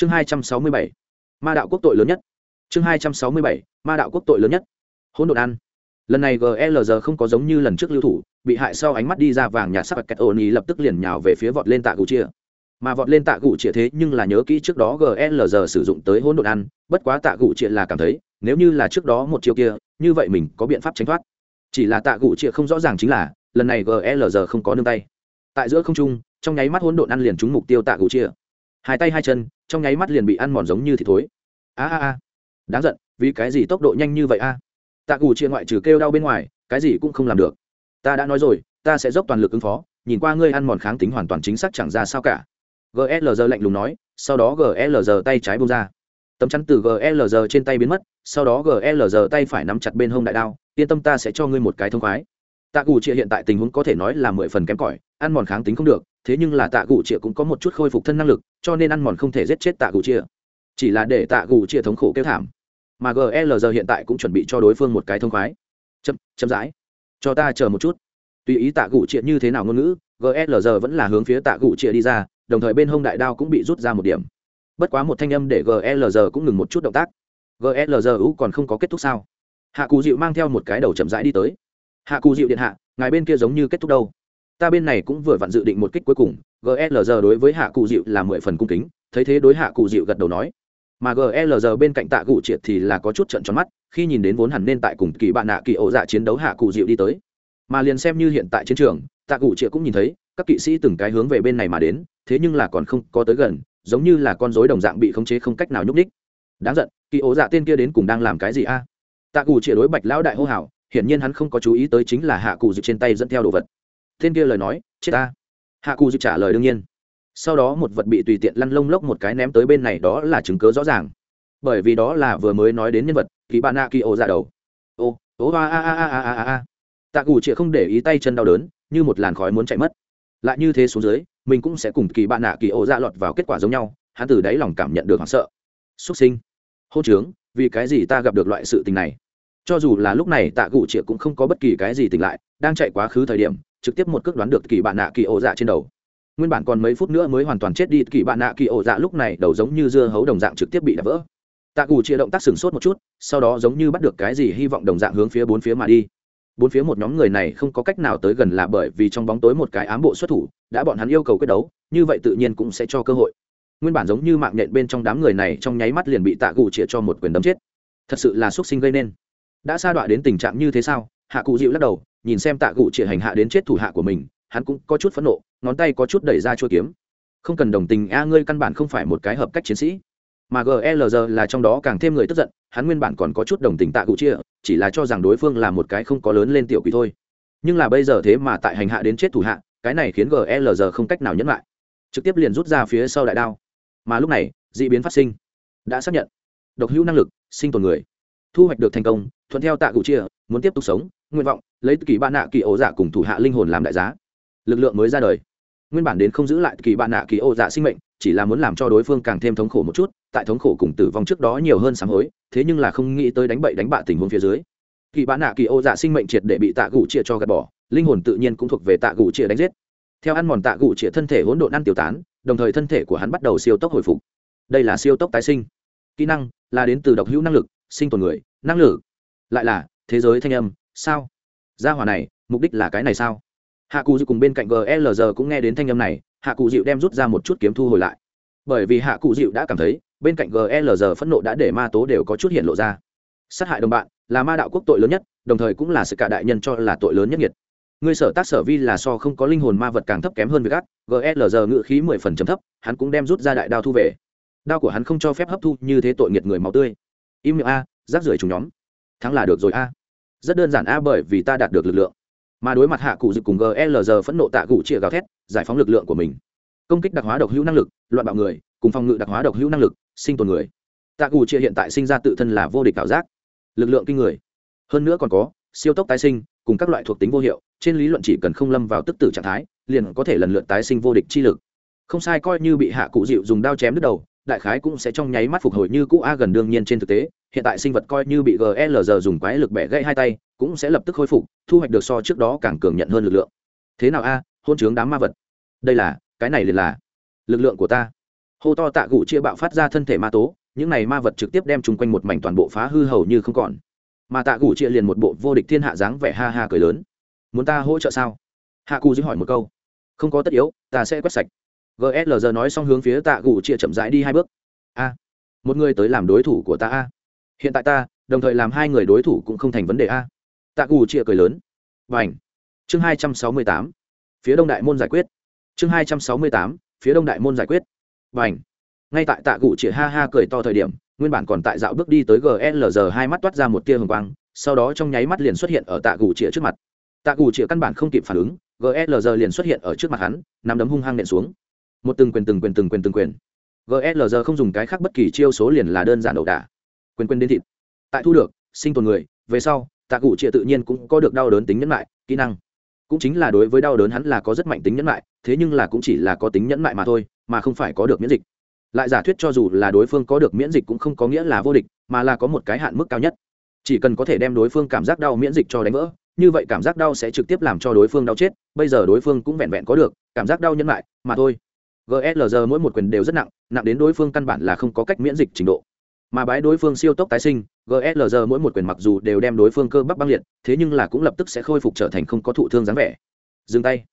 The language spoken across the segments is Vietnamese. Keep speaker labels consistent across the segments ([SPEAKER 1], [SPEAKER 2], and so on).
[SPEAKER 1] chương hai trăm sáu mươi bảy, ma đạo quốc tội lớn nhất. Chương hai trăm sáu mươi bảy, ma đạo quốc tội lớn nhất. Hỗn độn ăn. Lần này glg không có giống như lần trước lưu thủ, bị hại sau ánh mắt đi ra vàng nhạt sắc kẹt ồn ý lập tức liền nhào về phía vọt lên tạ cụ chia mà vọt lên tạ cụ chia thế nhưng là nhớ kỹ trước đó glg sử dụng tới hỗn độn ăn, bất quá tạ cụ chia là cảm thấy, nếu như là trước đó một chiều kia, như vậy mình có biện pháp tránh thoát. Chỉ là tạ cụ chia không rõ ràng chính là, lần này glg không có nương tay. Tại giữa không trung, trong nháy mắt hỗn độn ăn liền trúng mục tiêu tạ cụ chia hai tay hai chân trong nháy mắt liền bị ăn mòn giống như thịt thối. A a a. Đáng giận, vì cái gì tốc độ nhanh như vậy a? Tạ Cừ chia ngoại trừ kêu đau bên ngoài, cái gì cũng không làm được. Ta đã nói rồi, ta sẽ dốc toàn lực ứng phó, nhìn qua ngươi ăn mòn kháng tính hoàn toàn chính xác chẳng ra sao cả. Glg lạnh lùng nói, sau đó glg tay trái bông ra. Tấm chắn từ glg trên tay biến mất, sau đó glg tay phải nắm chặt bên hông đại đao, yên tâm ta sẽ cho ngươi một cái thông khoái. Tạ Cừ chia hiện tại tình huống có thể nói là mười phần kém cỏi ăn mòn kháng tính không được, thế nhưng là tạ gù chia cũng có một chút khôi phục thân năng lực, cho nên ăn mòn không thể giết chết tạ gù chia chỉ là để tạ gù chia thống khổ kêu thảm. Mà glg hiện tại cũng chuẩn bị cho đối phương một cái thông khoái. Chậm chậm rãi. Cho ta chờ một chút. Tùy ý tạ gù chia như thế nào ngôn ngữ glg vẫn là hướng phía tạ gù chia đi ra, đồng thời bên hông đại đao cũng bị rút ra một điểm. Bất quá một thanh âm để glg cũng ngừng một chút động tác. Glg còn không có kết thúc sao? Hạ cù dịu mang theo một cái đầu chậm rãi đi tới. Hạ cù dịu điện hạ, ngài bên kia giống như kết thúc đâu? Ta bên này cũng vừa vặn dự định một kích cuối cùng glg đối với hạ cụ dịu là mười phần cung kính, thấy thế đối hạ cụ dịu gật đầu nói. Mà glg bên cạnh tạ cụ triệt thì là có chút trận tròn mắt, khi nhìn đến vốn hẳn nên tại cùng kỳ bạn nạ kỳ ổ dạ chiến đấu hạ cụ dịu đi tới. Mà liền xem như hiện tại chiến trường, tạ cụ triệt cũng nhìn thấy, các kỵ sĩ từng cái hướng về bên này mà đến, thế nhưng là còn không có tới gần, giống như là con rối đồng dạng bị khống chế không cách nào nhúc ních đáng giận, kỳ ổ dạ tên kia đến cùng đang làm cái gì a? Tạ cụ triệt đối bạch lão đại hô hào, hiển nhiên hắn không có chú ý tới chính là hạ cụ dịu trên tay dẫn theo đồ vật tên kia lời nói, chết ta. Hạ cụ dịu trả lời đương nhiên. Sau đó một vật bị tùy tiện lăn lông lốc một cái ném tới bên này đó là chứng cớ rõ ràng. Bởi vì đó là vừa mới nói đến nhân vật kỳ bạn nạ kỳ ô ra đầu. Ô ô, a a a a a a a. Tạ cụ chịa không để ý tay chân đau đớn, như một làn khói muốn chạy mất. Lại như thế xuống dưới, mình cũng sẽ cùng kỳ bạn nạ kỳ ô ra lọt vào kết quả giống nhau, hắn từ đáy lòng cảm nhận được hoảng sợ. Xuất sinh. Hô trướng, vì cái gì ta gặp được loại sự tình này? Cho dù là lúc này tạ cụ chịa cũng không có bất kỳ cái gì tỉnh lại, đang chạy quá khứ thời điểm trực tiếp một cước đoán được kỳ bạn nạ kỳ ổ dạ trên đầu. Nguyên bản còn mấy phút nữa mới hoàn toàn chết đi, kỳ bạn nạ kỳ ổ dạ lúc này đầu giống như dưa hấu đồng dạng trực tiếp bị đập vỡ. Tạ cù chia động tác sửng sốt một chút, sau đó giống như bắt được cái gì hy vọng đồng dạng hướng phía bốn phía mà đi. Bốn phía một nhóm người này không có cách nào tới gần là bởi vì trong bóng tối một cái ám bộ xuất thủ, đã bọn hắn yêu cầu quyết đấu, như vậy tự nhiên cũng sẽ cho cơ hội. Nguyên bản giống như mạng nhện bên trong đám người này trong nháy mắt liền bị tạ cụ chĩa cho một quyền đấm chết. Thật sự là xuất sinh gây nên. Đã sa đọa đến tình trạng như thế sao? Hạ cụ dịu lắc đầu nhìn xem tạ gụ chĩa hành hạ đến chết thủ hạ của mình, hắn cũng có chút phẫn nộ, ngón tay có chút đẩy ra chua kiếm. Không cần đồng tình, a, ngươi căn bản không phải một cái hợp cách chiến sĩ. Mà glg là trong đó càng thêm người tức giận, hắn nguyên bản còn có chút đồng tình tạ cụ chia chỉ là cho rằng đối phương là một cái không có lớn lên tiểu quỷ thôi. Nhưng là bây giờ thế mà tại hành hạ đến chết thủ hạ, cái này khiến glg không cách nào nhẫn lại. Trực tiếp liền rút ra phía sau đại đao. Mà lúc này d ị biến phát sinh. Đã xác nhận. Độc hữu năng lực, sinh tồn người. Thu hoạch được thành công, thuận theo tạ cụ chia muốn tiếp tục sống nguyện vọng, lấy kỳ bạn nạ kỳ ổ dạ cùng thủ hạ linh hồn làm đại giá. Lực lượng mới ra đời. Nguyên bản đến không giữ lại kỳ bạn nạ kỳ ổ dạ sinh mệnh, chỉ là muốn làm cho đối phương càng thêm thống khổ một chút, tại thống khổ cùng tử vong trước đó nhiều hơn sám hối, thế nhưng là không nghĩ tới đánh bậy đánh bạ tình huống phía dưới. Kỳ bạn nạ kỳ ô dạ sinh mệnh triệt để bị tạ gụ chia cho gạt bỏ, linh hồn tự nhiên cũng thuộc về tạ gụ chia đánh giết. Theo ăn mòn tạ gụ chia thân thể hỗn độn ăn tiêu tán, đồng thời thân thể của hắn bắt đầu siêu tốc hồi phục. Đây là siêu tốc tái sinh. Kỹ năng là đến từ độc hữu năng lực, sinh tồn người, năng lực. Lại là thế giới thanh âm sao? Gia hỏa này, mục đích là cái này sao? Hạ cụ dịu cùng bên cạnh glg cũng nghe đến thanh âm này, hạ cụ dịu đem rút ra một chút kiếm thu hồi lại. Bởi vì hạ cụ dịu đã cảm thấy, bên cạnh glg phẫn nộ đã để ma tố đều có chút hiện lộ ra. Sát hại đồng bạn, là ma đạo quốc tội lớn nhất, đồng thời cũng là sự cả đại nhân cho là tội lớn nhất nhiệt người sở tác sở vi là so không có linh hồn ma vật càng thấp kém hơn với gắt glg ngự khí mười phần chấm thấp, hắn cũng đem rút ra đại đao thu về. Đao của hắn không cho phép hấp thu như thế tội nghiệt người máu tươi. Im miệng a, rác rưởi chúng nhóm. Thắng là được rồi a rất đơn giản a, bởi vì ta đạt được lực lượng. Mà đối mặt hạ cụ dực cùng glg phẫn nộ tạ cụ chia gào thét, giải phóng lực lượng của mình. Công kích đặc hóa độc hữu năng lực, loạn bạo người, cùng phòng ngự đặc hóa độc hữu năng lực, sinh tồn người. Tạ cụ chia hiện tại sinh ra tự thân là vô địch ảo giác. Lực lượng kinh người. Hơn nữa còn có, siêu tốc tái sinh, cùng các loại thuộc tính vô hiệu, trên lý luận chỉ cần không lâm vào tức tử trạng thái, liền có thể lần lượt tái sinh vô địch chi lực. Không sai, coi như bị hạ cụ dịu dùng đao chém đứt đầu, đại khái cũng sẽ trong nháy mắt phục hồi như cũ a, gần đương nhiên trên thực tế hiện tại sinh vật coi như bị glg dùng quái lực bẻ gãy hai tay, cũng sẽ lập tức khôi phục, thu hoạch được so trước đó càng cường nhận hơn lực lượng. Thế nào a, hôn chướng đám ma vật? Đây là, cái này liền là lực lượng của ta. Hô to tạ gụ chia bạo phát ra thân thể ma tố, những này ma vật trực tiếp đem chung quanh một mảnh toàn bộ phá hư hầu như không còn. Mà tạ gụ chia liền một bộ vô địch thiên hạ dáng vẻ ha ha cười lớn. Muốn ta hỗ trợ sao? Hạ cụ dĩ hỏi một câu. Không có tất yếu, ta sẽ quét sạch. Glg nói xong hướng phía tạ gụ chia chậm rãi đi hai bước. A, một người tới làm đối thủ của ta a hiện tại ta, đồng thời làm hai người đối thủ cũng không thành vấn đề a. Tạ gù chia cười lớn. Và ảnh chương hai trăm sáu mươi tám. Phía đông đại môn giải quyết. Chương hai trăm sáu mươi tám. Phía đông đại môn giải quyết. Và ảnh ngay tại tạ gù chia ha ha cười to thời điểm, nguyên bản còn tại dạo bước đi tới glg hai mắt toát ra một tia hồng quang, sau đó trong nháy mắt liền xuất hiện ở tạ gù chia trước mặt. Tạ gù chia căn bản không kịp phản ứng glg liền xuất hiện ở trước mặt hắn, nắm đấm hung hăng nện xuống. Một từng quyền từng quyền từng quyền từng quyền. Glg không dùng cái khác bất kỳ chiêu số liền là đơn giản ẩu đả. Quên quên đến thịt. Tại thu được, sinh tồn người, về sau, tạ cụ trịa tự nhiên cũng có được đau đớn tính nhẫn lại kỹ năng. Cũng chính là đối với đau đớn hắn là có rất mạnh tính nhẫn lại thế nhưng là cũng chỉ là có tính nhẫn lại mà thôi, mà không phải có được miễn dịch. Lại giả thuyết cho dù là đối phương có được miễn dịch cũng không có nghĩa là vô địch, mà là có một cái hạn mức cao nhất. Chỉ cần có thể đem đối phương cảm giác đau miễn dịch cho đánh vỡ, như vậy cảm giác đau sẽ trực tiếp làm cho đối phương đau chết, bây giờ đối phương cũng vẹn vẹn có được, cảm giác đau nhân lại mà thôi. Glg mỗi một quyền đều rất nặng nặng đến đối phương căn bản là không có cách miễn dịch trình độ mà bái đối phương siêu tốc tái sinh GLR mỗi một quyền mặc dù đều đem đối phương cơ bắp băng liệt, thế nhưng là cũng lập tức sẽ khôi phục trở thành không có thụ thương dáng vẻ. Dừng tay.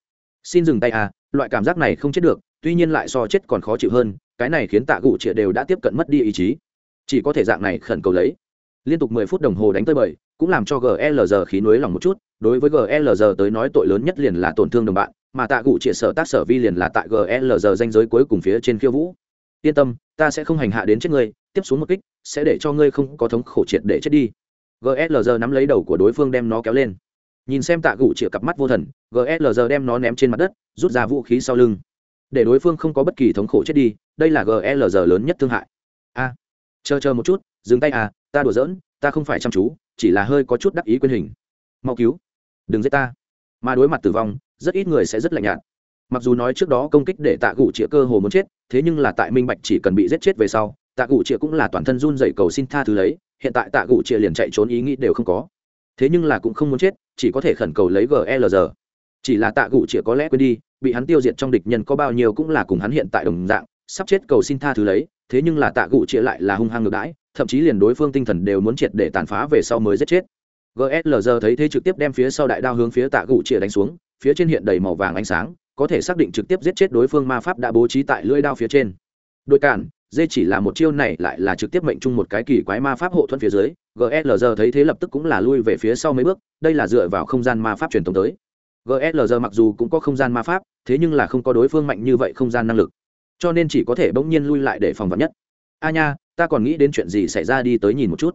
[SPEAKER 1] Xin dừng tay à loại cảm giác này không chết được, tuy nhiên lại so chết còn khó chịu hơn, cái này khiến tạ gụ trịa đều đã tiếp cận mất đi ý chí. Chỉ có thể dạng này khẩn cầu lấy. Liên tục mười phút đồng hồ đánh tới bời, cũng làm cho GLR khí nuối lòng một chút, đối với GLR tới nói tội lớn nhất liền là tổn thương đồng bạn, mà tạ gụ trịa sở tác sở vi liền là tại GLR danh giới cuối cùng phía trên khiêu vũ. Yên tâm, ta sẽ không hành hạ đến chết người tiếp xuống một kích, sẽ để cho ngươi không có thống khổ triệt để chết đi. Glg nắm lấy đầu của đối phương đem nó kéo lên. Nhìn xem tạ gụ chĩa cặp mắt vô thần glg đem nó ném trên mặt đất, rút ra vũ khí sau lưng. Để đối phương không có bất kỳ thống khổ chết đi, đây là glg lớn nhất thương hại. A, chờ chờ một chút, dừng tay à ta đùa giỡn, ta không phải chăm chú, chỉ là hơi có chút đắc ý quyền hình. Mau cứu. Đừng giết ta. Mà đối mặt tử vong, rất ít người sẽ rất lạnh nhạt. Mặc dù nói trước đó công kích để tạ gụ chĩa cơ hồ muốn chết, thế nhưng là tại minh bạch chỉ cần bị giết chết về sau tạ cụ chĩa cũng là toàn thân run dậy cầu xin tha thứ lấy, hiện tại tạ cụ chĩa liền chạy trốn ý nghĩ đều không có. Thế nhưng là cũng không muốn chết, chỉ có thể khẩn cầu lấy glg chỉ là tạ cụ chĩa có lẽ quên đi, bị hắn tiêu diệt trong địch nhân có bao nhiêu cũng là cùng hắn hiện tại đồng dạng, sắp chết cầu xin tha thứ lấy, thế nhưng là tạ cụ chĩa lại là hung hăng ngược đãi, thậm chí liền đối phương tinh thần đều muốn triệt để tàn phá về sau mới giết chết. Gslg thấy thế trực tiếp đem phía sau đại đao hướng phía tạ cụ chĩa đánh xuống, phía trên hiện đầy màu vàng ánh sáng, có thể xác định trực tiếp giết chết đối phương ma pháp đã bố trí tại lưỡi đao phía trên. Đội cản dê chỉ là một chiêu này lại là trực tiếp mệnh chung một cái kỳ quái ma pháp hộ thuẫn phía dưới glg thấy thế lập tức cũng là lui về phía sau mấy bước, đây là dựa vào không gian ma pháp truyền thống tới. Glg mặc dù cũng có không gian ma pháp, thế nhưng là không có đối phương mạnh như vậy không gian năng lực. Cho nên chỉ có thể bỗng nhiên lui lại để phòng vật nhất. A nha, ta còn nghĩ đến chuyện gì xảy ra đi tới nhìn một chút.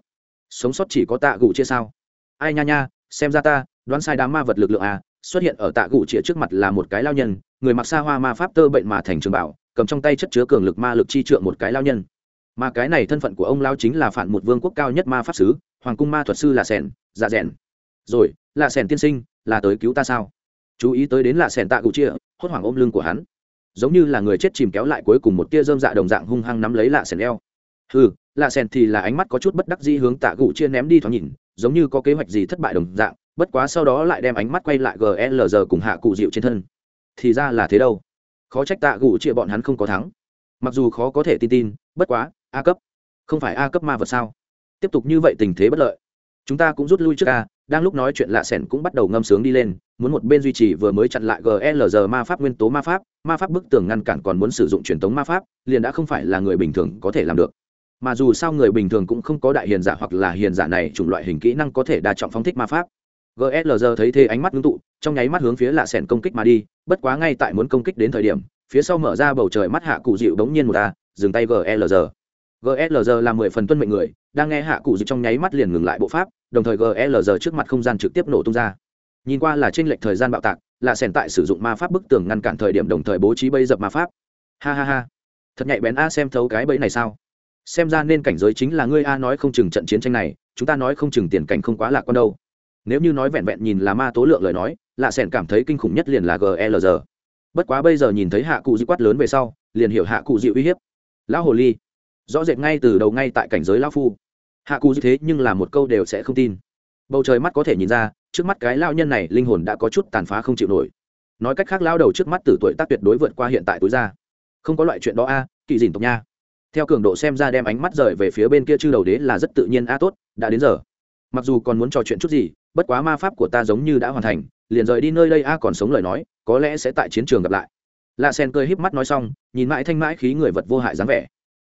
[SPEAKER 1] Sống sót chỉ có tạ gụ chia sao? Ai nha nha, xem ra ta, đoán sai đám ma vật lực lượng à xuất hiện ở tạ gụ chia trước mặt là một cái lao nhân, người mặc xa hoa ma pháp tơ bệnh mà thành trường bảo cầm trong tay chất chứa cường lực ma lực chi trượng một cái lao nhân. Mà cái này thân phận của ông lao chính là phản một vương quốc cao nhất ma pháp sứ, hoàng cung ma thuật sư là sẻn dạ rẻn rồi, là sẻn tiên sinh, là tới cứu ta sao? Chú ý tới đến là sẻn tạ cụ chia hốt hoảng ôm lưng của hắn. Giống như là người chết chìm kéo lại cuối cùng một tia dơm dạ đồng dạng hung hăng nắm lấy lạ sẻn eo. Ừ lạ sẻn thì là ánh mắt có chút bất đắc dĩ hướng tạ cụ chia ném đi thoáng nhìn, giống như có kế hoạch gì thất bại đồng dạng, bất quá sau đó lại đem ánh mắt quay lại glg cùng hạ cụ dịu trên thân. Thì ra là thế đâu? Khó trách tạ cụ chia bọn hắn không có thắng. Mặc dù khó có thể tin tin, bất quá, a cấp. Không phải a cấp ma vật sao? Tiếp tục như vậy tình thế bất lợi. Chúng ta cũng rút lui trước a, đang lúc nói chuyện lạ sẻn cũng bắt đầu ngâm sướng đi lên, muốn một bên duy trì vừa mới chặn lại glg ma pháp nguyên tố ma pháp ma pháp bức tường ngăn cản còn muốn sử dụng truyền thống ma pháp, liền đã không phải là người bình thường có thể làm được. Mà dù sao người bình thường cũng không có đại hiền giả hoặc là hiền giả này chủng loại hình kỹ năng có thể đa trọng phóng thích ma pháp. Glg thấy thế ánh mắt ngưng tụ trong nháy mắt hướng phía lạ sẻn công kích mà đi, bất quá ngay tại muốn công kích đến thời điểm, phía sau mở ra bầu trời mắt hạ cụ dịu đống nhiên một ta dừng tay glg glg là mười phần tuân mệnh người, đang nghe hạ cụ dịu trong nháy mắt liền ngừng lại bộ pháp, đồng thời glg trước mặt không gian trực tiếp nổ tung ra. Nhìn qua là trên lệch thời gian bạo tạc là sẻn tại sử dụng ma pháp bức tường ngăn cản thời điểm đồng thời bố trí bây dập ma pháp. Ha ha ha. Thật nhạy bén a xem thấu cái bẫy này sao? Xem ra nên cảnh giới chính là ngươi a nói không chừng trận chiến tranh này, chúng ta nói không chừng tiền cảnh không quá lạc con đâu. Nếu như nói vẹn vẹn nhìn là ma tố lượng lời nói lạ sẻn cảm thấy kinh khủng nhất liền là glg bất quá bây giờ nhìn thấy hạ cụ dịu quát lớn về sau, liền hiểu hạ cụ dịu uy hiếp. Lão hồ ly, rõ rệt ngay từ đầu ngay tại cảnh giới lão phu. Hạ cụ dịu thế nhưng là một câu đều sẽ không tin. Bầu trời mắt có thể nhìn ra, trước mắt cái lao nhân này linh hồn đã có chút tàn phá không chịu nổi. Nói cách khác lao đầu trước mắt từ tuổi tác tuyệt đối vượt qua hiện tại túi ra. Không có loại chuyện đó a, kỳ dìn tộc nha. Theo cường độ xem ra đem ánh mắt rời về phía bên kia chư đầu đế là rất tự nhiên, a, tốt, đã đến giờ. Mặc dù còn muốn trò chuyện chút gì, bất quá ma pháp của ta giống như đã hoàn thành liền rời đi nơi đây a còn sống lời nói, có lẽ sẽ tại chiến trường gặp lại. Lạ sen cười híp mắt nói xong, nhìn mãi thanh mãi khí người vật vô hại dáng vẻ.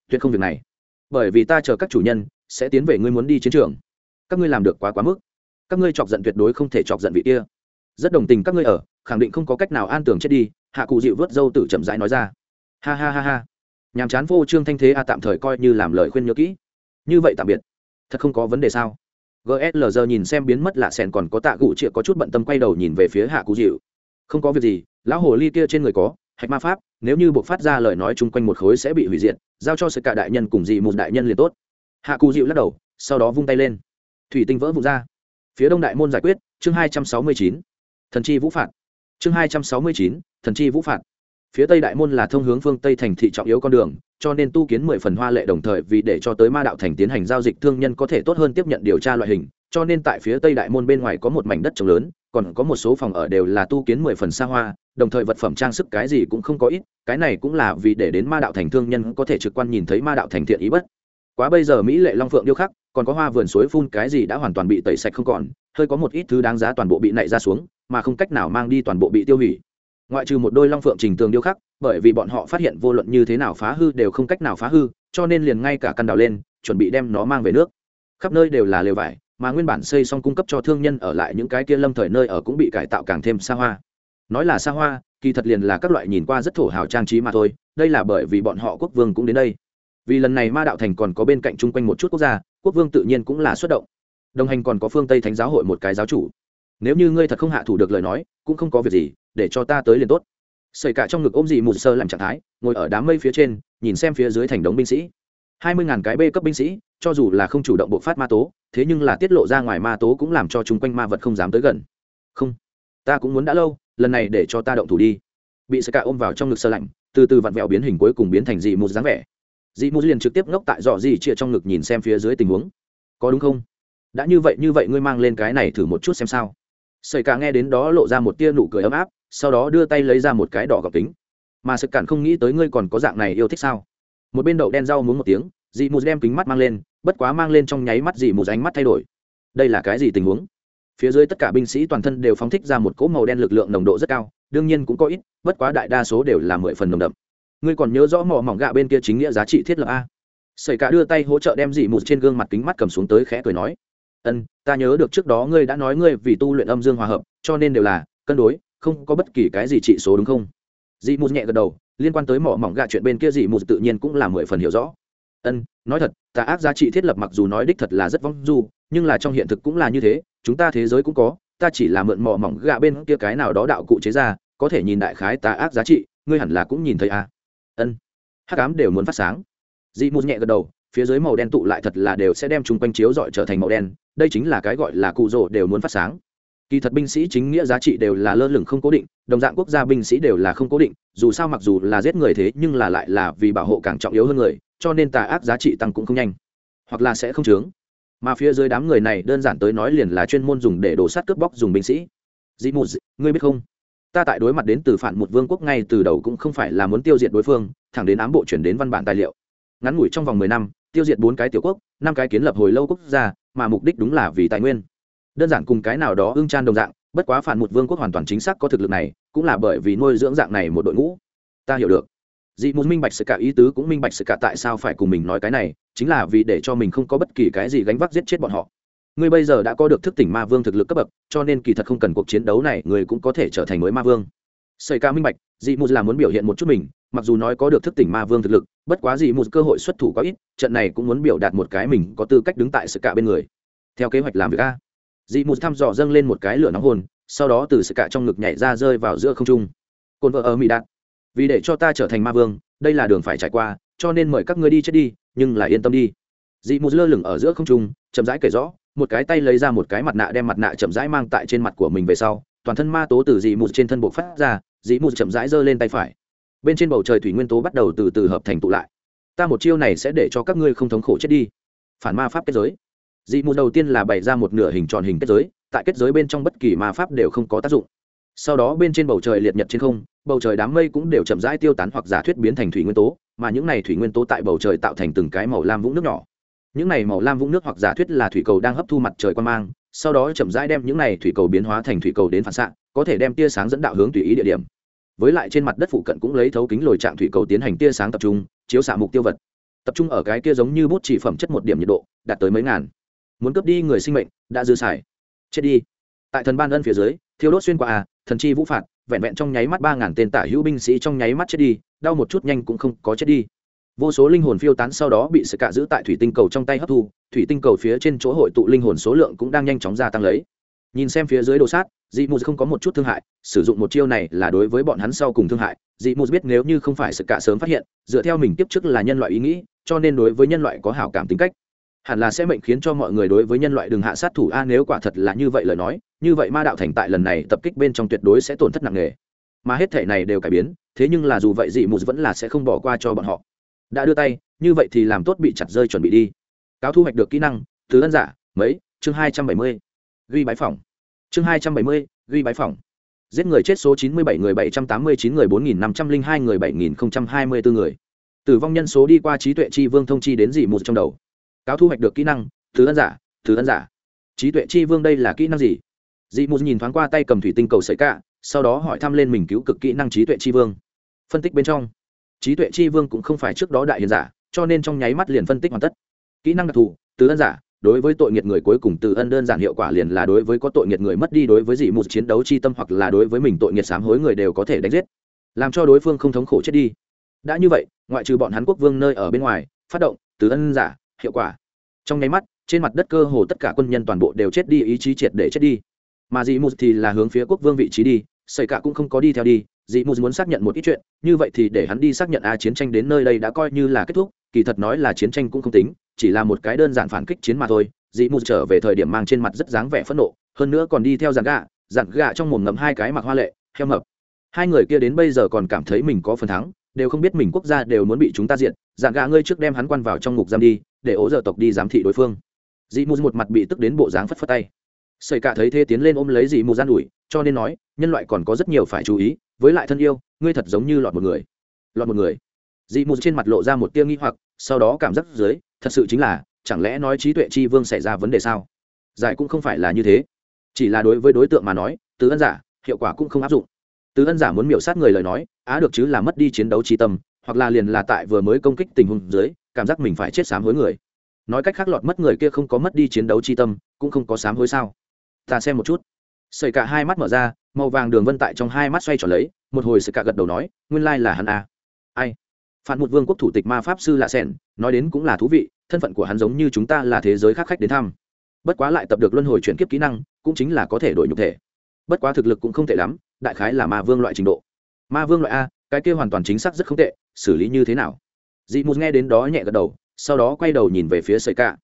[SPEAKER 1] Tuyệt không việc này. Bởi vì ta chờ các chủ nhân sẽ tiến về ngươi muốn đi chiến trường. Các ngươi làm được quá quá mức. Các ngươi chọc giận tuyệt đối không thể chọc giận vị kia. Rất đồng tình các ngươi ở, khẳng định không có cách nào an tưởng chết đi, hạ cụ dịu vớt dâu tử chậm rãi nói ra. Ha ha ha ha. Nhàm chán vô trương thanh thế a tạm thời coi như làm lời khuyên nhớ kỹ. Như vậy tạm biệt. Thật không có vấn đề sao? Gsl giờ nhìn xem biến mất lạ sèn còn có tạ gụ chịa có chút bận tâm quay đầu nhìn về phía hạ cụ dịu không có việc gì, lão hồ ly kia trên người có, hạch ma pháp, nếu như buộc phát ra lời nói chung quanh một khối sẽ bị hủy diệt, giao cho sự cả đại nhân cùng dị một đại nhân liền tốt. Hạ cụ dịu lắc đầu, sau đó vung tay lên. Thủy tinh vỡ vụt ra. Phía đông đại môn giải quyết, chương hai trăm sáu mươi chín. Thần chi vũ phạt. Chương hai trăm sáu mươi chín, thần chi vũ phạt phía tây đại môn là thông hướng phương tây thành thị trọng yếu con đường, cho nên tu kiến mười phần hoa lệ đồng thời vì để cho tới ma đạo thành tiến hành giao dịch thương nhân có thể tốt hơn tiếp nhận điều tra loại hình, cho nên tại phía tây đại môn bên ngoài có một mảnh đất trồng lớn, còn có một số phòng ở đều là tu kiến mười phần xa hoa, đồng thời vật phẩm trang sức cái gì cũng không có ít, cái này cũng là vì để đến ma đạo thành thương nhân có thể trực quan nhìn thấy ma đạo thành thiện ý bất. Quá bây giờ mỹ lệ long phượng điêu khắc, còn có hoa vườn suối phun cái gì đã hoàn toàn bị tẩy sạch không còn, hơi có một ít thứ đáng giá toàn bộ bị nạy ra xuống, mà không cách nào mang đi toàn bộ bị tiêu hủy ngoại trừ một đôi long phượng trình tường điêu khắc, bởi vì bọn họ phát hiện vô luận như thế nào phá hư đều không cách nào phá hư, cho nên liền ngay cả căn đào lên, chuẩn bị đem nó mang về nước. Khắp nơi đều là lều vải, mà nguyên bản xây xong cung cấp cho thương nhân ở lại những cái kia lâm thời nơi ở cũng bị cải tạo càng thêm xa hoa. Nói là xa hoa, kỳ thật liền là các loại nhìn qua rất thổ hào trang trí mà thôi, đây là bởi vì bọn họ quốc vương cũng đến đây. Vì lần này ma đạo thành còn có bên cạnh chung quanh một chút quốc gia, quốc vương tự nhiên cũng là xuất động. Đồng hành còn có phương tây thánh giáo hội một cái giáo chủ. Nếu như ngươi thật không hạ thủ được lời nói, cũng không có việc gì để cho ta tới liền tốt. Sợi cả trong ngực ôm dị mùn sơ làm trạng thái, ngồi ở đám mây phía trên, nhìn xem phía dưới thành đống binh sĩ. Hai mươi ngàn cái b cấp binh sĩ, cho dù là không chủ động bộc phát ma tố, thế nhưng là tiết lộ ra ngoài ma tố cũng làm cho chung quanh ma vật không dám tới gần. Không, ta cũng muốn đã lâu, lần này để cho ta động thủ đi. Bị sợi cả ôm vào trong ngực sơ lạnh, từ từ vặn vẹo biến hình cuối cùng biến thành dị một dáng vẻ. Dị một liền trực tiếp ngốc tại dọ dị chia trong ngực nhìn xem phía dưới tình huống. Có đúng không? Đã như vậy như vậy ngươi mang lên cái này thử một chút xem sao. Sợi cả nghe đến đó lộ ra một tia nụ cười ấm áp sau đó đưa tay lấy ra một cái đỏ gọc tính, mà sực cản không nghĩ tới ngươi còn có dạng này yêu thích sao? Một bên đậu đen rau muốn một tiếng dị mù đem kính mắt mang lên bất quá mang lên trong nháy mắt dị mù ánh mắt thay đổi. Đây là cái gì tình huống? Phía dưới tất cả binh sĩ toàn thân đều phóng thích ra một cỗ màu đen lực lượng nồng độ rất cao đương nhiên cũng có ít bất quá đại đa số đều là mười phần nồng đậm. Ngươi còn nhớ rõ mỏ mỏng gạ bên kia chính nghĩa giá trị thiết lập a? Sởi cả đưa tay hỗ trợ đem dị mù trên gương mặt kính mắt cầm xuống tới khẽ cười nói ân ta nhớ được trước đó ngươi đã nói ngươi vì tu luyện âm dương hòa hợp cho nên đều là cân đối không có bất kỳ cái gì trị số đúng không? Dị mù nhẹ gật đầu, liên quan tới mỏ mỏng gạ chuyện bên kia dị mù tự nhiên cũng là mười phần hiểu rõ. Ân, nói thật, tà ác giá trị thiết lập mặc dù nói đích thật là rất vong du, nhưng là trong hiện thực cũng là như thế, chúng ta thế giới cũng có, ta chỉ là mượn mỏ mỏng gạ bên kia cái nào đó đạo cụ chế ra, có thể nhìn đại khái tà ác giá trị, ngươi hẳn là cũng nhìn thấy à. ân, hắc ám đều muốn phát sáng. Dị mù nhẹ gật đầu, phía dưới màu đen tụ lại thật là đều sẽ đem chung quanh chiếu dọi trở thành màu đen, đây chính là cái gọi là cụ rỗ đều muốn phát sáng kỳ thật binh sĩ chính nghĩa giá trị đều là lơ lửng không cố định, đồng dạng quốc gia binh sĩ đều là không cố định, dù sao mặc dù là giết người thế nhưng là lại là vì bảo hộ càng trọng yếu hơn người, cho nên tà ác giá trị tăng cũng không nhanh, hoặc là sẽ không chướng. Mà phía dưới đám người này đơn giản tới nói liền là chuyên môn dùng để đổ sát cướp bóc dùng binh sĩ. Dị mù ngươi biết không? Ta tại đối mặt đến từ phản một vương quốc ngay từ đầu cũng không phải là muốn tiêu diệt đối phương, thẳng đến ám bộ chuyển đến văn bản tài liệu. Ngắn ngủi trong vòng mười năm, tiêu diệt bốn cái tiểu quốc, năm cái kiến lập hồi lâu quốc gia, mà mục đích đúng là vì tài nguyên đơn giản cùng cái nào đó ưng chan đồng dạng bất quá phản một vương quốc hoàn toàn chính xác có thực lực này cũng là bởi vì nuôi dưỡng dạng này một đội ngũ ta hiểu được dị một minh bạch sự cả ý tứ cũng minh bạch sự cả tại sao phải cùng mình nói cái này chính là vì để cho mình không có bất kỳ cái gì gánh vác giết chết bọn họ ngươi bây giờ đã có được thức tỉnh ma vương thực lực cấp bậc cho nên kỳ thật không cần cuộc chiến đấu này người cũng có thể trở thành mới ma vương xảy ca minh bạch, dị mù là muốn biểu hiện một chút mình, mặc dù nói có được thức tỉnh ma vương thực lực, bất quá dị mù cơ hội xuất thủ có ít, trận này cũng muốn biểu đạt một cái mình có tư cách đứng tại sự cả bên người. Theo kế hoạch làm việc a. Dị mù thăm dò dâng lên một cái lửa nóng hồn, sau đó từ sự cả trong ngực nhảy ra rơi vào giữa không trung. Côn vợ ở mỹ đạt. Vì để cho ta trở thành ma vương, đây là đường phải trải qua, cho nên mời các ngươi đi chết đi, nhưng là yên tâm đi. Dị mù lơ lửng ở giữa không trung, chậm rãi kể rõ, một cái tay lấy ra một cái mặt nạ đem mặt nạ chậm rãi mang tại trên mặt của mình về sau, toàn thân ma tố từ dị mù trên thân bộ phát ra dị mù chậm rãi giơ lên tay phải bên trên bầu trời thủy nguyên tố bắt đầu từ từ hợp thành tụ lại ta một chiêu này sẽ để cho các ngươi không thống khổ chết đi phản ma pháp kết giới dị mù đầu tiên là bày ra một nửa hình tròn hình kết giới, tại kết giới bên trong bất kỳ ma pháp đều không có tác dụng. Sau đó bên trên bầu trời liệt nhật trên không, bầu trời đám mây cũng đều chậm rãi tiêu tán hoặc giả thuyết biến thành thủy nguyên tố, mà những này thủy nguyên tố tại bầu trời tạo thành từng cái màu lam vũng nước nhỏ. Những này màu lam vũng nước hoặc giả thuyết là thủy cầu đang hấp thu mặt trời quan mang, sau đó chậm rãi đem những này thủy cầu biến hóa thành thủy cầu đến phản xạ, có thể đem tia sáng dẫn đạo hướng tùy ý địa điểm. Với lại trên mặt đất phụ cận cũng lấy thấu kính lồi trạng thủy cầu tiến hành tia sáng tập trung, chiếu xạ mục tiêu vật. Tập trung ở cái kia giống như bút chỉ phẩm chất một điểm nhiệt độ, đạt tới mấy ngàn muốn cướp đi người sinh mệnh, đã dư xài. Chết đi. Tại thần ban ân phía dưới thiếu đốt xuyên qua à thần chi vũ phạt, vẹn vẹn trong nháy mắt ba ngàn tên tả hữu binh sĩ trong nháy mắt chết đi, đau một chút nhanh cũng không có chết đi. Vô số linh hồn phiêu tán sau đó bị sự cạ giữ tại thủy tinh cầu trong tay hấp thu, thủy tinh cầu phía trên chỗ hội tụ linh hồn số lượng cũng đang nhanh chóng gia tăng lấy. Nhìn xem phía dưới đồ sát, dị mù không có một chút thương hại, sử dụng một chiêu này là đối với bọn hắn sau cùng thương hại. Dị mù biết nếu như không phải sự cạ sớm phát hiện, dựa theo mình tiếp trước là nhân loại ý nghĩ, cho nên đối với nhân loại có hảo cảm tính cách hẳn là sẽ mệnh khiến cho mọi người đối với nhân loại đừng hạ sát thủ a, nếu quả thật là như vậy lời nói, như vậy ma đạo thành tại lần này tập kích bên trong tuyệt đối sẽ tổn thất nặng nề. Mà hết thể này đều cải biến, thế nhưng là dù vậy dị mù vẫn là sẽ không bỏ qua cho bọn họ. Đã đưa tay, như vậy thì làm tốt bị chặt rơi chuẩn bị đi. Cáo thu hoạch được kỹ năng thứ ân giả, mấy, chương hai trăm bảy mươi, ghi bái phỏng. Chương hai trăm bảy mươi, ghi bái phỏng. Giết người chết số chín mươi bảy người bảy trăm tám mươi chín người bốn nghìn năm trăm linh hai người bảy nghìn hai mươi bốn người. Tử vong nhân số đi qua trí tuệ chi vương thông chi đến dị mù trong đầu cáo thu hoạch được kỹ năng, thứ ân giả, thứ ân giả. Trí tuệ chi vương đây là kỹ năng gì? Dị mù nhìn thoáng qua tay cầm thủy tinh cầu sợi cạ, sau đó hỏi thăm lên mình cứu cực kỹ năng trí tuệ chi vương. Phân tích bên trong, trí tuệ chi vương cũng không phải trước đó đại hiền giả, cho nên trong nháy mắt liền phân tích hoàn tất. Kỹ năng đặc thù từ ân giả, đối với tội nghiệt người cuối cùng từ ân đơn giản hiệu quả liền là đối với có tội nghiệt người mất đi đối với dị mù chiến đấu chi tâm hoặc là đối với mình tội nghiệt sám hối người đều có thể đánh giết. Làm cho đối phương không thống khổ chết đi. Đã như vậy, ngoại trừ bọn hắn quốc vương nơi ở bên ngoài, phát động từ ân giả hiệu quả. Trong nháy mắt, trên mặt đất cơ hồ tất cả quân nhân toàn bộ đều chết đi, ý chí triệt để chết đi. Mà dị Mù thì là hướng phía quốc vương vị trí đi xảy cả cũng không có đi theo đi, dị mù muốn xác nhận một ít chuyện, như vậy thì để hắn đi xác nhận a chiến tranh đến nơi đây đã coi như là kết thúc, kỳ thật nói là chiến tranh cũng không tính, chỉ là một cái đơn giản phản kích chiến mà thôi. Dị mù trở về thời điểm mang trên mặt rất dáng vẻ phẫn nộ, hơn nữa còn đi theo dàn gạ dàn gạ trong mồm ngậm hai cái mặc hoa lệ, heo mập. Hai người kia đến bây giờ còn cảm thấy mình có phần thắng, đều không biết mình quốc gia đều muốn bị chúng ta diện dàn gạ ngươi trước đem hắn quan vào trong ngục giam đi để ố giờ tộc đi giám thị đối phương. Dị mù một mặt bị tức đến bộ dáng phất phất tay. Xây cả thấy thế tiến lên ôm lấy dị mù gian ủi, cho nên nói, nhân loại còn có rất nhiều phải chú ý, với lại thân yêu, ngươi thật giống như lọt một người. Lọt một người. Dị mù trên mặt lộ ra một tia nghi hoặc, sau đó cảm giác dưới, thật sự chính là, chẳng lẽ nói trí tuệ chi vương xảy ra vấn đề sao? Giải cũng không phải là như thế. Chỉ là đối với đối tượng mà nói từ ân giả, hiệu quả cũng không áp dụng. Từ ân giả muốn miểu sát người lời nói, á được chứ là mất đi chiến đấu trí tâm, hoặc là liền là tại vừa mới công kích tình huống dưới cảm giác mình phải chết sám hối người. Nói cách khác lọt mất người kia không có mất đi chiến đấu chi tâm, cũng không có sám hối sao? Ta xem một chút. Sợi cả hai mắt mở ra, màu vàng đường vân tại trong hai mắt xoay tròn lấy, một hồi sợi cả gật đầu nói, nguyên lai là hắn à. ai? Phản một vương quốc thủ tịch ma pháp sư lạ sẻn, nói đến cũng là thú vị, thân phận của hắn giống như chúng ta là thế giới khác khách đến thăm. Bất quá lại tập được luân hồi chuyển kiếp kỹ năng, cũng chính là có thể đổi nhục thể. Bất quá thực lực cũng không tệ lắm, đại khái là ma vương loại trình độ. Ma vương loại a, cái kia hoàn toàn chính xác rất không tệ, xử lý như thế nào? Dị mù nghe đến đó nhẹ gật đầu, sau đó quay đầu nhìn về phía sợi cả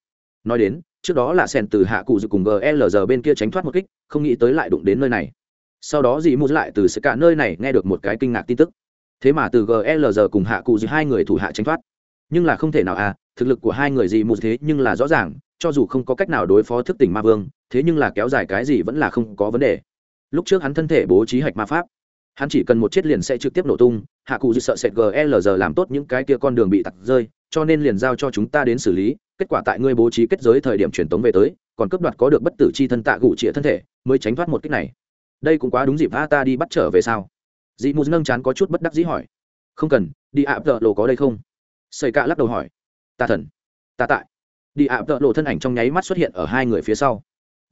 [SPEAKER 1] nói đến, trước đó là sèn từ hạ cụ dự cùng glr bên kia tránh thoát một kích, không nghĩ tới lại đụng đến nơi này. Sau đó dị mù lại từ sợi cả nơi này nghe được một cái kinh ngạc tin tức. Thế mà từ glr cùng hạ cụ dự hai người thủ hạ tránh thoát. Nhưng là không thể nào à thực lực của hai người dị mù thế nhưng là rõ ràng, cho dù không có cách nào đối phó thức tỉnh ma vương, thế nhưng là kéo dài cái gì vẫn là không có vấn đề. Lúc trước hắn thân thể bố trí hạch ma pháp hắn chỉ cần một chết liền sẽ trực tiếp nổ tung, hạ cụ dự sợ sệt glr làm tốt những cái kia con đường bị tặc rơi, cho nên liền giao cho chúng ta đến xử lý, kết quả tại ngươi bố trí kết giới thời điểm truyền tống về tới, còn cướp đoạt có được bất tử chi thân tạ gụ trịa thân thể, mới tránh thoát một cách này. Đây cũng quá đúng dịp, a, ta đi bắt trở về sao? Dị mù nâng chán có chút bất đắc dĩ hỏi. Không cần, đi ạ, tợ lộ có đây không? Xây cạ lắc đầu hỏi. Ta thần, ta tại. Đi ạ, tợ lộ thân ảnh trong nháy mắt xuất hiện ở hai người phía sau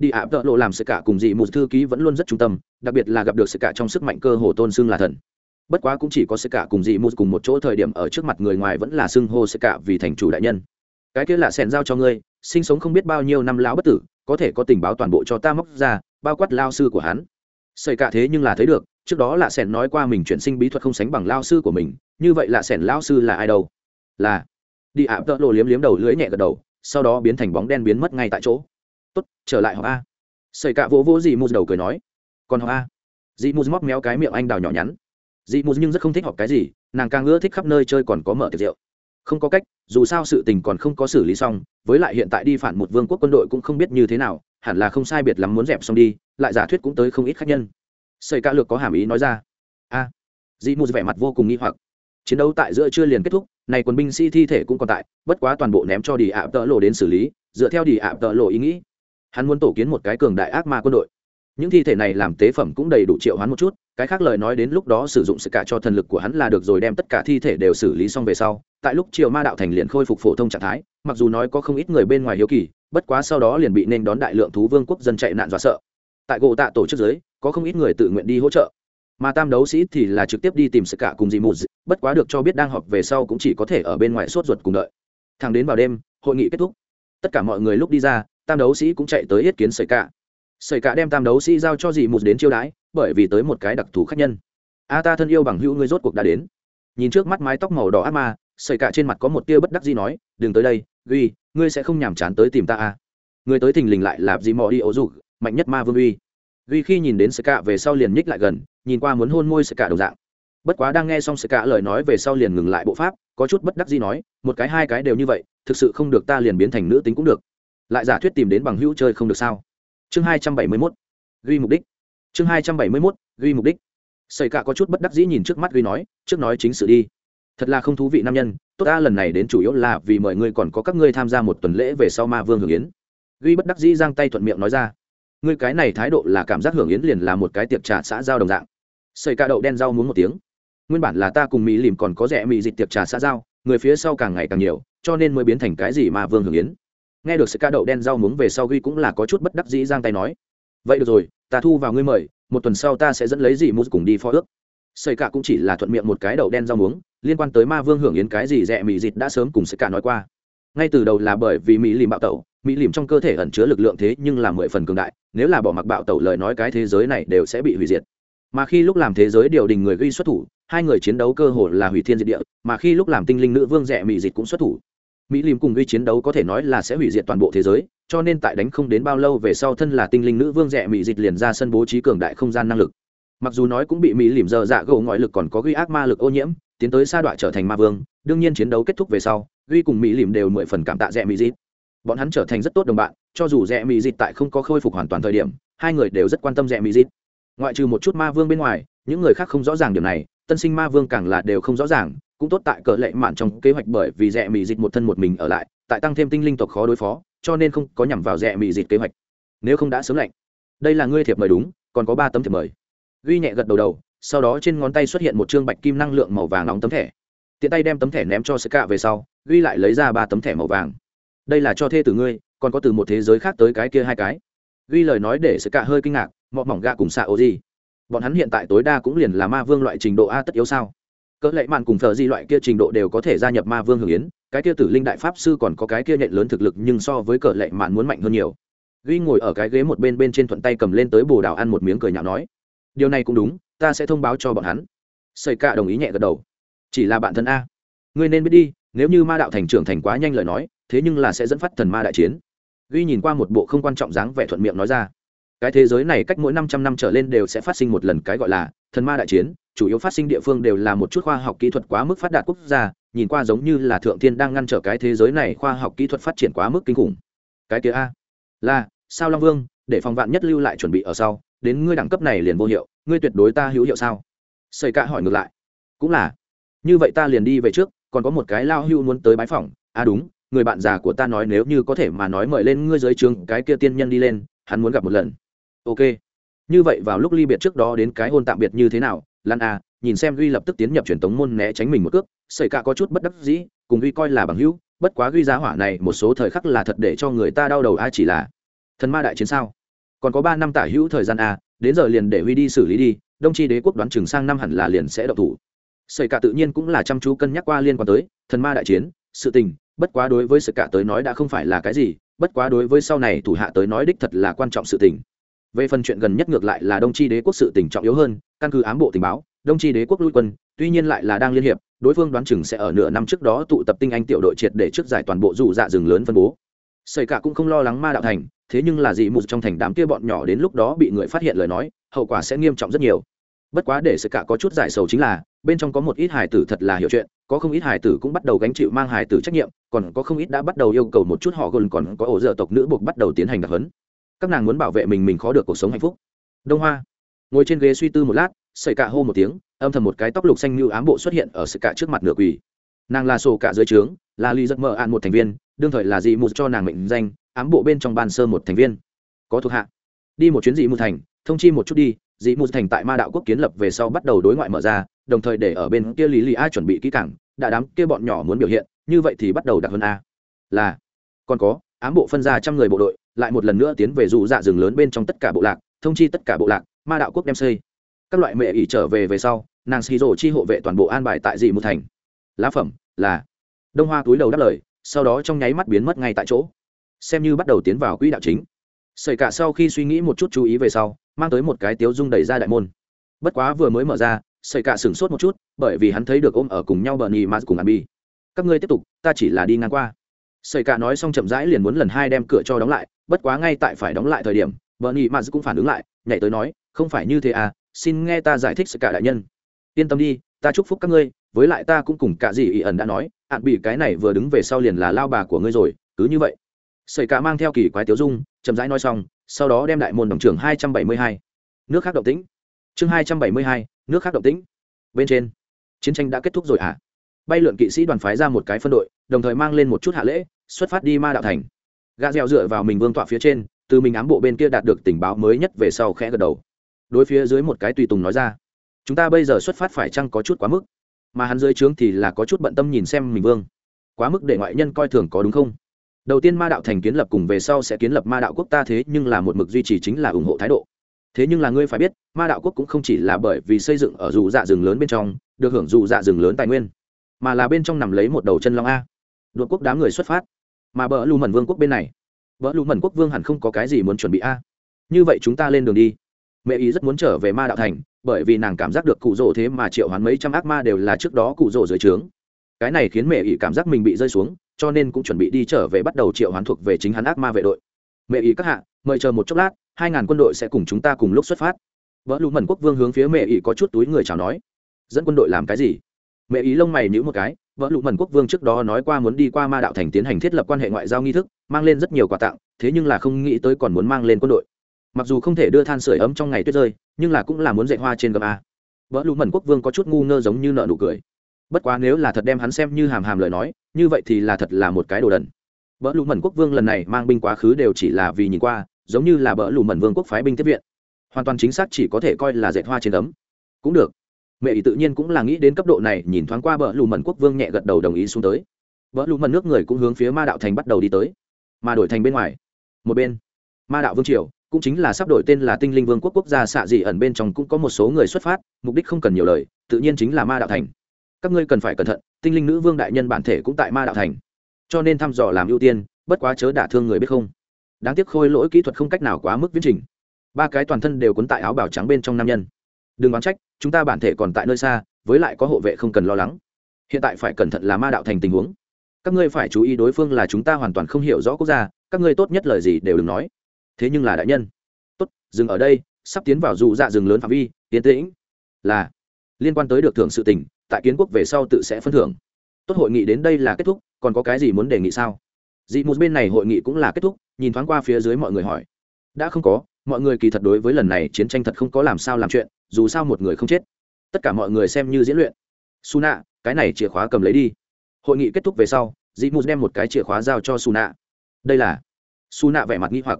[SPEAKER 1] đi ạ, tợ lộ làm sự cả cùng dị mù thư ký vẫn luôn rất trung tâm, đặc biệt là gặp được sự cả trong sức mạnh cơ hồ tôn xưng là thần. Bất quá cũng chỉ có sự cả cùng dị mù cùng một chỗ thời điểm ở trước mặt người ngoài vẫn là xưng hô sự cả vì thành chủ đại nhân. Cái kia là sẻn giao cho ngươi, sinh sống không biết bao nhiêu năm lão bất tử, có thể có tình báo toàn bộ cho ta móc ra, bao quát lao sư của hắn. Xây cả thế nhưng là thấy được, trước đó là sẻn nói qua mình chuyển sinh bí thuật không sánh bằng lao sư của mình, như vậy là sẻn lao sư là ai đâu? Là, đi ạ, tợ lộ liếm liếm đầu lưỡi nhẹ gật đầu, sau đó biến thành bóng đen biến mất ngay tại chỗ tốt, trở lại họ a. Xảy cả vỗ vỗ dì mù đầu cười nói. Còn họ a. Dị mù móc méo cái miệng anh đào nhỏ nhắn. Dị mù nhưng rất không thích học cái gì, nàng càng ưa thích khắp nơi chơi còn có mở tiệc rượu. Không có cách, dù sao sự tình còn không có xử lý xong, với lại hiện tại đi phản một vương quốc quân đội cũng không biết như thế nào, hẳn là không sai biệt lắm muốn dẹp xong đi, lại giả thuyết cũng tới không ít khách nhân. Xây ca lược có hàm ý nói ra. A. Dị mù vẻ mặt vô cùng nghi hoặc. Chiến đấu tại giữa chưa liền kết thúc, này quân binh sĩ thi thể cũng còn tại, bất quá toàn bộ ném cho đi ạ tợ lộ đến xử lý, dựa theo đi ạ tợ lộ ý nghĩ hắn muốn tổ kiến một cái cường đại ác ma quân đội. Những thi thể này làm tế phẩm cũng đầy đủ triệu hắn một chút, cái khác lời nói đến lúc đó sử dụng sự cả cho thần lực của hắn là được rồi đem tất cả thi thể đều xử lý xong về sau, tại lúc triều ma đạo thành liền khôi phục phổ thông trạng thái, mặc dù nói có không ít người bên ngoài hiếu kỳ, bất quá sau đó liền bị nên đón đại lượng thú vương quốc dân chạy nạn dọa sợ. Tại gỗ tạ tổ chức giới, có không ít người tự nguyện đi hỗ trợ. Mà tam đấu sĩ thì là trực tiếp đi tìm sự cả cùng dì mù bất quá được cho biết đang họp về sau cũng chỉ có thể ở bên ngoài sốt ruột cùng đợi. Thằng đến vào đêm, hội nghị kết thúc. Tất cả mọi người lúc đi ra tam đấu sĩ cũng chạy tới yết kiến sợi cả sợi cả đem tam đấu sĩ giao cho dì mụt đến chiêu đãi, bởi vì tới một cái đặc thù khách nhân. A ta thân yêu bằng hữu ngươi rốt cuộc đã đến. Nhìn trước mắt mái tóc màu đỏ ác ma, sợi cả trên mặt có một tia bất đắc gì nói, đừng tới đây, ghi, ngươi sẽ không nhàm chán tới tìm ta à? Người tới thình lình lại là dì mò đi ấu dục, mạnh nhất ma vương uy. Ghi khi nhìn đến sợi cả về sau liền nhích lại gần, nhìn qua muốn hôn môi sợi cả đồng dạng. Bất quá đang nghe xong sợi cả lời nói về sau liền ngừng lại bộ pháp, có chút bất đắc gì nói, một cái hai cái đều như vậy, thực sự không được ta liền biến thành nữ tính cũng được lại giả thuyết tìm đến bằng hữu chơi không được sao? Chương hai trăm bảy mươi mốt, ghi mục đích. Chương hai trăm bảy mươi mốt, ghi mục đích. Xây cả có chút bất đắc dĩ nhìn trước mắt ghi nói, trước nói chính sự đi. Thật là không thú vị nam nhân. Tốt ta lần này đến chủ yếu là vì mời ngươi còn có các ngươi tham gia một tuần lễ về sau ma vương hưởng yến. Ghi bất đắc dĩ giang tay thuận miệng nói ra, ngươi cái này thái độ là cảm giác hưởng yến liền là một cái tiệc trà xã giao đồng dạng. Xây cả đậu đen rau muốn một tiếng, nguyên bản là ta cùng mỹ lìm còn có rẻ mỹ dịch tiệc trà xã giao, người phía sau càng ngày càng nhiều, cho nên mới biến thành cái gì mà vương hưởng yến nghe được sự ca đậu đen rau muống về sau ghi cũng là có chút bất đắc dĩ giang tay nói, vậy được rồi, ta thu vào ngươi mời, một tuần sau ta sẽ dẫn lấy gì mù cùng đi phó ước. Xây cả cũng chỉ là thuận miệng một cái đậu đen rau muống, liên quan tới ma vương hưởng yến cái gì rẻ mì dịt đã sớm cùng sự cả nói qua. Ngay từ đầu là bởi vì mỹ lìm bạo tẩu mỹ lìm trong cơ thể ẩn chứa lực lượng thế nhưng là mười phần cường đại, nếu là bỏ mặc bạo tẩu lời nói cái thế giới này đều sẽ bị hủy diệt. Mà khi lúc làm thế giới điều đình người ghi xuất thủ, hai người chiến đấu cơ hội là hủy thiên diệt địa, mà khi lúc làm tinh linh nữ vương rẻ mỹ dịch cũng xuất thủ mỹ lim cùng ghi chiến đấu có thể nói là sẽ hủy diệt toàn bộ thế giới, cho nên tại đánh không đến bao lâu về sau thân là tinh linh nữ vương rẻ mỹ dịch liền ra sân bố trí cường đại không gian năng lực. Mặc dù nói cũng bị mỹ lìm dơ dạ gỗ ngoại lực còn có ghi ác ma lực ô nhiễm, tiến tới sa đoạn trở thành ma vương, đương nhiên chiến đấu kết thúc về sau ghi cùng mỹ lìm đều mười phần cảm tạ rẻ mỹ dịch. Bọn hắn trở thành rất tốt đồng bạn, cho dù rẻ mỹ dịch tại không có khôi phục hoàn toàn thời điểm, hai người đều rất quan tâm rẻ mỹ dịch. Ngoại trừ một chút ma vương bên ngoài, những người khác không rõ ràng điểm này, tân sinh ma vương càng là đều không rõ ràng cũng tốt tại cờ lệ mạn trong kế hoạch bởi vì rẻ mì dịch một thân một mình ở lại, tại tăng thêm tinh linh tộc khó đối phó, cho nên không có nhằm vào rẻ mì dịch kế hoạch. Nếu không đã sớm lạnh. Đây là ngươi thiệp mời đúng, còn có ba tấm thiệp mời. Ghi nhẹ gật đầu đầu, sau đó trên ngón tay xuất hiện một chương bạch kim năng lượng màu vàng nóng tấm thẻ. Tiện tay đem tấm thẻ ném cho sơ cạ về sau, ghi lại lấy ra ba tấm thẻ màu vàng. Đây là cho thê từ ngươi, còn có từ một thế giới khác tới cái kia hai cái. Ghi lời nói để sơ cạ hơi kinh ngạc, mọ mỏng gạ cùng xạ ô gì bọn hắn hiện tại tối đa cũng liền là ma vương loại trình độ a tất yếu sao? Cỡ lệ mạn cùng thờ di loại kia trình độ đều có thể gia nhập ma vương hưởng yến, cái kia tử linh đại pháp sư còn có cái kia nhện lớn thực lực nhưng so với cỡ lệ mạn muốn mạnh hơn nhiều. Ghi ngồi ở cái ghế một bên bên trên thuận tay cầm lên tới bồ đào ăn một miếng cười nhạo nói, điều này cũng đúng, ta sẽ thông báo cho bọn hắn. Xây cạ đồng ý nhẹ gật đầu. Chỉ là bạn thân a. Ngươi nên biết đi, nếu như ma đạo thành trưởng thành quá nhanh lời nói, thế nhưng là sẽ dẫn phát thần ma đại chiến. Ghi nhìn qua một bộ không quan trọng dáng vẻ thuận miệng nói ra. Cái thế giới này cách mỗi năm trăm năm trở lên đều sẽ phát sinh một lần cái gọi là thần ma đại chiến chủ yếu phát sinh địa phương đều là một chút khoa học kỹ thuật quá mức phát đạt quốc gia, nhìn qua giống như là thượng thiên đang ngăn trở cái thế giới này khoa học kỹ thuật phát triển quá mức kinh khủng. Cái kia a. Là, sao long vương, để phòng vạn nhất lưu lại chuẩn bị ở sau, đến ngươi đẳng cấp này liền vô hiệu, ngươi tuyệt đối ta hữu hiệu sao? Xây cả hỏi ngược lại. Cũng là. Như vậy ta liền đi về trước, còn có một cái lao hưu muốn tới bái phòng à đúng, người bạn già của ta nói nếu như có thể mà nói mời lên ngươi dưới trường cái kia tiên nhân đi lên, hắn muốn gặp một lần. Ok. Như vậy vào lúc ly biệt trước đó đến cái hôn tạm biệt như thế nào lan a, nhìn xem Huy lập tức tiến nhập truyền tống môn né tránh mình một cước xảy cả có chút bất đắc dĩ, cùng Huy coi là bằng hữu, bất quá Huy giá hỏa này một số thời khắc là thật để cho người ta đau đầu a chỉ là thần ma đại chiến sao? Còn có ba năm tả hữu thời gian a, đến giờ liền để huy đi xử lý đi, đông tri đế quốc đoán chừng sang năm hẳn là liền sẽ độc thủ. Xảy cả tự nhiên cũng là chăm chú cân nhắc qua liên quan tới thần ma đại chiến, sự tình, bất quá đối với sự cả tới nói đã không phải là cái gì, bất quá đối với sau này thủ hạ tới nói đích thật là quan trọng sự tình. Về phần chuyện gần nhất ngược lại là đông tri đế quốc sự tình trọng yếu hơn căn cứ ám bộ tình báo đông tri đế quốc lui quân tuy nhiên lại là đang liên hiệp đối phương đoán chừng sẽ ở nửa năm trước đó tụ tập tinh anh tiểu đội triệt để trước giải toàn bộ dù dạ rừng lớn phân bố. Xảy cả cũng không lo lắng ma đạo thành thế nhưng là dị mục trong thành đám kia bọn nhỏ đến lúc đó bị người phát hiện lời nói hậu quả sẽ nghiêm trọng rất nhiều. Bất quá để sự cả có chút giải sầu chính là bên trong có một ít hài tử thật là hiểu chuyện có không ít hài tử cũng bắt đầu gánh chịu mang hài tử trách nhiệm còn có không ít đã bắt đầu yêu cầu một chút họ gần còn có ổ dở tộc nữ buộc bắt đầu tiến hành đặc huấn, các nàng muốn bảo vệ mình mình khó được cuộc sống hạnh phúc. Đông hoa ngồi trên ghế suy tư một lát, sợi cả hô một tiếng, âm thầm một cái tóc lục xanh như ám bộ xuất hiện ở sợi cả trước mặt nửa quỳ. Nàng là sổ cả dưới trướng, là ly giấc mơ ạn một thành viên, đương thời là dị mù cho nàng mệnh danh, ám bộ bên trong ban sơ một thành viên. Có thuộc hạ. Đi một chuyến dị mù thành, thông chi một chút đi, dị mù thành tại ma đạo quốc kiến lập về sau bắt đầu đối ngoại mở ra, đồng thời để ở bên kia lý lì a chuẩn bị kỹ cảng đã đám kia bọn nhỏ muốn biểu hiện, như vậy thì bắt đầu đặt hơn a. Là, còn có, ám bộ phân ra trăm người bộ đội, lại một lần nữa tiến về dù dạ rừng lớn bên trong tất cả bộ lạc, thông chi tất cả bộ lạc ma đạo quốc đem xây. Các loại mẹ ỉ trở về về sau, nàng xì rổ chi hộ vệ toàn bộ an bài tại dị một thành. Lá phẩm là đông hoa túi đầu đáp lời, sau đó trong nháy mắt biến mất ngay tại chỗ. Xem như bắt đầu tiến vào quỹ đạo chính. Xảy cả sau khi suy nghĩ một chút chú ý về sau, mang tới một cái tiếu dung đẩy ra đại môn. Bất quá vừa mới mở ra xảy cả sửng sốt một chút, bởi vì hắn thấy được ôm ở cùng nhau bờ nhì mà cùng ăn bi. Các ngươi tiếp tục, ta chỉ là đi ngang qua. Xảy cả nói xong chậm rãi liền muốn lần hai đem cửa cho đóng lại, bất quá ngay tại phải đóng lại thời điểm, bờ nhì mà cũng phản ứng lại nhảy tới nói, không phải như thế à xin nghe ta giải thích sự cả đại nhân. Yên tâm đi, ta chúc phúc các ngươi, với lại ta cũng cùng cả gì ỷ ẩn đã nói, ạn bị cái này vừa đứng về sau liền là lao bà của ngươi rồi, cứ như vậy. Sợi cả mang theo kỳ quái tiếu dung, chậm rãi nói xong, sau đó đem đại môn đồng trưởng hai trăm bảy mươi hai. Nước khác động tĩnh. Chương hai trăm bảy mươi hai, nước khác động tĩnh. Bên trên, chiến tranh đã kết thúc rồi à? bay lượn kỵ sĩ đoàn phái ra một cái phân đội, đồng thời mang lên một chút hạ lễ, xuất phát đi ma đạo thành. Gà dẻo dựa vào mình vương tọa phía trên từ mình ám bộ bên kia đạt được tình báo mới nhất về sau khẽ gật đầu. Đối phía dưới một cái tùy tùng nói ra, chúng ta bây giờ xuất phát phải chăng có chút quá mức? Mà hắn dưới trướng thì là có chút bận tâm nhìn xem mình vương. Quá mức để ngoại nhân coi thường có đúng không? Đầu tiên ma đạo thành kiến lập cùng về sau sẽ kiến lập ma đạo quốc ta thế nhưng là một mực duy trì chính là ủng hộ thái độ. Thế nhưng là ngươi phải biết, ma đạo quốc cũng không chỉ là bởi vì xây dựng ở dù dạ rừng lớn bên trong, được hưởng dù dạ rừng lớn tài nguyên, mà là bên trong nằm lấy một đầu chân long a. Đội quốc đám người xuất phát, mà bờ lù mẩn vương quốc bên này vợ lù mẩn quốc vương hẳn không có cái gì muốn chuẩn bị a. À? Như vậy chúng ta lên đường đi. Mẹ ý rất muốn trở về ma đạo thành, bởi vì nàng cảm giác được cụ rỗ thế mà triệu hoán mấy trăm ác ma đều là trước đó cụ rỗ dưới trướng. Cái này khiến mẹ ý cảm giác mình bị rơi xuống, cho nên cũng chuẩn bị đi trở về bắt đầu triệu hoán thuộc về chính hắn ác ma vệ đội. Mẹ ý các hạ, mời chờ một chốc lát, hai ngàn quân đội sẽ cùng chúng ta cùng lúc xuất phát. Vợ lụ mẩn quốc vương hướng phía mẹ ý có chút túi người chào nói. Dẫn quân đội làm cái gì? Mẹ ý lông mày nhữ một cái vợ lụ mần quốc vương trước đó nói qua muốn đi qua ma đạo thành tiến hành thiết lập quan hệ ngoại giao nghi thức, mang lên rất nhiều quà tặng, thế nhưng là không nghĩ tới còn muốn mang lên quân đội. Mặc dù không thể đưa than sửa ấm trong ngày tuyết rơi, nhưng là cũng là muốn dạy hoa trên gầm a. Vợ lụ mần quốc vương có chút ngu ngơ giống như nợ nụ cười. Bất quá nếu là thật đem hắn xem như hàm hàm lời nói, như vậy thì là thật là một cái đồ đần. Vợ lụ mần quốc vương lần này mang binh quá khứ đều chỉ là vì nhìn qua, giống như là vợ lụ mần vương quốc phái binh tiếp viện. Hoàn toàn chính xác chỉ có thể coi là dạy hoa trên ấm cũng được mẹ ý tự nhiên cũng là nghĩ đến cấp độ này, nhìn thoáng qua bờ lù mẩn quốc vương nhẹ gật đầu đồng ý xuống tới. Bờ lù mẩn nước người cũng hướng phía ma đạo thành bắt đầu đi tới, mà đổi thành bên ngoài. Một bên, ma đạo vương triều cũng chính là sắp đổi tên là tinh linh vương quốc quốc gia xạ dị ẩn bên trong cũng có một số người xuất phát, mục đích không cần nhiều lời, tự nhiên chính là ma đạo thành. Các ngươi cần phải cẩn thận, tinh linh nữ vương đại nhân bản thể cũng tại ma đạo thành, cho nên thăm dò làm ưu tiên, bất quá chớ đả thương người biết không. Đáng tiếc khôi lỗi kỹ thuật không cách nào quá mức viễn trình. Ba cái toàn thân đều cuốn tại áo bào trắng bên trong nam nhân đừng oán trách, chúng ta bản thể còn tại nơi xa, với lại có hộ vệ không cần lo lắng. Hiện tại phải cẩn thận là ma đạo thành tình huống. Các ngươi phải chú ý đối phương là chúng ta hoàn toàn không hiểu rõ quốc gia, các ngươi tốt nhất lời gì đều đừng nói. Thế nhưng là đại nhân. Tốt, dừng ở đây, sắp tiến vào dù dạ rừng lớn phạm vi tiến tĩnh. Là, liên quan tới được thưởng sự tình, tại kiến quốc về sau tự sẽ phân thưởng. Tốt, hội nghị đến đây là kết thúc, còn có cái gì muốn đề nghị sao? Dị một bên này hội nghị cũng là kết thúc, nhìn thoáng qua phía dưới mọi người hỏi. Đã không có mọi người kỳ thật đối với lần này chiến tranh thật không có làm sao làm chuyện, dù sao một người không chết. Tất cả mọi người xem như diễn luyện. Su nạ cái này chìa khóa cầm lấy đi. Hội nghị kết thúc về sau dị mù đem một cái chìa khóa giao cho su nạ đây là su nạ vẻ mặt nghi hoặc.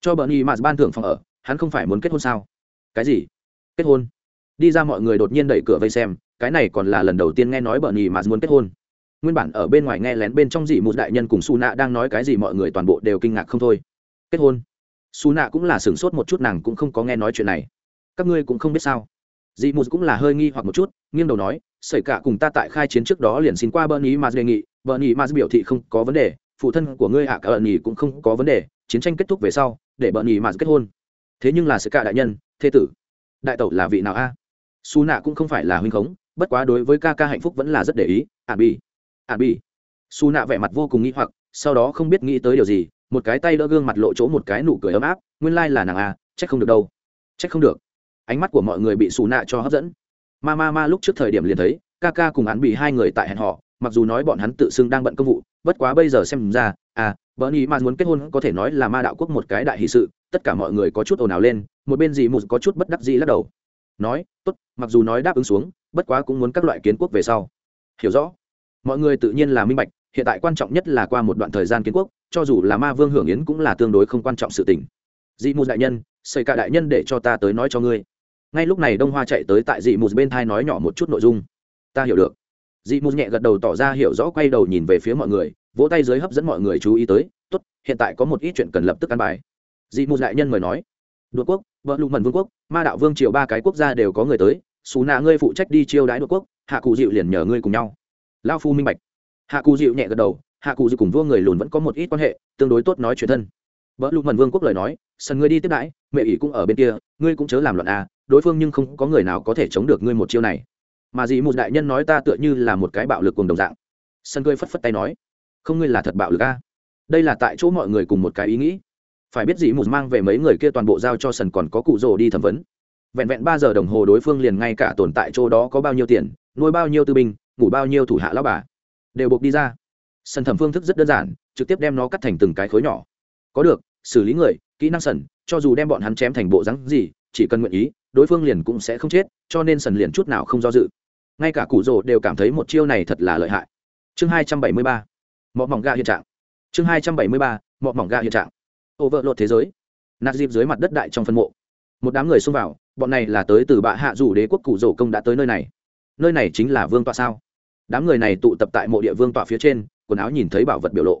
[SPEAKER 1] Cho bờ nhi mà ban thưởng phòng ở, hắn không phải muốn kết hôn sao? Cái gì? Kết hôn? Đi ra mọi người đột nhiên đẩy cửa vây xem, cái này còn là lần đầu tiên nghe nói bờ nhi mà muốn kết hôn. Nguyên bản ở bên ngoài nghe lén bên trong dị mù đại nhân cùng su nạ đang nói cái gì mọi người toàn bộ đều kinh ngạc không thôi. Kết hôn? Su nạ cũng là sửng sốt một chút, nàng cũng không có nghe nói chuyện này. Các ngươi cũng không biết sao? Dị một cũng là hơi nghi hoặc một chút, nghiêng đầu nói xảy cả cùng ta tại khai chiến trước đó liền xin qua bernie ý mà đề nghị. Bernie ý mà biểu thị không có vấn đề, phụ thân của ngươi ạ cả ẩn cũng không có vấn đề, chiến tranh kết thúc về sau, để bernie ý mà kết hôn. Thế nhưng là xảy cả đại nhân thế tử, đại tẩu là vị nào a? Su nạ cũng không phải là huynh khống, bất quá đối với ca ca hạnh phúc vẫn là rất để ý. Ả bi ả bi su nạ vẻ mặt vô cùng nghi hoặc, sau đó không biết nghĩ tới điều gì một cái tay đỡ gương mặt lộ chỗ một cái nụ cười ấm áp, nguyên lai là nàng a trách không được đâu. Trách không được. Ánh mắt của mọi người bị xù nạ cho hấp dẫn. Ma ma ma lúc trước thời điểm liền thấy, ca ca cùng hắn bị hai người tại hẹn họ mặc dù nói bọn hắn tự xưng đang bận công vụ, bất quá bây giờ xem ra à bỡn ý mà muốn kết hôn có thể nói là ma đạo quốc một cái đại hì sự, tất cả mọi người có chút ồn ào lên, một bên gì một có chút bất đắc dĩ lắc đầu. Nói, tốt, mặc dù nói đáp ứng xuống, bất quá cũng muốn các loại kiến quốc về sau. Hiểu rõ mọi người tự nhiên là minh bạch, hiện tại quan trọng nhất là qua một đoạn thời gian kiến quốc, cho dù là ma vương hưởng yến cũng là tương đối không quan trọng sự tình. Dị mù đại nhân xây cả đại nhân để cho ta tới nói cho ngươi. Ngay lúc này đông hoa chạy tới tại dị mù bên thai nói nhỏ một chút nội dung. Ta hiểu được. Dị mù nhẹ gật đầu tỏ ra hiểu rõ quay đầu nhìn về phía mọi người, vỗ tay dưới hấp dẫn mọi người chú ý tới, tốt, hiện tại có một ít chuyện cần lập tức căn bài. Dị mù đại nhân mời nói, đột quốc vợ lụ mần vương quốc, ma đạo vương triều ba cái quốc gia đều có người tới xù nạ ngươi phụ trách đi chiêu đãi đột quốc, hạ cụ dịu liền nhờ ngươi cùng nhau lao phu minh bạch. Hạ cụ dịu nhẹ gật đầu, hạ cụ dịu cùng vua người lùn vẫn có một ít quan hệ, tương đối tốt nói chuyện thân. Vợ lục mần vương quốc lời nói, sần ngươi đi tiếp đãi, mẹ ỷ cũng ở bên kia, ngươi cũng chớ làm loạn à đối phương nhưng không có người nào có thể chống được ngươi một chiêu này. Mà dị một đại nhân nói ta tựa như là một cái bạo lực cùng đồng dạng. Sân ngươi phất phất tay nói, không ngươi là thật bạo lực à? Đây là tại chỗ mọi người cùng một cái ý nghĩ. Phải biết dị một mang về mấy người kia toàn bộ giao cho sân còn có cụ rồ đi thẩm vấn. Vẹn vẹn ba giờ đồng hồ đối phương liền ngay cả tồn tại chỗ đó có bao nhiêu tiền, nuôi bao nhiêu tư binh ngủ bao nhiêu thủ hạ lao bà. Đều buộc đi ra. Sần thẩm phương thức rất đơn giản, trực tiếp đem nó cắt thành từng cái khối nhỏ. Có được, xử lý người, kỹ năng sần, cho dù đem bọn hắn chém thành bộ rắn gì, chỉ cần nguyện ý, đối phương liền cũng sẽ không chết, cho nên sần liền chút nào không do dự. Ngay cả cụ rồ đều cảm thấy một chiêu này thật là lợi hại. Chương hai trăm bảy mươi ba, mọ mỏng ga hiện trạng. Chương hai trăm bảy mươi ba, mọ mỏng ga hiện trạng. Ô vợ lột thế giới. Nạt dịp dưới mặt đất đại trong phân mộ. Một đám người xông vào, bọn này là tới từ bạ hạ rủ đế quốc cụ rổ công đã tới nơi này. Nơi này chính là vương tọa sao? Đám người này tụ tập tại mộ địa vương tọa phía trên, quần áo nhìn thấy bảo vật biểu lộ.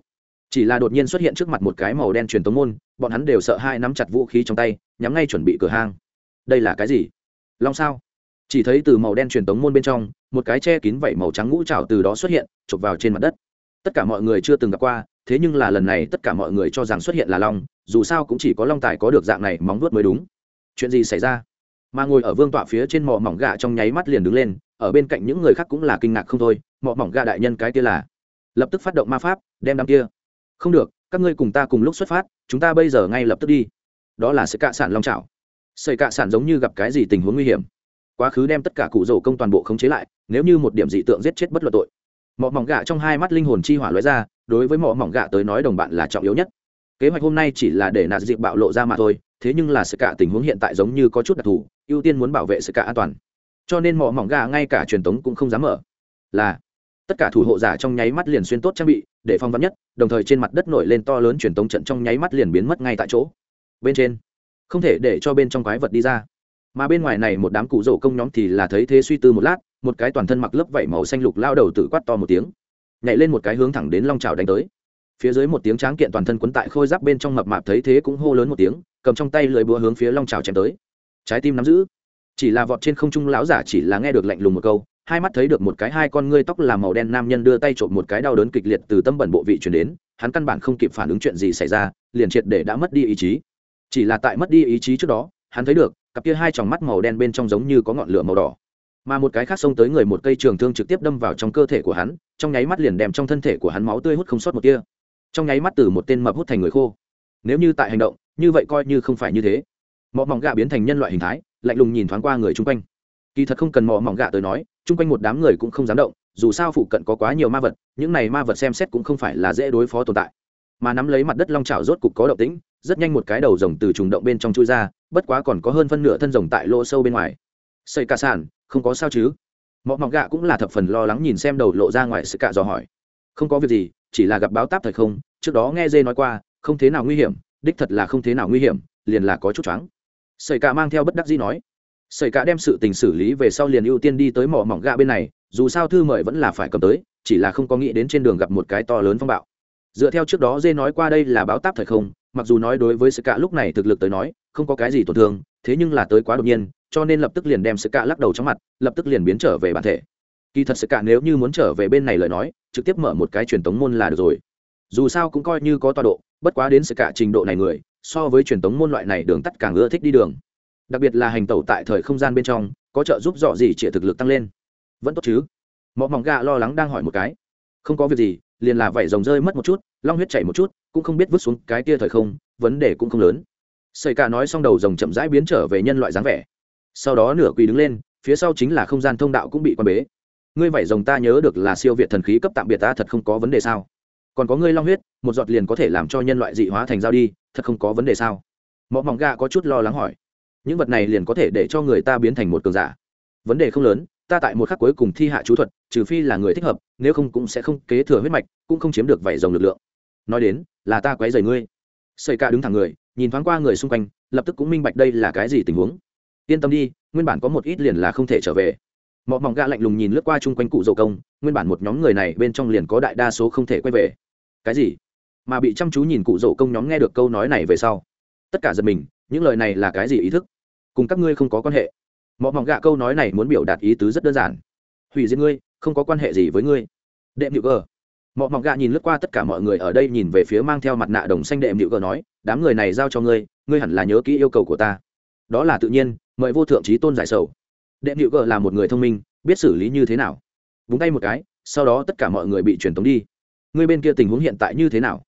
[SPEAKER 1] Chỉ là đột nhiên xuất hiện trước mặt một cái màu đen truyền tống môn, bọn hắn đều sợ hai nắm chặt vũ khí trong tay, nhắm ngay chuẩn bị cửa hang. Đây là cái gì? Long sao? Chỉ thấy từ màu đen truyền tống môn bên trong, một cái che kín vảy màu trắng ngũ trào từ đó xuất hiện, chụp vào trên mặt đất. Tất cả mọi người chưa từng gặp qua, thế nhưng là lần này tất cả mọi người cho rằng xuất hiện là long, dù sao cũng chỉ có long tài có được dạng này móng vuốt mới đúng. Chuyện gì xảy ra? Mà ngồi ở vương tọa phía trên mỏ mỏng gà trong nháy mắt liền đứng lên ở bên cạnh những người khác cũng là kinh ngạc không thôi, mọ mỏng gà đại nhân cái kia là. Lập tức phát động ma pháp, đem đám kia. Không được, các ngươi cùng ta cùng lúc xuất phát, chúng ta bây giờ ngay lập tức đi. Đó là sự cạ sản long trào sợi cạ sản giống như gặp cái gì tình huống nguy hiểm. Quá khứ đem tất cả cụ rổ công toàn bộ khống chế lại, nếu như một điểm dị tượng giết chết bất luận tội. Mọ mỏng gạ trong hai mắt linh hồn chi hỏa lóe ra, đối với mọ mỏng gạ tới nói đồng bạn là trọng yếu nhất. Kế hoạch hôm nay chỉ là để nạt dịp bạo lộ ra mà thôi, thế nhưng là sự cả tình huống hiện tại giống như có chút đặc thù, ưu tiên muốn bảo vệ sự cả an toàn cho nên mỏ mỏng gà ngay cả truyền tống cũng không dám mở. Là, tất cả thủ hộ giả trong nháy mắt liền xuyên tốt trang bị, để phong vắn nhất, đồng thời trên mặt đất nổi lên to lớn truyền tống trận trong nháy mắt liền biến mất ngay tại chỗ. Bên trên, không thể để cho bên trong quái vật đi ra. Mà bên ngoài này một đám cụ rổ công nhóm thì là thấy thế suy tư một lát, một cái toàn thân mặc lớp vảy màu xanh lục lao đầu tự quát to một tiếng, nhảy lên một cái hướng thẳng đến long trào đánh tới. Phía dưới một tiếng tráng kiện toàn thân quấn tại khôi giáp bên trong mập mạp thấy thế cũng hô lớn một tiếng, cầm trong tay lưỡi búa hướng phía long trào chém tới. Trái tim nắm giữ chỉ là vọt trên không trung lão giả chỉ là nghe được lạnh lùng một câu, hai mắt thấy được một cái hai con ngươi tóc là màu đen nam nhân đưa tay trộm một cái đau đớn kịch liệt từ tâm bẩn bộ vị chuyển đến, hắn căn bản không kịp phản ứng chuyện gì xảy ra, liền triệt để đã mất đi ý chí. Chỉ là tại mất đi ý chí trước đó, hắn thấy được, cặp kia hai tròng mắt màu đen bên trong giống như có ngọn lửa màu đỏ. Mà một cái khác xông tới người một cây trường thương trực tiếp đâm vào trong cơ thể của hắn, trong nháy mắt liền đem trong thân thể của hắn máu tươi hút không sót một tia. Trong nháy mắt từ một tên mập hút thành người khô. Nếu như tại hành động, như vậy coi như không phải như thế mỏ mỏng gạ biến thành nhân loại hình thái, lạnh lùng nhìn thoáng qua người chung quanh. Kỳ thật không cần mỏ mỏng gạ tới nói, chung quanh một đám người cũng không dám động, dù sao phụ cận có quá nhiều ma vật, những này ma vật xem xét cũng không phải là dễ đối phó tồn tại. Mà nắm lấy mặt đất long trào rốt cục có động tĩnh, rất nhanh một cái đầu rồng từ trùng động bên trong chui ra, bất quá còn có hơn phân nửa thân rồng tại lỗ sâu bên ngoài. Xây cả sản, không có sao chứ? Mọi mỏng gạ cũng là thập phần lo lắng nhìn xem đầu lộ ra ngoài sự cạ dò hỏi. Không có việc gì, chỉ là gặp báo táp thời không, trước đó nghe dê nói qua, không thế nào nguy hiểm, đích thật là không thế nào nguy hiểm, liền là có chút choáng sởi cả mang theo bất đắc dĩ nói sởi cả đem sự tình xử lý về sau liền ưu tiên đi tới mỏ mỏng gạ bên này, dù sao thư mời vẫn là phải cầm tới, chỉ là không có nghĩ đến trên đường gặp một cái to lớn phong bạo. Dựa theo trước đó dê nói qua đây là báo táp thời không, mặc dù nói đối với sự cả lúc này thực lực tới nói, không có cái gì tổn thương, thế nhưng là tới quá đột nhiên, cho nên lập tức liền đem sự cả lắc đầu trong mặt, lập tức liền biến trở về bản thể. Kỳ thật sự cả nếu như muốn trở về bên này lời nói, trực tiếp mở một cái truyền tống môn là được rồi. Dù sao cũng coi như có tọa độ, bất quá đến sự cả trình độ này người so với truyền tống môn loại này đường tắt càng ưa thích đi đường. Đặc biệt là hành tẩu tại thời không gian bên trong, có trợ giúp dọ gì chỉ thực lực tăng lên. Vẫn tốt chứ? Mọi mỏng gà lo lắng đang hỏi một cái. Không có việc gì, liền là vảy rồng rơi mất một chút, long huyết chảy một chút, cũng không biết vứt xuống cái tia thời không, vấn đề cũng không lớn. Xây cả nói xong đầu rồng chậm rãi biến trở về nhân loại dáng vẻ. Sau đó nửa quỳ đứng lên, phía sau chính là không gian thông đạo cũng bị quan bế. Ngươi vảy rồng ta nhớ được là siêu việt thần khí cấp tạm biệt ta, thật không có vấn đề sao? Còn có ngươi long huyết, một giọt liền có thể làm cho nhân loại dị hóa thành dao đi, thật không có vấn đề sao? Mọ mỏng gà có chút lo lắng hỏi. Những vật này liền có thể để cho người ta biến thành một cường giả. Vấn đề không lớn, ta tại một khắc cuối cùng thi hạ chú thuật, trừ phi là người thích hợp, nếu không cũng sẽ không kế thừa huyết mạch, cũng không chiếm được vảy dòng lực lượng. Nói đến, là ta quấy rầy ngươi. Xây ca đứng thẳng người, nhìn thoáng qua người xung quanh, lập tức cũng minh bạch đây là cái gì tình huống. Yên tâm đi, nguyên bản có một ít liền là không thể trở về. Mọ mỏng Gà lạnh lùng nhìn lướt qua chung quanh cụ dầu công, nguyên bản một nhóm người này bên trong liền có đại đa số không thể quay về cái gì? Mà bị chăm chú nhìn cụ dầu công nhóm nghe được câu nói này về sau, tất cả giật mình, những lời này là cái gì ý thức? Cùng các ngươi không có quan hệ. Mọ mỏng gạ câu nói này muốn biểu đạt ý tứ rất đơn giản. Hủy diệt ngươi, không có quan hệ gì với ngươi. Đệm nhự gờ. Mọ mỏng gạ nhìn lướt qua tất cả mọi người ở đây nhìn về phía mang theo mặt nạ đồng xanh đệm nhự gờ nói, đám người này giao cho ngươi ngươi hẳn là nhớ kỹ yêu cầu của ta. Đó là tự nhiên, mời vô thượng trí tôn giải sầu. Đệm nhự gờ là một người thông minh, biết xử lý như thế nào? Vúng tay một cái, sau đó tất cả mọi người bị truyền tống đi người bên kia tình huống hiện tại như thế nào?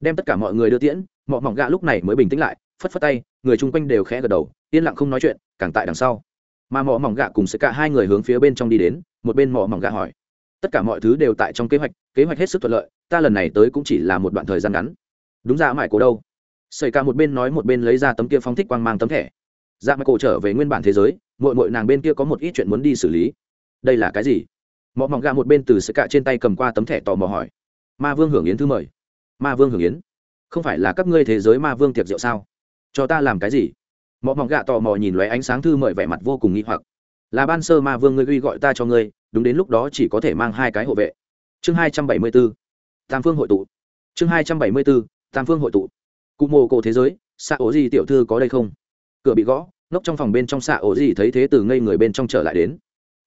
[SPEAKER 1] Đem tất cả mọi người đưa tiễn, mọ mỏng gạ lúc này mới bình tĩnh lại, phất phất tay, người chung quanh đều khẽ gật đầu, yên lặng không nói chuyện, càng tại đằng sau. Mà mỏ mỏng gạ cùng sẽ cả hai người hướng phía bên trong đi đến, một bên mỏ mỏng gạ hỏi. Tất cả mọi thứ đều tại trong kế hoạch kế hoạch hết sức thuận lợi, ta lần này tới cũng chỉ là một đoạn thời gian ngắn. Đúng ra mãi cổ đâu? Xảy cả một bên nói một bên lấy ra tấm kia phóng thích quang mang tấm thẻ. Ra mãi cổ trở về nguyên bản thế giới mội mội nàng bên kia có một ít chuyện muốn đi xử lý. Đây là cái gì? Mọ mỏng gạ một bên từ sẽ cả trên tay cầm qua tấm thẻ tò mò hỏi ma vương hưởng yến thư mời. Ma vương hưởng yến. Không phải là các ngươi thế giới ma vương tiệc rượu sao? Cho ta làm cái gì? Mọi mỏng gạ tò mò nhìn lóe ánh sáng thư mời vẻ mặt vô cùng nghi hoặc. Là ban sơ ma vương ngươi uy gọi ta cho ngươi, đúng đến lúc đó chỉ có thể mang hai cái hộ vệ. Chương hai trăm bảy mươi b ố tam phương hội tụ. Chương hai trăm bảy mươi b ố tam phương hội tụ. Cụ mồ cổ thế giới xạ ổ gì tiểu thư có đây không? Cửa bị gõ, nóc trong phòng bên trong xạ ổ gì thấy thế từ ngây người bên trong trở lại đến.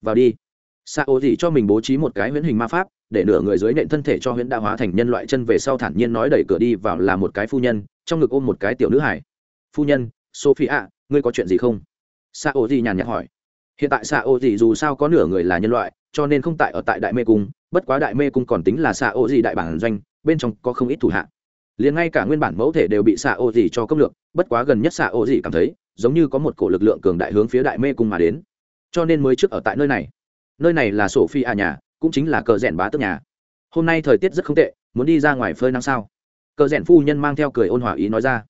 [SPEAKER 1] Vào đi. Xạ ổ gì cho mình bố trí một cái huyễn hình ma pháp để nửa người dưới nện thân thể cho huyễn đã hóa thành nhân loại chân về sau thản nhiên nói đẩy cửa đi vào là một cái phu nhân, trong ngực ôm một cái tiểu nữ hải. Phu nhân sophie ạ ngươi có chuyện gì không? Sa ô gì nhàn nhạt hỏi. Hiện tại sa ô gì dù sao có nửa người là nhân loại, cho nên không tại ở tại đại mê cung, bất quá đại mê cung còn tính là sa ô gì đại bản doanh, bên trong có không ít thủ hạ. Liền ngay cả nguyên bản mẫu thể đều bị xạ Ô gì cho công lược, bất quá gần nhất xạ Ô gì cảm thấy, giống như có một cổ lực lượng cường đại hướng phía đại mê cung mà đến. Cho nên mới trước ở tại nơi này. Nơi này là sổ phi à nhà cũng chính là cờ rèn bá tước nhà. Hôm nay thời tiết rất không tệ, muốn đi ra ngoài phơi nắng sao? Cờ rèn phu nhân mang theo cười ôn hòa ý nói ra.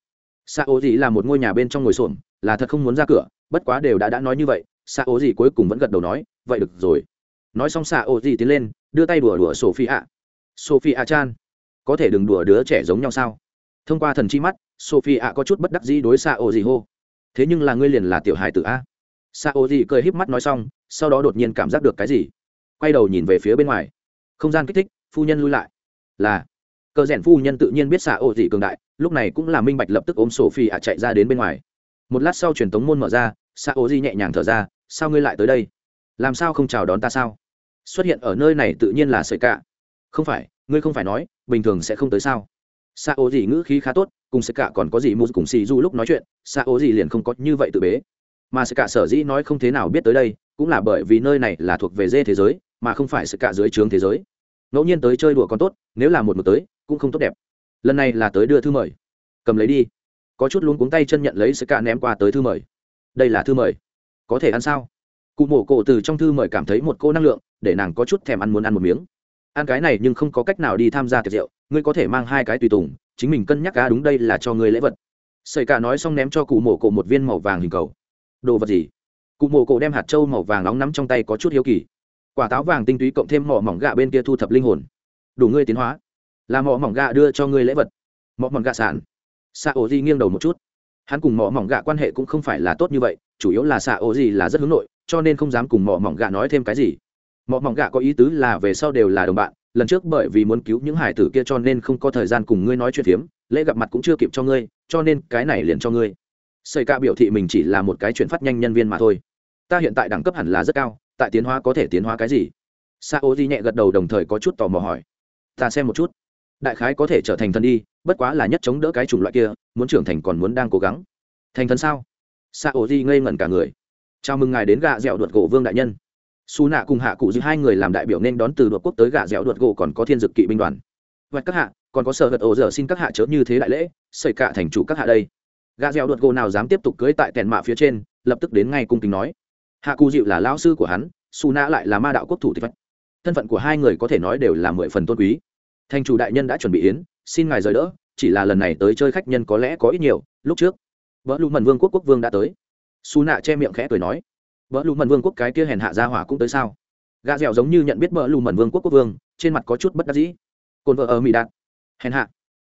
[SPEAKER 1] Xạ ố gì là một ngôi nhà bên trong ngồi xổm, là thật không muốn ra cửa, bất quá đều đã đã nói như vậy xạ ố gì cuối cùng vẫn gật đầu nói, vậy được rồi. Nói xong xạ ố gì tiến lên, đưa tay đùa đùa sophie ạ sophie ạ chan, có thể đừng đùa đứa trẻ giống nhau sao? Thông qua thần chi mắt sophie ạ có chút bất đắc dĩ đối xạ ố gì hô, thế nhưng là ngươi liền là tiểu hài tử a. Xạ ố gì cười híp mắt nói xong, sau đó đột nhiên cảm giác được cái gì? Quay đầu nhìn về phía bên ngoài. Không gian kích thích, phu nhân lui lại. Là, cờ rèn phu nhân tự nhiên biết xạ ô dị cường đại, lúc này cũng là minh bạch lập tức ôm sổ phi ạ chạy ra đến bên ngoài. Một lát sau truyền tống môn mở ra, xạ ô dị nhẹ nhàng thở ra, sao ngươi lại tới đây? Làm sao không chào đón ta sao? Xuất hiện ở nơi này tự nhiên là sợi cạ không phải, ngươi không phải nói, bình thường sẽ không tới sao? Xạ ô dị ngữ khí khá tốt, cùng sợi cạ còn có gì mua cùng xì du lúc nói chuyện, xạ ô dị liền không có như vậy tự bế mà sợi cả sở dĩ nói không thế nào biết tới đây, cũng là bởi vì nơi này là thuộc về dê thế giới, mà không phải sợi cả dưới trướng thế giới. Ngẫu nhiên tới chơi đùa còn tốt, nếu là một mực tới, cũng không tốt đẹp. Lần này là tới đưa thư mời. Cầm lấy đi. Có chút luống cuống tay chân nhận lấy sợi cả ném qua tới thư mời. Đây là thư mời. Có thể ăn sao? Cụ mổ cổ từ trong thư mời cảm thấy một cô năng lượng, để nàng có chút thèm ăn muốn ăn một miếng. Ăn cái này nhưng không có cách nào đi tham gia tiệc rượu, ngươi có thể mang hai cái tùy tùng, chính mình cân nhắc cá đúng đây là cho ngươi lễ vật. Sợi cả nói xong ném cho cụ mổ cổ một viên màu vàng hình cầu đồ vật gì? Cụ mồ cổ đem hạt trâu màu vàng nóng nắm trong tay có chút hiếu kỳ. Quả táo vàng tinh túy cộng thêm mỏ mỏng gà bên kia thu thập linh hồn. Đủ ngươi tiến hóa. Là mỏ mỏng gà đưa cho ngươi lễ vật. Mỏ mỏng gà sản. Xạ ổ di nghiêng đầu một chút. Hắn cùng mỏ mỏng gà quan hệ cũng không phải là tốt như vậy, chủ yếu là xạ ổ di là rất hướng nội, cho nên không dám cùng mỏ mỏng gà nói thêm cái gì. Mỏ mỏng gà có ý tứ là về sau đều là đồng bạn, lần trước bởi vì muốn cứu những hải tử kia cho nên không có thời gian cùng ngươi nói chuyện phiếm, lễ gặp mặt cũng chưa kịp cho ngươi, cho nên cái này liền cho ngươi xây ca biểu thị mình chỉ là một cái chuyển phát nhanh nhân viên mà thôi. Ta hiện tại đẳng cấp hẳn là rất cao, tại tiến hóa có thể tiến hóa cái gì? Sa ô di nhẹ gật đầu đồng thời có chút tò mò hỏi. Ta xem một chút. Đại khái có thể trở thành thần đi, bất quá là nhất chống đỡ cái chủng loại kia, muốn trưởng thành còn muốn đang cố gắng. Thành thần sao? Sa ô di ngây ngẩn cả người. Chào mừng ngài đến gạ dẻo đuột gỗ vương đại nhân. Su nạ cùng hạ cụ giữ hai người làm đại biểu nên đón từ đột quốc tới gạ dẻo đuột gỗ còn có thiên dực kỵ binh đoàn. Vạch các hạ, còn có sở hật ổ dở xin các hạ chớ như thế đại lễ xây cả thành chủ các hạ đây. Gà dẻo đột gỗ nào dám tiếp tục cưới tại tèn mạ phía trên, lập tức đến ngay cung kính nói. Hạ cù dịu là lao sư của hắn, su nã lại là ma đạo quốc thủ tịch thân phận của hai người có thể nói đều là mười phần tôn quý. Thành chủ đại nhân đã chuẩn bị yến, xin ngài rời đỡ, chỉ là lần này tới chơi khách nhân có lẽ có ít nhiều, lúc trước. Vợ lụ mần vương quốc quốc vương đã tới. Su nạ che miệng khẽ cười nói. Vợ lù mần vương quốc cái kia hèn hạ gia hỏa cũng tới sao? Gà dẻo giống như nhận biết vợ lù mần vương quốc quốc vương, trên mặt có chút bất đắc dĩ. Cồn vợ ở mỹ đạt. Hèn hạ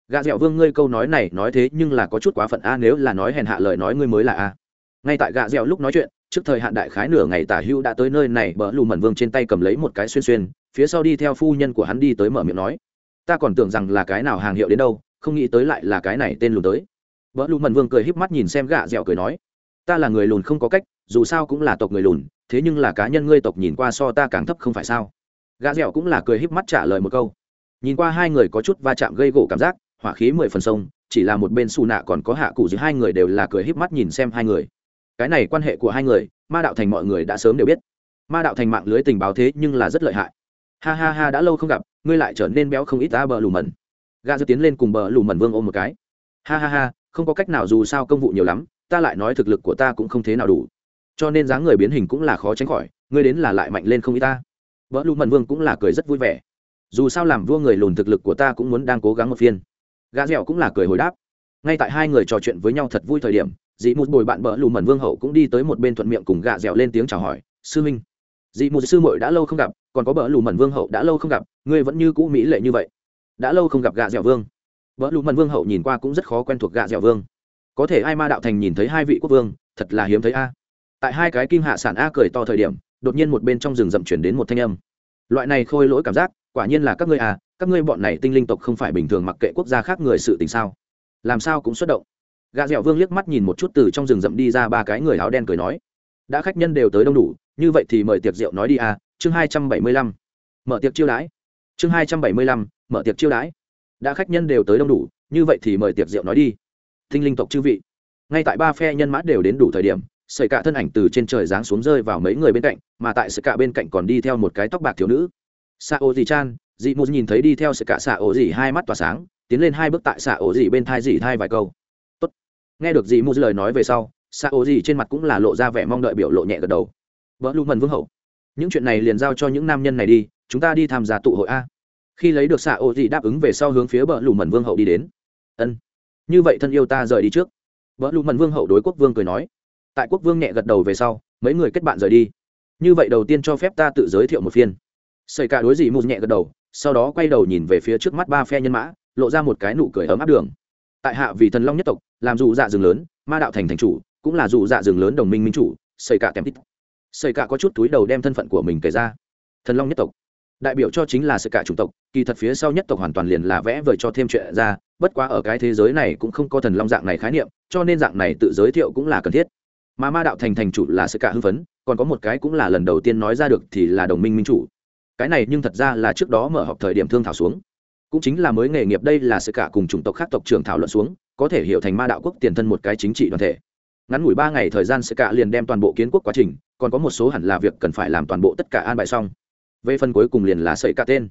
[SPEAKER 1] gà dẻo vương ngươi câu nói này nói thế nhưng là có chút quá phận a, nếu là nói hèn hạ lời nói ngươi mới là a. Ngay tại gà dẻo lúc nói chuyện, trước thời hạn đại khái nửa ngày tả hữu đã tới nơi này, bờ lù mẩn vương trên tay cầm lấy một cái xuyên xuyên, phía sau đi theo phu nhân của hắn đi tới mở miệng nói, ta còn tưởng rằng là cái nào hàng hiệu đến đâu, không nghĩ tới lại là cái này tên lùn tới. Bờ lù mẩn vương cười híp mắt nhìn xem gạ dẻo cười nói, ta là người lùn không có cách, dù sao cũng là tộc người lùn, thế nhưng là cá nhân ngươi tộc nhìn qua so ta càng thấp không phải sao? Gà dẻo cũng là cười híp mắt trả lời một câu. Nhìn qua hai người có chút va chạm gây gỗ cảm giác hỏa khí mười phần sông, chỉ là một bên xù nạ còn có hạ cụ giữa hai người đều là cười híp mắt nhìn xem hai người. Cái này quan hệ của hai người, ma đạo thành mọi người đã sớm đều biết. Ma đạo thành mạng lưới tình báo thế nhưng là rất lợi hại. Ha ha ha, đã lâu không gặp, ngươi lại trở nên béo không ít ta bờ lù mẩn. Ga dư tiến lên cùng bờ lù mẩn vương ôm một cái. Ha ha ha, không có cách nào dù sao công vụ nhiều lắm, ta lại nói thực lực của ta cũng không thế nào đủ. Cho nên dáng người biến hình cũng là khó tránh khỏi, ngươi đến là lại mạnh lên không ít ta. Bờ lù mẩn vương cũng là cười rất vui vẻ. Dù sao làm vua người lùn thực lực của ta cũng muốn đang cố gắng một phiên gà dẻo cũng là cười hồi đáp. Ngay tại hai người trò chuyện với nhau thật vui thời điểm, dị mụt bồi bạn bỡ lù mẩn vương hậu cũng đi tới một bên thuận miệng cùng gà dẻo lên tiếng chào hỏi, sư minh dị mụt sư muội đã lâu không gặp, còn có bỡ lù mẩn vương hậu đã lâu không gặp, ngươi vẫn như cũ mỹ lệ như vậy. Đã lâu không gặp gà dẻo vương. Bỡ lù mẩn vương hậu nhìn qua cũng rất khó quen thuộc gà dẻo vương. Có thể ai ma đạo thành nhìn thấy hai vị quốc vương, thật là hiếm thấy a. Tại hai cái kim hạ sản a cười to thời điểm, đột nhiên một bên trong rừng rậm chuyển đến một thanh âm. Loại này khôi lỗi cảm giác, quả nhiên là các ngươi à các ngươi bọn này tinh linh tộc không phải bình thường mặc kệ quốc gia khác người sự tình sao? Làm sao cũng xuất động. Gà dẻo vương liếc mắt nhìn một chút từ trong rừng rậm đi ra ba cái người áo đen cười nói, đã khách nhân đều tới đông đủ, như vậy thì mời tiệc rượu nói đi à chương hai trăm bảy mươi lăm, mở tiệc chiêu đãi. Chương hai trăm bảy mươi lăm, mở tiệc chiêu đãi. Đã khách nhân đều tới đông đủ, như vậy thì mời tiệc rượu nói đi. Tinh linh tộc chư vị. Ngay tại ba phe nhân mã đều đến đủ thời điểm, sợi cả thân ảnh từ trên trời giáng xuống rơi vào mấy người bên cạnh, mà tại sợi cả bên cạnh còn đi theo một cái tóc bạc thiếu nữ. Sao ô chan dị mù nhìn thấy đi theo sự cả xạ ổ dị hai mắt tỏa sáng, tiến lên hai bước tại xạ ổ dị bên thai dị thai vài câu. Tốt. nghe được dị mù lời nói về sau, xạ ổ dị trên mặt cũng là lộ ra vẻ mong đợi biểu lộ nhẹ gật đầu. Vợ lu mần vương hậu, những chuyện này liền giao cho những nam nhân này đi, chúng ta đi tham gia tụ hội a. Khi lấy được xạ ổ dị đáp ứng về sau hướng phía bờ lù mần vương hậu đi đến. Ân, như vậy thân yêu ta rời đi trước. Vợ lù mần vương hậu đối quốc vương cười nói. Tại quốc vương nhẹ gật đầu về sau, mấy người kết bạn rời đi. Như vậy đầu tiên cho phép ta tự giới thiệu một phiên. Xảy cả đối dị mù nhẹ gật đầu sau đó quay đầu nhìn về phía trước mắt ba phe nhân mã, lộ ra một cái nụ cười ấm áp đường. Tại hạ vì thần long nhất tộc, làm dù dạ rừng lớn, ma đạo thành thành chủ, cũng là dù dạ rừng lớn đồng minh minh chủ xây cả tem tít. Xây cả có chút túi đầu đem thân phận của mình kể ra. Thần long nhất tộc. Đại biểu cho chính là sự cả chủng tộc, kỳ thật phía sau nhất tộc hoàn toàn liền là vẽ vời cho thêm chuyện ra, bất quá ở cái thế giới này cũng không có thần long dạng này khái niệm, cho nên dạng này tự giới thiệu cũng là cần thiết. Mà ma đạo thành thành chủ là sự cả hưng phấn, còn có một cái cũng là lần đầu tiên nói ra được thì là đồng minh minh chủ cái này nhưng thật ra là trước đó mở họp thời điểm thương thảo xuống. Cũng chính là mới nghề nghiệp đây là sự cả cùng chủng tộc khác tộc trưởng thảo luận xuống, có thể hiểu thành ma đạo quốc tiền thân một cái chính trị đoàn thể. Ngắn ngủi ba ngày thời gian sự cả liền đem toàn bộ kiến quốc quá trình, còn có một số hẳn là việc cần phải làm toàn bộ tất cả an bài xong. Về phần cuối cùng liền là sợi cả tên.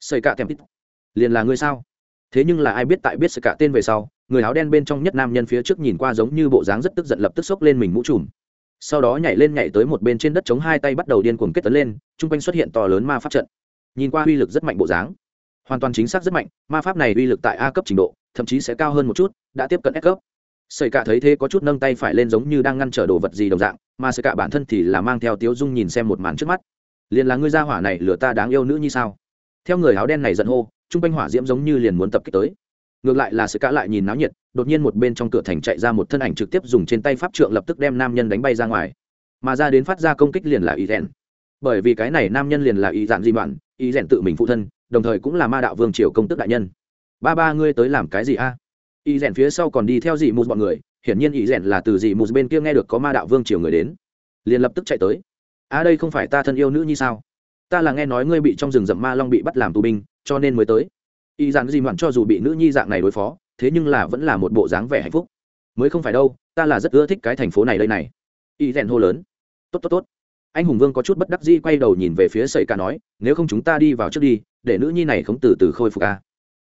[SPEAKER 1] Sợi cả tem tít. Liền là người sao? Thế nhưng là ai biết tại biết sợi cả tên về sau, người áo đen bên trong nhất nam nhân phía trước nhìn qua giống như bộ dáng rất tức giận lập tức xốc lên mình mũ trùm sau đó nhảy lên nhảy tới một bên trên đất chống hai tay bắt đầu điên cuồng kết tấn lên, chung quanh xuất hiện to lớn ma pháp trận. Nhìn qua uy lực rất mạnh bộ dáng. Hoàn toàn chính xác rất mạnh, ma pháp này uy lực tại a cấp trình độ, thậm chí sẽ cao hơn một chút, đã tiếp cận s cấp. Sợi cả thấy thế có chút nâng tay phải lên giống như đang ngăn trở đồ vật gì đồng dạng, mà sợi cả bản thân thì là mang theo tiếu dung nhìn xem một màn trước mắt. Liền là ngươi gia hỏa này lừa ta đáng yêu nữ như sao? Theo người áo đen này giận hô, chung quanh hỏa diễm giống như liền muốn tập kích tới ngược lại là sự cả lại nhìn náo nhiệt, đột nhiên một bên trong cửa thành chạy ra một thân ảnh trực tiếp dùng trên tay pháp trượng lập tức đem nam nhân đánh bay ra ngoài. Mà ra đến phát ra công kích liền là ý rèn. Bởi vì cái này nam nhân liền là ý dạn di mạn ý rèn tự mình phụ thân, đồng thời cũng là ma đạo vương triều công tức đại nhân. Ba ba ngươi tới làm cái gì a? Ý rèn phía sau còn đi theo dị mù bọn người, hiển nhiên ý rèn là từ dị mù bên kia nghe được có ma đạo vương triều người đến. Liền lập tức chạy tới. A đây không phải ta thân yêu nữ như sao? Ta là nghe nói ngươi bị trong rừng rậm ma long bị bắt làm tù binh, cho nên mới tới. Y dạn di mạn cho dù bị nữ nhi dạng này đối phó, thế nhưng là vẫn là một bộ dáng vẻ hạnh phúc. Mới không phải đâu, ta là rất ưa thích cái thành phố này đây này. Y rèn hô lớn. Tốt tốt tốt. Anh hùng vương có chút bất đắc dĩ quay đầu nhìn về phía sợi ca nói, nếu không chúng ta đi vào trước đi, để nữ nhi này không từ từ khôi phục ca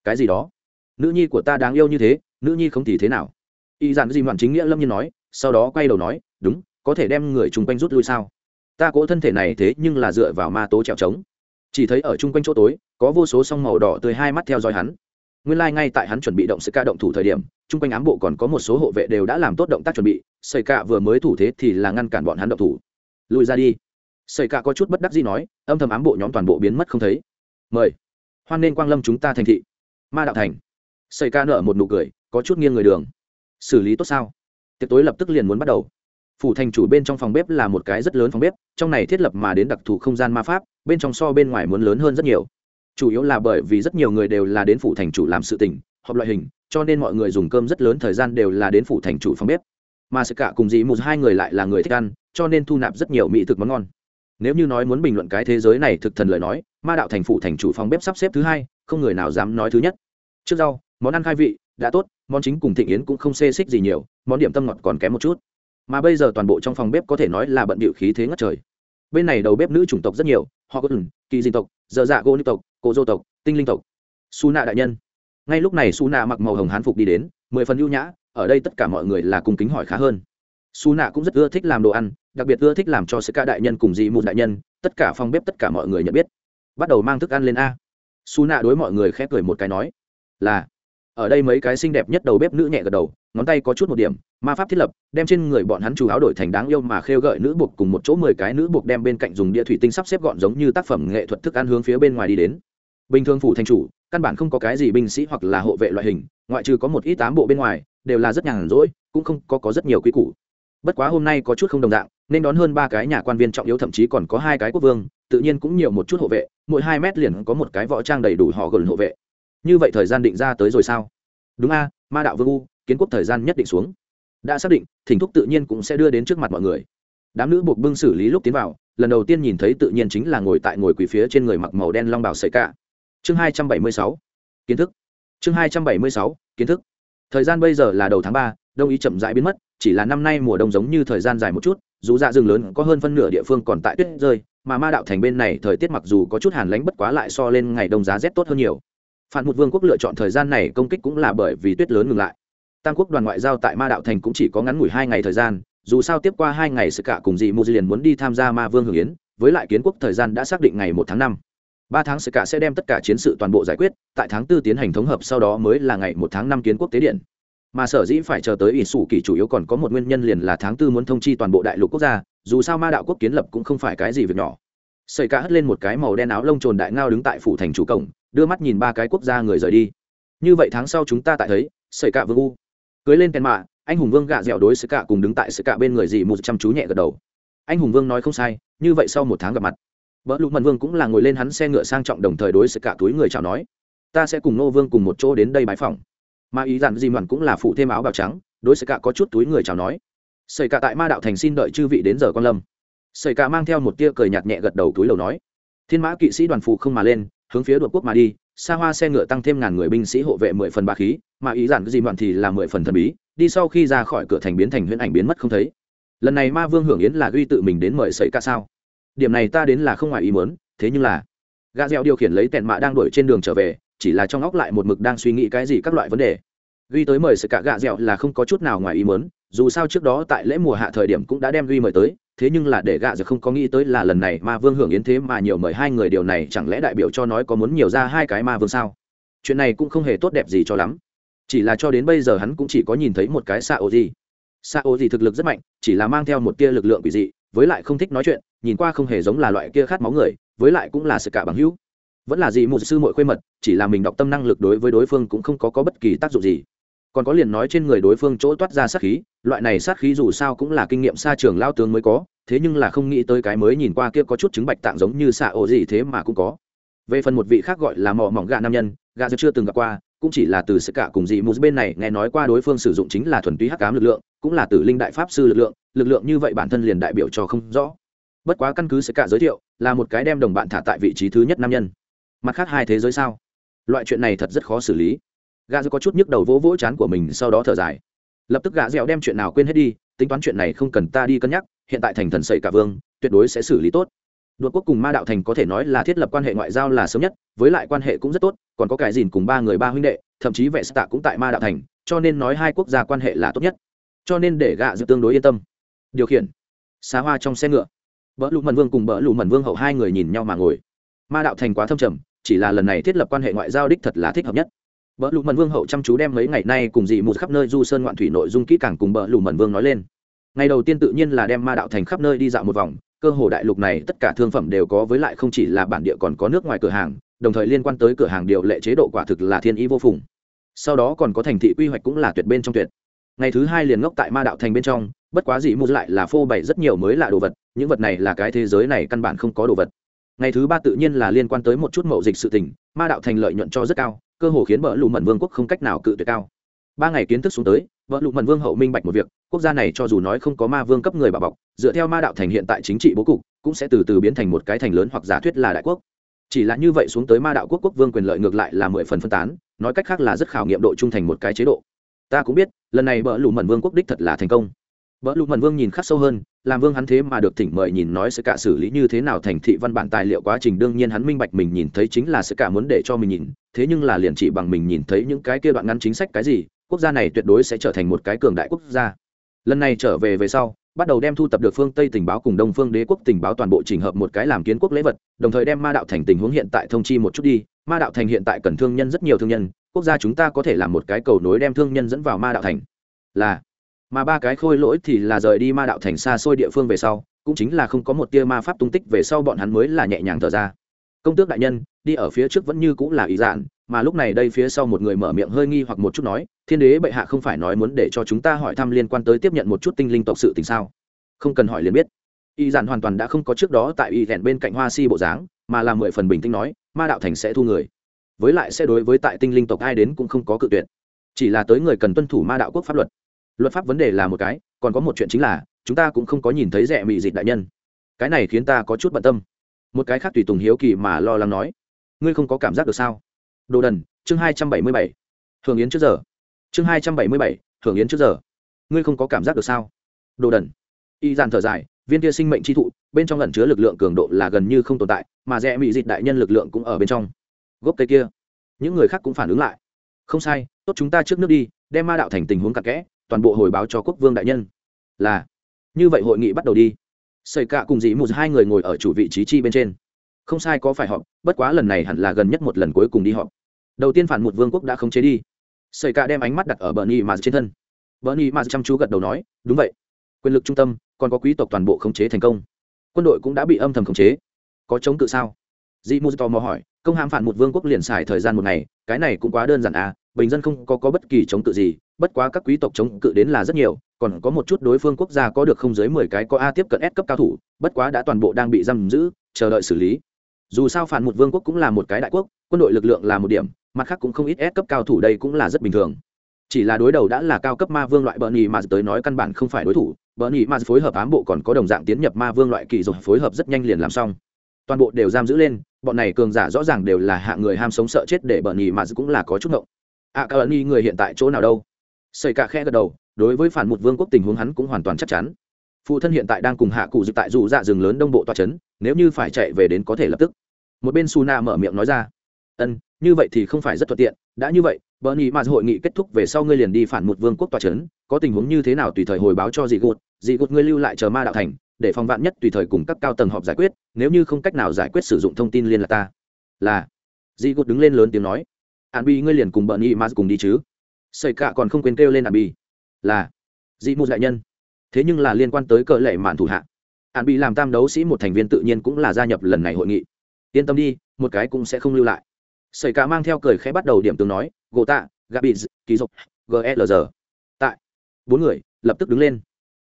[SPEAKER 1] cái gì đó? Nữ nhi của ta đáng yêu như thế, nữ nhi không thì thế nào? Y dàn gì hoàn chính nghĩa lâm nhiên nói, sau đó quay đầu nói, đúng, có thể đem người chung quanh rút lui sao? Ta cố thân thể này thế nhưng là dựa vào ma tố trèo trống chỉ thấy ở chung quanh chỗ tối, có vô số song màu đỏ tươi hai mắt theo dõi hắn. Nguyên lai、like、ngay tại hắn chuẩn bị động sự ca động thủ thời điểm, chung quanh ám bộ còn có một số hộ vệ đều đã làm tốt động tác chuẩn bị xây cạ vừa mới thủ thế thì là ngăn cản bọn hắn động thủ. Lùi ra đi. Xảy cạ có chút bất đắc gì nói, âm thầm ám bộ nhóm toàn bộ biến mất không thấy. Mời. Hoan nên quang lâm chúng ta thành thị. Ma đạo thành. Xảy ca nợ một nụ cười, có chút nghiêng người đường. Xử lý tốt sao? Tiệc tối lập tức liền muốn bắt đầu phủ thành chủ bên trong phòng bếp là một cái rất lớn phòng bếp, trong này thiết lập mà đến đặc thù không gian ma pháp, bên trong so bên ngoài muốn lớn hơn rất nhiều. Chủ yếu là bởi vì rất nhiều người đều là đến phủ thành chủ làm sự tình, họp loại hình, cho nên mọi người dùng cơm rất lớn thời gian đều là đến phủ thành chủ phòng bếp. Mà sự cả cùng dì một hai người lại là người thích ăn, cho nên thu nạp rất nhiều mỹ thực món ngon. Nếu như nói muốn bình luận cái thế giới này thực thần lời nói, ma đạo thành phủ thành chủ phòng bếp sắp xếp thứ hai, không người nào dám nói thứ nhất. Trước rau, món ăn khai vị, đã tốt, món chính cùng thịnh yến cũng không xê xích gì nhiều, món điểm tâm ngọt còn kém một chút mà bây giờ toàn bộ trong phòng bếp có thể nói là bận bịu khí thế ngất trời. Bên này đầu bếp nữ chủng tộc rất nhiều, họ có ừng kỳ dinh tộc dơ dạ gô ni tộc cổ dô tộc, tinh linh tộc. Su nạ đại nhân. Ngay lúc này su nạ mặc màu hồng hán phục đi đến, mười phần ưu nhã, ở đây tất cả mọi người là cùng kính hỏi khá hơn. Su nạ cũng rất ưa thích làm đồ ăn, đặc biệt ưa thích làm cho sự ca đại nhân cùng dị một đại nhân, tất cả phòng bếp tất cả mọi người nhận biết. Bắt đầu mang thức ăn lên a. Su nạ đối mọi người khép cười một cái nói, là ở đây mấy cái xinh đẹp nhất đầu bếp nữ nhẹ gật đầu ngón tay có chút một điểm ma pháp thiết lập đem trên người bọn hắn chủ áo đổi thành đáng yêu mà khêu gợi nữ buộc cùng một chỗ mười cái nữ buộc đem bên cạnh dùng đĩa thủy tinh sắp xếp gọn giống như tác phẩm nghệ thuật thức ăn hướng phía bên ngoài đi đến. Bình thường phủ thành chủ căn bản không có cái gì binh sĩ hoặc là hộ vệ loại hình ngoại trừ có một ít tám bộ bên ngoài đều là rất nhàn rỗi cũng không có, có rất nhiều quy củ. Bất quá hôm nay có chút không đồng dạng nên đón hơn ba cái nhà quan viên trọng yếu thậm chí còn có hai cái quốc vương tự nhiên cũng nhiều một chút hộ vệ mỗi hai mét liền có một cái võ trang đầy đủ họ gần hộ vệ như vậy thời gian định ra tới rồi sao? Đúng a, ma đạo vương u, kiến quốc thời gian nhất định xuống. Đã xác định, thỉnh thúc tự nhiên cũng sẽ đưa đến trước mặt mọi người. Đám nữ buộc bưng xử lý lúc tiến vào, lần đầu tiên nhìn thấy tự nhiên chính là ngồi tại ngồi quỳ phía trên người mặc màu đen long bào sợi cả chương hai trăm bảy mươi sáu, kiến thức. Chương hai trăm bảy mươi sáu, kiến thức. Thời gian bây giờ là đầu tháng ba, đông ý chậm rãi biến mất, chỉ là năm nay mùa đông giống như thời gian dài một chút, dù dạ rừng lớn có hơn phân nửa địa phương còn tại tuyết rơi, mà ma đạo thành bên này thời tiết mặc dù có chút hàn lánh bất quá lại so lên ngày đông giá rét tốt hơn nhiều phản một vương quốc lựa chọn thời gian này công kích cũng là bởi vì tuyết lớn ngừng lại. Tam quốc đoàn ngoại giao tại ma đạo thành cũng chỉ có ngắn ngủi hai ngày thời gian, dù sao tiếp qua hai ngày sự cả cùng dị mô liền muốn đi tham gia ma vương hưởng yến, với lại kiến quốc thời gian đã xác định ngày một tháng năm. Ba tháng sự cả sẽ đem tất cả chiến sự toàn bộ giải quyết, tại tháng tư tiến hành thống hợp sau đó mới là ngày một tháng năm kiến quốc tế điện. Mà sở dĩ phải chờ tới ỷ sủ kỳ chủ yếu còn có một nguyên nhân liền là tháng tư muốn thông chi toàn bộ đại lục quốc gia, dù sao ma đạo quốc kiến lập cũng không phải cái gì việc nhỏ. Xây cả hất lên một cái màu đen áo lông trồn đại ngao đứng tại phủ thành chủ cổng đưa mắt nhìn ba cái quốc gia người rời đi. Như vậy tháng sau chúng ta tại thấy xây cả vương u. Cưới lên kèn mạ, anh hùng vương gạ dẻo đối xây cả cùng đứng tại xây cả bên người dị một chăm chú nhẹ gật đầu. Anh hùng vương nói không sai, như vậy sau một tháng gặp mặt vợ lục mận vương cũng là ngồi lên hắn xe ngựa sang trọng đồng thời đối xây cả túi người chào nói, ta sẽ cùng nô vương cùng một chỗ đến đây bãi phòng mà ý dặn dì mặn cũng là phụ thêm áo bào trắng, đối xây cả có chút túi người chào nói xây cả tại ma đạo thành xin đợi chư vị đến giờ con lâm. Xây cả mang theo một tia cười nhạt nhẹ gật đầu túi lầu nói, thiên mã kỵ sĩ đoàn phụ không mà lên hướng phía đội quốc mà đi, xa hoa xe ngựa tăng thêm ngàn người binh sĩ hộ vệ mười phần ba khí, mà ý giản gì mặn thì là mười phần thần bí, đi sau khi ra khỏi cửa thành biến thành huyễn ảnh biến mất không thấy. Lần này ma vương hưởng yến là ghi tự mình đến mời sấy ca sao? Điểm này ta đến là không ngoài ý muốn, thế nhưng là, gã dẻo điều khiển lấy tẹn mạ đang đuổi trên đường trở về, chỉ là trong óc lại một mực đang suy nghĩ cái gì các loại vấn đề. Ghi tới mời sự cả gà dẻo là không có chút nào ngoài ý muốn, dù sao trước đó tại lễ mùa hạ thời điểm cũng đã đem ghi mời tới thế nhưng là để gạ giờ không có nghĩ tới là lần này ma vương hưởng yến thế mà nhiều mời hai người điều này chẳng lẽ đại biểu cho nói có muốn nhiều ra hai cái ma vương sao? Chuyện này cũng không hề tốt đẹp gì cho lắm. Chỉ là cho đến bây giờ hắn cũng chỉ có nhìn thấy một cái xạ ô gì xạ ô gì thực lực rất mạnh chỉ là mang theo một tia lực lượng quỷ dị với lại không thích nói chuyện nhìn qua không hề giống là loại kia khát máu người với lại cũng là sự cả bằng hữu. Vẫn là gì một sư muội khuê mật chỉ là mình đọc tâm năng lực đối với đối phương cũng không có, có bất kỳ tác dụng gì còn có liền nói trên người đối phương chỗ toát ra sát khí, loại này sát khí dù sao cũng là kinh nghiệm xa trường lao tướng mới có, thế nhưng là không nghĩ tới cái mới nhìn qua kia có chút chứng bạch tạng giống như xạ ổ gì thế mà cũng có. Về phần một vị khác gọi là mỏ mỏng gà nam nhân gà chưa từng gặp qua, cũng chỉ là từ sự cả cùng dị mù bên này nghe nói qua đối phương sử dụng chính là thuần túy hắc cám lực lượng, cũng là từ linh đại pháp sư lực lượng lực lượng như vậy bản thân liền đại biểu cho không rõ. Bất quá căn cứ sự cả giới thiệu, là một cái đem đồng bạn thả tại vị trí thứ nhất nam nhân. Mặt khác hai thế giới sao? Loại chuyện này thật rất khó xử lý gà có chút nhức đầu vỗ vỗ chán của mình, sau đó thở dài. Lập tức gà dẻo đem chuyện nào quên hết đi, tính toán chuyện này không cần ta đi cân nhắc, hiện tại thành thần sậy cả vương, tuyệt đối sẽ xử lý tốt. Đột quốc cùng ma đạo thành có thể nói là thiết lập quan hệ ngoại giao là sớm nhất, với lại quan hệ cũng rất tốt, còn có cái dìn cùng ba người ba huynh đệ, thậm chí vệ tạ cũng tại ma đạo thành, cho nên nói hai quốc gia quan hệ là tốt nhất. Cho nên để gạ dự tương đối yên tâm. Điều khiển. Xá hoa trong xe ngựa. Bỡ lụ mần vương cùng bỡ lụ mần vương hậu hai người nhìn nhau mà ngồi. Ma đạo thành quá thâm trầm, chỉ là lần này thiết lập quan hệ ngoại giao đích thật là thích hợp nhất bỡ Lũ Mẫn vương hậu chăm chú đem mấy ngày nay cùng dị một khắp nơi du sơn ngoạn thủy nội dung kỹ càng cùng bỡ Lũ Mẫn vương nói lên. Ngày đầu tiên tự nhiên là đem ma đạo thành khắp nơi đi dạo một vòng, cơ hồ đại lục này tất cả thương phẩm đều có với lại không chỉ là bản địa còn có nước ngoài cửa hàng, đồng thời liên quan tới cửa hàng điều lệ chế độ quả thực là thiên ý vô phùng. Sau đó còn có thành thị quy hoạch cũng là tuyệt bên trong tuyệt. Ngày thứ hai liền ngốc tại ma đạo thành bên trong, bất quá dì mua lại là phô bày rất nhiều mới lạ đồ vật, những vật này là cái thế giới này căn bản không có đồ vật. Ngày thứ ba tự nhiên là liên quan tới một chút mậu dịch sự tình, ma đạo thành lợi nhuận cho rất cao cơ hồ khiến vợ lụ mận vương quốc không cách nào cự tuyệt cao. Ba ngày kiến thức xuống tới vợ lụ mận vương hậu minh bạch một việc, quốc gia này cho dù nói không có ma vương cấp người bà bọc, dựa theo ma đạo thành hiện tại chính trị bố cục, cũng sẽ từ từ biến thành một cái thành lớn hoặc giả thuyết là đại quốc. Chỉ là như vậy xuống tới ma đạo quốc quốc vương quyền lợi ngược lại là mười phần phân tán, nói cách khác là rất khảo nghiệm độ trung thành một cái chế độ. Ta cũng biết, lần này bỡ lụ mận vương quốc đích thật là thành công. Bỡ lụ mận vương nhìn khắc sâu hơn làm vương hắn thế mà được thỉnh mời nhìn nói sẽ cả xử lý như thế nào thành thị văn bản tài liệu quá trình, đương nhiên hắn minh bạch mình nhìn thấy chính là sẽ cả muốn để cho mình nhìn, thế nhưng là liền chỉ bằng mình nhìn thấy những cái kia đoạn ngắn chính sách cái gì, quốc gia này tuyệt đối sẽ trở thành một cái cường đại quốc gia. Lần này trở về về sau, bắt đầu đem thu tập được phương tây tình báo cùng đông phương đế quốc tình báo toàn bộ trình hợp một cái làm kiến quốc lễ vật, đồng thời đem ma đạo thành tình huống hiện tại thông chi một chút đi. Ma đạo thành hiện tại cần thương nhân rất nhiều thương nhân, quốc gia chúng ta có thể làm một cái cầu nối đem thương nhân dẫn vào ma đạo thành. Là mà ba cái khôi lỗi thì là rời đi ma đạo thành xa xôi địa phương về sau, cũng chính là không có một tia ma pháp tung tích về sau bọn hắn mới là nhẹ nhàng thở ra. Công tước đại nhân, đi ở phía trước vẫn như cũng là ý dạn mà lúc này đây phía sau một người mở miệng hơi nghi hoặc một chút nói, thiên đế bệ hạ không phải nói muốn để cho chúng ta hỏi thăm liên quan tới tiếp nhận một chút tinh linh tộc sự tình sao? Không cần hỏi liền biết. Y dạn hoàn toàn đã không có trước đó tại y rèn bên cạnh hoa si bộ dáng, mà là mười phần bình tĩnh nói, ma đạo thành sẽ thu người, với lại sẽ đối với tại tinh linh tộc ai đến cũng không có cự tuyệt. Chỉ là tới người cần tuân thủ ma đạo quốc pháp luật luật pháp vấn đề là một cái, còn có một chuyện chính là, chúng ta cũng không có nhìn thấy rẻ mị dịch đại nhân. Cái này khiến ta có chút bận tâm. Một cái khác tùy tùng hiếu kỳ mà lo lắng nói, ngươi không có cảm giác được sao? Đồ đần, chương hai trăm bảy mươi bảy, hưởng yến trước giờ. Chương hai trăm bảy mươi bảy, hưởng yến trước giờ. Ngươi không có cảm giác được sao? Đồ đần. Y dàn thở dài, viên kia sinh mệnh chi thụ, bên trong lẩn chứa lực lượng cường độ là gần như không tồn tại, mà rẽ mị dịch đại nhân lực lượng cũng ở bên trong. Gốc cây kia. Những người khác cũng phản ứng lại. Không sai, tốt chúng ta trước nước đi, đem ma đạo thành tình huống cặn kẽ toàn bộ hồi báo cho quốc vương đại nhân. Là. Như vậy hội nghị bắt đầu đi. Xảy cạ cùng dĩ một hai người ngồi ở chủ vị trí chi bên trên. Không sai có phải họp, bất quá lần này hẳn là gần nhất một lần cuối cùng đi họp. Đầu tiên phản một vương quốc đã khống chế đi. Xảy cạ đem ánh mắt đặt ở bờ nhi mà trên thân. Bờ nhi mà chăm chú gật đầu nói, đúng vậy. Quyền lực trung tâm, còn có quý tộc toàn bộ khống chế thành công. Quân đội cũng đã bị âm thầm khống chế. Có chống cự sao? Dị mù tò mò hỏi, công hãm phản một vương quốc liền xài thời gian một ngày, cái này cũng quá đơn giản à bình dân không có, có bất kỳ chống cự gì bất quá các quý tộc chống cự đến là rất nhiều còn có một chút đối phương quốc gia có được không dưới mười cái có a tiếp cận s cấp cao thủ bất quá đã toàn bộ đang bị giam giữ chờ đợi xử lý. Dù sao phản một vương quốc cũng là một cái đại quốc quân đội lực lượng là một điểm mặt khác cũng không ít s cấp cao thủ đây cũng là rất bình thường. Chỉ là đối đầu đã là cao cấp ma vương loại bờ nhì mà tới nói căn bản không phải đối thủ bờ nhì mà phối hợp ám bộ còn có đồng dạng tiến nhập ma vương loại kỳ rồi phối hợp rất nhanh liền làm xong. Toàn bộ đều giam giữ lên bọn này cường giả rõ ràng đều là hạ người ham sống sợ chết để bờ nhì mà cũng là có chút ngộng. À, ạ cao ẩn người hiện tại chỗ nào đâu? Xây cả khe gật đầu, đối với phản một vương quốc tình huống hắn cũng hoàn toàn chắc chắn. Phụ thân hiện tại đang cùng hạ cụ dịch tại dù dạ rừng lớn đông bộ toa trấn nếu như phải chạy về đến có thể lập tức. Một bên su na mở miệng nói ra, ân, như vậy thì không phải rất thuận tiện. Đã như vậy bờ nhì mà hội nghị kết thúc về sau ngươi liền đi phản một vương quốc toa trấn có tình huống như thế nào tùy thời hồi báo cho dị gột. Dị gột ngươi lưu lại chờ ma đạo thành, để phòng vạn nhất tùy thời cùng các cao tầng họp giải quyết, nếu như không cách nào giải quyết sử dụng thông tin liên lạc ta. Là, dị gột đứng lên lớn tiếng nói an bi, ngươi liền cùng bợn y mà cùng đi chứ? Xây cạ còn không quên kêu lên an bi. Là, dị mù đại nhân. Thế nhưng là liên quan tới cờ lệ mạn thủ hạ. An bi làm tam đấu sĩ một thành viên tự nhiên cũng là gia nhập lần này hội nghị. Yên tâm đi, một cái cũng sẽ không lưu lại. Xây cạ mang theo cười khẽ bắt đầu điểm tướng nói, gỗ tạ gabiz ký dục glg tại, bốn người lập tức đứng lên.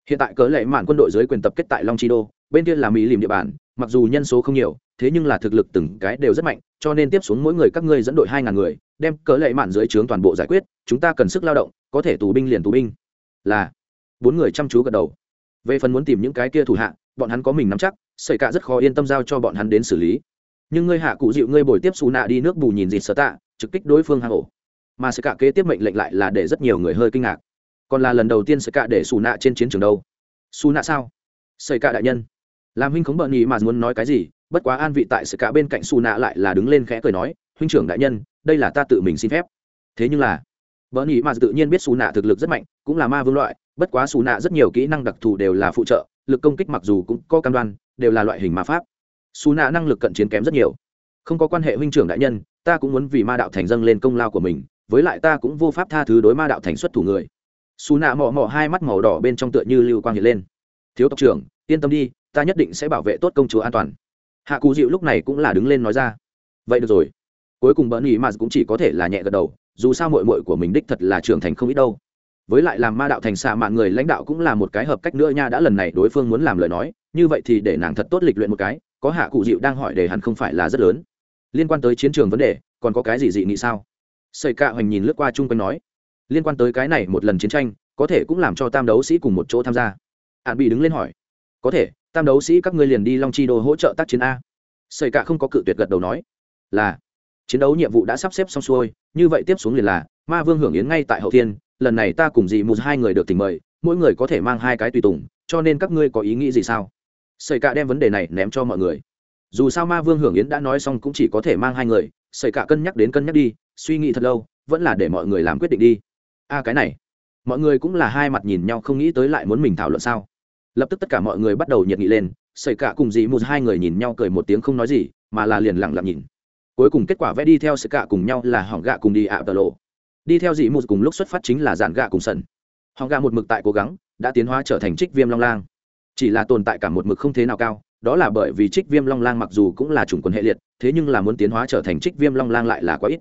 [SPEAKER 1] Hiện tại cớ lệ mạn quân đội dưới quyền tập kết tại long chi đô, bên kia là mỹ lìm địa bàn, mặc dù nhân số không nhiều thế nhưng là thực lực từng cái đều rất mạnh, cho nên tiếp xuống mỗi người các ngươi dẫn đội hai ngàn người, đem cỡ lệ mạn dưới trướng toàn bộ giải quyết, chúng ta cần sức lao động, có thể tù binh liền tù binh. Là, bốn người chăm chú gật đầu. Về phần muốn tìm những cái kia thủ hạ, bọn hắn có mình nắm chắc xảy cả rất khó yên tâm giao cho bọn hắn đến xử lý. Nhưng ngươi hạ cụ dịu ngươi bồi tiếp xù nạ đi nước bù nhìn dịt sở tạ, trực kích đối phương hang ổ. Mà xảy cả kế tiếp mệnh lệnh lại là để rất nhiều người hơi kinh ngạc. Còn là lần đầu tiên xảy cả để xù nạ trên chiến trường đâu. Xù nạ sao? Xảy cả đại nhân làm huynh khống bợn nhì mà muốn nói cái gì, bất quá an vị tại sự cả bên cạnh xù nạ lại là đứng lên khẽ cười nói, huynh trưởng đại nhân, đây là ta tự mình xin phép. Thế nhưng là bợn nhì mà tự nhiên biết xù nạ thực lực rất mạnh, cũng là ma vương loại, bất quá xù nạ rất nhiều kỹ năng đặc thù đều là phụ trợ, lực công kích mặc dù cũng có cam đoan, đều là loại hình ma pháp. Xù nạ năng lực cận chiến kém rất nhiều. Không có quan hệ huynh trưởng đại nhân, ta cũng muốn vì ma đạo thành dâng lên công lao của mình, với lại ta cũng vô pháp tha thứ đối ma đạo thành xuất thủ người. Xù nạ mò mò hai mắt màu đỏ bên trong tựa như lưu quang hiện lên. Thiếu tộc trưởng, yên tâm đi ta nhất định sẽ bảo vệ tốt công chúa an toàn. Hạ cụ dịu lúc này cũng là đứng lên nói ra. Vậy được rồi. Cuối cùng bỡn ý mà cũng chỉ có thể là nhẹ gật đầu, dù sao mội mội của mình đích thật là trưởng thành không ít đâu. Với lại làm ma đạo thành xạ mạng người lãnh đạo cũng là một cái hợp cách nữa nha, đã lần này đối phương muốn làm lời nói, như vậy thì để nàng thật tốt lịch luyện một cái, có hạ cụ dịu đang hỏi để hắn không phải là rất lớn. Liên quan tới chiến trường vấn đề, còn có cái gì dị nghị sao? Xây cạ hoành nhìn lướt qua chung quanh nói. Liên quan tới cái này một lần chiến tranh, có thể cũng làm cho tam đấu sĩ cùng một chỗ tham gia. Ạn bị đứng lên hỏi. Có thể tam đấu sĩ các ngươi liền đi long chi đô hỗ trợ tác chiến a. Xây cạ không có cự tuyệt gật đầu nói, là, chiến đấu nhiệm vụ đã sắp xếp xong xuôi, như vậy tiếp xuống liền là, ma vương hưởng yến ngay tại hậu thiên, lần này ta cùng dì mù hai người được tình mời, mỗi người có thể mang hai cái tùy tùng, cho nên các ngươi có ý nghĩ gì sao? Xây cạ đem vấn đề này ném cho mọi người. Dù sao ma vương hưởng yến đã nói xong cũng chỉ có thể mang hai người xây cạ cân nhắc đến cân nhắc đi, suy nghĩ thật lâu, vẫn là để mọi người làm quyết định đi. A, cái này, mọi người cũng là hai mặt nhìn nhau không nghĩ tới lại muốn mình thảo luận sao? Lập tức tất cả mọi người bắt đầu nhiệt nghị lên xảy cạ cùng dì một hai người nhìn nhau cười một tiếng không nói gì, mà là liền lặng lặng nhìn. Cuối cùng kết quả vẽ đi theo xảy cạ cùng nhau là hỏng gạ cùng đi ạ tờ lộ. Đi theo dì một cùng lúc xuất phát chính là dàn gạ cùng sần hỏng gạ một mực tại cố gắng, đã tiến hóa trở thành trích viêm long lang. Chỉ là tồn tại cả một mực không thế nào cao, đó là bởi vì trích viêm long lang mặc dù cũng là chủng quần hệ liệt, thế nhưng là muốn tiến hóa trở thành trích viêm long lang lại là quá ít.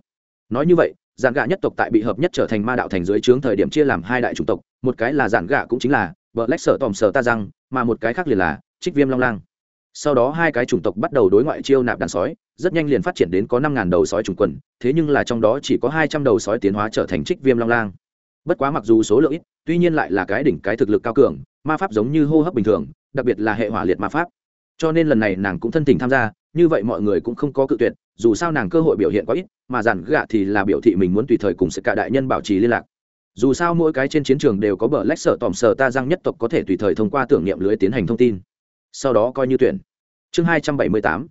[SPEAKER 1] Nói như vậy, giản gạ nhất tộc tại bị hợp nhất trở thành ma đạo thành dưới trướng thời điểm chia làm hai đại chủng tộc, một cái là giản gạ cũng chính là vợ lách sở tòm sở ta răng mà một cái khác liền là, trích viêm long lang. Sau đó hai cái chủng tộc bắt đầu đối ngoại chiêu nạp đàn sói, rất nhanh liền phát triển đến có năm ngàn đầu sói trùng quần, thế nhưng là trong đó chỉ có hai trăm đầu sói tiến hóa trở thành trích viêm long lang. Bất quá mặc dù số lượng ít, tuy nhiên lại là cái đỉnh cái thực lực cao cường, ma pháp giống như hô hấp bình thường, đặc biệt là hệ hỏa liệt ma pháp. Cho nên lần này nàng cũng thân tình tham gia, như vậy mọi người cũng không có cự tuyệt, dù sao nàng cơ hội biểu hiện quá ít, mà giản gạ thì là biểu thị mình muốn tùy thời cùng sự cả đại nhân bảo trì liên lạc dù sao mỗi cái trên chiến trường đều có bờ lách sở tòm sở ta răng nhất tộc có thể tùy thời thông qua tưởng niệm lưới tiến hành thông tin. Sau đó coi như tuyển. Chương hai trăm bảy mươi tám,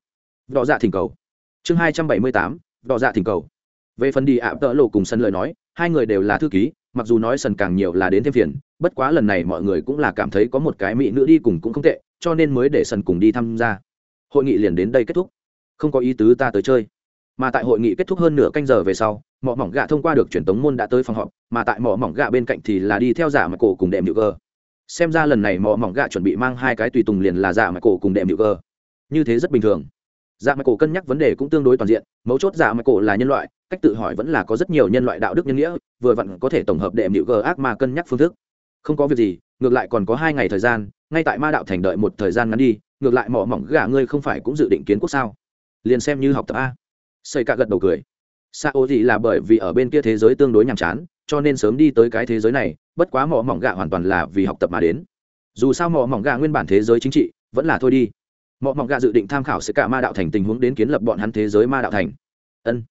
[SPEAKER 1] đọ dạ thỉnh cầu. Chương hai trăm bảy mươi tám, đọ dạ thỉnh cầu. Về phần đi ạ, tợ lộ cùng sân lời nói, hai người đều là thư ký, mặc dù nói sần càng nhiều là đến thêm phiền, bất quá lần này mọi người cũng là cảm thấy có một cái mỹ nữ đi cùng cũng không tệ, cho nên mới để sần cùng đi tham gia. Hội nghị liền đến đây kết thúc. Không có ý tứ ta tới chơi. Mà tại hội nghị kết thúc hơn nửa canh giờ về sau mỏ mỏng gạ thông qua được truyền tống môn đã tới phòng họp, mà tại mỏ mỏng gạ bên cạnh thì là đi theo giả mà cổ cùng đệm nhự cơ xem ra lần này mỏ mỏng gạ chuẩn bị mang hai cái tùy tùng liền là giả mà cổ cùng đệm nhự cơ như thế rất bình thường. Dạ mạch cổ cân nhắc vấn đề cũng tương đối toàn diện, mấu chốt dạ mạch cổ là nhân loại, cách tự hỏi vẫn là có rất nhiều nhân loại đạo đức nhân nghĩa, vừa vặn có thể tổng hợp đệm nhự cơ ác mà cân nhắc phương thức. Không có việc gì, ngược lại còn có hai ngày thời gian, ngay tại ma đạo thành đợi một thời gian ngắn đi, ngược lại mỏ mỏng gà ngươi không phải cũng dự định kiến quốc sao? Liền xem như học tập a. Xây cả gật đầu cười xa ô gì là bởi vì ở bên kia thế giới tương đối nhàm chán, cho nên sớm đi tới cái thế giới này, bất quá mỏ mỏng gạ hoàn toàn là vì học tập mà đến. Dù sao mỏ mỏng gạ nguyên bản thế giới chính trị, vẫn là thôi đi. Mỏ mỏng gạ dự định tham khảo sự cả ma đạo thành tình huống đến kiến lập bọn hắn thế giới ma đạo thành. Ân.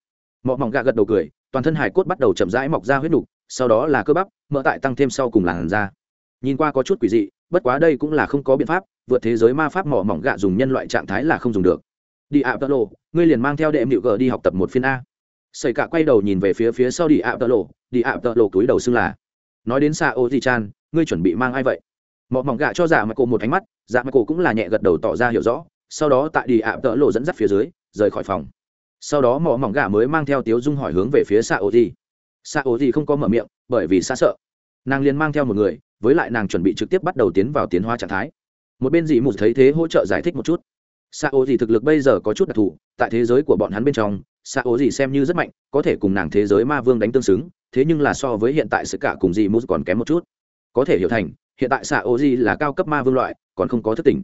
[SPEAKER 1] Mỏ mỏng gạ gật đầu cười, toàn thân hải cốt bắt đầu chậm rãi mọc ra huyết nục, sau đó là cơ bắp mỡ tại tăng thêm sau cùng làn da. Nhìn qua có chút quỷ dị, bất quá đây cũng là không có biện pháp, vượt thế giới ma pháp mỏ mỏng gạ dùng nhân loại trạng thái là không dùng được. Đi ạ, tơ lộ ngươi liền mang theo đệm nịu gờ đi học tập một phiên a sẩy cả quay đầu nhìn về phía phía sau đi ạ tơ lộ. Đi ạ tơ lộ túi đầu xưng là, nói đến xa ô di chan, ngươi chuẩn bị mang ai vậy? Mỏ mỏng gạ cho dạ mà cổ một ánh mắt dạ mà cổ cũng là nhẹ gật đầu tỏ ra hiểu rõ, sau đó tại đi ạ tơ lộ dẫn dắt phía dưới, rời khỏi phòng. Sau đó mỏ mỏng gạ mới mang theo tiếu dung hỏi hướng về phía Sa ô di. Sa ô di không có mở miệng, bởi vì xa sợ. Nàng liền mang theo một người, với lại nàng chuẩn bị trực tiếp bắt đầu tiến vào tiến hóa trạng thái. Một bên dị mù thấy thế hỗ trợ giải thích một chút. Xa ô dị thực lực bây giờ có chút đặc thù, tại thế giới của bọn hắn bên trong xạ ố gì xem như rất mạnh, có thể cùng nàng thế giới ma vương đánh tương xứng, thế nhưng là so với hiện tại sự cả cùng dị mút còn kém một chút. Có thể hiểu thành, hiện tại xạ ố gì là cao cấp ma vương loại, còn không có thức tỉnh.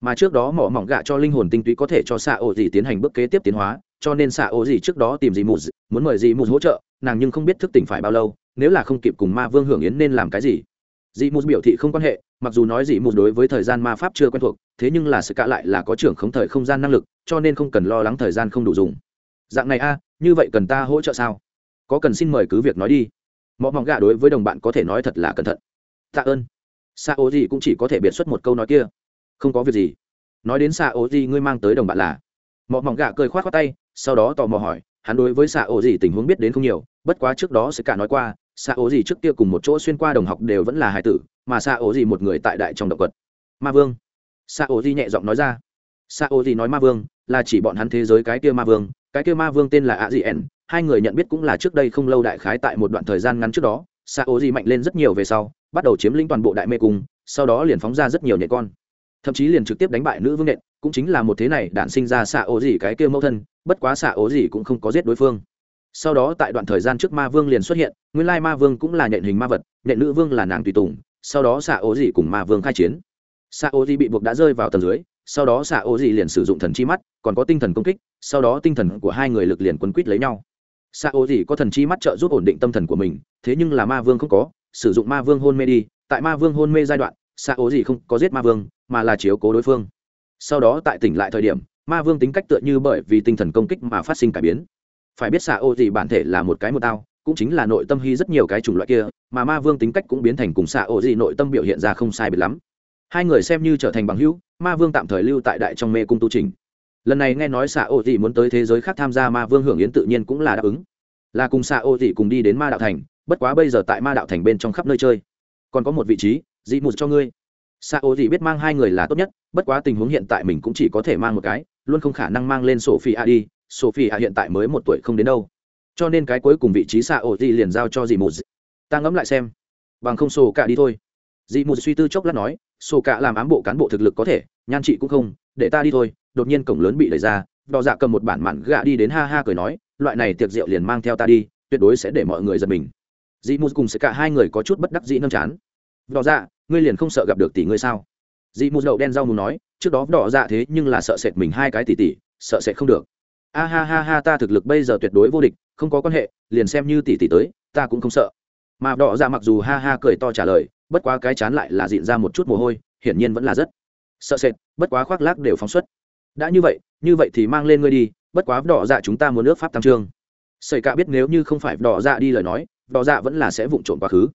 [SPEAKER 1] Mà trước đó mỏ mỏng gạ cho linh hồn tinh túy có thể cho xạ ố gì tiến hành bước kế tiếp tiến hóa, cho nên xạ ố gì trước đó tìm dị mút, muốn mời dị mút hỗ trợ, nàng nhưng không biết thức tỉnh phải bao lâu, nếu là không kịp cùng ma vương hưởng yến nên làm cái gì. Dị mù biểu thị không quan hệ, mặc dù nói dị mù đối với thời gian ma pháp chưa quen thuộc, thế nhưng là sự cả lại là có trưởng khống thời không gian năng lực, cho nên không cần lo lắng thời gian không đủ dùng dạng này a, như vậy cần ta hỗ trợ sao? Có cần xin mời cứ việc nói đi. Mọ mỏng gạ đối với đồng bạn có thể nói thật là cẩn thận. Tạ ơn. Xa ô gì cũng chỉ có thể biệt xuất một câu nói kia. Không có việc gì. Nói đến xa ô gì ngươi mang tới đồng bạn là? Mọ mỏng gạ cười khoát khoát tay, sau đó tò mò hỏi, hắn đối với xạ ô gì tình huống biết đến không nhiều, bất quá trước đó sẽ cả nói qua xạ ô gì trước kia cùng một chỗ xuyên qua đồng học đều vẫn là hải tử, mà xạ ô gì một người tại đại trong động vật ma vương. Xạ ô gì nhẹ giọng nói ra. Xạ ô gì nói ma vương, là chỉ bọn hắn thế giới cái kia ma vương cái kia ma vương tên là a dị ẩn hai người nhận biết cũng là trước đây không lâu đại khái tại một đoạn thời gian ngắn trước đó xạ ố di mạnh lên rất nhiều về sau, bắt đầu chiếm lĩnh toàn bộ đại mê cung, sau đó liền phóng ra rất nhiều nhẹ con. Thậm chí liền trực tiếp đánh bại nữ vương nện cũng chính là một thế này đản sinh ra xạ ố gì cái kia mẫu thân, bất quá xạ ố gì cũng không có giết đối phương. Sau đó tại đoạn thời gian trước ma vương liền xuất hiện, nguyên lai ma vương cũng là nhện hình ma vật, nhện nữ vương là nàng tùy tùng, sau đó xạ ố gì cùng ma vương khai chiến. Xạ ố gì bị buộc đã rơi vào tầng dưới sau đó xạ ô dị liền sử dụng thần chi mắt, còn có tinh thần công kích, sau đó tinh thần của hai người lực liền quấn quýt lấy nhau. Xạ ô dị có thần chi mắt trợ giúp ổn định tâm thần của mình, thế nhưng là ma vương không có, sử dụng ma vương hôn mê đi, tại ma vương hôn mê giai đoạn, xạ ô dị không có giết ma vương, mà là chiếu cố đối phương. Sau đó tại tỉnh lại thời điểm, ma vương tính cách tựa như bởi vì tinh thần công kích mà phát sinh cải biến. Phải biết xạ ô dị bản thể là một cái một tao, cũng chính là nội tâm hy rất nhiều cái chủng loại kia, mà ma vương tính cách cũng biến thành cùng xạ ô dị nội tâm biểu hiện ra không sai biệt lắm. Hai người xem như trở thành bằng hữu ma vương tạm thời lưu tại đại trong mê cung tu trình. Lần này nghe nói xạ ô Dị muốn tới thế giới khác tham gia ma vương hưởng yến tự nhiên cũng là đáp ứng. Là cùng xạ ô Dị cùng đi đến ma đạo thành, bất quá bây giờ tại ma đạo thành bên trong khắp nơi chơi. Còn có một vị trí, dị một cho ngươi. Xạ ô Dị biết mang hai người là tốt nhất, bất quá tình huống hiện tại mình cũng chỉ có thể mang một cái, luôn không khả năng mang lên sophie a đi sophie a hiện tại mới một tuổi không đến đâu. Cho nên cái cuối cùng vị trí xạ ô Dị liền giao cho dị một ta ngẫm lại xem. Bằng không sổ cả đi thôi dị mù suy tư chốc lát nói, sổ cả làm ám bộ cán bộ thực lực có thể, nhan trị cũng không, để ta đi thôi. Đột nhiên cổng lớn bị đẩy ra đò dạ cầm một bản mạn gạ đi đến ha ha cười nói, loại này tiệc rượu liền mang theo ta đi, tuyệt đối sẽ để mọi người giật mình. Dị mù cùng sẽ cả hai người có chút bất đắc dĩ nâng chán. Đò dạ ngươi liền không sợ gặp được tỷ ngươi sao? Dị mù đậu đen rau mù nói, trước đó đỏ dạ thế nhưng là sợ sệt mình hai cái tỷ tỷ, sợ sệt không được. A ha ha ha, ta thực lực bây giờ tuyệt đối vô địch, không có quan hệ, liền xem như tỷ tỷ tới, ta cũng không sợ mà đỏ dạ mặc dù ha ha cười to trả lời bất quá cái chán lại là dịn ra một chút mồ hôi hiển nhiên vẫn là rất sợ sệt bất quá khoác lác đều phóng xuất. Đã như vậy như vậy thì mang lên ngươi đi bất quá đỏ dạ chúng ta muốn nước pháp tăng trương. Sợi cả biết nếu như không phải đỏ dạ đi lời nói đỏ dạ vẫn là sẽ vụng trộm quá khứ.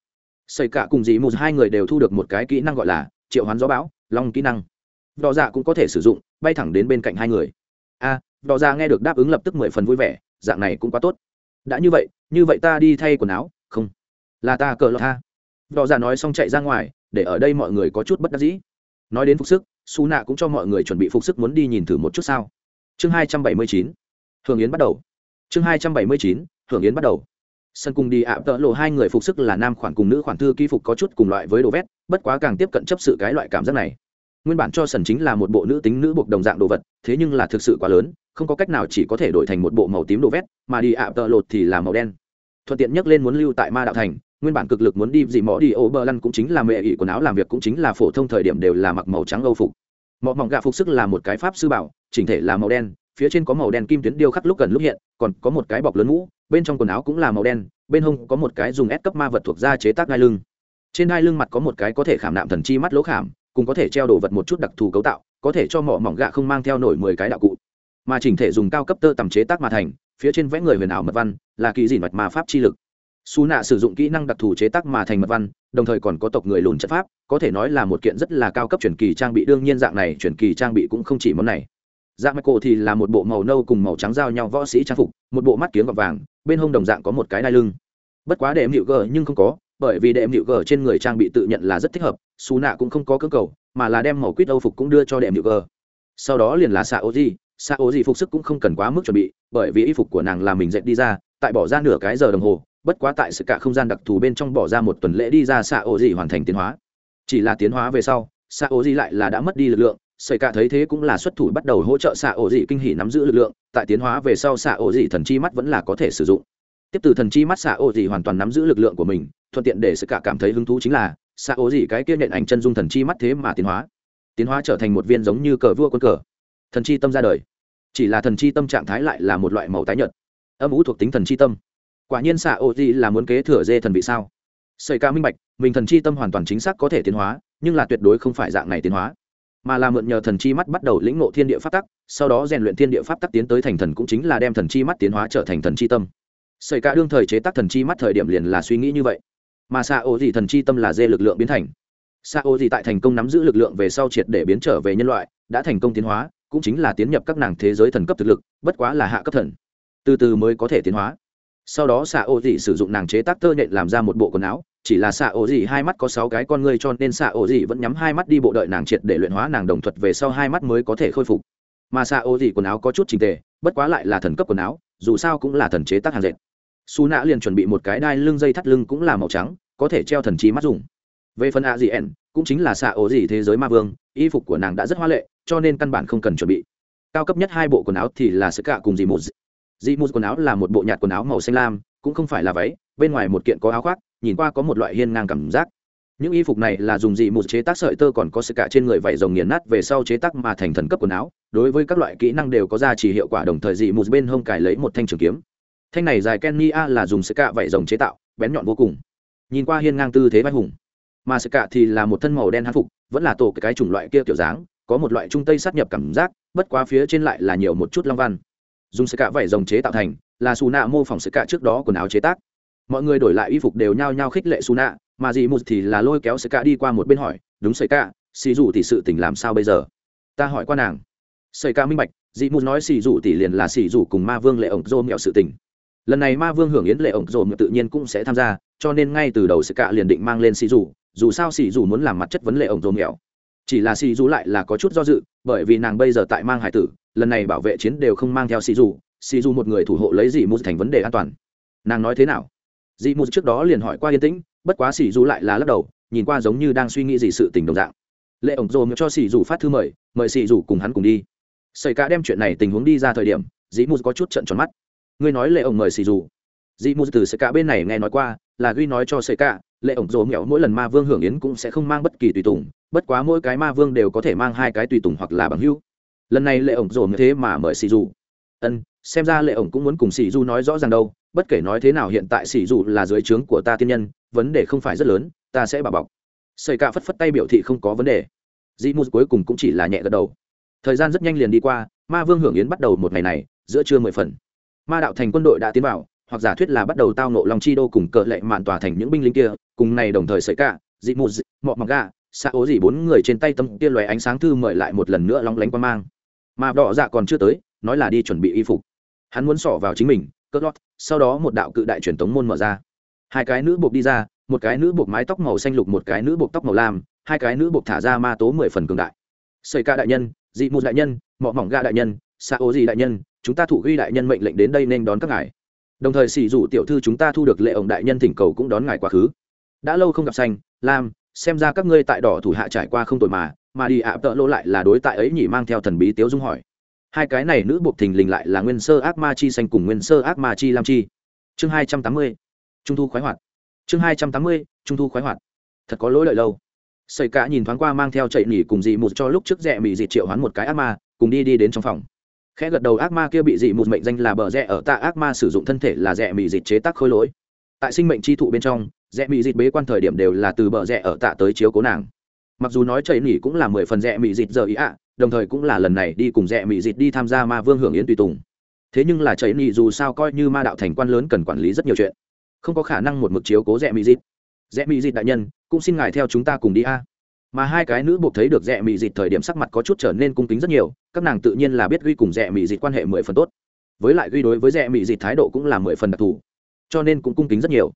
[SPEAKER 1] Sợi cả cùng dì mù hai người đều thu được một cái kỹ năng gọi là triệu hoán gió bão long kỹ năng. Đỏ dạ cũng có thể sử dụng bay thẳng đến bên cạnh hai người. A à, đỏ dạ nghe được đáp ứng lập tức mười phần vui vẻ dạng này cũng quá tốt. Đã như vậy như vậy ta đi thay quần áo không là ta cờ lọt tha. đỏ ra nói xong chạy ra ngoài, để ở đây mọi người có chút bất đắc dĩ. Nói đến phục sức, su nạ cũng cho mọi người chuẩn bị phục sức muốn đi nhìn thử một chút sao. Chương hai trăm bảy mươi chín, hưởng yến bắt đầu. Chương hai trăm bảy mươi chín, hưởng yến bắt đầu. Sân cùng đi ạ, tợ lộ hai người phục sức là nam khoản cùng nữ khoản thư ký phục có chút cùng loại với đồ vét, bất quá càng tiếp cận chấp sự cái loại cảm giác này. Nguyên bản cho sần chính là một bộ nữ tính nữ buộc đồng dạng đồ vật, thế nhưng là thực sự quá lớn, không có cách nào chỉ có thể đổi thành một bộ màu tím đồ vét, mà đi ạ, tợ lột thì là màu đen. Thuận tiện nhắc lên muốn lưu tại ma đạo thành nguyên bản cực lực muốn đi gì mỏ đi ô bơ lăn cũng chính là mẹ ỉ quần áo làm việc cũng chính là phổ thông thời điểm đều là mặc màu trắng âu phục. Mọ mỏng gạ phục sức là một cái pháp sư bảo, chỉnh thể là màu đen, phía trên có màu đen kim tuyến điêu khắc lúc gần lúc hiện, còn có một cái bọc lớn mũ, bên trong quần áo cũng là màu đen, bên hông có một cái dùng ép cấp ma vật thuộc da chế tác ngai lưng. Trên hai lưng mặt có một cái có thể khảm nạm thần chi mắt lỗ khảm, cùng có thể treo đồ vật một chút đặc thù cấu tạo, có thể cho mỏ mỏng gạ không mang theo nổi mười cái đạo cụ. Mà chỉnh thể dùng cao cấp tơ tầm chế tác mà thành, phía trên vẽ người huyền ảo mật văn, là kỳ dìn mật ma pháp chi lực su nạ sử dụng kỹ năng đặc thù chế tác mà thành mật văn, đồng thời còn có tộc người lùn chất pháp, có thể nói là một kiện rất là cao cấp truyền kỳ trang bị, đương nhiên dạng này truyền kỳ trang bị cũng không chỉ món này. Dạng michael thì là một bộ màu nâu cùng màu trắng giao nhau võ sĩ trang phục, một bộ mắt kiếng gọt vàng, bên hông đồng dạng có một cái đai lưng. Bất quá đệm hiệu g nhưng không có, bởi vì đệm hiệu g trên người trang bị tự nhận là rất thích hợp, su nạ cũng không có cơ cầu, mà là đem màu quýt âu phục cũng đưa cho đệm hiệu g. Sau đó liền là xạ ô di xạ ô di phục sức cũng không cần quá mức chuẩn bị, bởi vì y phục của nàng là mình dệt đi ra, tại bỏ ra nửa cái giờ đồng hồ bất quá tại sự cả không gian đặc thù bên trong bỏ ra một tuần lễ đi ra xạ ô di hoàn thành tiến hóa. Chỉ là tiến hóa về sau xạ ô di lại là đã mất đi lực lượng xảy cả thấy thế cũng là xuất thủ bắt đầu hỗ trợ xạ ổ dị kinh hỉ nắm giữ lực lượng, tại tiến hóa về sau xạ ổ dị thần chi mắt vẫn là có thể sử dụng. Tiếp từ thần chi mắt xạ ổ dị hoàn toàn nắm giữ lực lượng của mình, thuận tiện để sự cả cảm thấy hứng thú chính là xạ ổ dị cái kia nhện ảnh chân dung thần chi mắt thế mà tiến hóa. Tiến hóa trở thành một viên giống như cờ vua quân cờ. Thần chi tâm ra đời. Chỉ là thần chi tâm trạng thái lại là một loại màu tái nhợt. Âm ủ thuộc tính thần chi tâm quả nhiên xạ ô di là muốn kế thừa dê thần vị sao? Xảy ca minh bạch, mình thần chi tâm hoàn toàn chính xác có thể tiến hóa, nhưng là tuyệt đối không phải dạng này tiến hóa. Mà là mượn nhờ thần chi mắt bắt đầu lĩnh ngộ thiên địa pháp tắc, sau đó rèn luyện thiên địa pháp tắc tiến tới thành thần cũng chính là đem thần chi mắt tiến hóa trở thành thần chi tâm. Xảy cả đương thời chế tác thần chi mắt thời điểm liền là suy nghĩ như vậy. Mà xạ ô gì thần chi tâm là dê lực lượng biến thành. Xạ ô gì tại thành công nắm giữ lực lượng về sau triệt để biến trở về nhân loại, đã thành công tiến hóa, cũng chính là tiến nhập các nàng thế giới thần cấp thực lực, bất quá là hạ cấp thần. Từ từ mới có thể tiến hóa sau đó xạ ô dị sử dụng nàng chế tác tơ nhện làm ra một bộ quần áo, chỉ là xạ ô dị hai mắt có sáu cái con ngươi cho nên xạ ô dị vẫn nhắm hai mắt đi bộ đợi nàng triệt để luyện hóa nàng đồng thuật về sau hai mắt mới có thể khôi phục. Mà xạ ô dị quần áo có chút trình tề, bất quá lại là thần cấp quần áo, dù sao cũng là thần chế tác hàng dệt. Su nã liền chuẩn bị một cái đai lưng dây thắt lưng cũng là màu trắng, có thể treo thần trí mắt dùng. Về phần a dị ẻn cũng chính là xạ ố gì thế giới ma vương, y phục của nàng đã rất hoa lệ, cho nên căn bản không cần chuẩn bị. Cao cấp nhất hai bộ quần áo thì là sự cả cùng dì dị Dị mù quần áo là một bộ nhạt quần áo màu xanh lam, cũng không phải là váy, bên ngoài một kiện có áo khoác, nhìn qua có một loại hiên ngang cảm giác. Những y phục này là dùng dị một chế tác sợi tơ còn có sự cả trên người vải rồng nghiền nát về sau chế tác mà thành thần cấp quần áo. Đối với các loại kỹ năng đều có ra chỉ hiệu quả, đồng thời dị một bên hông cài lấy một thanh trường kiếm. Thanh này dài kenny a là dùng sự cả vải rồng chế tạo, bén nhọn vô cùng. Nhìn qua hiên ngang tư thế vai hùng. Mà sự cả thì là một thân màu đen hán phục, vẫn là tổ cái chủng loại kia kiểu dáng, có một loại trung tây sát nhập cảm giác, bất quá phía trên lại là nhiều một chút long văn dùng sự cả vải rồng chế tạo thành, là xù nạ mô phỏng sự cả trước đó quần áo chế tác. Mọi người đổi lại y phục đều nhao nhao khích lệ xù nạ, mà dì mù thì là lôi kéo sợi cả đi qua một bên hỏi, đúng sợi cả, xì dù thì sự tình làm sao bây giờ? Ta hỏi qua nàng. Sợi ca minh bạch, dì mù nói xì dù tỷ liền là xì dù cùng ma vương lệ ổng dô mẹo sự tình. Lần này ma vương hưởng yến lệ ổng dô mẹo tự nhiên cũng sẽ tham gia, cho nên ngay từ đầu sợi cả liền định mang lên xì dù dù sao xì dù muốn làm mặt chất vấn lệ ổng dô mẹo. Chỉ là xì dù lại là có chút do dự, bởi vì nàng bây giờ tại mang hải tử lần này bảo vệ chiến đều không mang theo xì dù xì dù một người thủ hộ lấy dì mù thành vấn đề an toàn. Nàng nói thế nào? Dị mù trước đó liền hỏi qua yên tĩnh, bất quá xì dù lại là lắc đầu, nhìn qua giống như đang suy nghĩ gì sự tình đồng dạng. Lệ ổng dồn cho xì dù phát thư mời mời xì dù cùng hắn cùng đi. Xảy cả đem chuyện này tình huống đi ra thời điểm, dị mù có chút trận tròn mắt. Ngươi nói lệ ổng mời xì dù dị mù từ xảy cả bên này nghe nói qua, là ghi nói cho xảy cả lệ ổng dồn nghèo mỗi lần ma vương hưởng yến cũng sẽ không mang bất kỳ tùy tùng, bất quá mỗi cái ma vương đều có thể mang hai cái tùy tùng hoặc là bằng hữu lần này lệ ổng dồn thế mà mời xì dù ân, xem ra lệ ổng cũng muốn cùng xì dù nói rõ ràng đâu, bất kể nói thế nào hiện tại xì dù là dưới trướng của ta tiên nhân, vấn đề không phải rất lớn, ta sẽ bảo bọc. Xây cả phất phất tay biểu thị không có vấn đề. Dị mù cuối cùng cũng chỉ là nhẹ gật đầu. Thời gian rất nhanh liền đi qua, ma vương hưởng yến bắt đầu một ngày này, giữa trưa mười phần. Ma đạo thành quân đội đã tiến vào, hoặc giả thuyết là bắt đầu tao nộ lòng chi đô cùng cờ lệ mạn tỏa thành những binh lính kia, cùng này đồng thời xảy cả dị mù mọ mặc gà xa ố gì bốn người trên tay tâm kia loé ánh sáng thư mời lại một lần nữa long lánh qua mang mà đỏ dạ còn chưa tới, nói là đi chuẩn bị y phục. Hắn muốn xỏ vào chính mình, cất lót, sau đó một đạo cự đại truyền tống môn mở ra. Hai cái nữ buộc đi ra, một cái nữ buộc mái tóc màu xanh lục, một cái nữ buộc tóc màu lam, hai cái nữ buộc thả ra ma tố mười phần cường đại. Xây ca đại nhân, dị mụ đại nhân, mọ mỏng ga đại nhân xa ô dị đại nhân, chúng ta thủ ghi đại nhân mệnh lệnh đến đây nên đón các ngài. Đồng thời xì rủ tiểu thư chúng ta thu được lệ ổng đại nhân thỉnh cầu cũng đón ngài quá khứ. Đã lâu không gặp xanh lam, xem ra các ngươi tại đỏ thủ hạ trải qua không tội mà mà đi ạ, tợ lộ lại là đối tại ấy nhỉ mang theo thần bí tiếu dung hỏi. Hai cái này nữ buộc thình lình lại là nguyên sơ ác ma chi xanh cùng nguyên sơ ác ma chi lam chi. Chương hai trăm tám mươi, trung thu khoái hoạt. Chương hai trăm tám mươi, trung thu khoái hoạt. Thật có lỗi lợi lâu. Sợi cả nhìn thoáng qua mang theo chạy nỉ cùng dị một cho lúc trước rẽ mị dị triệu hoán một cái ác ma, cùng đi đi đến trong phòng. Khẽ gật đầu ác ma kia bị dị một mệnh danh là bờ rẽ ở tạ ác ma sử dụng thân thể là rẽ mị dị chế tác khôi lỗi. Tại sinh mệnh chi thụ bên trong rẽ mị dị bế quan thời điểm đều là từ bờ rẽ ở tạ tới chiếu cố nàng mặc dù nói chạy nỉ cũng là mười phần rẽ mị dịt giờ ý ạ, đồng thời cũng là lần này đi cùng rẽ mị dịt đi tham gia ma vương hưởng yến tùy tùng. Thế nhưng là chảy nỉ dù sao coi như ma đạo thành quan lớn cần quản lý rất nhiều chuyện. Không có khả năng một mực chiếu cố rẽ mị dịt. Rẽ mị dịt đại nhân, cũng xin ngài theo chúng ta cùng đi a mà hai cái nữ buộc thấy được rẽ mị dịt thời điểm sắc mặt có chút trở nên cung kính rất nhiều, các nàng tự nhiên là biết ghi cùng rẽ mị dịt quan hệ mười phần tốt. Với lại ghi đối với rẽ mị dịt thái độ cũng là mười phần đặc thù, cho nên cũng cung kính rất nhiều.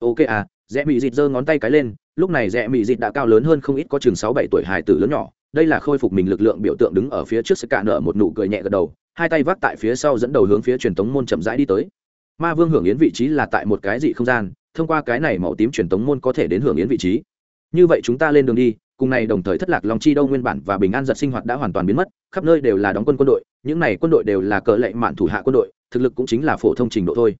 [SPEAKER 1] Ok à rẽ mị dịt giơ ngón tay cái lên, lúc này rẽ mị dịt đã cao lớn hơn không ít, có chừng sáu bảy tuổi hài tử lớn nhỏ. Đây là khôi phục mình lực lượng biểu tượng đứng ở phía trước sẽ cạn nợ một nụ cười nhẹ gật đầu, hai tay vác tại phía sau dẫn đầu hướng phía truyền tống môn chậm rãi đi tới. Ma vương hưởng yến vị trí là tại một cái dị không gian, thông qua cái này màu tím truyền tống môn có thể đến hưởng yến vị trí. Như vậy chúng ta lên đường đi, cùng này đồng thời thất lạc long chi đâu nguyên bản và bình an giật sinh hoạt đã hoàn toàn biến mất, khắp nơi đều là đóng quân quân đội, những này quân đội đều là cờ lệ mạn thủ hạ quân đội, thực lực cũng chính là phổ thông trình độ thôi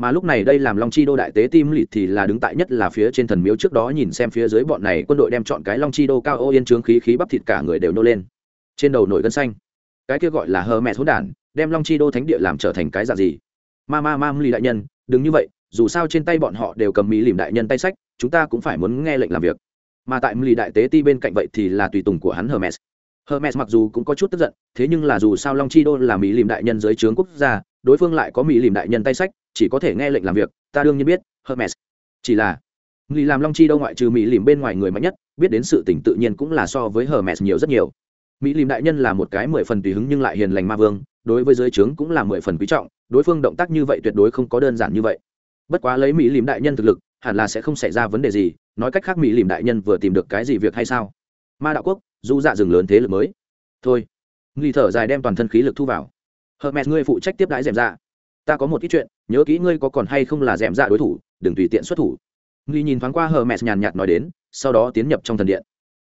[SPEAKER 1] mà lúc này đây làm long chi đô đại tế tim lịt thì là đứng tại nhất là phía trên thần miếu trước đó nhìn xem phía dưới bọn này quân đội đem chọn cái long chi đô cao ô yên trướng khí khí bắp thịt cả người đều nô lên. Trên đầu nổi gân xanh. Cái kia gọi là hờ mẹ thốn đản, đem long chi đô thánh địa làm trở thành cái dạng gì? Ma ma ma lì đại nhân, đừng như vậy, dù sao trên tay bọn họ đều cầm mỹ lìm đại nhân tay sách, chúng ta cũng phải muốn nghe lệnh làm việc. Mà tại lì đại tế ti bên cạnh vậy thì là tùy tùng của hắn hermes. Hermes mặc dù cũng có chút tức giận, thế nhưng là dù sao long chi đô là mỹ lìm đại nhân dưới trướng quốc gia, đối phương lại có mỹ lìm đại nhân tay sách chỉ có thể nghe lệnh làm việc, ta đương nhiên biết, hermes. Chỉ là mỹ làm long chi đâu ngoại trừ mỹ lìm bên ngoài người mạnh nhất, biết đến sự tỉnh tự nhiên cũng là so với hermes nhiều rất nhiều. Mỹ lìm đại nhân là một cái mười phần tùy hứng nhưng lại hiền lành ma vương, đối với giới trướng cũng là mười phần quý trọng, đối phương động tác như vậy tuyệt đối không có đơn giản như vậy. Bất quá lấy mỹ lìm đại nhân thực lực, hẳn là sẽ không xảy ra vấn đề gì, nói cách khác mỹ lìm đại nhân vừa tìm được cái gì việc hay sao? Ma đạo quốc du dạ rừng lớn thế lực mới. Thôi. Nghi thở dài đem toàn thân khí lực thu vào. Hermes, ngươi phụ trách tiếp đãi dèm dạ ta có một ít chuyện, nhớ kỹ ngươi có còn hay không là dèm dạ đối thủ, đừng tùy tiện xuất thủ. Nghi nhìn thoáng qua hờ mẹt nhàn nhạt nói đến, sau đó tiến nhập trong thần điện.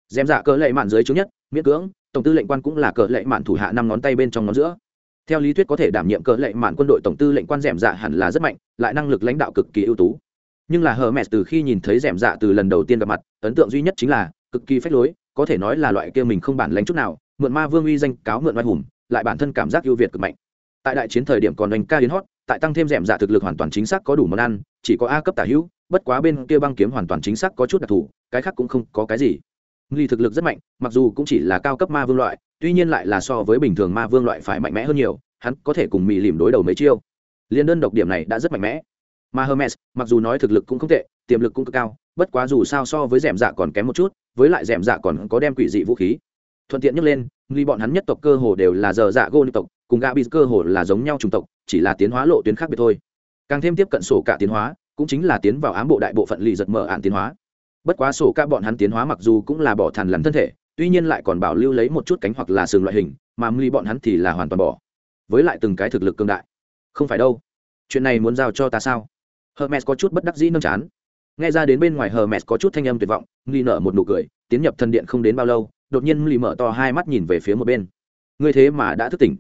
[SPEAKER 1] Dèm dạ cờ lệ mạn dưới chứng nhất, miễn cưỡng, tổng tư lệnh quan cũng là cờ lệ mạn thủ hạ năm ngón tay bên trong ngón giữa. Theo lý thuyết có thể đảm nhiệm cờ lệ mạn quân đội tổng tư lệnh quan dèm dạ hẳn là rất mạnh, lại năng lực lãnh đạo cực kỳ ưu tú. Nhưng là hờ mẹ từ khi nhìn thấy dèm dạ từ lần đầu tiên gặp mặt, ấn tượng duy nhất chính là, cực kỳ phách lối, có thể nói là loại kia mình không bản lãnh chút nào, mượn ma vương uy danh cáo mượn oai hùng, lại bản thân cảm giác ưu việt cực mạnh tại đại chiến thời điểm còn đánh ca hiến hót, tại tăng thêm dẻm dạ thực lực hoàn toàn chính xác có đủ món ăn, chỉ có a cấp tả hữu, bất quá bên kia băng kiếm hoàn toàn chính xác có chút đặc thù, cái khác cũng không có cái gì. Ly thực lực rất mạnh, mặc dù cũng chỉ là cao cấp ma vương loại, tuy nhiên lại là so với bình thường ma vương loại phải mạnh mẽ hơn nhiều, hắn có thể cùng mì lìm đối đầu mấy chiêu. Liên đơn độc điểm này đã rất mạnh mẽ. Mà hermes, mặc dù nói thực lực cũng không tệ, tiềm lực cũng cực cao, bất quá dù sao so với dẻm dạ còn kém một chút, với lại dẻm dạ còn có đem quỷ dị vũ khí thuận tiện nhắc lên, nghi bọn hắn nhất tộc cơ hồ đều là giờ dạ gô tộc, cùng gà bị cơ hồ là giống nhau chủng tộc, chỉ là tiến hóa lộ tuyến khác biệt thôi. Càng thêm tiếp cận sổ cả tiến hóa, cũng chính là tiến vào ám bộ đại bộ phận lì giật mở ạn tiến hóa. Bất quá sổ cả bọn hắn tiến hóa mặc dù cũng là bỏ thằn lằn thân thể, tuy nhiên lại còn bảo lưu lấy một chút cánh hoặc là sừng loại hình, mà nghi bọn hắn thì là hoàn toàn bỏ. Với lại từng cái thực lực cương đại. Không phải đâu. Chuyện này muốn giao cho ta sao? Hermes có chút bất đắc dĩ nâng chán. Nghe ra đến bên ngoài hermes có chút thanh âm tuyệt vọng, nghi nở một nụ cười, tiến nhập thần điện không đến bao lâu đột nhiên lì mở to hai mắt nhìn về phía một bên. Ngươi thế mà đã thức tỉnh.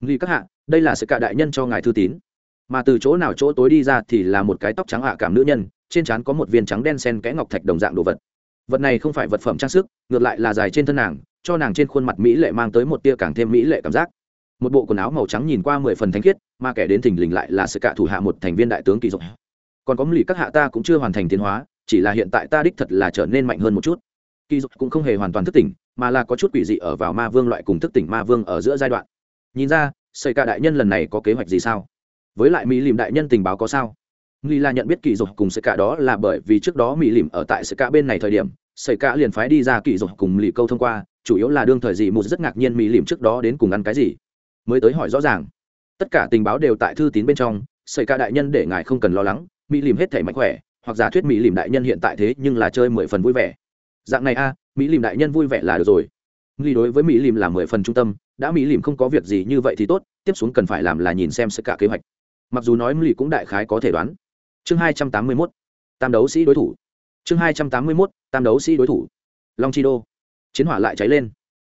[SPEAKER 1] Lì các hạ, đây là sự cả đại nhân cho ngài thư tín. Mà từ chỗ nào chỗ tối đi ra thì là một cái tóc trắng hạ cảm nữ nhân, trên trán có một viên trắng đen sen kẽ ngọc thạch đồng dạng đồ vật. Vật này không phải vật phẩm trang sức, ngược lại là dài trên thân nàng, cho nàng trên khuôn mặt mỹ lệ mang tới một tia càng thêm mỹ lệ cảm giác. Một bộ quần áo màu trắng nhìn qua mười phần thanh khiết, mà kẻ đến thình lình lại là sự cả thủ hạ một thành viên đại tướng kỳ dục còn có lì các hạ ta cũng chưa hoàn thành tiến hóa, chỉ là hiện tại ta đích thật là trở nên mạnh hơn một chút. Kỳ dục cũng không hề hoàn toàn thức tỉnh mà là có chút quỷ dị ở vào ma vương loại cùng thức tỉnh ma vương ở giữa giai đoạn. Nhìn ra xây cả đại nhân lần này có kế hoạch gì sao? Với lại mỹ lìm đại nhân tình báo có sao? Nghi là nhận biết kỳ dục cùng xây cả đó là bởi vì trước đó mỹ lìm ở tại xây cả bên này thời điểm xây cả liền phái đi ra kỳ dục cùng lì câu thông qua, chủ yếu là đương thời gì một rất ngạc nhiên mỹ lìm trước đó đến cùng ăn cái gì. Mới tới hỏi rõ ràng. Tất cả tình báo đều tại thư tín bên trong xây cả đại nhân để ngài không cần lo lắng, mỹ lìm hết thể mạnh khỏe, hoặc giả thuyết mỹ lìm đại nhân hiện tại thế nhưng là chơi mười phần vui vẻ. Dạng này a mỹ lìm đại nhân vui vẻ là được rồi. Nghi đối với mỹ lìm là mười phần trung tâm, đã mỹ lìm không có việc gì như vậy thì tốt, tiếp xuống cần phải làm là nhìn xem sức cả kế hoạch. Mặc dù nói mỹ cũng đại khái có thể đoán. Chương hai trăm tám mươi mốt, tam đấu sĩ đối thủ. Chương hai trăm tám mươi mốt, tam đấu sĩ đối thủ. Long chi đô. Chiến hỏa lại cháy lên.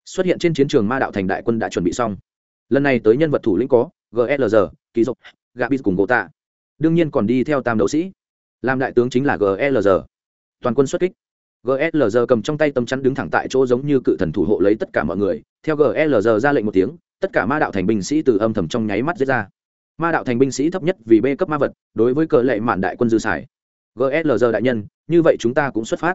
[SPEAKER 1] Xuất hiện trên chiến trường ma đạo thành đại quân đã chuẩn bị xong. Lần này tới nhân vật thủ lĩnh có glr ký dục gabis cùng gỗ tạ. Đương nhiên còn đi theo tam đấu sĩ. Làm đại tướng chính là glr toàn quân xuất kích. GSLR cầm trong tay tấm chắn đứng thẳng tại chỗ giống như cự thần thủ hộ lấy tất cả mọi người. Theo GSLR ra lệnh một tiếng, tất cả ma đạo thành binh sĩ từ âm thầm trong nháy mắt giết ra. Ma đạo thành binh sĩ thấp nhất vì b cấp ma vật, đối với cờ lệ mạn đại quân dư xài. GSLR đại nhân, như vậy chúng ta cũng xuất phát.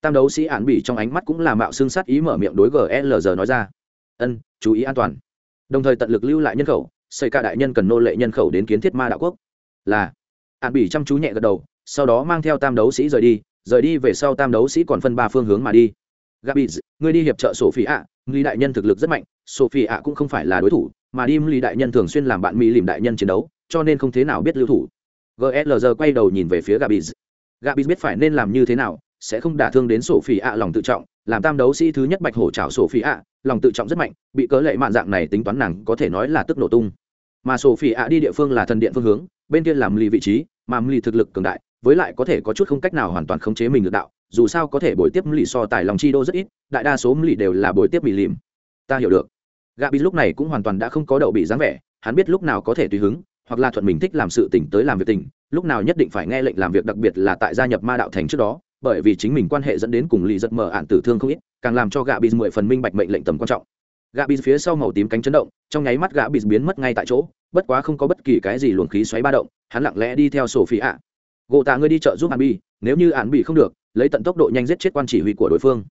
[SPEAKER 1] Tam đấu sĩ án bỉ trong ánh mắt cũng là mạo xương sát ý mở miệng đối GSLR nói ra. Ân, chú ý an toàn. Đồng thời tận lực lưu lại nhân khẩu, xây cả đại nhân cần nô lệ nhân khẩu đến kiến thiết ma đạo quốc. Là, Án bỉ chăm chú nhẹ gật đầu, sau đó mang theo tam đấu sĩ rời đi rời đi về sau tam đấu sĩ còn phân ba phương hướng mà đi. Gabi, ngươi đi hiệp trợ sophie ạ. Lý đại nhân thực lực rất mạnh, sophie ạ cũng không phải là đối thủ, mà đi lý đại nhân thường xuyên làm bạn mỹ lìm đại nhân chiến đấu, cho nên không thế nào biết lưu thủ. Glg quay đầu nhìn về phía gabi. Gabi biết phải nên làm như thế nào, sẽ không đả thương đến sophie ạ lòng tự trọng, làm tam đấu sĩ thứ nhất bạch hổ trào sophie ạ, lòng tự trọng rất mạnh, bị cớ lệ mạn dạng này tính toán nàng có thể nói là tức nổ tung. Mà sophie ạ đi địa phương là thần điện phương hướng, bên kia làm lì vị trí, mà lì thực lực cường đại với lại có thể có chút không cách nào hoàn toàn khống chế mình được đạo, dù sao có thể bồi tiếp lì so tài lòng chi đô rất ít, đại đa số lì đều là bồi tiếp bị lìm ta hiểu được. Gabi lúc này cũng hoàn toàn đã không có đậu bị dáng vẻ, hắn biết lúc nào có thể tùy hứng, hoặc là thuận mình thích làm sự tỉnh tới làm việc tỉnh lúc nào nhất định phải nghe lệnh làm việc đặc biệt là tại gia nhập ma đạo thành trước đó, bởi vì chính mình quan hệ dẫn đến cùng lì giật mở ạn tử thương không ít, càng làm cho gạ bị mười phần minh bạch mệnh lệnh tầm quan trọng. Gạ bị phía sau màu tím cánh chấn động, trong nháy mắt gạ bị biến mất ngay tại chỗ, bất quá không có bất kỳ cái gì luồng khí xoáy ba động, hắn lặng lẽ đi theo sổ phi ạ gỗ tạ ngươi đi chợ giúp hạn bi nếu như hạn bị không được, lấy tận tốc độ nhanh giết chết quan chỉ huy của đối phương.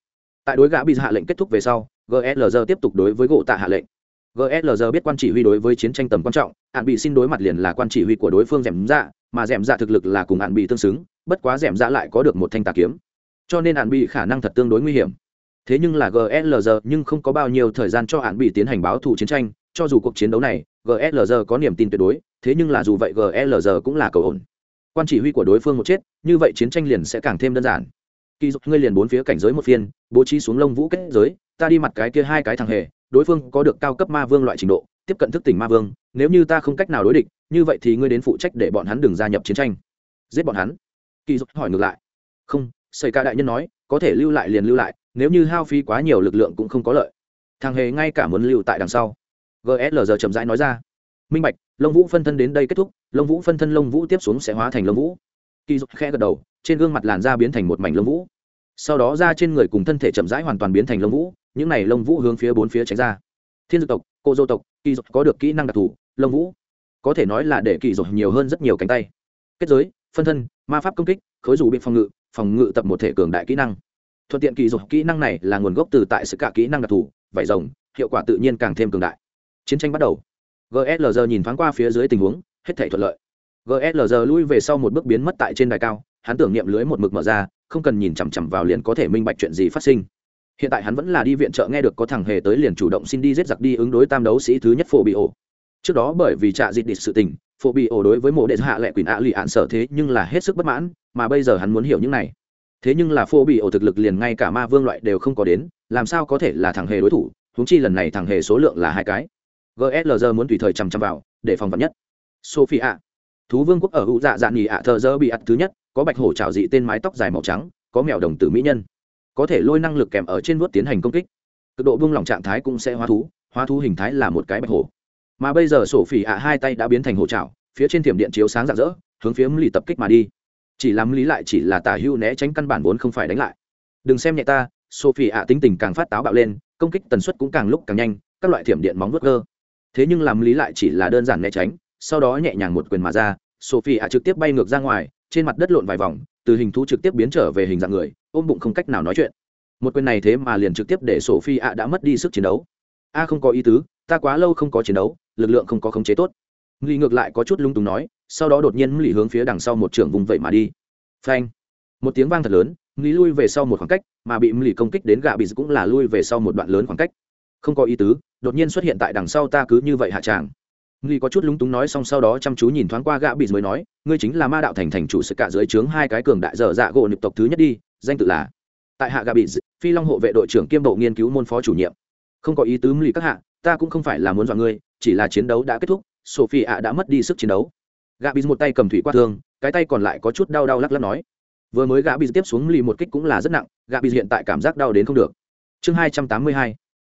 [SPEAKER 1] Tại đối gã bị hạ lệnh kết thúc về sau glg tiếp tục đối với gỗ tạ hạ lệnh. Glg biết quan chỉ huy đối với chiến tranh tầm quan trọng, hạn bị xin đối mặt liền là quan chỉ huy của đối phương rèm dạ mà rèm dạ thực lực là cùng hạn bị tương xứng, bất quá rèm dạ lại có được một thanh tà kiếm. Cho nên hạn bị khả năng thật tương đối nguy hiểm. Thế nhưng là glg nhưng không có bao nhiêu thời gian cho hạn bị tiến hành báo thù chiến tranh, cho dù cuộc chiến đấu này glg có niềm tin tuyệt đối, thế nhưng là dù vậy glg cũng là cầu ổn quan chỉ huy của đối phương một chết, như vậy chiến tranh liền sẽ càng thêm đơn giản. Kỳ dục, ngươi liền bốn phía cảnh giới một phiên, bố trí xuống lông vũ kết giới, ta đi mặt cái kia hai cái thằng hề, đối phương có được cao cấp ma vương loại trình độ, tiếp cận thức tỉnh ma vương, nếu như ta không cách nào đối địch, như vậy thì ngươi đến phụ trách để bọn hắn đừng gia nhập chiến tranh. Giết bọn hắn. Kỳ dục hỏi ngược lại. Không xây ca đại nhân nói, có thể lưu lại liền lưu lại, nếu như hao phí quá nhiều lực lượng cũng không có lợi. Thằng hề ngay cả muốn lưu tại đằng sau. Gsl giờ chậm rãi nói ra. Minh bạch lông vũ phân thân đến đây kết thúc, lông vũ phân thân lông vũ tiếp xuống sẽ hóa thành lông vũ. Kỳ dục khẽ gật đầu, trên gương mặt làn da biến thành một mảnh lông vũ. Sau đó ra trên người cùng thân thể chậm rãi hoàn toàn biến thành lông vũ, những này lông vũ hướng phía bốn phía tránh ra. Thiên dược tộc, cô dô tộc, kỳ dục có được kỹ năng đặc thù, lông vũ. Có thể nói là để kỳ dục nhiều hơn rất nhiều cánh tay. Kết giới, phân thân, ma pháp công kích, khối dù bị phòng ngự phòng ngự tập một thể cường đại kỹ năng. Thuận tiện kỳ dục, kỹ năng này là nguồn gốc từ tại sự cả kỹ năng đặc thù, vải rồng, hiệu quả tự nhiên càng thêm cường đại. Chiến tranh bắt đầu gslg nhìn thoáng qua phía dưới tình huống, hết thảy thuận lợi. Gslg lui về sau một bước biến mất tại trên đài cao, hắn tưởng niệm lưới một mực mở ra, không cần nhìn chằm chằm vào liền có thể minh bạch chuyện gì phát sinh. Hiện tại hắn vẫn là đi viện trợ nghe được có thằng hề tới liền chủ động xin đi giết giặc đi ứng đối tam đấu sĩ thứ nhất phổ bị ổ. Trước đó bởi vì trạ dịch địch sự tình, phổ bị ổ đối với mộ đệ hạ lệ quỷ ạ lì ạn sở thế nhưng là hết sức bất mãn, mà bây giờ hắn muốn hiểu những này. Thế nhưng là phổ bị ổ thực lực liền ngay cả ma vương loại đều không có đến, làm sao có thể là thằng hề đối thủ, huống chi lần này thằng hề số lượng là hai cái gslg muốn tùy thời chằm chằm vào, để phòng vật nhất. Sophie ạ thú vương quốc ở hữu dạ dạ nghỉ ạ thờ dơ bị ạt thứ nhất, có bạch hổ trào dị tên mái tóc dài màu trắng, có mèo đồng tử mỹ nhân. Có thể lôi năng lực kèm ở trên vuốt tiến hành công kích. Cực độ buông lỏng trạng thái cũng sẽ hóa thú hóa thú hình thái là một cái bạch hổ. Mà bây giờ Sophie ạ hai tay đã biến thành hổ trào phía trên thiểm điện chiếu sáng rạng rỡ, hướng phía lý tập kích mà đi. Chỉ làm lý lại chỉ là tả hưu né tránh căn bản vốn không phải đánh lại. Đừng xem nhẹ ta sophie ạ tính tình càng phát táo bạo lên, công kích tần suất cũng càng lúc càng nhanh, các loại thiểm điện móng vuốt cơ thế nhưng làm lý lại chỉ là đơn giản né tránh, sau đó nhẹ nhàng một quyền mà ra, sophie ạ trực tiếp bay ngược ra ngoài, trên mặt đất lộn vài vòng, từ hình thú trực tiếp biến trở về hình dạng người, ôm bụng không cách nào nói chuyện. Một quyền này thế mà liền trực tiếp để sophie ạ đã mất đi sức chiến đấu. A không có ý tứ, ta quá lâu không có chiến đấu, lực lượng không có khống chế tốt. Nghi ngược lại có chút lung túng nói, sau đó đột nhiên lì hướng phía đằng sau một trường vùng vậy mà đi. Phanh. Một tiếng vang thật lớn nghi lui về sau một khoảng cách, mà bị lì công kích đến gạ bị cũng là lui về sau một đoạn lớn khoảng cách không có ý tứ, đột nhiên xuất hiện tại đằng sau ta cứ như vậy hạ tràng. Nghi có chút lúng túng nói xong sau đó chăm chú nhìn thoáng qua gã bị mới nói, ngươi chính là ma đạo thành thành chủ sự cả dưới trướng hai cái cường đại dở dạ gỗ nịp tộc thứ nhất đi, danh tự là tại hạ gã bị phi long hộ vệ đội trưởng kiêm bộ nghiên cứu môn phó chủ nhiệm. Không có ý tứ lì các hạ, ta cũng không phải là muốn dọa ngươi, chỉ là chiến đấu đã kết thúc sophie ạ đã mất đi sức chiến đấu. Gã bị một tay cầm thủy quát thương, cái tay còn lại có chút đau đau lắc lắc nói. Vừa mới gã bị tiếp xuống lì một kích cũng là rất nặng, gã bị hiện tại cảm giác đau đến không được. Chương hai trăm tám mươi hai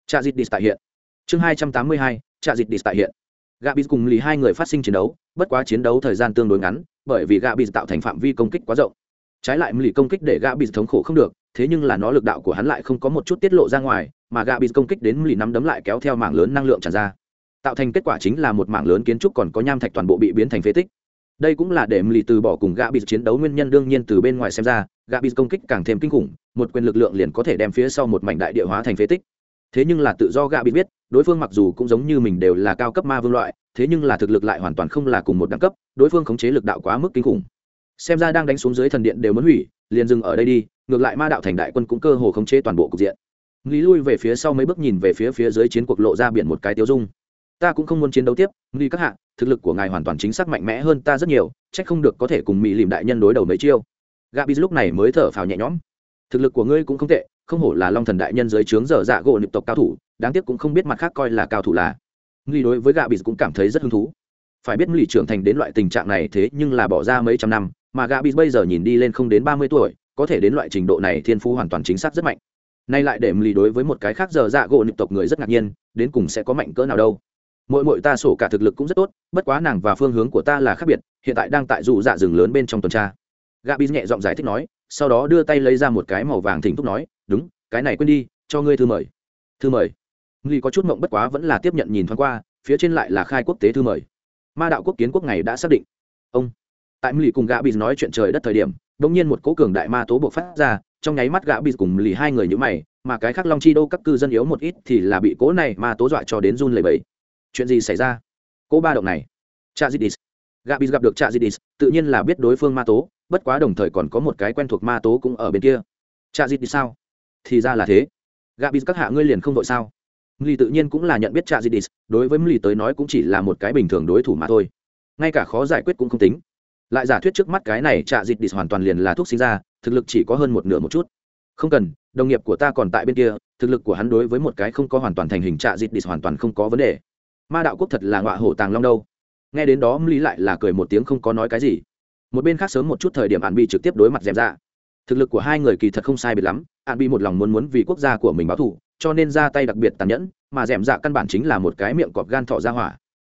[SPEAKER 1] trạ dịt đi tại hiện. Chương hai trăm tám mươi hai, trạ dịt đi tại hiện. Gạ bị cùng lì hai người phát sinh chiến đấu, bất quá chiến đấu thời gian tương đối ngắn, bởi vì gạ bị tạo thành phạm vi công kích quá rộng. Trái lại lì công kích để gạ bị thống khổ không được, thế nhưng là nó lực đạo của hắn lại không có một chút tiết lộ ra ngoài, mà gạ bị công kích đến lì nắm đấm lại kéo theo mảng lớn năng lượng tràn ra. Tạo thành kết quả chính là một mảng lớn kiến trúc còn có nham thạch toàn bộ bị biến thành phế tích. Đây cũng là để lì từ bỏ cùng gạ bị chiến đấu nguyên nhân đương nhiên từ bên ngoài xem ra, gạ bị công kích càng thêm kinh khủng, một quyền lực lượng liền có thể đem phía sau một mảnh đại địa hóa thành phế tích thế nhưng là tự do gạ bị biết, đối phương mặc dù cũng giống như mình đều là cao cấp ma vương loại, thế nhưng là thực lực lại hoàn toàn không là cùng một đẳng cấp, đối phương khống chế lực đạo quá mức kinh khủng. Xem ra đang đánh xuống dưới thần điện đều muốn hủy, liền dừng ở đây đi, ngược lại ma đạo thành đại quân cũng cơ hồ khống chế toàn bộ cục diện. Nghĩ lui về phía sau mấy bước nhìn về phía phía dưới chiến cuộc lộ ra biển một cái tiêu dung. Ta cũng không muốn chiến đấu tiếp nghĩ các hạ, thực lực của ngài hoàn toàn chính xác mạnh mẽ hơn ta rất nhiều trách không được có thể cùng mỹ lìm đại nhân đối đầu mấy chiêu. Gabi lúc này mới thở phào nhẹ nhõm. Thực lực của ngươi cũng không tệ không hổ là long thần đại nhân dưới trướng dở dạ gỗ nịp tộc cao thủ, đáng tiếc cũng không biết mặt khác coi là cao thủ là. Nghi đối với gạ bị cũng cảm thấy rất hứng thú. Phải biết lì trưởng thành đến loại tình trạng này thế nhưng là bỏ ra mấy trăm năm, mà gạ bị bây giờ nhìn đi lên không đến ba mươi tuổi, có thể đến loại trình độ này thiên phú hoàn toàn chính xác rất mạnh. Nay lại để lì đối với một cái khác giờ dạ gỗ nịp tộc người rất ngạc nhiên, đến cùng sẽ có mạnh cỡ nào đâu. Mỗi mỗi ta sổ cả thực lực cũng rất tốt, bất quá nàng và phương hướng của ta là khác biệt, hiện tại đang tại dù dạ rừng lớn bên trong tuần tra. Gạ bị nhẹ giọng giải thích nói, sau đó đưa tay lấy ra một cái màu vàng thỉnh thúc nói đúng, cái này quên đi, cho ngươi thư mời. Thư mời? Nghi có chút mộng bất quá vẫn là tiếp nhận nhìn thoáng qua, phía trên lại là khai quốc tế thư mời. Ma đạo quốc kiến quốc này đã xác định. Ông. Tại mì cùng gã bị nói chuyện trời đất thời điểm đ nhiên một cố cường đại ma tố buộc phát ra, trong nháy mắt gã bị cùng lì hai người như mày, mà cái khác long chi đô các cư dân yếu một ít thì là bị cố này ma tố dọa cho đến run lẩy bẩy. Chuyện gì xảy ra? Cố ba động này. Cha zidis gã bị gặp được cha zidis tự nhiên là biết đối phương ma tố, bất quá đồng thời còn có một cái quen thuộc ma tố cũng ở bên kia. Cha zidis sao? Thì ra là thế gã bị các hạ ngươi liền không đội sao Mli tự nhiên cũng là nhận biết Trạ Didis, đối với Mli tới nói cũng chỉ là một cái bình thường đối thủ mà thôi. Ngay cả khó giải quyết cũng không tính. Lại giả thuyết trước mắt cái này Trạ Didis hoàn toàn liền là thuốc sinh ra, thực lực chỉ có hơn một nửa một chút. Không cần, đồng nghiệp của ta còn tại bên kia, thực lực của hắn đối với một cái không có hoàn toàn thành hình Trạ Didis hoàn toàn không có vấn đề. Ma đạo quốc thật là ngọa hổ tàng long đâu. Nghe đến đó Mli lại là cười một tiếng không có nói cái gì. Một bên khác sớm một chút thời điểm án bị trực tiếp đối mặt dèm ra thực lực của hai người kỳ thật không sai biệt lắm, an bị một lòng muốn muốn vì quốc gia của mình báo thù, cho nên ra tay đặc biệt tàn nhẫn, mà d ẻ m dạ căn bản chính là một cái miệng cọp gan thọ ra hỏa.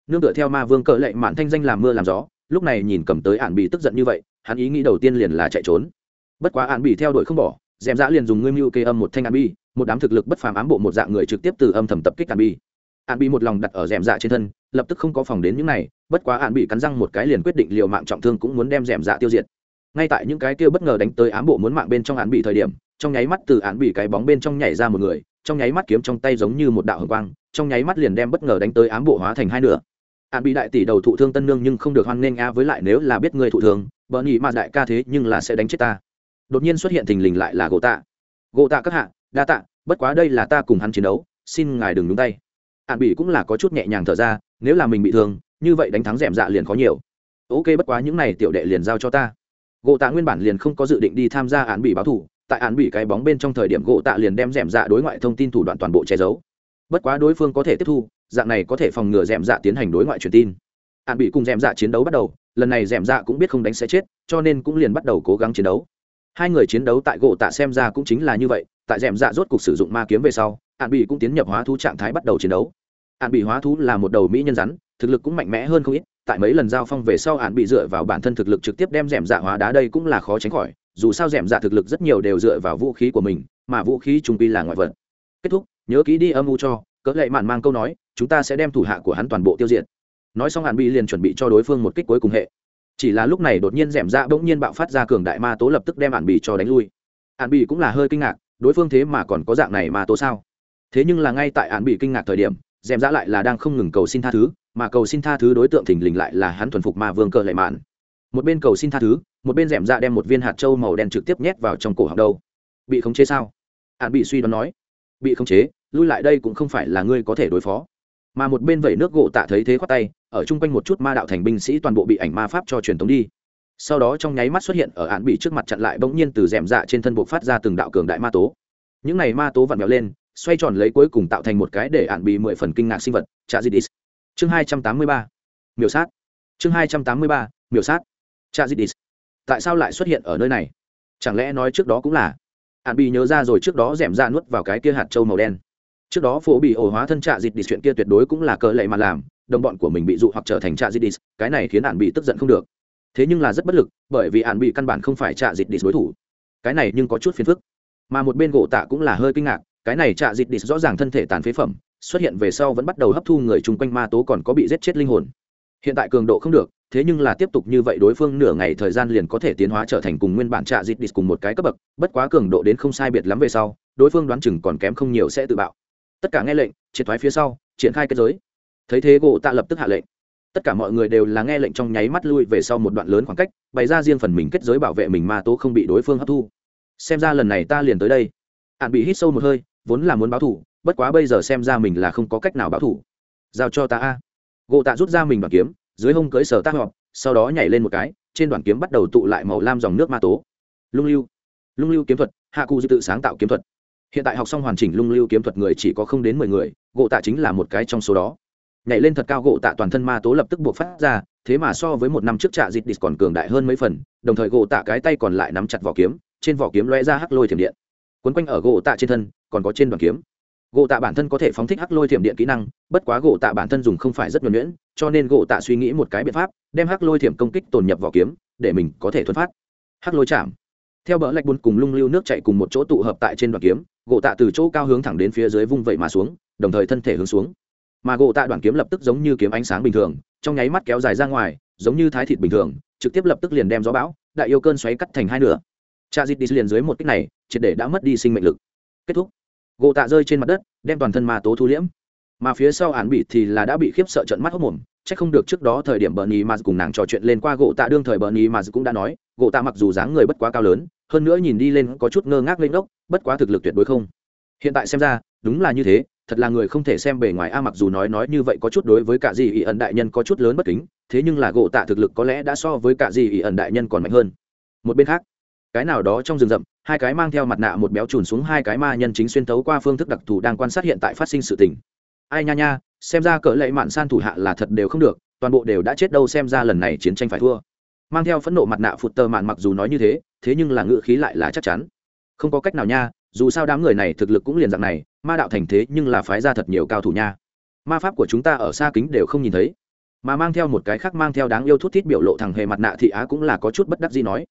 [SPEAKER 1] Nương tựa theo ma vương cỡ lệ mạn thanh danh làm mưa làm gió, lúc này nhìn cầm tới ạn bị tức giận như vậy, hắn ý nghĩ đầu tiên liền là chạy trốn. Bất quá ạn bị theo đuổi không bỏ d ẻ m dạ liền dùng ngươi mưu kê âm một thanh ạn bi, một đám thực lực bất phàm ám bộ một dạng người trực tiếp từ âm thầm tập kích ạn bi. Ạn bị một lòng đặt ở d ẻ m dạ trên thân, lập tức không có phòng đến những này, bất quá ạn bị cắn răng một cái liền quyết định liều mạng trọng thương cũng muốn đem d ẻ m dạ tiêu diệt ngay tại những cái kia bất ngờ đánh tới ám bộ muốn mạng bên trong án bị thời điểm, trong nháy mắt từ án bị cái bóng bên trong nhảy ra một người, trong nháy mắt kiếm trong tay giống như một đạo hồng quang, trong nháy mắt liền đem bất ngờ đánh tới ám bộ hóa thành hai nửa. Án bị đại tỷ đầu thụ thương tân nương nhưng không được hoan nghênh a, với lại nếu là biết người thụ thương bờ nhị mà đại ca thế nhưng là sẽ đánh chết ta. Đột nhiên xuất hiện thình lình lại là gỗ tạ. Gỗ tạ các hạ, đa tạ, bất quá đây là ta cùng hắn chiến đấu, xin ngài đừng nhúng tay. Án bị cũng là có chút nhẹ nhàng thở ra, nếu là mình bị thương, như vậy đánh thắng d dạ liền khó nhiều. Ok, bất quá những này tiểu đệ liền giao cho ta gỗ tạ nguyên bản liền không có dự định đi tham gia án bị báo thủ tại án bị cái bóng bên trong thời điểm gỗ tạ liền đem d dạ đối ngoại thông tin thủ đoạn toàn bộ che giấu. Bất quá đối phương có thể tiếp thu, dạng này có thể phòng ngừa d dạ tiến hành đối ngoại truyền tin. Án bị cùng d dạ chiến đấu bắt đầu, lần này d dạ cũng biết không đánh sẽ chết, cho nên cũng liền bắt đầu cố gắng chiến đấu. Hai người chiến đấu tại gỗ tạ xem ra cũng chính là như vậy, tại d dạ rốt cuộc sử dụng ma kiếm về sau, án bị cũng tiến nhập hóa thú trạng thái bắt đầu chiến đấu. Án bị hóa thú là một đầu mỹ nhân rắn, thực lực cũng mạnh mẽ hơn không ít tại mấy lần giao phong về sau hạn bị dựa vào bản thân thực lực trực tiếp đem rèm dạ hóa đá đây cũng là khó tránh khỏi, dù sao rèm dạ thực lực rất nhiều đều dựa vào vũ khí của mình, mà vũ khí trung pi là ngoại vật. Kết thúc, nhớ kỹ đi âm u cho, cỡ lệ mạn mang câu nói, chúng ta sẽ đem thủ hạ của hắn toàn bộ tiêu diệt. Nói xong hạn bị liền chuẩn bị cho đối phương một kích cuối cùng hệ. Chỉ là lúc này đột nhiên rèm dạ bỗng nhiên bạo phát ra cường đại ma tố lập tức đem hạn bị cho đánh lui. Hạn bị cũng là hơi kinh ngạc, đối phương thế mà còn có dạng này ma tố sao? Thế nhưng là ngay tại hạn bị kinh ngạc thời điểm, rèm dạ lại là đang không ngừng cầu xin tha thứ mà cầu xin tha thứ đối tượng thình lình lại là hắn thuần phục ma vương cờ lệ mạn. Một bên cầu xin tha thứ, một bên rẻm ra đem một viên hạt trâu màu đen trực tiếp nhét vào trong cổ họng đâu. Bị khống chế sao? Hạn bị suy đoán nói. Bị khống chế, lui lại đây cũng không phải là ngươi có thể đối phó. Mà một bên vẩy nước gỗ tạ thấy thế khoát tay, ở chung quanh một chút ma đạo thành binh sĩ toàn bộ bị ảnh ma pháp cho truyền tống đi. Sau đó trong nháy mắt xuất hiện ở hạn bị trước mặt chặn lại bỗng nhiên từ rèm dạ trên thân buộc phát ra từng đạo cường đại ma tố. Những này ma tố vặn vẹo lên, xoay tròn lấy cuối cùng tạo thành một cái để hạn bị mười phần kinh ngạc sinh vật, chazidis chương hai trăm tám mươi ba, miểu sát. Chương hai trăm tám mươi ba, miểu sát. Trạ didis tại sao lại xuất hiện ở nơi này? Chẳng lẽ nói trước đó cũng là? Hạn bị nhớ ra rồi trước đó d ẻ m ra nuốt vào cái kia hạt trâu màu đen. Trước đó phố bị ổ hóa thân trạ dịt đi chuyện kia tuyệt đối cũng là cờ lệ mà làm, đồng bọn của mình bị dụ hoặc trở thành trạ dịt đi cái này khiến hạn bị tức giận không được. Thế nhưng là rất bất lực, bởi vì hạn bị căn bản không phải trạ dịt đi đối thủ. Cái này nhưng có chút phiền phức. Mà một bên gỗ tạ cũng là hơi kinh ngạc, cái này trạ dịt đi rõ ràng thân thể tàn phế phẩm xuất hiện về sau vẫn bắt đầu hấp thu người chung quanh ma tố còn có bị giết chết linh hồn. Hiện tại cường độ không được, thế nhưng là tiếp tục như vậy đối phương nửa ngày thời gian liền có thể tiến hóa trở thành cùng nguyên bản trạ dịt địch cùng một cái cấp bậc, bất quá cường độ đến không sai biệt lắm về sau, đối phương đoán chừng còn kém không nhiều sẽ tự bạo. Tất cả nghe lệnh, triệt thoái phía sau, triển khai kết giới. Thấy thế gỗ tạ lập tức hạ lệnh. Tất cả mọi người đều là nghe lệnh trong nháy mắt lui về sau một đoạn lớn khoảng cách, bày ra riêng phần mình kết giới bảo vệ mình ma tố không bị đối phương hấp thu. Xem ra lần này ta liền tới đây. Hạn bị hít sâu một hơi, vốn là muốn báo thủ bất quá bây giờ xem ra mình là không có cách nào báo thủ. Giao cho ta a. Gỗ tạ rút ra mình đoàn kiếm, dưới hông cưới sở tác họp, sau đó nhảy lên một cái, trên đoàn kiếm bắt đầu tụ lại màu lam dòng nước ma tố. Lung lưu lung lưu kiếm thuật, hạ cụ dự tự sáng tạo kiếm thuật. Hiện tại học xong hoàn chỉnh lung lưu kiếm thuật người chỉ có không đến mười người, gỗ tạ chính là một cái trong số đó. Nhảy lên thật cao gỗ tạ toàn thân ma tố lập tức buộc phát ra, thế mà so với một năm trước trạ dịt đít còn cường đại hơn mấy phần, đồng thời gỗ tạ cái tay còn lại nắm chặt vỏ kiếm, trên vỏ kiếm loe ra hắc lôi thiểm điện. Quấn quanh ở gỗ tạ trên thân, còn có trên đoàn kiếm gỗ tạ bản thân có thể phóng thích hắc lôi thiểm điện kỹ năng, bất quá gỗ tạ bản thân dùng không phải rất nhuẩn nhuyễn, cho nên gỗ tạ suy nghĩ một cái biện pháp, đem hắc lôi thiểm công kích tồn nhập vào kiếm, để mình có thể thuấn phát. Hắc lôi chạm theo bờ lạch bùn cùng lung lưu nước chạy cùng một chỗ tụ hợp tại trên đoạn kiếm, gỗ tạ từ chỗ cao hướng thẳng đến phía dưới vung vẩy mà xuống, đồng thời thân thể hướng xuống. Mà gỗ tạ đoạn kiếm lập tức giống như kiếm ánh sáng bình thường, trong nháy mắt kéo dài ra ngoài, giống như thái thịt bình thường, trực tiếp lập tức liền đem gió bão, đại yêu cơn xoáy cắt thành hai nửa. Cha dịt đi liền dưới một cách này, triệt để đã mất đi sinh mệnh lực. Kết thúc gỗ tạ rơi trên mặt đất, đem toàn thân ma tố thu liễm. Mà phía sau án bị thì là đã bị khiếp sợ trận mắt hốc mồm c h ắ c không được trước đó thời điểm bờ nhì mà cùng nàng trò chuyện lên qua gỗ tạ đương thời bờ nhì mà cũng đã nói, gỗ tạ mặc dù dáng người bất quá cao lớn, hơn nữa nhìn đi lên có chút ngơ ngác lên gốc bất quá thực lực tuyệt đối không. Hiện tại xem ra, đúng là như thế, thật là người không thể xem bề ngoài a, mặc dù nói nói như vậy có chút đối với cả gì ỷ ẩn đại nhân có chút lớn bất kính, thế nhưng là gỗ tạ thực lực có lẽ đã so với cả gì ỷ ẩn đại nhân còn mạnh hơn. Một bên khác cái nào đó trong rừng rậm, hai cái mang theo mặt nạ một béo trùn xuống hai cái ma nhân chính xuyên thấu qua phương thức đặc thù đang quan sát hiện tại phát sinh sự tình. Ai nha nha, xem ra cỡ lệ mạn san thủ hạ là thật đều không được, toàn bộ đều đã chết đâu xem ra lần này chiến tranh phải thua. Mang theo phẫn nộ mặt nạ phụt tờ mạn mặc dù nói như thế thế nhưng là ngự khí lại là chắc chắn. Không có cách nào nha, dù sao đám người này thực lực cũng liền dạng này, ma đạo thành thế nhưng là phái ra thật nhiều cao thủ nha. Ma pháp của chúng ta ở xa kính đều không nhìn thấy. Mà mang theo một cái khác mang theo đáng yêu thút thít biểu lộ thằng hề mặt nạ thị á cũng là có chút bất đắc gì nói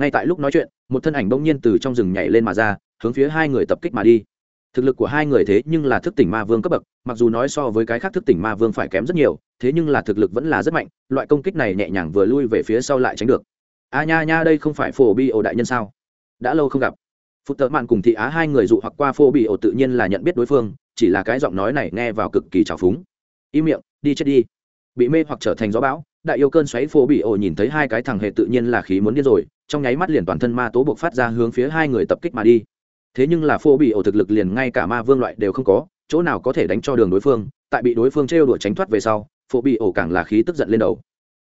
[SPEAKER 1] ngay tại lúc nói chuyện, một thân ảnh bỗng nhiên từ trong rừng nhảy lên mà ra, hướng phía hai người tập kích mà đi. Thực lực của hai người thế nhưng là thức tỉnh ma vương cấp bậc, mặc dù nói so với cái khác thức tỉnh ma vương phải kém rất nhiều, thế nhưng là thực lực vẫn là rất mạnh, loại công kích này nhẹ nhàng vừa lui về phía sau lại tránh được. A nha nha, đây không phải phổ bi ổ đại nhân sao? Đã lâu không gặp. Phút tợ mạn cùng thị á hai người dụ hoặc qua phô bi ổ tự nhiên là nhận biết đối phương, chỉ là cái giọng nói này nghe vào cực kỳ trào phúng. Im miệng, đi chết đi. Bị mê hoặc trở thành gió bão đại yêu cơn xoáy phô bị ổ nhìn thấy hai cái thằng hề tự nhiên là khí muốn điên rồi, trong nháy mắt liền toàn thân ma tố buộc phát ra hướng phía hai người tập kích mà đi. Thế nhưng là phô bị ổ thực lực liền ngay cả ma vương loại đều không có, chỗ nào có thể đánh cho đường đối phương, tại bị đối phương trêu đuổi tránh thoát về sau phô bị ổ càng là khí tức giận lên đầu.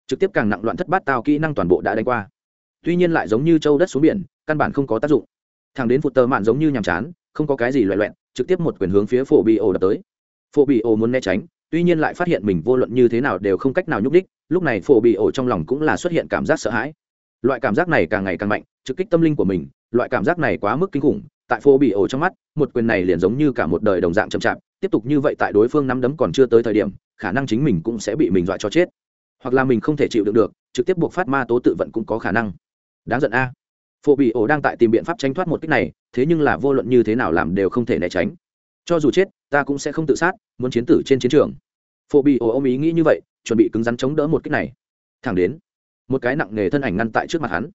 [SPEAKER 1] Trực tiếp càng nặng loạn thất bát tao kỹ năng toàn bộ đã đánh qua. Tuy nhiên lại giống như châu đất xuống biển, căn bản không có tác dụng. Thằng đến phụ tờ mạn giống như nhàm chán, không có cái gì loại loẹn, trực tiếp một quyền hướng phía phổ bị ổ đập tới. Phổ bị ổ muốn né tránh tuy nhiên lại phát hiện mình vô luận như thế nào đều không cách nào nhúc đích lúc này phổ bị ổ trong lòng cũng là xuất hiện cảm giác sợ hãi. Loại cảm giác này càng ngày càng mạnh, trực kích tâm linh của mình, loại cảm giác này quá mức kinh khủng, tại phổ bị ổ trong mắt, một quyền này liền giống như cả một đời đồng dạng chậm chạp, tiếp tục như vậy tại đối phương nắm đấm còn chưa tới thời điểm, khả năng chính mình cũng sẽ bị mình dọa cho chết. Hoặc là mình không thể chịu đựng được, trực tiếp buộc phát ma tố tự vận cũng có khả năng. Đáng giận a. Phổ bị ổ đang tại tìm biện pháp tránh thoát một cách này, thế nhưng là vô luận như thế nào làm đều không thể né tránh cho dù chết, ta cũng sẽ không tự sát, muốn chiến tử trên chiến trường. Phổ bị ổ ôm ý nghĩ như vậy, chuẩn bị cứng rắn chống đỡ một cách này. Thẳng đến, một cái nặng nề thân ảnh ngăn tại trước mặt hắn.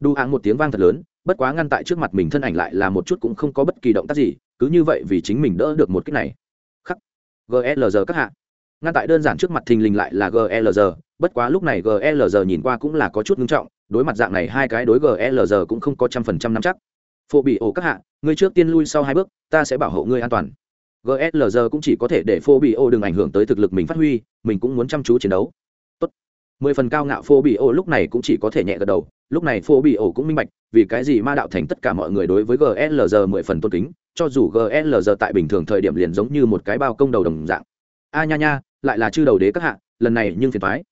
[SPEAKER 1] Đu áng một tiếng vang thật lớn, bất quá ngăn tại trước mặt mình thân ảnh lại là một chút cũng không có bất kỳ động tác gì, cứ như vậy vì chính mình đỡ được một cách này. Khắc. Glg các hạ. Ngăn tại đơn giản trước mặt thình lình lại là glg bất quá lúc này glg nhìn qua cũng là có chút ngưng trọng, đối mặt dạng này hai cái đối glg cũng không có trăm phần trăm nắm chắc phổ bị ổ các hạ, ngươi trước tiên lui sau hai bước, ta sẽ bảo hộ ngươi an toàn. Gslg cũng chỉ có thể để phổ bị ổ đừng ảnh hưởng tới thực lực mình phát huy, mình cũng muốn chăm chú chiến đấu. Tốt. mười phần cao ngạo, phổ bị ổ lúc này cũng chỉ có thể nhẹ gật đầu. Lúc này phổ bị ổ cũng minh bạch, vì cái gì ma đạo thành tất cả mọi người đối với gslg mười phần tôn kính, cho dù gslg tại bình thường thời điểm liền giống như một cái bao công đầu đồng dạng. A nha nha, lại là chư đầu đế các hạ, lần này nhưng phiền thoái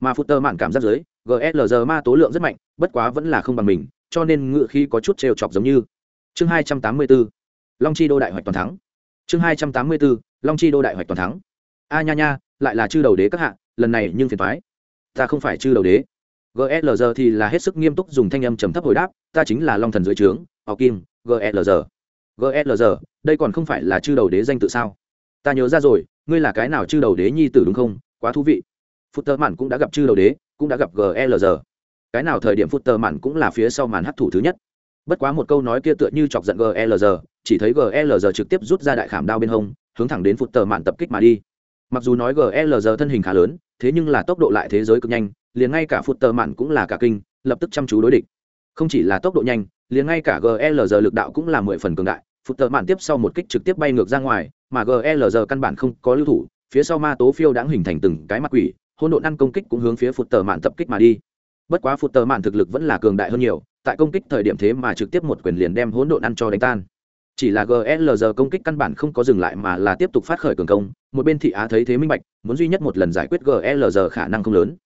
[SPEAKER 1] mà phút tơ mạn cảm giác giới gslg ma tố lượng rất mạnh, bất quá vẫn là không bằng mình cho nên ngự khí có chút trêu chọc giống như. Chương hai trăm tám mươi 284, long chi đô đại hoạch toàn thắng. Chương hai trăm tám mươi 284, long chi đô đại hoạch toàn thắng. A nha nha lại là chư đầu đế các hạ lần này nhưng phiền thoái ta không phải chư đầu đế. Glg thì là hết sức nghiêm túc dùng thanh âm trầm thấp hồi đáp ta chính là long thần dưới trướng họ kim glg glg đây còn không phải là chư đầu đế danh tự sao? Ta nhớ ra rồi ngươi là cái nào chư đầu đế nhi tử đúng không? Quá thú vị. Phút tơ mạn cũng đã gặp chư đầu đế cũng đã gặp glg cái nào thời điểm phút tơ mạn cũng là phía sau màn hấp thủ thứ nhất. Bất quá một câu nói kia tựa như chọc giận glg chỉ thấy glg trực tiếp rút ra đại khảm đao bên hông, hướng thẳng đến phút tơ mạn tập kích mà đi. Mặc dù nói glg thân hình khá lớn, thế nhưng là tốc độ lại thế giới cực nhanh, liền ngay cả phút tơ mạn cũng là cả kinh, lập tức chăm chú đối địch. Không chỉ là tốc độ nhanh, liền ngay cả glg lực đạo cũng là mười phần cường đại. Phút tơ mạn tiếp sau một kích trực tiếp bay ngược ra ngoài, mà glg căn bản không có lưu thủ, phía sau ma tố phiêu đã hình thành từng cái mặt quỷ hôn độn ăn công kích cũng hướng phía phụt tờ mạn tập kích mà đi bất quá phụt tờ mạn thực lực vẫn là cường đại hơn nhiều, tại công kích thời điểm thế mà trực tiếp một quyền liền đem hỗn độn ăn cho đánh tan. Chỉ là glg công kích căn bản không có dừng lại mà là tiếp tục phát khởi cường công, một bên thị á thấy thế minh bạch, muốn duy nhất một lần giải quyết glg khả năng không lớn.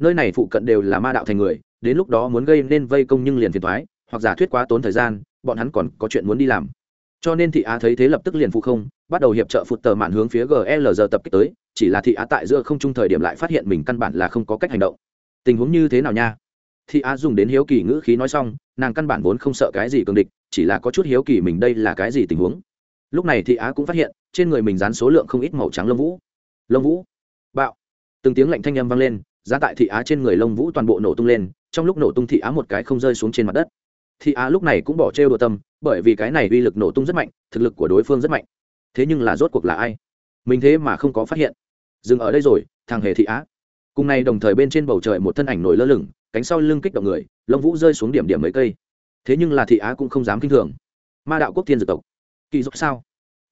[SPEAKER 1] Nơi này phụ cận đều là ma đạo thành người, đến lúc đó muốn gây nên vây công nhưng liền phiền thoái hoặc giả thuyết quá tốn thời gian, bọn hắn còn có chuyện muốn đi làm. Cho nên thị á thấy thế lập tức liền phụ không, bắt đầu hiệp trợ phụt tờ mạn hướng phía glg tập kích tới, chỉ là thị á tại giữa không trung thời điểm lại phát hiện mình căn bản là không có cách hành động tình huống như thế nào nha? Thị á dùng đến hiếu kỳ ngữ khí nói xong, nàng căn bản vốn không sợ cái gì cường địch, chỉ là có chút hiếu kỳ mình đây là cái gì tình huống. Lúc này thị á cũng phát hiện, trên người mình dán số lượng không ít màu trắng lông vũ. Lông vũ? Bạo. Từng tiếng lạnh thanh âm vang lên, giá tại thị á trên người lông vũ toàn bộ nổ tung lên, trong lúc nổ tung thị á một cái không rơi xuống trên mặt đất. Thị á lúc này cũng bỏ trêu đồ tâm, bởi vì cái này uy lực nổ tung rất mạnh, thực lực của đối phương rất mạnh. Thế nhưng là rốt cuộc là ai? Mình thế mà không có phát hiện. Dừng ở đây rồi, thằng hề thị á cùng này đồng thời bên trên bầu trời một thân ảnh nổi lơ lửng, cánh sau lưng kích động người, lông vũ rơi xuống điểm điểm mấy cây. Thế nhưng là thị á cũng không dám kinh thường. Ma đạo quốc thiên dược tộc. Kỳ dục sao?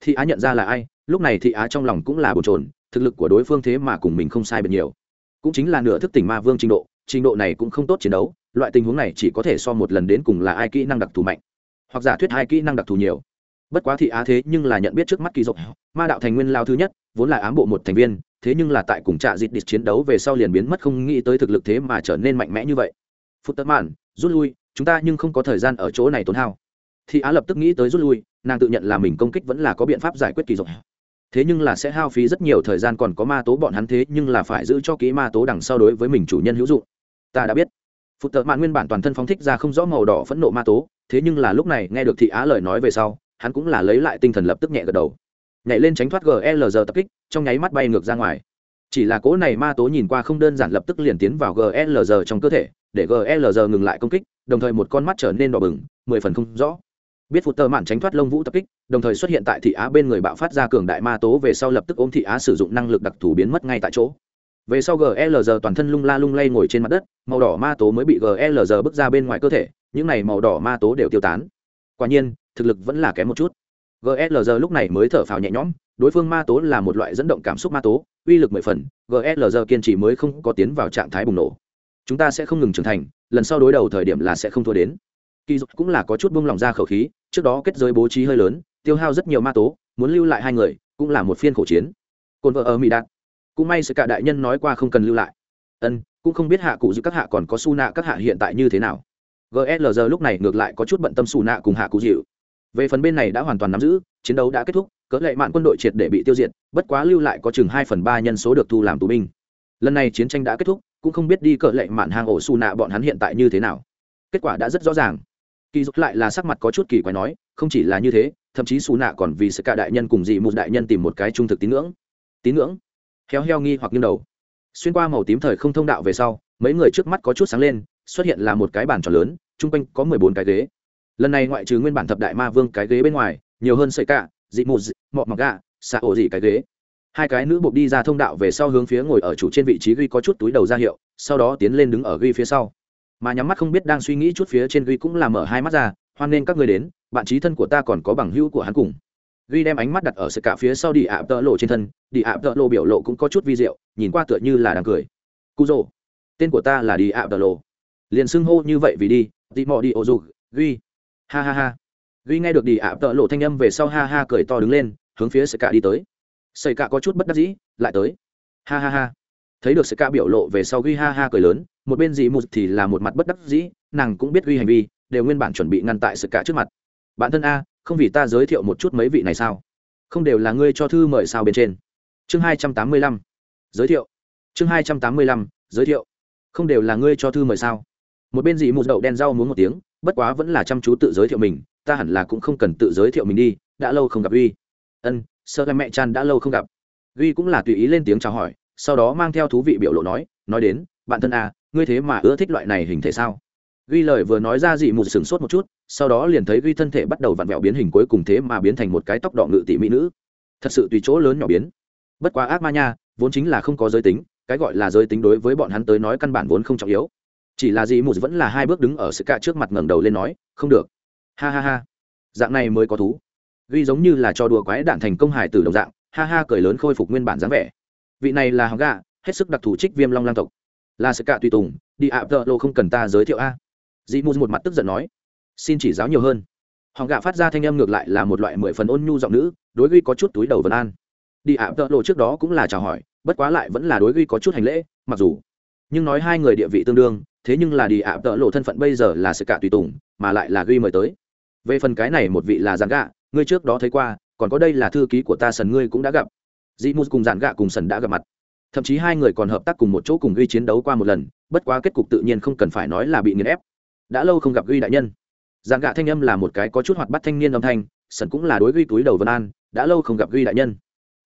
[SPEAKER 1] Thị á nhận ra là ai, lúc này thị á trong lòng cũng là bồn trồn thực lực của đối phương thế mà cùng mình không sai biệt nhiều. Cũng chính là nửa thức tỉnh ma vương trình độ trình độ này cũng không tốt chiến đấu, loại tình huống này chỉ có thể so một lần đến cùng là ai kỹ năng đặc thù mạnh, hoặc giả thuyết hai kỹ năng đặc thù nhiều. Bất quá thị á thế nhưng là nhận biết trước mắt kỳ dục ma đạo thành nguyên lao thứ nhất, vốn là ám bộ một thành viên thế nhưng là tại cùng trạ dịt địch chiến đấu về sau liền biến mất không nghĩ tới thực lực thế mà trở nên mạnh mẽ như vậy. Phút tật mạn rút lui, chúng ta nhưng không có thời gian ở chỗ này tốn hao. Thì á lập tức nghĩ tới rút lui, nàng tự nhận là mình công kích vẫn là có biện pháp giải quyết kỳ dục thế nhưng là sẽ hao phí rất nhiều thời gian còn có ma tố bọn hắn thế nhưng là phải giữ cho kỹ ma tố đằng sau đối với mình chủ nhân hữu dụng. Ta đã biết. Phụ tợ mạn nguyên bản toàn thân phóng thích ra không rõ màu đỏ phẫn nộ ma tố, thế nhưng là lúc này nghe được thị á lời nói về sau, hắn cũng là lấy lại tinh thần lập tức nhẹ gật đầu nhảy lên tránh thoát GLR tập kích, trong nháy mắt bay ngược ra ngoài. Chỉ là cỗ này ma tố nhìn qua không đơn giản lập tức liền tiến vào GLR trong cơ thể, để GLR ngừng lại công kích, đồng thời một con mắt trở nên đỏ bừng, mười phần không rõ. Biết phụt tờ mạn tránh thoát lông vũ tập kích, đồng thời xuất hiện tại thị á bên người bạo phát ra cường đại ma tố về sau lập tức ôm thị á sử dụng năng lực đặc thù biến mất ngay tại chỗ. Về sau GLR toàn thân lung la lung lay ngồi trên mặt đất, màu đỏ ma tố mới bị GLR bước ra bên ngoài cơ thể, những này màu đỏ ma tố đều tiêu tán. Quả nhiên, thực lực vẫn là kém một chút glg lúc này mới thở phào nhẹ nhõm, đối phương ma tố là một loại dẫn động cảm xúc ma tố, uy lực mười phần glg kiên trì mới không có tiến vào trạng thái bùng nổ. Chúng ta sẽ không ngừng trưởng thành, lần sau đối đầu thời điểm là sẽ không thua đến. Kỳ dục cũng là có chút buông lòng ra khẩu khí, trước đó kết giới bố trí hơi lớn, tiêu hao rất nhiều ma tố, muốn lưu lại hai người, cũng là một phiên khổ chiến. Côn vợ ở mỹ đạt. Cũng may sự cả đại nhân nói qua không cần lưu lại. Ân, cũng không biết hạ cụ giữ các hạ còn có su nạ các hạ hiện tại như thế nào. Glg lúc này ngược lại có chút bận tâm su nạ cùng hạ cụ dịu về phần bên này đã hoàn toàn nắm giữ, chiến đấu đã kết thúc, cỡ lệ mạn quân đội triệt để bị tiêu diệt, bất quá lưu lại có chừng hai phần ba nhân số được thu làm tù binh. Lần này chiến tranh đã kết thúc, cũng không biết đi cỡ lệ mạn hang ổ su nạ bọn hắn hiện tại như thế nào. Kết quả đã rất rõ ràng. Kỳ dục lại là sắc mặt có chút kỳ quái nói, không chỉ là như thế, thậm chí xù nạ còn vì sự cả đại nhân cùng dị một đại nhân tìm một cái trung thực tín ngưỡng. Tín ngưỡng? Heo heo nghi hoặc nghiêng đầu. Xuyên qua màu tím thời không thông đạo về sau, mấy người trước mắt có chút sáng lên, xuất hiện là một cái bàn tròn lớn, chung quanh có mười bốn cái ghế lần này ngoại trừ nguyên bản thập đại ma vương cái ghế bên ngoài, nhiều hơn sợi cạ, dị mù mọ mặc gà xạ ổ dị cái ghế. Hai cái nữ buộc đi ra thông đạo về sau hướng phía ngồi ở chủ trên vị trí ghi có chút túi đầu ra hiệu, sau đó tiến lên đứng ở ghi phía sau. Mà nhắm mắt không biết đang suy nghĩ chút phía trên ghi cũng là mở hai mắt ra, hoan nên các người đến, bạn trí thân của ta còn có bằng hữu của hắn cùng. Ghi đem ánh mắt đặt ở sợi cạ phía sau đi ạ tợ lộ trên thân, đi ạ tợ lộ biểu lộ cũng có chút vi diệu, nhìn qua tựa như là đang cười. Cu rồ tên của ta là đi ạ tợ lộ. Liền xưng hô như vậy vì đi đi mò đi ô dù ghi ha ha ha. Ghi nghe được đi ạ, tợ lộ thanh âm về sau ha ha cười to đứng lên, hướng phía sợi cạ đi tới. Sợi cạ có chút bất đắc dĩ, lại tới. Ha ha ha. Thấy được sợi cạ biểu lộ về sau ghi ha ha cười lớn, một bên dì mụt thì là một mặt bất đắc dĩ, nàng cũng biết ghi hành vi, đều nguyên bản chuẩn bị ngăn tại sợi cạ trước mặt. Bạn thân a, không vì ta giới thiệu một chút mấy vị này sao? Không đều là ngươi cho thư mời sao bên trên? Chương hai trăm tám mươi lăm. Giới thiệu. Chương hai trăm tám mươi lăm, giới thiệu. Không đều là ngươi cho thư mời sao? Một bên dì mụt đậu đen rau muốn một tiếng bất quá vẫn là chăm chú tự giới thiệu mình, ta hẳn là cũng không cần tự giới thiệu mình đi, đã lâu không gặp uy ân sơ mẹ chan đã lâu không gặp. Uy cũng là tùy ý lên tiếng chào hỏi, sau đó mang theo thú vị biểu lộ nói nói đến, bạn thân à ngươi thế mà ưa thích loại này hình thể sao? Ghi lời vừa nói ra dị một sừng sốt một chút, sau đó liền thấy ghi thân thể bắt đầu vặn vẹo biến hình cuối cùng thế mà biến thành một cái tóc đỏ ngự tỷ mỹ nữ. Thật sự tùy chỗ lớn nhỏ biến. Bất quá ác ma nha, vốn chính là không có giới tính, cái gọi là giới tính đối với bọn hắn tới nói căn bản vốn không trọng yếu chỉ là dì một vẫn là hai bước đứng ở sự cạ trước mặt ngẩng đầu lên nói, không được. Ha ha ha. Dạng này mới có thú. Ghi giống như là cho đùa quái đạn thành công hải từ đồng dạng, ha ha cười lớn khôi phục nguyên bản dáng vẻ. Vị này là hóng gà hết sức đặc thù trích viêm long lang tộc. Là sự cạ tùy tùng, đi ạ, tợ lộ không cần ta giới thiệu a. Dị mù một mặt tức giận nói, xin chỉ giáo nhiều hơn. Hòn gạ phát ra thanh âm ngược lại là một loại mười phần ôn nhu giọng nữ, đối ghi có chút túi đầu vân an. Đi ạ, tợ lộ trước đó cũng là chào hỏi, bất quá lại vẫn là đối ghi có chút hành lễ, mặc dù. Nhưng nói hai người địa vị tương đương thế nhưng là đi ạ, tợ lộ thân phận bây giờ là sự cả tùy tùng, mà lại là ghi mời tới. Về phần cái này một vị là giàn gạ, ngươi trước đó thấy qua, còn có đây là thư ký của ta sần ngươi cũng đã gặp. Dị mù cùng giàn gạ cùng sần đã gặp mặt. Thậm chí hai người còn hợp tác cùng một chỗ cùng ghi chiến đấu qua một lần, bất quá kết cục tự nhiên không cần phải nói là bị nghiền ép. Đã lâu không gặp ghi đại nhân. Giàn gạ thanh âm là một cái có chút hoạt bắt thanh niên âm thanh, sần cũng là đối ghi túi đầu vân an, đã lâu không gặp ghi đại nhân.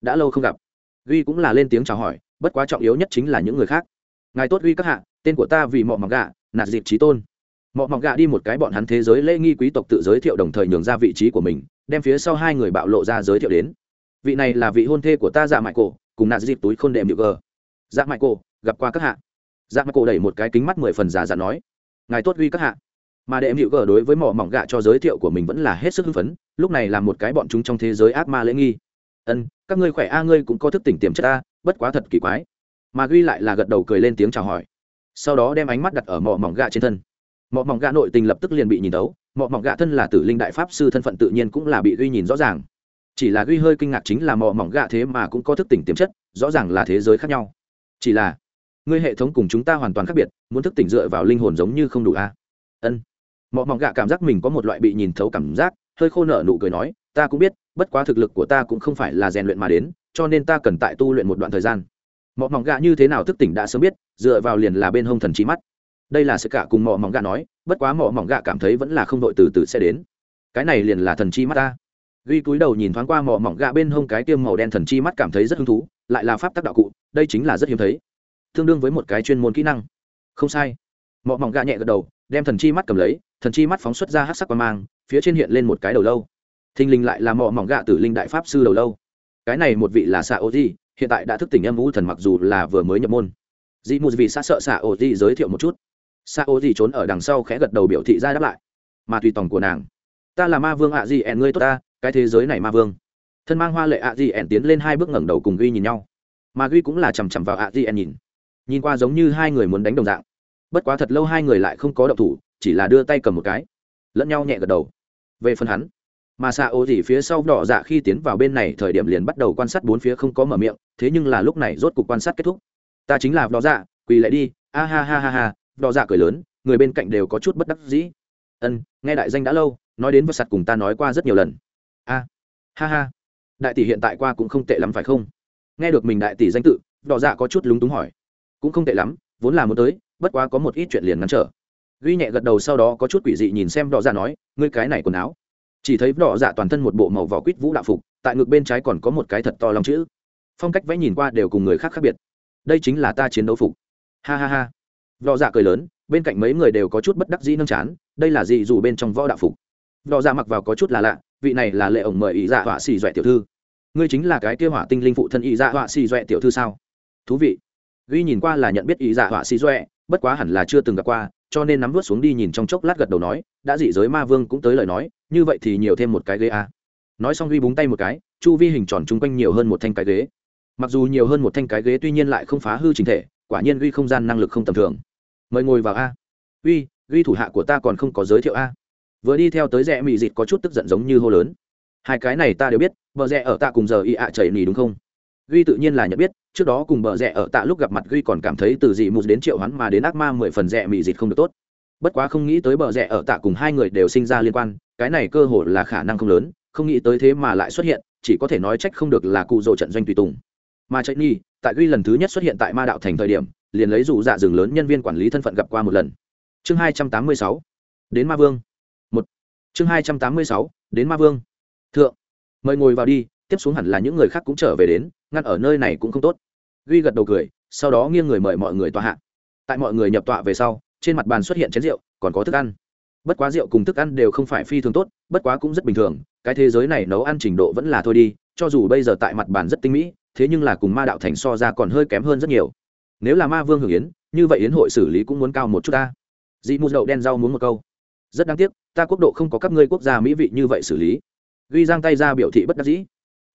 [SPEAKER 1] Đã lâu không gặp. Ghi cũng là lên tiếng chào hỏi, bất quá trọng yếu nhất chính là những người khác. Ngài tốt ghi các hạ tên của ta vì mọ mọc gạ, nạt dịp trí tôn. Mọ mọc gạ đi một cái bọn hắn thế giới lễ nghi quý tộc tự giới thiệu đồng thời nhường ra vị trí của mình, đem phía sau hai người bạo lộ ra giới thiệu đến. Vị này là vị hôn thê của ta dạ mại cổ, cùng nạt dịp túi khôn đệm nhựa gờ dạ mại cổ, gặp qua các hạ. Dạ mại cổ đẩy một cái kính mắt mười phần già dặn nói, ngài tốt uy các hạ. Mà đệ hiệu gờ đối với mỏ mỏng gạ cho giới thiệu của mình vẫn là hết sức hưng phấn, lúc này là một cái bọn chúng trong thế giới ác ma lễ nghi. Ân, các ngươi khỏe a, ngươi cũng có thức tỉnh tiềm chất a, bất quá thật kỳ quái. Mà ghi lại là gật đầu cười lên tiếng chào hỏi sau đó đem ánh mắt đặt ở mỏ mỏng gạ trên thân. Mỏ mỏng gạ nội tình lập tức liền bị nhìn tấu mỏ mỏng gạ thân là tử linh đại pháp sư thân phận tự nhiên cũng là bị ghi nhìn rõ ràng. Chỉ là uy hơi kinh ngạc chính là mỏ mỏng gạ thế mà cũng có thức tỉnh tiềm chất, rõ ràng là thế giới khác nhau. Chỉ là, ngươi hệ thống cùng chúng ta hoàn toàn khác biệt, muốn thức tỉnh dựa vào linh hồn giống như không đủ a. À? ân. Mỏ mỏng gạ cảm giác mình có một loại bị nhìn thấu cảm giác, hơi khô nở nụ cười nói, ta cũng biết, bất quá thực lực của ta cũng không phải là rèn luyện mà đến, cho nên ta cần tại tu luyện một đoạn thời gian mọ mỏng gạ như thế nào thức tỉnh đã sớm biết, dựa vào liền là bên hông thần trí mắt. Đây là sự cả cùng mọ mỏng gạ nói, bất quá mọ mỏng gạ cảm thấy vẫn là không đội từ từ sẽ đến. Cái này liền là thần chi mắt ta. Ghi cúi đầu nhìn thoáng qua mỏ mỏng gạ bên hông cái tiêm màu đen thần chi mắt cảm thấy rất hứng thú, lại là pháp tác đạo cụ, đây chính là rất hiếm thấy. Tương đương với một cái chuyên môn kỹ năng. Không sai. Mỏ mỏng gạ nhẹ gật đầu, đem thần chi mắt cầm lấy, thần chi mắt phóng xuất ra hát sắc qua mang, phía trên hiện lên một cái đầu lâu. Thình lình lại là mỏ mỏng gạ tử linh đại pháp sư đầu lâu. Cái này một vị là xạ ô di hiện tại đã thức tỉnh âm vũ thần mặc dù là vừa mới nhập môn. Dị mù vì xa sợ xạ ô di giới thiệu một chút. Xạ ô di trốn ở đằng sau khẽ gật đầu biểu thị ra đáp lại. Mà tùy tòng của nàng, ta là ma vương ạ gì ẻn ngươi tốt ta, cái thế giới này ma vương. Thân mang hoa lệ ạ gì ẻn tiến lên hai bước ngẩng đầu cùng ghi nhìn nhau. Mà ghi cũng là chằm chằm vào ạ gì ẻn nhìn. Nhìn qua giống như hai người muốn đánh đồng dạng. Bất quá thật lâu hai người lại không có động thủ, chỉ là đưa tay cầm một cái. Lẫn nhau nhẹ gật đầu. Về phần hắn mà xạ ô gì phía sau đỏ dạ khi tiến vào bên này thời điểm liền bắt đầu quan sát bốn phía không có mở miệng, thế nhưng là lúc này rốt cuộc quan sát kết thúc. Ta chính là đỏ dạ quỳ lại đi. A ha ha ha ha, đỏ dạ cười lớn, người bên cạnh đều có chút bất đắc dĩ. Ân, nghe đại danh đã lâu, nói đến vật sạt cùng ta nói qua rất nhiều lần. A, ha ha. Đại tỷ hiện tại qua cũng không tệ lắm phải không? Nghe được mình đại tỷ danh tự, đỏ dạ có chút lúng túng hỏi. Cũng không tệ lắm, vốn là muốn tới, bất quá có một ít chuyện liền ngăn trở. Ghi nhẹ gật đầu sau đó có chút quỷ dị nhìn xem đỏ dạ nói, ngươi cái này quần áo chỉ thấy đỏ dạ toàn thân một bộ màu vỏ quýt vũ đạo phục, tại ngực bên trái còn có một cái thật to lòng chữ. Phong cách vẽ nhìn qua đều cùng người khác khác biệt. Đây chính là ta chiến đấu phục. Ha ha ha. Đỏ dạ cười lớn, bên cạnh mấy người đều có chút bất đắc dĩ nâng chán, đây là gì dù bên trong võ đạo phục. Đỏ dạ mặc vào có chút là lạ, vị này là lệ ổng mời ý dạ họa xì doẹ tiểu thư. Ngươi chính là cái kia hỏa tinh linh phụ thân ý dạ họa xì doẹ tiểu thư sao? Thú vị. Ghi nhìn qua là nhận biết ý dạ họa xì doẹ bất quá hẳn là chưa từng gặp qua cho nên nắm vớt xuống đi nhìn trong chốc lát gật đầu nói, đã dị giới ma vương cũng tới lời nói, như vậy thì nhiều thêm một cái ghế a à. nói xong huy búng tay một cái, chu vi hình tròn chung quanh nhiều hơn một thanh cái ghế. Mặc dù nhiều hơn một thanh cái ghế tuy nhiên lại không phá hư trình thể, quả nhiên huy không gian năng lực không tầm thường. Mời ngồi vào a. Uy huy thủ hạ của ta còn không có giới thiệu a. Vừa đi theo tới rẽ mị dịt có chút tức giận giống như hô lớn. Hai cái này ta đều biết, bờ rẽ ở ta cùng giờ y ạ chảy nỉ đúng không? Ghi tự nhiên là nhận biết, trước đó cùng bờ rẽ ở tạ lúc gặp mặt ghi còn cảm thấy từ dị mù đến triệu hắn mà đến ác ma mười phần rẽ mị dịt không được tốt. Bất quá không nghĩ tới bờ rẽ ở tạ cùng hai người đều sinh ra liên quan, cái này cơ hội là khả năng không lớn, không nghĩ tới thế mà lại xuất hiện, chỉ có thể nói trách không được là cụ rồ trận doanh tùy tùng. Mà chạy nhi tại ghi lần thứ nhất xuất hiện tại ma đạo thành thời điểm, liền lấy dù dạ rừng lớn nhân viên quản lý thân phận gặp qua một lần. Chương hai trăm tám mươi sáu, đến ma vương. Một. Chương hai trăm tám mươi sáu, đến ma vương. Thượng. Mời ngồi vào đi tiếp xuống hẳn là những người khác cũng trở về đến, ngăn ở nơi này cũng không tốt. Duy gật đầu cười, sau đó nghiêng người mời mọi người tọa hạ. Tại mọi người nhập tọa về sau, trên mặt bàn xuất hiện chén rượu, còn có thức ăn. Bất quá rượu cùng thức ăn đều không phải phi thường tốt, bất quá cũng rất bình thường, cái thế giới này nấu ăn trình độ vẫn là thôi đi, cho dù bây giờ tại mặt bàn rất tinh mỹ, thế nhưng là cùng ma đạo thành so ra còn hơi kém hơn rất nhiều. Nếu là ma vương hưởng yến, như vậy yến hội xử lý cũng muốn cao một chút ta. Dị mù đậu đen rau muốn một câu. Rất đáng tiếc, ta quốc độ không có các ngươi quốc gia mỹ vị như vậy xử lý. Ghi giang tay ra biểu thị bất đắc dĩ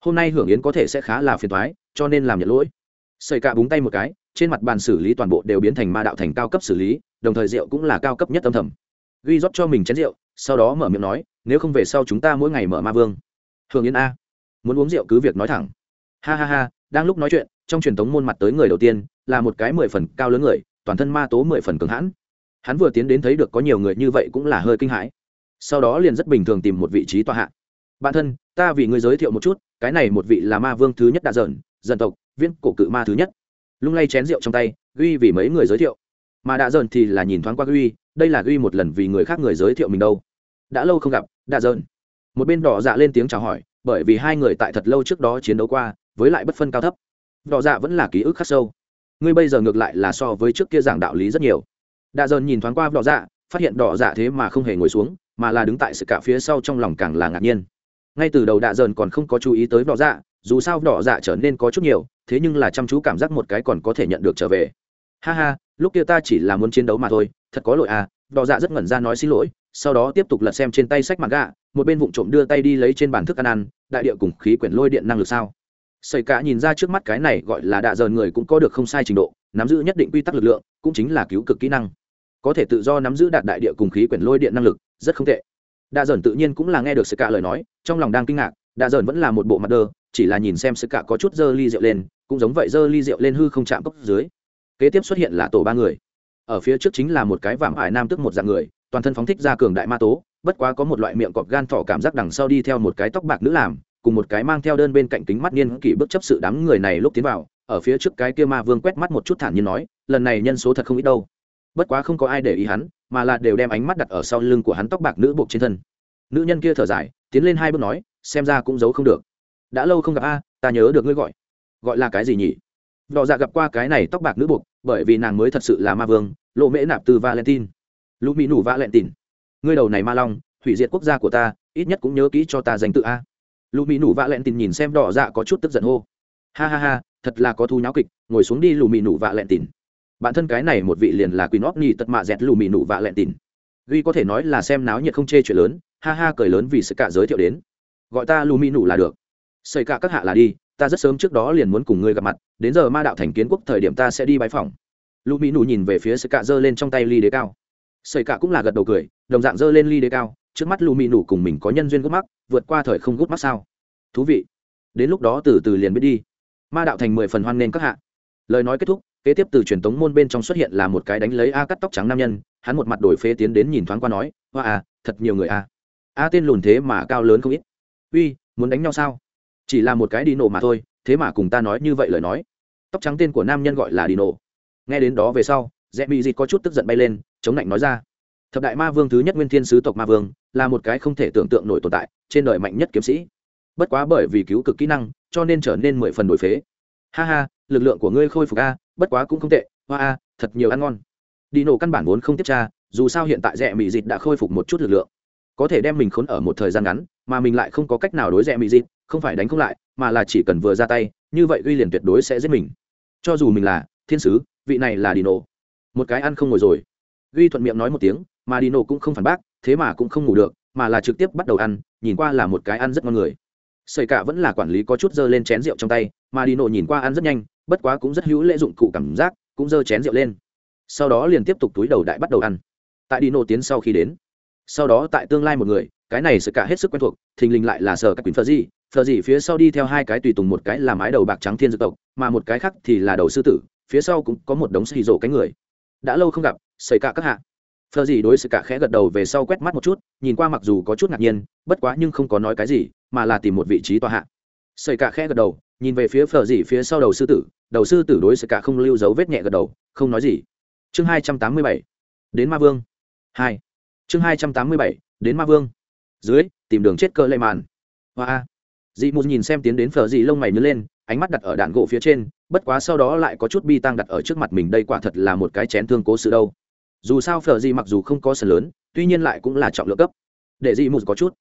[SPEAKER 1] hôm nay hưởng yến có thể sẽ khá là phiền thoái cho nên làm nhận lỗi. Xây cạ búng tay một cái, trên mặt bàn xử lý toàn bộ đều biến thành ma đạo thành cao cấp xử lý, đồng thời rượu cũng là cao cấp nhất âm thầm. Ghi rót cho mình chén rượu, sau đó mở miệng nói, nếu không về sau chúng ta mỗi ngày mở ma vương. Hưởng yến a. Muốn uống rượu cứ việc nói thẳng. Ha ha ha, đang lúc nói chuyện, trong truyền thống môn mặt tới người đầu tiên, là một cái mười phần cao lớn người, toàn thân ma tố mười phần cường hãn. Hắn vừa tiến đến thấy được có nhiều người như vậy cũng là hơi kinh hãi. Sau đó liền rất bình thường tìm một vị trí tọa hạ bản thân, ta vì người giới thiệu một chút, cái này một vị là ma vương thứ nhất đạ dởn dân tộc viên cổ cự ma thứ nhất. Lung lay chén rượu trong tay, ghi vì mấy người giới thiệu. Mà đạ dởn thì là nhìn thoáng qua ghi, đây là ghi một lần vì người khác người giới thiệu mình đâu. Đã lâu không gặp đạ dởn một bên đỏ dạ lên tiếng chào hỏi, bởi vì hai người tại thật lâu trước đó chiến đấu qua, với lại bất phân cao thấp. Đỏ dạ vẫn là ký ức khắc sâu. Ngươi bây giờ ngược lại là so với trước kia giảng đạo lý rất nhiều. Đạ dần nhìn thoáng qua đỏ dạ phát hiện đỏ dạ thế mà không hề ngồi xuống, mà là đứng tại sự cả phía sau trong lòng càng là ngạc nhiên ngay từ đầu đạ dần còn không có chú ý tới đỏ dạ dù sao đỏ dạ trở nên có chút nhiều thế nhưng là chăm chú cảm giác một cái còn có thể nhận được trở về ha ha lúc kia ta chỉ là muốn chiến đấu mà thôi thật có lỗi à đỏ dạ rất ngẩn ra nói xin lỗi sau đó tiếp tục lật xem trên tay sách mặt gạ một bên vụng trộm đưa tay đi lấy trên bàn thức ăn ăn đại địa cùng khí quyển lôi điện năng lực sao Sẩy cả nhìn ra trước mắt cái này gọi là đạ dờn người cũng có được không sai trình độ, nắm giữ nhất định quy tắc lực lượng, cũng chính là cứu cực kỹ năng. Có thể tự do nắm giữ đạt đại địa cùng khí quyển lôi điện năng lực, rất không tệ. Đa dần tự nhiên cũng là nghe được sự cả lời nói, trong lòng đang kinh ngạc, đa dần vẫn là một bộ mặt đơ, chỉ là nhìn xem sự cả có chút dơ ly rượu lên, cũng giống vậy dơ ly rượu lên hư không chạm cốc dưới. kế tiếp xuất hiện là tổ ba người ở phía trước chính là một cái vạm ải nam tức một dạng người toàn thân phóng thích ra cường đại ma tố bất quá có một loại miệng cọp gan thỏ cảm giác đằng sau đi theo một cái tóc bạc nữ làm cùng một cái mang theo đơn bên cạnh kính mắt niên kỷ bước chấp sự đám người này lúc tiến vào ở phía trước cái kia ma vương quét mắt một chút thản nhiên nói lần này nhân số thật không ít đâu bất quá không có ai để ý hắn mà là đều đem ánh mắt đặt ở sau lưng của hắn tóc bạc nữ buộc trên thân. Nữ nhân kia thở dài, tiến lên hai bước nói, xem ra cũng giấu không được. Đã lâu không gặp a, ta nhớ được ngươi gọi. Gọi là cái gì nhỉ? Đỏ dạ gặp qua cái này tóc bạc nữ buộc, bởi vì nàng mới thật sự là ma vương, lộ mễ nạp từ valentine. Lũ mỹ nủ valentine. Ngươi đầu này ma long, hủy diệt quốc gia của ta, ít nhất cũng nhớ kỹ cho ta danh tự a. Lũ mỹ nủ valentine nhìn xem đỏ dạ có chút tức giận hô. Ha ha ha, thật là có thu nháo kịch, ngồi xuống đi lù mỹ lẹn valentine bản thân cái này một vị liền là quỳnh nót nhì tật mạ dẹt lù mỹ nụ vạ lẹn tìn. Duy có thể nói là xem náo nhiệt không chê chuyện lớn, ha ha cười lớn vì sự cả giới thiệu đến. Gọi ta lù mỹ nụ là được. Xây cả các hạ là đi, ta rất sớm trước đó liền muốn cùng ngươi gặp mặt, đến giờ ma đạo thành kiến quốc thời điểm ta sẽ đi bãi phòng lù mỹ nụ nhìn về phía sự cả giơ lên trong tay ly đế cao. Xây cả cũng là gật đầu cười, đồng dạng giơ lên ly đế cao, trước mắt lù mỹ nụ cùng mình có nhân duyên gút mắt vượt qua thời không gút mắt sao. Thú vị. Đến lúc đó từ từ liền biết đi. Ma đạo thành mười phần hoan nên các hạ. Lời nói kết thúc kế tiếp từ truyền tống môn bên trong xuất hiện là một cái đánh lấy a cắt tóc trắng nam nhân, hắn một mặt đổi phế tiến đến nhìn thoáng qua nói, hoa à thật nhiều người a a tên lùn thế mà cao lớn không ít. Uy, muốn đánh nhau sao? Chỉ là một cái đi nổ mà thôi, thế mà cùng ta nói như vậy lời nói. Tóc trắng tên của nam nhân gọi là đi nổ. Nghe đến đó về sau rẽ bị dịt có chút tức giận bay lên, chống lạnh nói ra, thập đại ma vương thứ nhất nguyên thiên sứ tộc ma vương, là một cái không thể tưởng tượng nổi tồn tại, trên đời mạnh nhất kiếm sĩ. Bất quá bởi vì cứu cực kỹ năng, cho nên trở nên mười phần đổi phế ha ha lực lượng của ngươi khôi phục a bất quá cũng không tệ hoa a thật nhiều ăn ngon. Đi nổ căn bản vốn không tiếp tra dù sao hiện tại rẽ mỹ dịt đã khôi phục một chút lực lượng. Có thể đem mình khốn ở một thời gian ngắn mà mình lại không có cách nào đối rẽ mỹ dịt không phải đánh không lại mà là chỉ cần vừa ra tay như vậy uy liền tuyệt đối sẽ giết mình. Cho dù mình là thiên sứ vị này là đi nổ. Một cái ăn không ngồi rồi. Ghi thuận miệng nói một tiếng mà đi nổ cũng không phản bác thế mà cũng không ngủ được mà là trực tiếp bắt đầu ăn nhìn qua là một cái ăn rất ngon người. Sợi cả vẫn là quản lý có chút dơ lên chén rượu trong tay, mà Đi Nộ nhìn qua ăn rất nhanh, bất quá cũng rất hữu lễ dụng cụ cảm giác, cũng dơ chén rượu lên. Sau đó liền tiếp tục túi đầu đại bắt đầu ăn. Tại Đi Nộ tiến sau khi đến, sau đó tại tương lai một người, cái này sự cả hết sức quen thuộc, thình lình lại là sở các quyến phờ gì, phờ gì phía sau đi theo hai cái tùy tùng một cái là mái đầu bạc trắng thiên dược tộc, mà một cái khác thì là đầu sư tử, phía sau cũng có một đống xì rổ cái người. Đã lâu không gặp, xảy cả các hạ. phờ gì đối sự cả khẽ gật đầu về sau quét mắt một chút, nhìn qua mặc dù có chút ngạc nhiên, bất quá nhưng không có nói cái gì, mà là tìm một vị trí tòa hạ sợi cả khẽ gật đầu, nhìn về phía phở dị phía sau đầu sư tử, đầu sư tử đối sợi cả không lưu dấu vết nhẹ gật đầu, không nói gì. Chương hai trăm tám mươi bảy, đến ma vương. Hai. Chương hai trăm tám mươi bảy, đến ma vương. Dưới, tìm đường chết cơ lệ màn hoa dị mù nhìn xem tiến đến phở dị lông mày nhướng lên, ánh mắt đặt ở đạn gỗ phía trên, bất quá sau đó lại có chút bi tăng đặt ở trước mặt mình, đây quả thật là một cái chén thương cố sự đâu. Dù sao phở dị mặc dù không có sân lớn, tuy nhiên lại cũng là trọng lượng cấp. Để dị mù có chút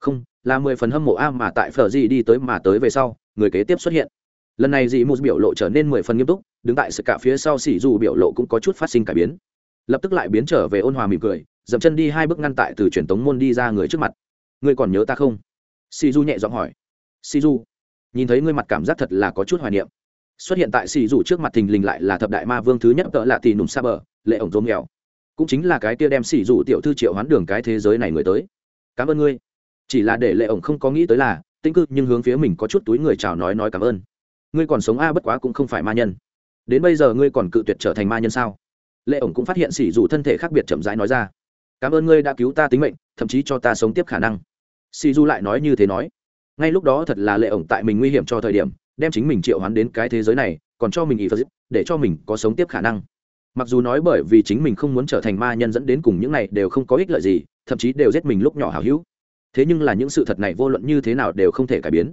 [SPEAKER 1] không, là mười phần hâm mộ a mà tại phở gì đi tới mà tới về sau, người kế tiếp xuất hiện. Lần này dị mù biểu lộ trở nên mười phần nghiêm túc, đứng tại sự cả phía sau xỉ dù biểu lộ cũng có chút phát sinh cải biến. Lập tức lại biến trở về ôn hòa mỉm cười, dậm chân đi hai bước ngăn tại từ truyền tống môn đi ra người trước mặt. Ngươi còn nhớ ta không? Xì du nhẹ giọng hỏi. Xì du nhìn thấy ngươi mặt cảm giác thật là có chút hoài niệm. Xuất hiện tại xì du trước mặt thình lình lại là thập đại ma vương thứ nhất cỡ lạ tì nùm xa bờ, lệ ổng rôm nghèo. Cũng chính là cái kia đem xì du tiểu thư triệu hoán đường cái thế giới này người tới. Cảm ơn ngươi chỉ là để lệ ổng không có nghĩ tới là, tĩnh cư, nhưng hướng phía mình có chút túi người chào nói nói cảm ơn. Ngươi còn sống a, bất quá cũng không phải ma nhân. Đến bây giờ ngươi còn cự tuyệt trở thành ma nhân sao? Lệ ổng cũng phát hiện xỉ dù thân thể khác biệt chậm rãi nói ra. Cảm ơn ngươi đã cứu ta tính mệnh, thậm chí cho ta sống tiếp khả năng. Xỉ dù lại nói như thế nói. Ngay lúc đó thật là lệ ổng tại mình nguy hiểm cho thời điểm, đem chính mình triệu hoán đến cái thế giới này, còn cho mình ý phật để cho mình có sống tiếp khả năng. Mặc dù nói bởi vì chính mình không muốn trở thành ma nhân dẫn đến cùng những này đều không có ích lợi gì, thậm chí đều giết mình lúc nhỏ hào hữu thế nhưng là những sự thật này vô luận như thế nào đều không thể cải biến.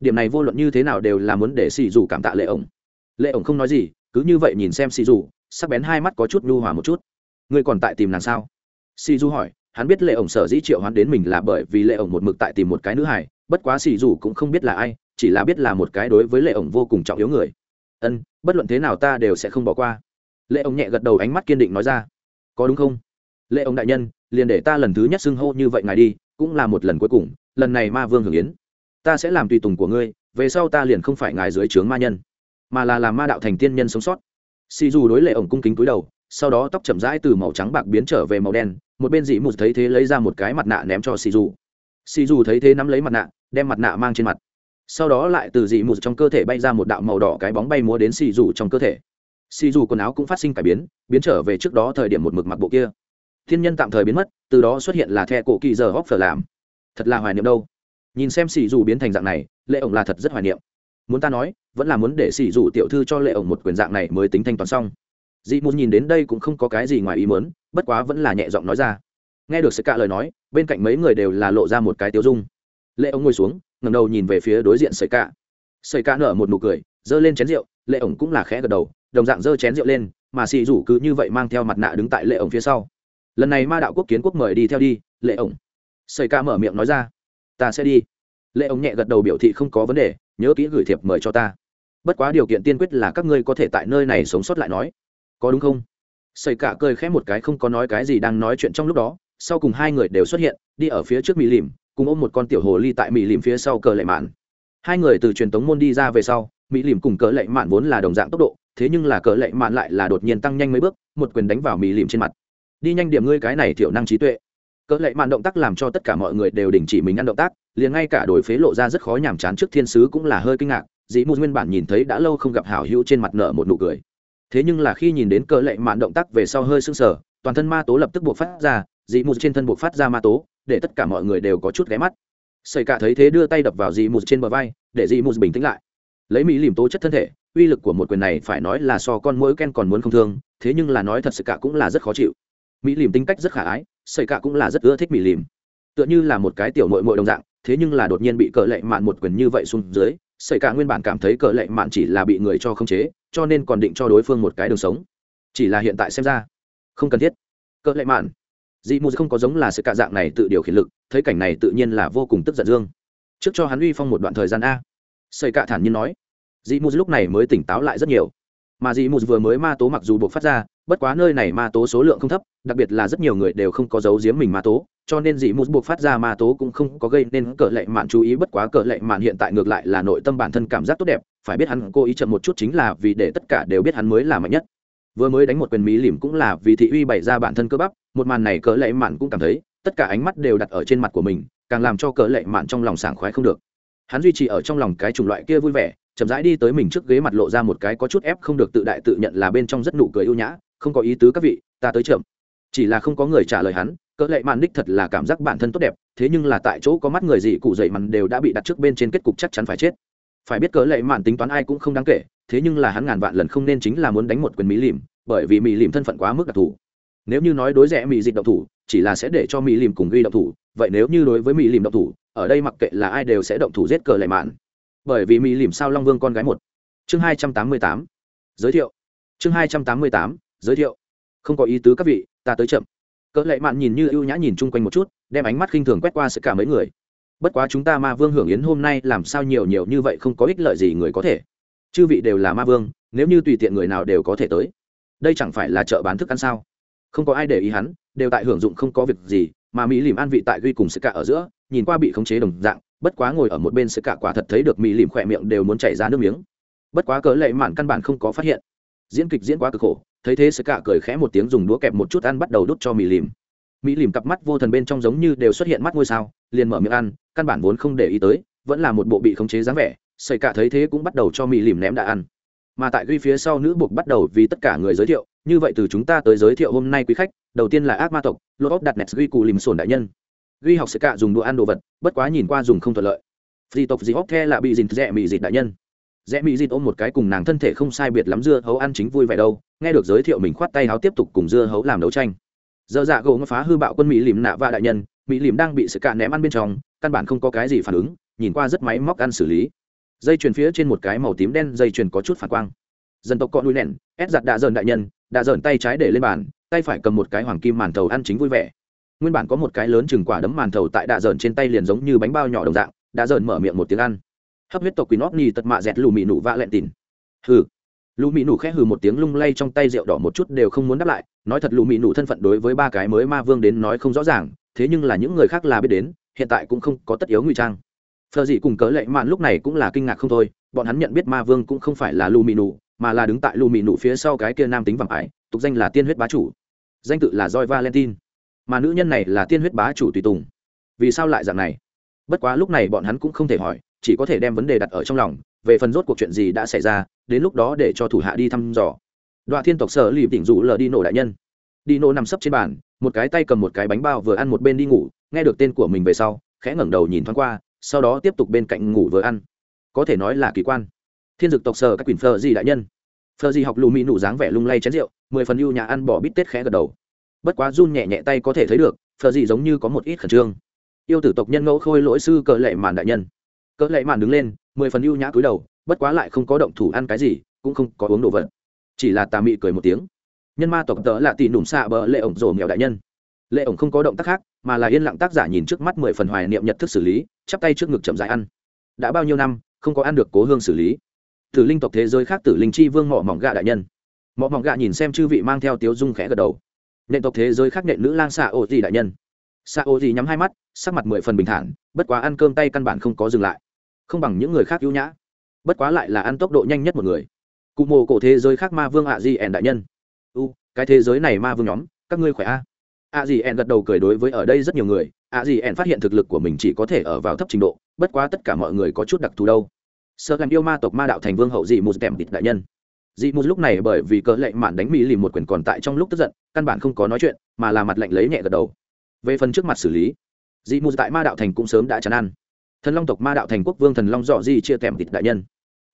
[SPEAKER 1] Điểm này vô luận như thế nào đều là muốn để xì dù cảm tạ lệ ổng. Lệ ổng không nói gì, cứ như vậy nhìn xem xì dù, sắc bén hai mắt có chút nhu hòa một chút. Ngươi còn tại tìm nàng sao? Xì dù hỏi, hắn biết lệ ổng sở dĩ triệu hắn đến mình là bởi vì lệ ổng một mực tại tìm một cái nữ hài, bất quá xì dù cũng không biết là ai, chỉ là biết là một cái đối với lệ ổng vô cùng trọng yếu người. Ân, bất luận thế nào ta đều sẽ không bỏ qua. Lệ ổng nhẹ gật đầu ánh mắt kiên định nói ra. Có đúng không? Lệ ổng đại nhân, liền để ta lần thứ nhất xưng hô như vậy ngài đi cũng là một lần cuối cùng, lần này ma vương hưởng yến. Ta sẽ làm tùy tùng của ngươi, về sau ta liền không phải ngài dưới trướng ma nhân, mà là làm ma đạo thành tiên nhân sống sót. Xì dù đối lệ ổng cung kính túi đầu, sau đó tóc chậm rãi từ màu trắng bạc biến trở về màu đen, một bên dị mụt thấy thế lấy ra một cái mặt nạ ném cho xì dù. Xì dù thấy thế nắm lấy mặt nạ, đem mặt nạ mang trên mặt. Sau đó lại từ dị mụt trong cơ thể bay ra một đạo màu đỏ cái bóng bay múa đến xì dù trong cơ thể. Xì dù quần áo cũng phát sinh cải biến biến trở về trước đó thời điểm một mực mặc bộ kia thiên nhân tạm thời biến mất, từ đó xuất hiện là the cổ kỳ giờ hóc phở làm. Thật là hoài niệm đâu. Nhìn xem xì dù biến thành dạng này, lệ ổng là thật rất hoài niệm. Muốn ta nói, vẫn là muốn để xì dù tiểu thư cho lệ ổng một quyền dạng này mới tính thanh toán xong. Dị muốn nhìn đến đây cũng không có cái gì ngoài ý mớn bất quá vẫn là nhẹ giọng nói ra. Nghe được sự cả lời nói, bên cạnh mấy người đều là lộ ra một cái tiêu dung. Lệ ổng ngồi xuống ngầm đầu nhìn về phía đối diện sợi cả sợi cả nở một nụ cười, giơ lên chén rượu, lệ ổng cũng là khẽ gật đầu, đồng dạng giơ chén rượu lên, mà xì rủ cứ như vậy mang theo mặt nạ đứng tại lệ ổng phía sau lần này ma đạo quốc kiến quốc mời đi theo đi, lệ ổng. Sợi ca mở miệng nói ra. Ta sẽ đi. Lệ ổng nhẹ gật đầu biểu thị không có vấn đề, nhớ kỹ gửi thiệp mời cho ta. Bất quá điều kiện tiên quyết là các ngươi có thể tại nơi này sống sót lại nói. Có đúng không? Sợi cả cười khẽ một cái không có nói cái gì đang nói chuyện trong lúc đó, sau cùng hai người đều xuất hiện, đi ở phía trước mỹ lìm, cùng ôm một con tiểu hồ ly tại mỹ lìm phía sau cờ lệ mạn. Hai người từ truyền tống môn đi ra về sau, mỹ lìm cùng cờ lệ mạn vốn là đồng dạng tốc độ, thế nhưng là cờ lệ mạn lại là đột nhiên tăng nhanh mấy bước, một quyền đánh vào mỹ lìm trên mặt đi nhanh điểm ngươi cái này thiểu năng trí tuệ. Cỡ lệ mạn động tác làm cho tất cả mọi người đều đình chỉ mình ăn động tác, liền ngay cả đổi phế lộ ra rất khó nhàm chán trước thiên sứ cũng là hơi kinh ngạc, dĩ mù nguyên bản nhìn thấy đã lâu không gặp hảo hữu trên mặt nở một nụ cười. Thế nhưng là khi nhìn đến cỡ lệ mạn động tác về sau hơi sưng sờ, toàn thân ma tố lập tức buộc phát ra, dĩ mù trên thân buộc phát ra ma tố, để tất cả mọi người đều có chút ghé mắt. Xây cả thấy thế đưa tay đập vào dĩ mù trên bờ vai, để dĩ mù bình tĩnh lại. Lấy mỹ lìm tố chất thân thể, uy lực của một quyền này phải nói là so con mỗi ken còn muốn không thương, thế nhưng là nói thật sự cả cũng là rất khó chịu mỹ lìm tính cách rất khả ái xây cả cũng là rất ưa thích mỹ lìm. Tựa như là một cái tiểu mội mội đồng dạng, thế nhưng là đột nhiên bị cờ lệ mạn một quyền như vậy xuống dưới xây cả nguyên bản cảm thấy cờ lệ mạn chỉ là bị người cho không chế, cho nên còn định cho đối phương một cái đường sống. Chỉ là hiện tại xem ra, không cần thiết. Cờ lệ mạn. Dị mù không có giống là sự cả dạng này tự điều khiển lực, thấy cảnh này tự nhiên là vô cùng tức giận dương. Trước cho hắn uy phong một đoạn thời gian a. Xây cả thản nhiên nói. Dị mù lúc này mới tỉnh táo lại rất nhiều. Mà dị mù vừa mới ma tố mặc dù buộc phát ra bất quá nơi này ma tố số lượng không thấp, đặc biệt là rất nhiều người đều không có dấu giếm mình ma tố, cho nên dị mút buộc phát ra ma tố cũng không có gây nên cỡ lệ mạn chú ý, bất quá cỡ lệ mạn hiện tại ngược lại là nội tâm bản thân cảm giác tốt đẹp, phải biết hắn cố ý chậm một chút chính là vì để tất cả đều biết hắn mới là mạnh nhất. Vừa mới đánh một quyền mỹ lìm cũng là vì thị uy bày ra bản thân cơ bắp, một màn này cỡ lệ mạn cũng cảm thấy, tất cả ánh mắt đều đặt ở trên mặt của mình, càng làm cho cỡ lệ mạn trong lòng sảng khoái không được. Hắn duy trì ở trong lòng cái chủng loại kia vui vẻ, chậm rãi đi tới mình trước ghế mặt lộ ra một cái có chút ép không được tự đại tự nhận là bên trong rất nụ cười ưu nhã không có ý tứ các vị, ta tới chậm. Chỉ là không có người trả lời hắn, cỡ lệ màn đích thật là cảm giác bản thân tốt đẹp, thế nhưng là tại chỗ có mắt người gì cụ dậy mặn đều đã bị đặt trước bên trên kết cục chắc chắn phải chết. Phải biết cỡ lệ màn tính toán ai cũng không đáng kể, thế nhưng là hắn ngàn vạn lần không nên chính là muốn đánh một quyền mỹ lìm bởi vì mỹ lìm thân phận quá mức đặc thù. Nếu như nói đối rẻ mỹ dịch động thủ, chỉ là sẽ để cho mỹ lìm cùng ghi động thủ, vậy nếu như đối với mỹ lìm động thủ, ở đây mặc kệ là ai đều sẽ động thủ giết cờ lệ mạn. Bởi vì mỹ lìm sao long vương con gái một. Chương hai trăm tám mươi tám. Giới thiệu. Chương hai trăm tám mươi tám giới thiệu. Không có ý tứ các vị, ta tới chậm. Cỡ lệ mạn nhìn như ưu nhã nhìn chung quanh một chút, đem ánh mắt khinh thường quét qua sự cả mấy người. Bất quá chúng ta ma vương hưởng yến hôm nay làm sao nhiều nhiều như vậy không có ích lợi gì người có thể. Chư vị đều là ma vương, nếu như tùy tiện người nào đều có thể tới, đây chẳng phải là chợ bán thức ăn sao? Không có ai để ý hắn, đều tại hưởng dụng không có việc gì, mà mỹ lìm an vị tại ghi cùng sự cả ở giữa, nhìn qua bị khống chế đồng dạng, bất quá ngồi ở một bên sự cả quả thật thấy được mỹ lìm khỏe miệng đều muốn chảy ra nước miếng. Bất quá cớ lệ mạn căn bản không có phát hiện. Diễn kịch diễn quá cực khổ thấy thế sơ cạ cười khẽ một tiếng dùng đũa kẹp một chút ăn bắt đầu đút cho mì lìm. Mỹ lìm cặp mắt vô thần bên trong giống như đều xuất hiện mắt ngôi sao, liền mở miệng ăn, căn bản vốn không để ý tới, vẫn là một bộ bị khống chế dáng vẻ sợi cả thấy thế cũng bắt đầu cho mỹ lìm ném đã ăn. Mà tại ghi phía sau nữ buộc bắt đầu vì tất cả người giới thiệu, như vậy từ chúng ta tới giới thiệu hôm nay quý khách, đầu tiên là ác ma tộc lô ốc đặt nets ghi cụ lìm sồn đại nhân. Ghi học sẽ cả dùng đồ ăn đồ vật, bất quá nhìn qua dùng không thuận lợi. Phi tộc gì hóc the là bị dìn dẹ mị dịt đại nhân rẽ mỹ dịt ôm một cái cùng nàng thân thể không sai biệt lắm dưa hấu ăn chính vui vẻ đâu, nghe được giới thiệu mình khoát tay háo tiếp tục cùng dưa hấu làm đấu tranh. Dơ dạ gỗ phá hư bạo quân mỹ lìm nạ và đại nhân, mỹ lìm đang bị sự cạn ném ăn bên trong, căn bản không có cái gì phản ứng, nhìn qua rất máy móc ăn xử lý. Dây chuyền phía trên một cái màu tím đen dây chuyền có chút phản quang. Dân tộc cọ nuôi nẹn, ép giặt đạ dởn đại nhân, đạ dởn tay trái để lên bàn, tay phải cầm một cái hoàng kim màn thầu ăn chính vui vẻ. Nguyên bản có một cái lớn chừng quả đấm màn thầu tại đạ dởn trên tay liền giống như bánh bao nhỏ đồng dạng, đạ dởn mở miệng một tiếng ăn hấp huyết tộc quỷ nóc nhì tật mạ dẹt lù mị nụ vạ lẹn tìn. Hừ. Lù mị nụ khẽ hừ một tiếng lung lay trong tay rượu đỏ một chút đều không muốn đáp lại, nói thật lù mị nụ thân phận đối với ba cái mới ma vương đến nói không rõ ràng, thế nhưng là những người khác là biết đến, hiện tại cũng không có tất yếu ngụy trang. Phờ dị cùng cớ lệ mạn lúc này cũng là kinh ngạc không thôi, bọn hắn nhận biết ma vương cũng không phải là lù mị nụ, mà là đứng tại lù mị nụ phía sau cái kia nam tính vàng ải tục danh là tiên huyết bá chủ. Danh tự là roi valentine. Mà nữ nhân này là tiên huyết bá chủ tùy tùng. Vì sao lại dạng này? Bất quá lúc này bọn hắn cũng không thể hỏi chỉ có thể đem vấn đề đặt ở trong lòng, về phần rốt cuộc chuyện gì đã xảy ra, đến lúc đó để cho thủ hạ đi thăm dò. Đoạn thiên tộc sở lì tỉnh rủ lờ đi nổ đại nhân. Đi nổ nằm sấp trên bàn, một cái tay cầm một cái bánh bao vừa ăn một bên đi ngủ, nghe được tên của mình về sau, khẽ ngẩng đầu nhìn thoáng qua, sau đó tiếp tục bên cạnh ngủ vừa ăn. Có thể nói là kỳ quan. Thiên dực tộc sở các quyền phờ gì đại nhân? Phờ gì học lù mỹ nụ dáng vẻ lung lay chén rượu, mười phần ưu nhà ăn bỏ bít tết khẽ gật đầu. Bất quá run nhẹ nhẹ tay có thể thấy được, phờ gì giống như có một ít khẩn trương. Yêu tử tộc nhân ngẫu khôi lỗi sư cờ lệ màn đại nhân cỡ lệ màn đứng lên, mười phần ưu nhã cúi đầu, bất quá lại không có động thủ ăn cái gì, cũng không có uống đồ vật. Chỉ là tà mị cười một tiếng. Nhân ma tộc tớ là tỷ nủm xạ bờ lệ ổng rổ nghèo đại nhân. Lệ ổng không có động tác khác, mà là yên lặng tác giả nhìn trước mắt mười phần hoài niệm nhật thức xử lý, chắp tay trước ngực chậm dại ăn. Đã bao nhiêu năm, không có ăn được cố hương xử lý. Tử linh tộc thế giới khác tử linh chi vương mỏ mỏng gạ đại nhân. Mỏ mỏng gạ nhìn xem chư vị mang theo tiếu dung khẽ gật đầu. Nện tộc thế giới khác nện nữ lang xạ ô gì đại nhân. Xạ ô gì nhắm hai mắt, sắc mặt mười phần bình thản, bất quá ăn cơm tay căn bản không có dừng lại không bằng những người khác ưu nhã. Bất quá lại là ăn tốc độ nhanh nhất một người. Cụ mồ cổ thế giới khác ma vương ạ di ẻn đại nhân. U, cái thế giới này ma vương nhóm, các ngươi khỏe a? Ạ di ẻn gật đầu cười đối với ở đây rất nhiều người. Ạ di ẻn phát hiện thực lực của mình chỉ có thể ở vào thấp trình độ, bất quá tất cả mọi người có chút đặc thù đâu. Sợ làm yêu ma tộc ma đạo thành vương hậu dị một kèm thịt đại nhân. Dị một lúc này bởi vì cỡ lệ mạn đánh mỹ lìm một quyền còn tại trong lúc tức giận, căn bản không có nói chuyện, mà là mặt lạnh lấy nhẹ gật đầu. Về phần trước mặt xử lý, dị một tại ma đạo thành cũng sớm đã chán ăn thần long tộc ma đạo thành quốc vương thần long dọ di chia kèm thịt đại nhân.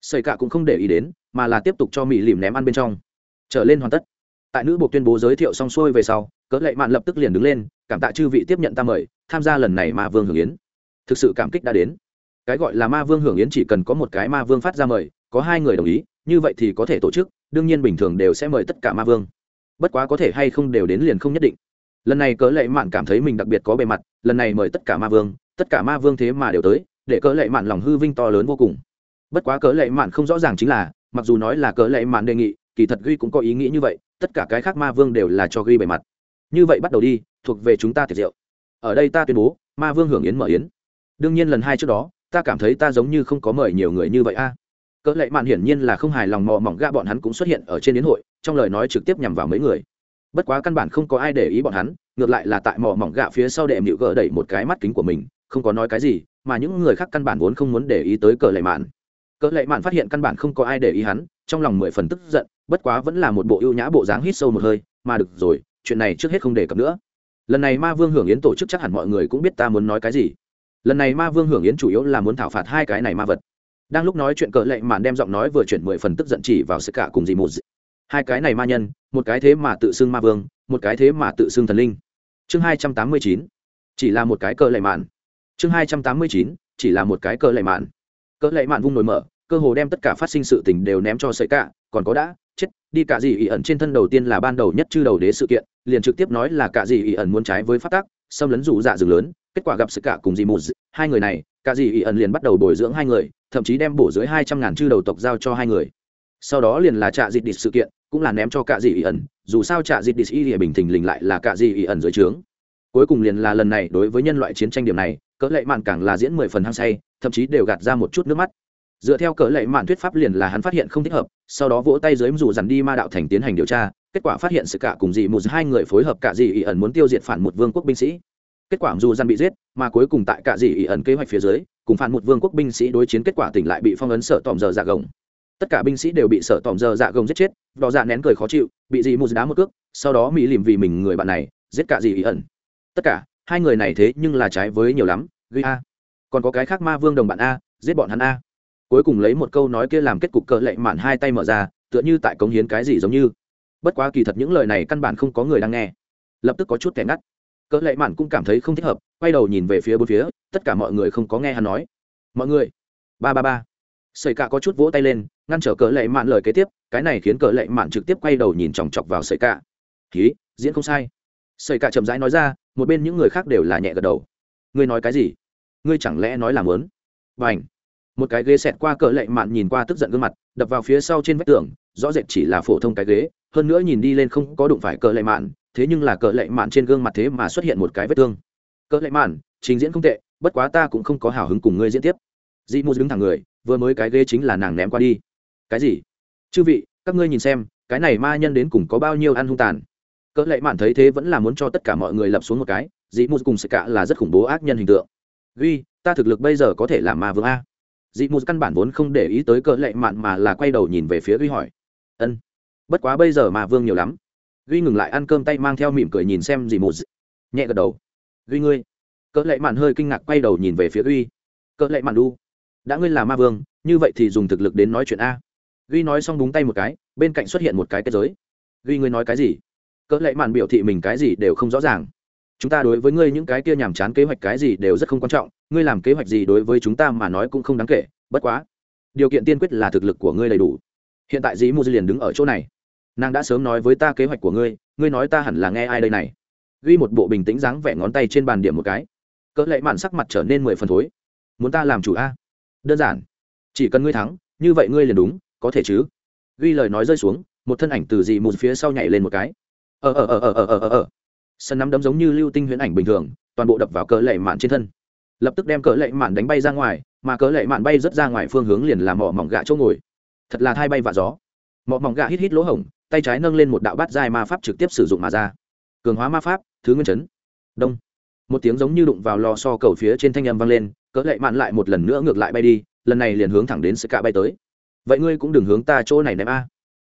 [SPEAKER 1] Xây cả cũng không để ý đến, mà là tiếp tục cho mỹ lìm ném ăn bên trong. Trở lên hoàn tất. Tại nữ buộc tuyên bố giới thiệu xong xuôi về sau cỡ lệ mạn lập tức liền đứng lên, cảm tạ chư vị tiếp nhận ta mời, tham gia lần này ma vương hưởng yến. Thực sự cảm kích đã đến. Cái gọi là ma vương hưởng yến chỉ cần có một cái ma vương phát ra mời, có hai người đồng ý, như vậy thì có thể tổ chức, đương nhiên bình thường đều sẽ mời tất cả ma vương. Bất quá có thể hay không đều đến liền không nhất định. Lần này cớ lệ mạn cảm thấy mình đặc biệt có bề mặt, lần này mời tất cả ma vương tất cả ma vương thế mà đều tới, để cỡ lệ mạn lòng hư vinh to lớn vô cùng. Bất quá cỡ lệ mạn không rõ ràng chính là, mặc dù nói là cỡ lệ mạn đề nghị, kỳ thật ghi cũng có ý nghĩ như vậy, tất cả cái khác ma vương đều là cho ghi bề mặt. Như vậy bắt đầu đi, thuộc về chúng ta tiệc rượu ở đây ta tuyên bố, ma vương hưởng yến mở yến. Đương nhiên lần hai trước đó, ta cảm thấy ta giống như không có mời nhiều người như vậy a. Cỡ lệ mạn hiển nhiên là không hài lòng mò mỏng ga bọn hắn cũng xuất hiện ở trên yến hội, trong lời nói trực tiếp nhằm vào mấy người. Bất quá căn bản không có ai để ý bọn hắn, ngược lại là tại mỏ mỏng gạ phía sau đệm nịu gỡ đẩy một cái mắt kính của mình không có nói cái gì, mà những người khác căn bản vốn không muốn để ý tới cờ lệ mạn. Cờ lệ mạn phát hiện căn bản không có ai để ý hắn, trong lòng mười phần tức giận, bất quá vẫn là một bộ ưu nhã bộ dáng hít sâu một hơi, mà được rồi, chuyện này trước hết không đề cập nữa. Lần này ma vương hưởng yến tổ chức chắc hẳn mọi người cũng biết ta muốn nói cái gì. Lần này ma vương hưởng yến chủ yếu là muốn thảo phạt hai cái này ma vật. Đang lúc nói chuyện, cờ lệ mạn đem giọng nói vừa chuyển mười phần tức giận chỉ vào sự cả cùng gì một hai cái này ma nhân, một cái thế mà tự xưng ma vương, một cái thế mà tự xưng thần linh. Chương hai trăm tám mươi chín, chỉ là một cái cờ lệ mạn chương hai trăm tám mươi chín, chỉ là một cái cờ lệ mạn. Cờ lệ mạn vung nổi mở, cơ hồ đem tất cả phát sinh sự tình đều ném cho sợi cả còn có đã, chết, đi cả gì ỉ ẩn trên thân đầu tiên là ban đầu nhất chư đầu đế sự kiện, liền trực tiếp nói là cả gì ỉ ẩn muốn trái với phát tác xâm lấn rủ dạ rừng lớn, kết quả gặp sự cả cùng gì một hai người này cả gì ỉ ẩn liền bắt đầu bồi dưỡng hai người, thậm chí đem bổ dưới hai trăm ngàn chư đầu tộc giao cho hai người. Sau đó liền là trạ dịt địch sự kiện, cũng là ném cho cả gì ỉ ẩn, dù sao trạ dịt địch y bình thình lình lại là cả gì ỉ ẩn dưới trướng. Cuối cùng liền là lần này đối với nhân loại chiến tranh điểm này cỡ lệ mạn càng là diễn mười phần hăng say, thậm chí đều gạt ra một chút nước mắt. Dựa theo cỡ lệ mạn thuyết pháp liền là hắn phát hiện không thích hợp, sau đó vỗ tay dưới dù dằn đi ma đạo thành tiến hành điều tra, kết quả phát hiện sự cả cùng dị một hai người phối hợp cả dị ỉ ẩn muốn tiêu diệt phản một vương quốc binh sĩ. Kết quả dù dằn bị giết, mà cuối cùng tại cả dị ỉ ẩn kế hoạch phía dưới, cùng phản một vương quốc binh sĩ đối chiến kết quả tỉnh lại bị phong ấn sở tòm giờ dạ gồng. Tất cả binh sĩ đều bị sở tòm giờ dạ gồng giết chết đò dạ nén cười khó chịu, bị dị một đá một cước, sau đó mỹ lìm vì mình người bạn này, giết cả dị ỉ ẩn. Tất cả hai người này thế nhưng là trái với nhiều lắm gây a. Còn có cái khác ma vương đồng bạn a, giết bọn hắn a. Cuối cùng lấy một câu nói kia làm kết cục cỡ lệ mạn hai tay mở ra, tựa như tại cống hiến cái gì giống như. Bất quá kỳ thật những lời này căn bản không có người đang nghe. Lập tức có chút kẻ ngắt. Cỡ lệ mạn cũng cảm thấy không thích hợp, quay đầu nhìn về phía bốn phía, tất cả mọi người không có nghe hắn nói. Mọi người, ba ba ba. Sợi cạ có chút vỗ tay lên, ngăn trở cỡ lệ mạn lời kế tiếp, cái này khiến cỡ lệ mạn trực tiếp quay đầu nhìn chòng chọc vào sợi cạ. Ký diễn không sai. Sẩy cả chậm rãi nói ra, một bên những người khác đều là nhẹ gật đầu. Ngươi nói cái gì? Ngươi chẳng lẽ nói là muốn Bành. một cái ghế xẹt qua cỡ lệ mạn nhìn qua tức giận gương mặt, đập vào phía sau trên vách tường, rõ rệt chỉ là phổ thông cái ghế, hơn nữa nhìn đi lên không có đụng phải cỡ lệ mạn, thế nhưng là cỡ lệ mạn trên gương mặt thế mà xuất hiện một cái vết thương. Cỡ lệ mạn, trình diễn không tệ, bất quá ta cũng không có hào hứng cùng ngươi diễn tiếp. Dị Mộ đứng thẳng người, vừa mới cái ghế chính là nàng ném qua đi. Cái gì? Chư vị, các ngươi nhìn xem, cái này ma nhân đến cùng có bao nhiêu ăn hung tàn? Cỡ lệ mạn thấy thế vẫn là muốn cho tất cả mọi người lập xuống một cái, dị mù cùng sự cả là rất khủng bố ác nhân hình tượng. Ghi, ta thực lực bây giờ có thể làm ma vương a. Dị mù căn bản vốn không để ý tới cỡ lệ mạn mà là quay đầu nhìn về phía ghi hỏi. Ân, bất quá bây giờ ma vương nhiều lắm. Ghi ngừng lại ăn cơm tay mang theo mỉm cười nhìn xem dị mù. Nhẹ gật đầu. Ghi ngươi. Cỡ lệ mạn hơi kinh ngạc quay đầu nhìn về phía ghi. Cỡ lệ mạn đu. Đã ngươi là ma vương, như vậy thì dùng thực lực đến nói chuyện a. Ghi nói xong búng tay một cái, bên cạnh xuất hiện một cái kết giới. Ghi ngươi nói cái gì? Cỡ lệ mạn biểu thị mình cái gì đều không rõ ràng. Chúng ta đối với ngươi những cái kia nhàm chán kế hoạch cái gì đều rất không quan trọng, ngươi làm kế hoạch gì đối với chúng ta mà nói cũng không đáng kể, bất quá, điều kiện tiên quyết là thực lực của ngươi đầy đủ. Hiện tại dĩ mu liền đứng ở chỗ này. Nàng đã sớm nói với ta kế hoạch của ngươi ngươi nói ta hẳn là nghe ai đây này. Ghi một bộ bình tĩnh dáng vẻ ngón tay trên bàn điểm một cái. Cỡ lệ mạn sắc mặt trở nên mười phần thối. Muốn ta làm chủ a? Đơn giản. Chỉ cần ngươi thắng, như vậy ngươi liền đúng, có thể chứ? Ghi lời nói rơi xuống, một thân ảnh từ dị một phía sau nhảy lên một cái. Ờ, ờ ờ ờ ờ ờ ờ ờ sân nắm đấm giống như lưu tinh huyễn ảnh bình thường, toàn bộ đập vào cỡ lệ mạn trên thân. Lập tức đem cỡ lệ mạn đánh bay ra ngoài, mà cỡ lệ mạn bay rất ra ngoài phương hướng liền làm mỏ mỏng gạ chỗ ngồi. Thật là thai bay và gió. Mỏ mỏng gạ hít hít lỗ hổng, tay trái nâng lên một đạo bát dài ma pháp trực tiếp sử dụng mà ra. Cường hóa ma pháp, thứ nguyên chấn. Đông. Một tiếng giống như đụng vào lò so cầu phía trên thanh âm vang lên cỡ lệ mạn lại một lần nữa ngược lại bay đi, lần này liền hướng thẳng đến sợi cạ bay tới. Vậy ngươi cũng đừng hướng ta chỗ này ném a.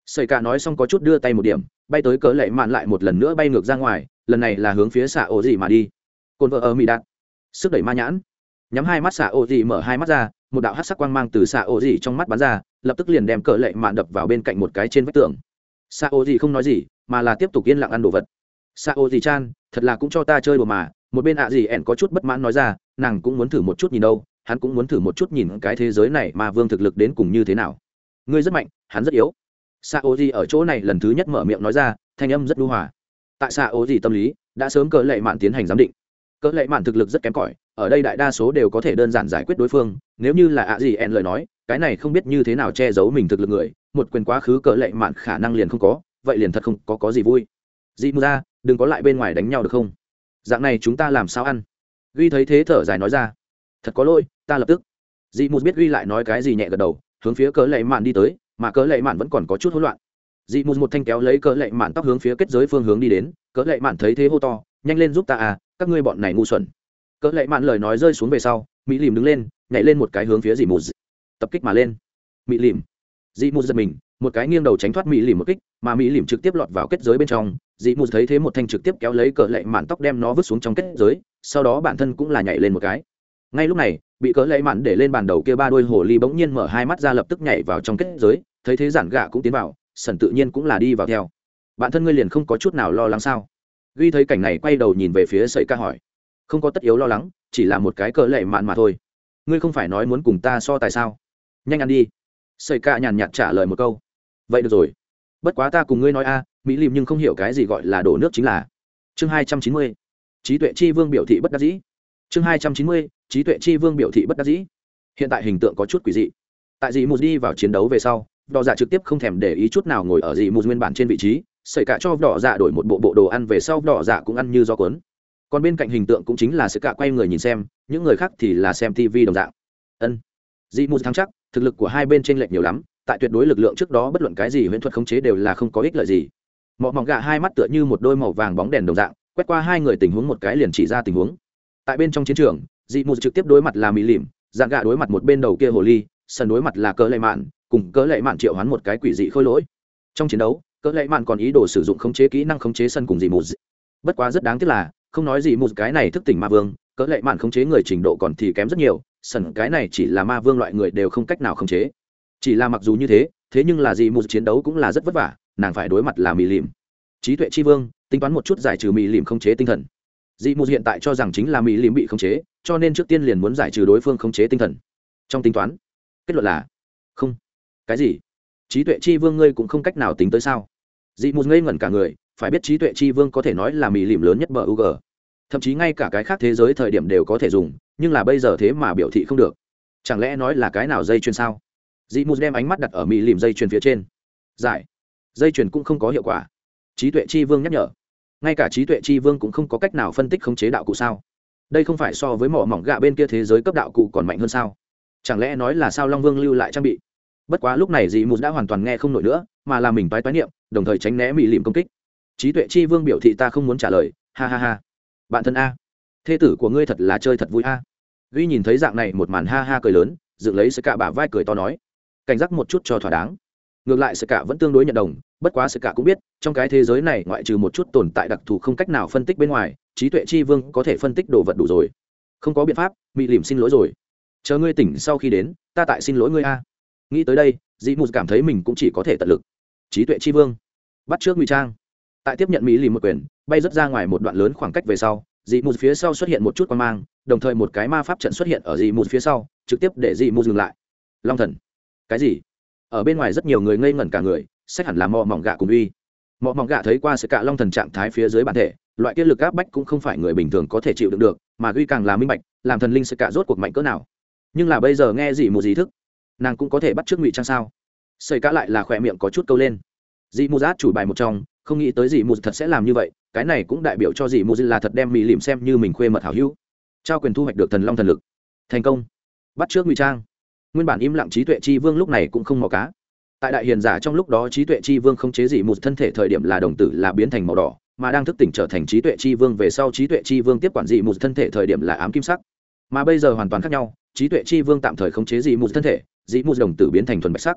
[SPEAKER 1] Sợi cạ nói xong có chút đưa tay một điểm bay tới cỡ lệ mạn lại một lần nữa bay ngược ra ngoài, lần này là hướng phía xạ ô dị mà đi. Cồn vợ ở mỹ đạt sức đẩy ma nhãn. Nhắm hai mắt xạ ô dị mở hai mắt ra, một đạo hát sắc quang mang từ xạ ô dị trong mắt bắn ra, lập tức liền đem cỡ lệ mạn đập vào bên cạnh một cái trên vách tường. Xạ ô dị không nói gì, mà là tiếp tục yên lặng ăn đồ vật. Xạ ô dị chan, thật là cũng cho ta chơi đồ mà, một bên ạ Dị ẻn có chút bất mãn nói ra, nàng cũng muốn thử một chút nhìn đâu, hắn cũng muốn thử một chút nhìn cái thế giới này mà vương thực lực đến cùng như thế nào. Ngươi rất mạnh, hắn rất yếu sa ô gì ở chỗ này lần thứ nhất mở miệng nói ra, thanh âm rất lưu hòa. Tại sa ô gì tâm lý, đã sớm cỡ lệ mạn tiến hành giám định. Cỡ lệ mạn thực lực rất kém cỏi, ở đây đại đa số đều có thể đơn giản giải quyết đối phương, nếu như là ạ gì ẻn lời nói, cái này không biết như thế nào che giấu mình thực lực người, một quyền quá khứ cỡ lệ mạn khả năng liền không có, vậy liền thật không có có gì vui. Dị mù ra, đừng có lại bên ngoài đánh nhau được không? Dạng này chúng ta làm sao ăn? Ghi thấy thế thở dài nói ra. Thật có lỗi, ta lập tức. Dị mù biết ghi lại nói cái gì nhẹ gật đầu, hướng phía cỡ lệ mạn đi tới mà cỡ lệ mạn vẫn còn có chút hỗn loạn. Dị mù một thanh kéo lấy cỡ lệ mạn tóc hướng phía kết giới phương hướng đi đến, cỡ lệ mạn thấy thế hô to, nhanh lên giúp ta à các ngươi bọn này ngu xuẩn. Cỡ lệ mạn lời nói rơi xuống về sau, mỹ lìm đứng lên, nhảy lên một cái hướng phía dị mù tập kích mà lên. Mỹ lìm. Dị mù giật mình, một cái nghiêng đầu tránh thoát mỹ lìm một kích, mà mỹ lìm trực tiếp lọt vào kết giới bên trong. Dị mù thấy thế một thanh trực tiếp kéo lấy cỡ lệ mạn tóc đem nó vứt xuống trong kết giới, sau đó bản thân cũng là nhảy lên một cái. Ngay lúc này bị cỡ lấy mặn để lên bàn đầu kia ba đôi hồ ly bỗng nhiên mở hai mắt ra lập tức nhảy vào trong kết giới, thấy thế giản gạ cũng tiến vào, sần tự nhiên cũng là đi vào theo. Bản thân ngươi liền không có chút nào lo lắng sao? Ghi thấy cảnh này quay đầu nhìn về phía sợi ca hỏi. Không có tất yếu lo lắng, chỉ là một cái cỡ lệ mạn mà thôi. Ngươi không phải nói muốn cùng ta so tại sao? Nhanh ăn đi. Sợi ca nhàn nhạt trả lời một câu. Vậy được rồi. Bất quá ta cùng ngươi nói a, mỹ lìm nhưng không hiểu cái gì gọi là đổ nước chính là. Chương hai trăm chín mươi. Trí tuệ chi vương biểu thị bất đắc dĩ. Chương hai trăm chín mươi trí tuệ chi vương biểu thị bất đắc dĩ. Hiện tại hình tượng có chút quỷ dị. Tại dị mù đi vào chiến đấu về sau đỏ dạ trực tiếp không thèm để ý chút nào ngồi ở dị mù nguyên bản trên vị trí xảy cả cho đỏ dạ đổi một bộ bộ đồ ăn về sau đỏ dạ cũng ăn như do cuốn. Còn bên cạnh hình tượng cũng chính là sự cả quay người nhìn xem, những người khác thì là xem tv đồng dạng. Ân. Dị mù thắng chắc, thực lực của hai bên trên lệch nhiều lắm, tại tuyệt đối lực lượng trước đó bất luận cái gì huyễn thuật khống chế đều là không có ích lợi gì. Mọ mỏng gà hai mắt tựa như một đôi màu vàng bóng đèn đồng dạng, quét qua hai người tình huống một cái liền chỉ ra tình huống tại bên trong chiến trường, dị mù trực tiếp đối mặt là mỹ lìm dạng gà đối mặt một bên đầu kia hồ ly, sân đối mặt là cỡ lệ mạn, cùng cỡ lệ mạn triệu hoán một cái quỷ dị khôi lỗi. Trong chiến đấu, cỡ lệ mạn còn ý đồ sử dụng khống chế kỹ năng khống chế sân cùng dị mù. Bất quá rất đáng tiếc là, không nói gì một cái này thức tỉnh ma vương, cỡ lệ mạn khống chế người trình độ còn thì kém rất nhiều, sân cái này chỉ là ma vương loại người đều không cách nào khống chế. Chỉ là mặc dù như thế thế nhưng là gì một chiến đấu cũng là rất vất vả, nàng phải đối mặt là mỹ lìm. Trí tuệ tri vương, tính toán một chút giải trừ mỹ lìm khống chế tinh thần dị mù hiện tại cho rằng chính là mỹ lìm bị khống chế, cho nên trước tiên liền muốn giải trừ đối phương khống chế tinh thần. Trong tính toán, kết luận là, không. Cái gì? Trí tuệ chi vương ngươi cũng không cách nào tính tới sao? Dị mù ngây ngẩn cả người, phải biết trí tuệ chi vương có thể nói là mỹ lìm lớn nhất bờ u g thậm chí ngay cả cái khác thế giới thời điểm đều có thể dùng, nhưng là bây giờ thế mà biểu thị không được. Chẳng lẽ nói là cái nào dây chuyền sao? Dị mù đem ánh mắt đặt ở mỹ lìm dây chuyền phía trên. Giải. Dây chuyền cũng không có hiệu quả. Trí tuệ chi vương nhắc nhở ngay cả trí tuệ chi vương cũng không có cách nào phân tích khống chế đạo cụ sao? Đây không phải so với mỏ mỏng gạ bên kia thế giới cấp đạo cụ còn mạnh hơn sao? Chẳng lẽ nói là sao long vương lưu lại trang bị? Bất quá lúc này dì mù đã hoàn toàn nghe không nổi nữa, mà là mình toái toái niệm, đồng thời tránh né mỹ lìm công kích. Trí tuệ chi vương biểu thị ta không muốn trả lời, ha ha ha. Bạn thân a. Thê tử của ngươi thật là chơi thật vui a. Duy nhìn thấy dạng này một màn ha ha cười lớn, dựng lấy sẽ cạ bả vai cười to nói. Cảnh giác một chút cho thỏa đáng ngược lại sự cả vẫn tương đối nhận đồng, bất quá sự cả cũng biết, trong cái thế giới này ngoại trừ một chút tồn tại đặc thù không cách nào phân tích bên ngoài, trí tuệ chi vương có thể phân tích đồ vật đủ rồi. Không có biện pháp mỹ lìm xin lỗi rồi. Chờ ngươi tỉnh sau khi đến, ta tại xin lỗi ngươi a. Nghĩ tới đây dị mù cảm thấy mình cũng chỉ có thể tận lực. Trí tuệ chi vương. Bắt trước ngụy trang. Tại tiếp nhận mỹ lìm một quyền, bay rớt ra ngoài một đoạn lớn khoảng cách về sau dị mù phía sau xuất hiện một chút quan mang, đồng thời một cái ma pháp trận xuất hiện ở dị mù phía sau, trực tiếp để dị mù dừng lại. Long thần. Cái gì? Ở bên ngoài rất nhiều người ngây ngẩn cả người, sách hẳn là mò mỏng gạ cùng uy. Mò mỏng gạ thấy qua sự cạ long thần trạng thái phía dưới bản thể, loại kia lực áp bách cũng không phải người bình thường có thể chịu đựng được, mà uy càng là minh bạch, làm thần linh sự cạ rốt cuộc mạnh cỡ nào. Nhưng là bây giờ nghe dị mù gì thức, nàng cũng có thể bắt trước ngụy trang sao? Xây cá lại là khỏe miệng có chút câu lên. Dị mù giát chủ bài một trong, không nghĩ tới dị mù thật sẽ làm như vậy, cái này cũng đại biểu cho dị mù là thật đem mỹ lìm xem như mình khuê mật hảo hữu. Trao quyền thu hoạch được thần long thần lực. Thành công. Bắt trước ngụy trang nguyên bản im lặng trí tuệ chi vương lúc này cũng không mò cá. Tại đại hiền giả trong lúc đó trí tuệ chi vương không chế dị một thân thể thời điểm là đồng tử là biến thành màu đỏ, mà đang thức tỉnh trở thành trí tuệ chi vương về sau trí tuệ chi vương tiếp quản dị một thân thể thời điểm là ám kim sắc. Mà bây giờ hoàn toàn khác nhau, trí tuệ chi vương tạm thời không chế dị một thân thể, dị một đồng tử biến thành thuần bạch sắc.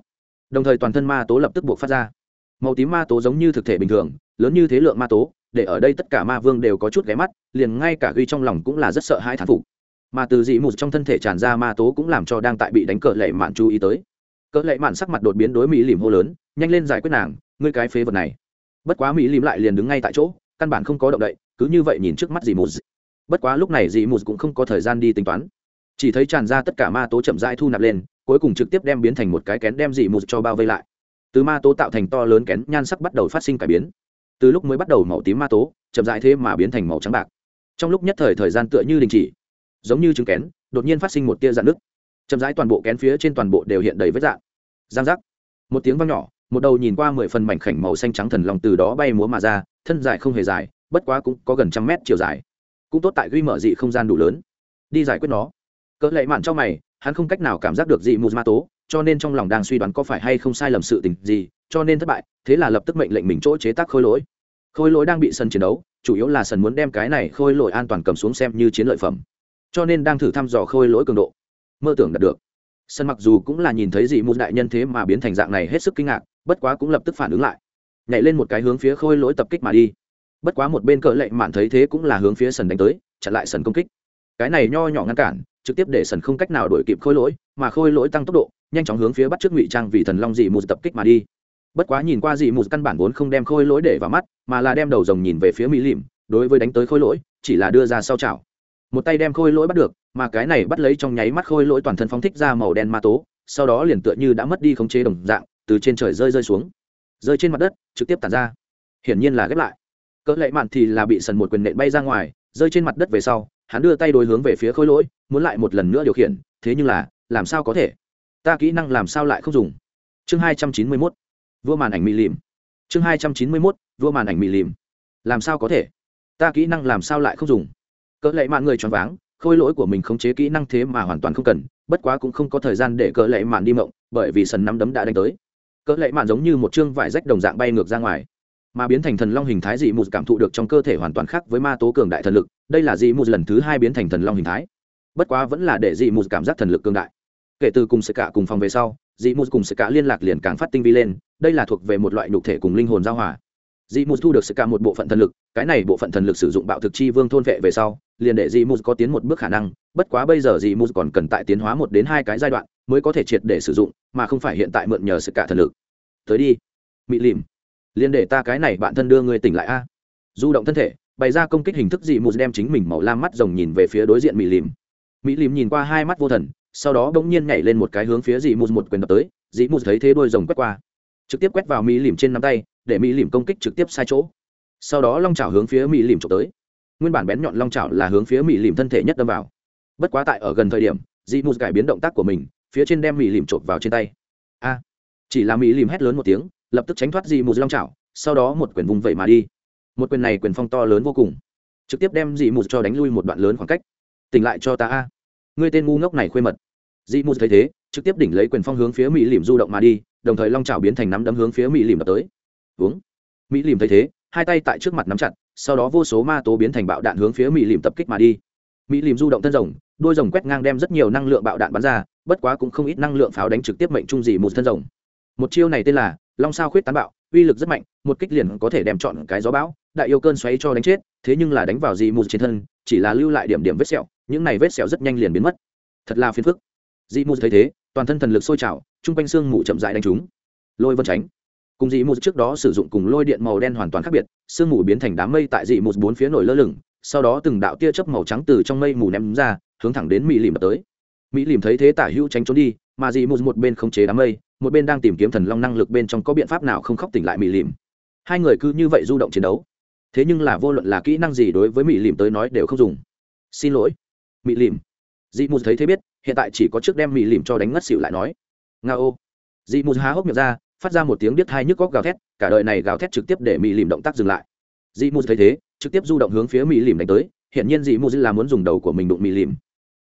[SPEAKER 1] Đồng thời toàn thân ma tố lập tức buộc phát ra. Màu tím ma tố giống như thực thể bình thường, lớn như thế lượng ma tố, để ở đây tất cả ma vương đều có chút ghé mắt, liền ngay cả ghi trong lòng cũng là rất sợ hãi thán phục mà từ dị mù trong thân thể tràn ra ma tố cũng làm cho đang tại bị đánh cờ lệ mạn chú ý tới. Cỡ lệ mạn sắc mặt đột biến đối mỹ lìm hô lớn, nhanh lên giải quyết nàng, ngươi cái phế vật này. Bất quá mỹ lìm lại liền đứng ngay tại chỗ, căn bản không có động đậy, cứ như vậy nhìn trước mắt dị mù bất quá lúc này dị mù cũng không có thời gian đi tính toán. Chỉ thấy tràn ra tất cả ma tố chậm rãi thu nạp lên, cuối cùng trực tiếp đem biến thành một cái kén đem dị mù cho bao vây lại. Từ ma tố tạo thành to lớn kén, nhan sắc bắt đầu phát sinh cải biến. Từ lúc mới bắt đầu màu tím ma tố, chậm rãi thế mà biến thành màu trắng bạc. Trong lúc nhất thời thời gian tựa như đình chỉ giống như trứng kén, đột nhiên phát sinh một tia dạn nước chậm rãi toàn bộ kén phía trên toàn bộ đều hiện đầy vết dạn giang giác. Một tiếng vang nhỏ, một đầu nhìn qua mười phần mảnh khảnh màu xanh trắng thần lòng từ đó bay múa mà ra, thân dài không hề dài, bất quá cũng có gần trăm mét chiều dài. Cũng tốt tại ghi mở dị không gian đủ lớn. Đi giải quyết nó. Cỡ lệ mạn cho mày, hắn không cách nào cảm giác được dị mù ma tố, cho nên trong lòng đang suy đoán có phải hay không sai lầm sự tình gì, cho nên thất bại, thế là lập tức mệnh lệnh mình chỗ chế tác khôi lỗi. Khôi lỗi đang bị sân chiến đấu, chủ yếu là sân muốn đem cái này khôi lỗi an toàn cầm xuống xem như chiến lợi phẩm cho nên đang thử thăm dò khôi lỗi cường độ. Mơ tưởng đạt được. Sân mặc dù cũng là nhìn thấy dị môn đại nhân thế mà biến thành dạng này hết sức kinh ngạc, bất quá cũng lập tức phản ứng lại. Nhảy lên một cái hướng phía khôi lỗi tập kích mà đi. Bất quá một bên cỡ lệ mạn thấy thế cũng là hướng phía sân đánh tới, chặn lại sân công kích. Cái này nho nhỏ ngăn cản, trực tiếp để sân không cách nào đuổi kịp khôi lỗi, mà khôi lỗi tăng tốc độ, nhanh chóng hướng phía bắt trước ngụy trang vì thần long dị mù tập kích mà đi. Bất quá nhìn qua dị mù căn bản vốn không đem khôi lỗi để vào mắt, mà là đem đầu rồng nhìn về phía mỹ lìm, đối với đánh tới khôi lỗi, chỉ là đưa ra sau chảo một tay đem khôi lỗi bắt được, mà cái này bắt lấy trong nháy mắt khôi lỗi toàn thân phóng thích ra màu đen ma tố, sau đó liền tựa như đã mất đi khống chế đồng dạng, từ trên trời rơi rơi xuống. Rơi trên mặt đất, trực tiếp tàn ra. Hiển nhiên là ghép lại. Cỡ lệ mạn thì là bị sần một quyền nện bay ra ngoài, rơi trên mặt đất về sau, hắn đưa tay đối hướng về phía khôi lỗi, muốn lại một lần nữa điều khiển, thế nhưng là, làm sao có thể? Ta kỹ năng làm sao lại không dùng? Chương hai trăm chín mươi mốt. Vua màn ảnh mì lìm. Chương hai trăm chín mươi mốt, vua màn ảnh mì lìm. Làm sao có thể? Ta kỹ năng làm sao lại không dùng? Cỡ lệ mạn người choáng váng, khôi lỗi của mình khống chế kỹ năng thế mà hoàn toàn không cần, bất quá cũng không có thời gian để cỡ lệ mạn đi mộng, bởi vì sần nắm đấm đã đánh tới. Cỡ lệ mạn giống như một chương vải rách đồng dạng bay ngược ra ngoài, mà biến thành thần long hình thái dị mù cảm thụ được trong cơ thể hoàn toàn khác với ma tố cường đại thần lực, đây là dị mù lần thứ hai biến thành thần long hình thái. Bất quá vẫn là để dị mù cảm giác thần lực cường đại. Kể từ cùng sự cả cùng phòng về sau, dị mù cùng sự cả liên lạc liền càng phát tinh vi lên, đây là thuộc về một loại nhục thể cùng linh hồn giao hòa. Dị mù thu được sự cả một bộ phận thần lực, cái này bộ phận thần lực sử dụng bạo thực chi vương thôn vệ về sau liền để dị mù có tiến một bước khả năng, bất quá bây giờ dị mù còn cần tại tiến hóa một đến hai cái giai đoạn mới có thể triệt để sử dụng, mà không phải hiện tại mượn nhờ sự cả thần lực. Tới đi, mị lìm, liền để ta cái này bạn thân đưa người tỉnh lại a. Du động thân thể, bày ra công kích hình thức dị mù đem chính mình màu lam mắt rồng nhìn về phía đối diện mị lìm. Mỹ lìm nhìn qua hai mắt vô thần, sau đó bỗng nhiên nhảy lên một cái hướng phía dị mù một quyền đập tới dị mù thấy thế đôi rồng quét qua, trực tiếp quét vào mỹ lìm trên nắm tay, để mỹ lìm công kích trực tiếp sai chỗ. Sau đó long chảo hướng phía mỹ lìm trộm tới nguyên bản bén nhọn long chảo là hướng phía mỹ lìm thân thể nhất đâm vào. Bất quá tại ở gần thời điểm, dị mù cải biến động tác của mình, phía trên đem mỹ lìm chộp vào trên tay. A! Chỉ là mỹ lìm hét lớn một tiếng, lập tức tránh thoát dị mù long chảo, sau đó một quyền vùng vẩy mà đi. Một quyền này quyền phong to lớn vô cùng, trực tiếp đem dị mù cho đánh lui một đoạn lớn khoảng cách. Tỉnh lại cho ta a! Ngươi tên ngu ngốc này khuê mật. Dị mù thấy thế, trực tiếp đỉnh lấy quyền phong hướng phía mỹ lìm du động mà đi, đồng thời long Chảo biến thành nắm đấm hướng phía mỹ lìm đập tới. Uống! Mỹ lìm thấy thế, hai tay tại trước mặt nắm chặt sau đó vô số ma tố biến thành bạo đạn hướng phía mỹ lìm tập kích mà đi. Mỹ lìm du động thân rồng, đôi rồng quét ngang đem rất nhiều năng lượng bạo đạn bắn ra, bất quá cũng không ít năng lượng pháo đánh trực tiếp mệnh trung dị một thân rồng. Một chiêu này tên là long sao khuyết tán bạo, uy lực rất mạnh, một kích liền có thể đem chọn cái gió bão, đại yêu cơn xoáy cho đánh chết, thế nhưng là đánh vào dị mù trên thân, chỉ là lưu lại điểm điểm vết sẹo, những này vết sẹo rất nhanh liền biến mất. Thật là phiền phức. Dị mù thấy thế, toàn thân thần lực sôi trào chung quanh xương mù chậm dại đánh chúng lôi vân tránh cùng dị mù trước đó sử dụng cùng lôi điện màu đen hoàn toàn khác biệt, sương mù biến thành đám mây tại dị mù bốn phía nổi lơ lửng, sau đó từng đạo tia chớp màu trắng từ trong mây mù ném ra, hướng thẳng đến mỹ lìm tới. Mỹ lìm thấy thế tả hữu tránh trốn đi, mà dị mù một bên không chế đám mây, một bên đang tìm kiếm thần long năng lực bên trong có biện pháp nào không khóc tỉnh lại mỹ lìm. Hai người cứ như vậy du động chiến đấu. Thế nhưng là vô luận là kỹ năng gì đối với mỹ lìm tới nói đều không dùng. Xin lỗi, mỹ lìm. Dị mù thấy thế biết, hiện tại chỉ có trước đem mỹ lìm cho đánh ngất xỉu lại nói. Nga ô dị mù há hốc miệng ra phát ra một tiếng điếc hai nhức góc gào thét, cả đời này gào thét trực tiếp để mỹ lìm động tác dừng lại. Dị mù thấy thế, trực tiếp du động hướng phía mỹ lìm đánh tới hiện nhiên dị mù là muốn dùng đầu của mình đụng mỹ lìm.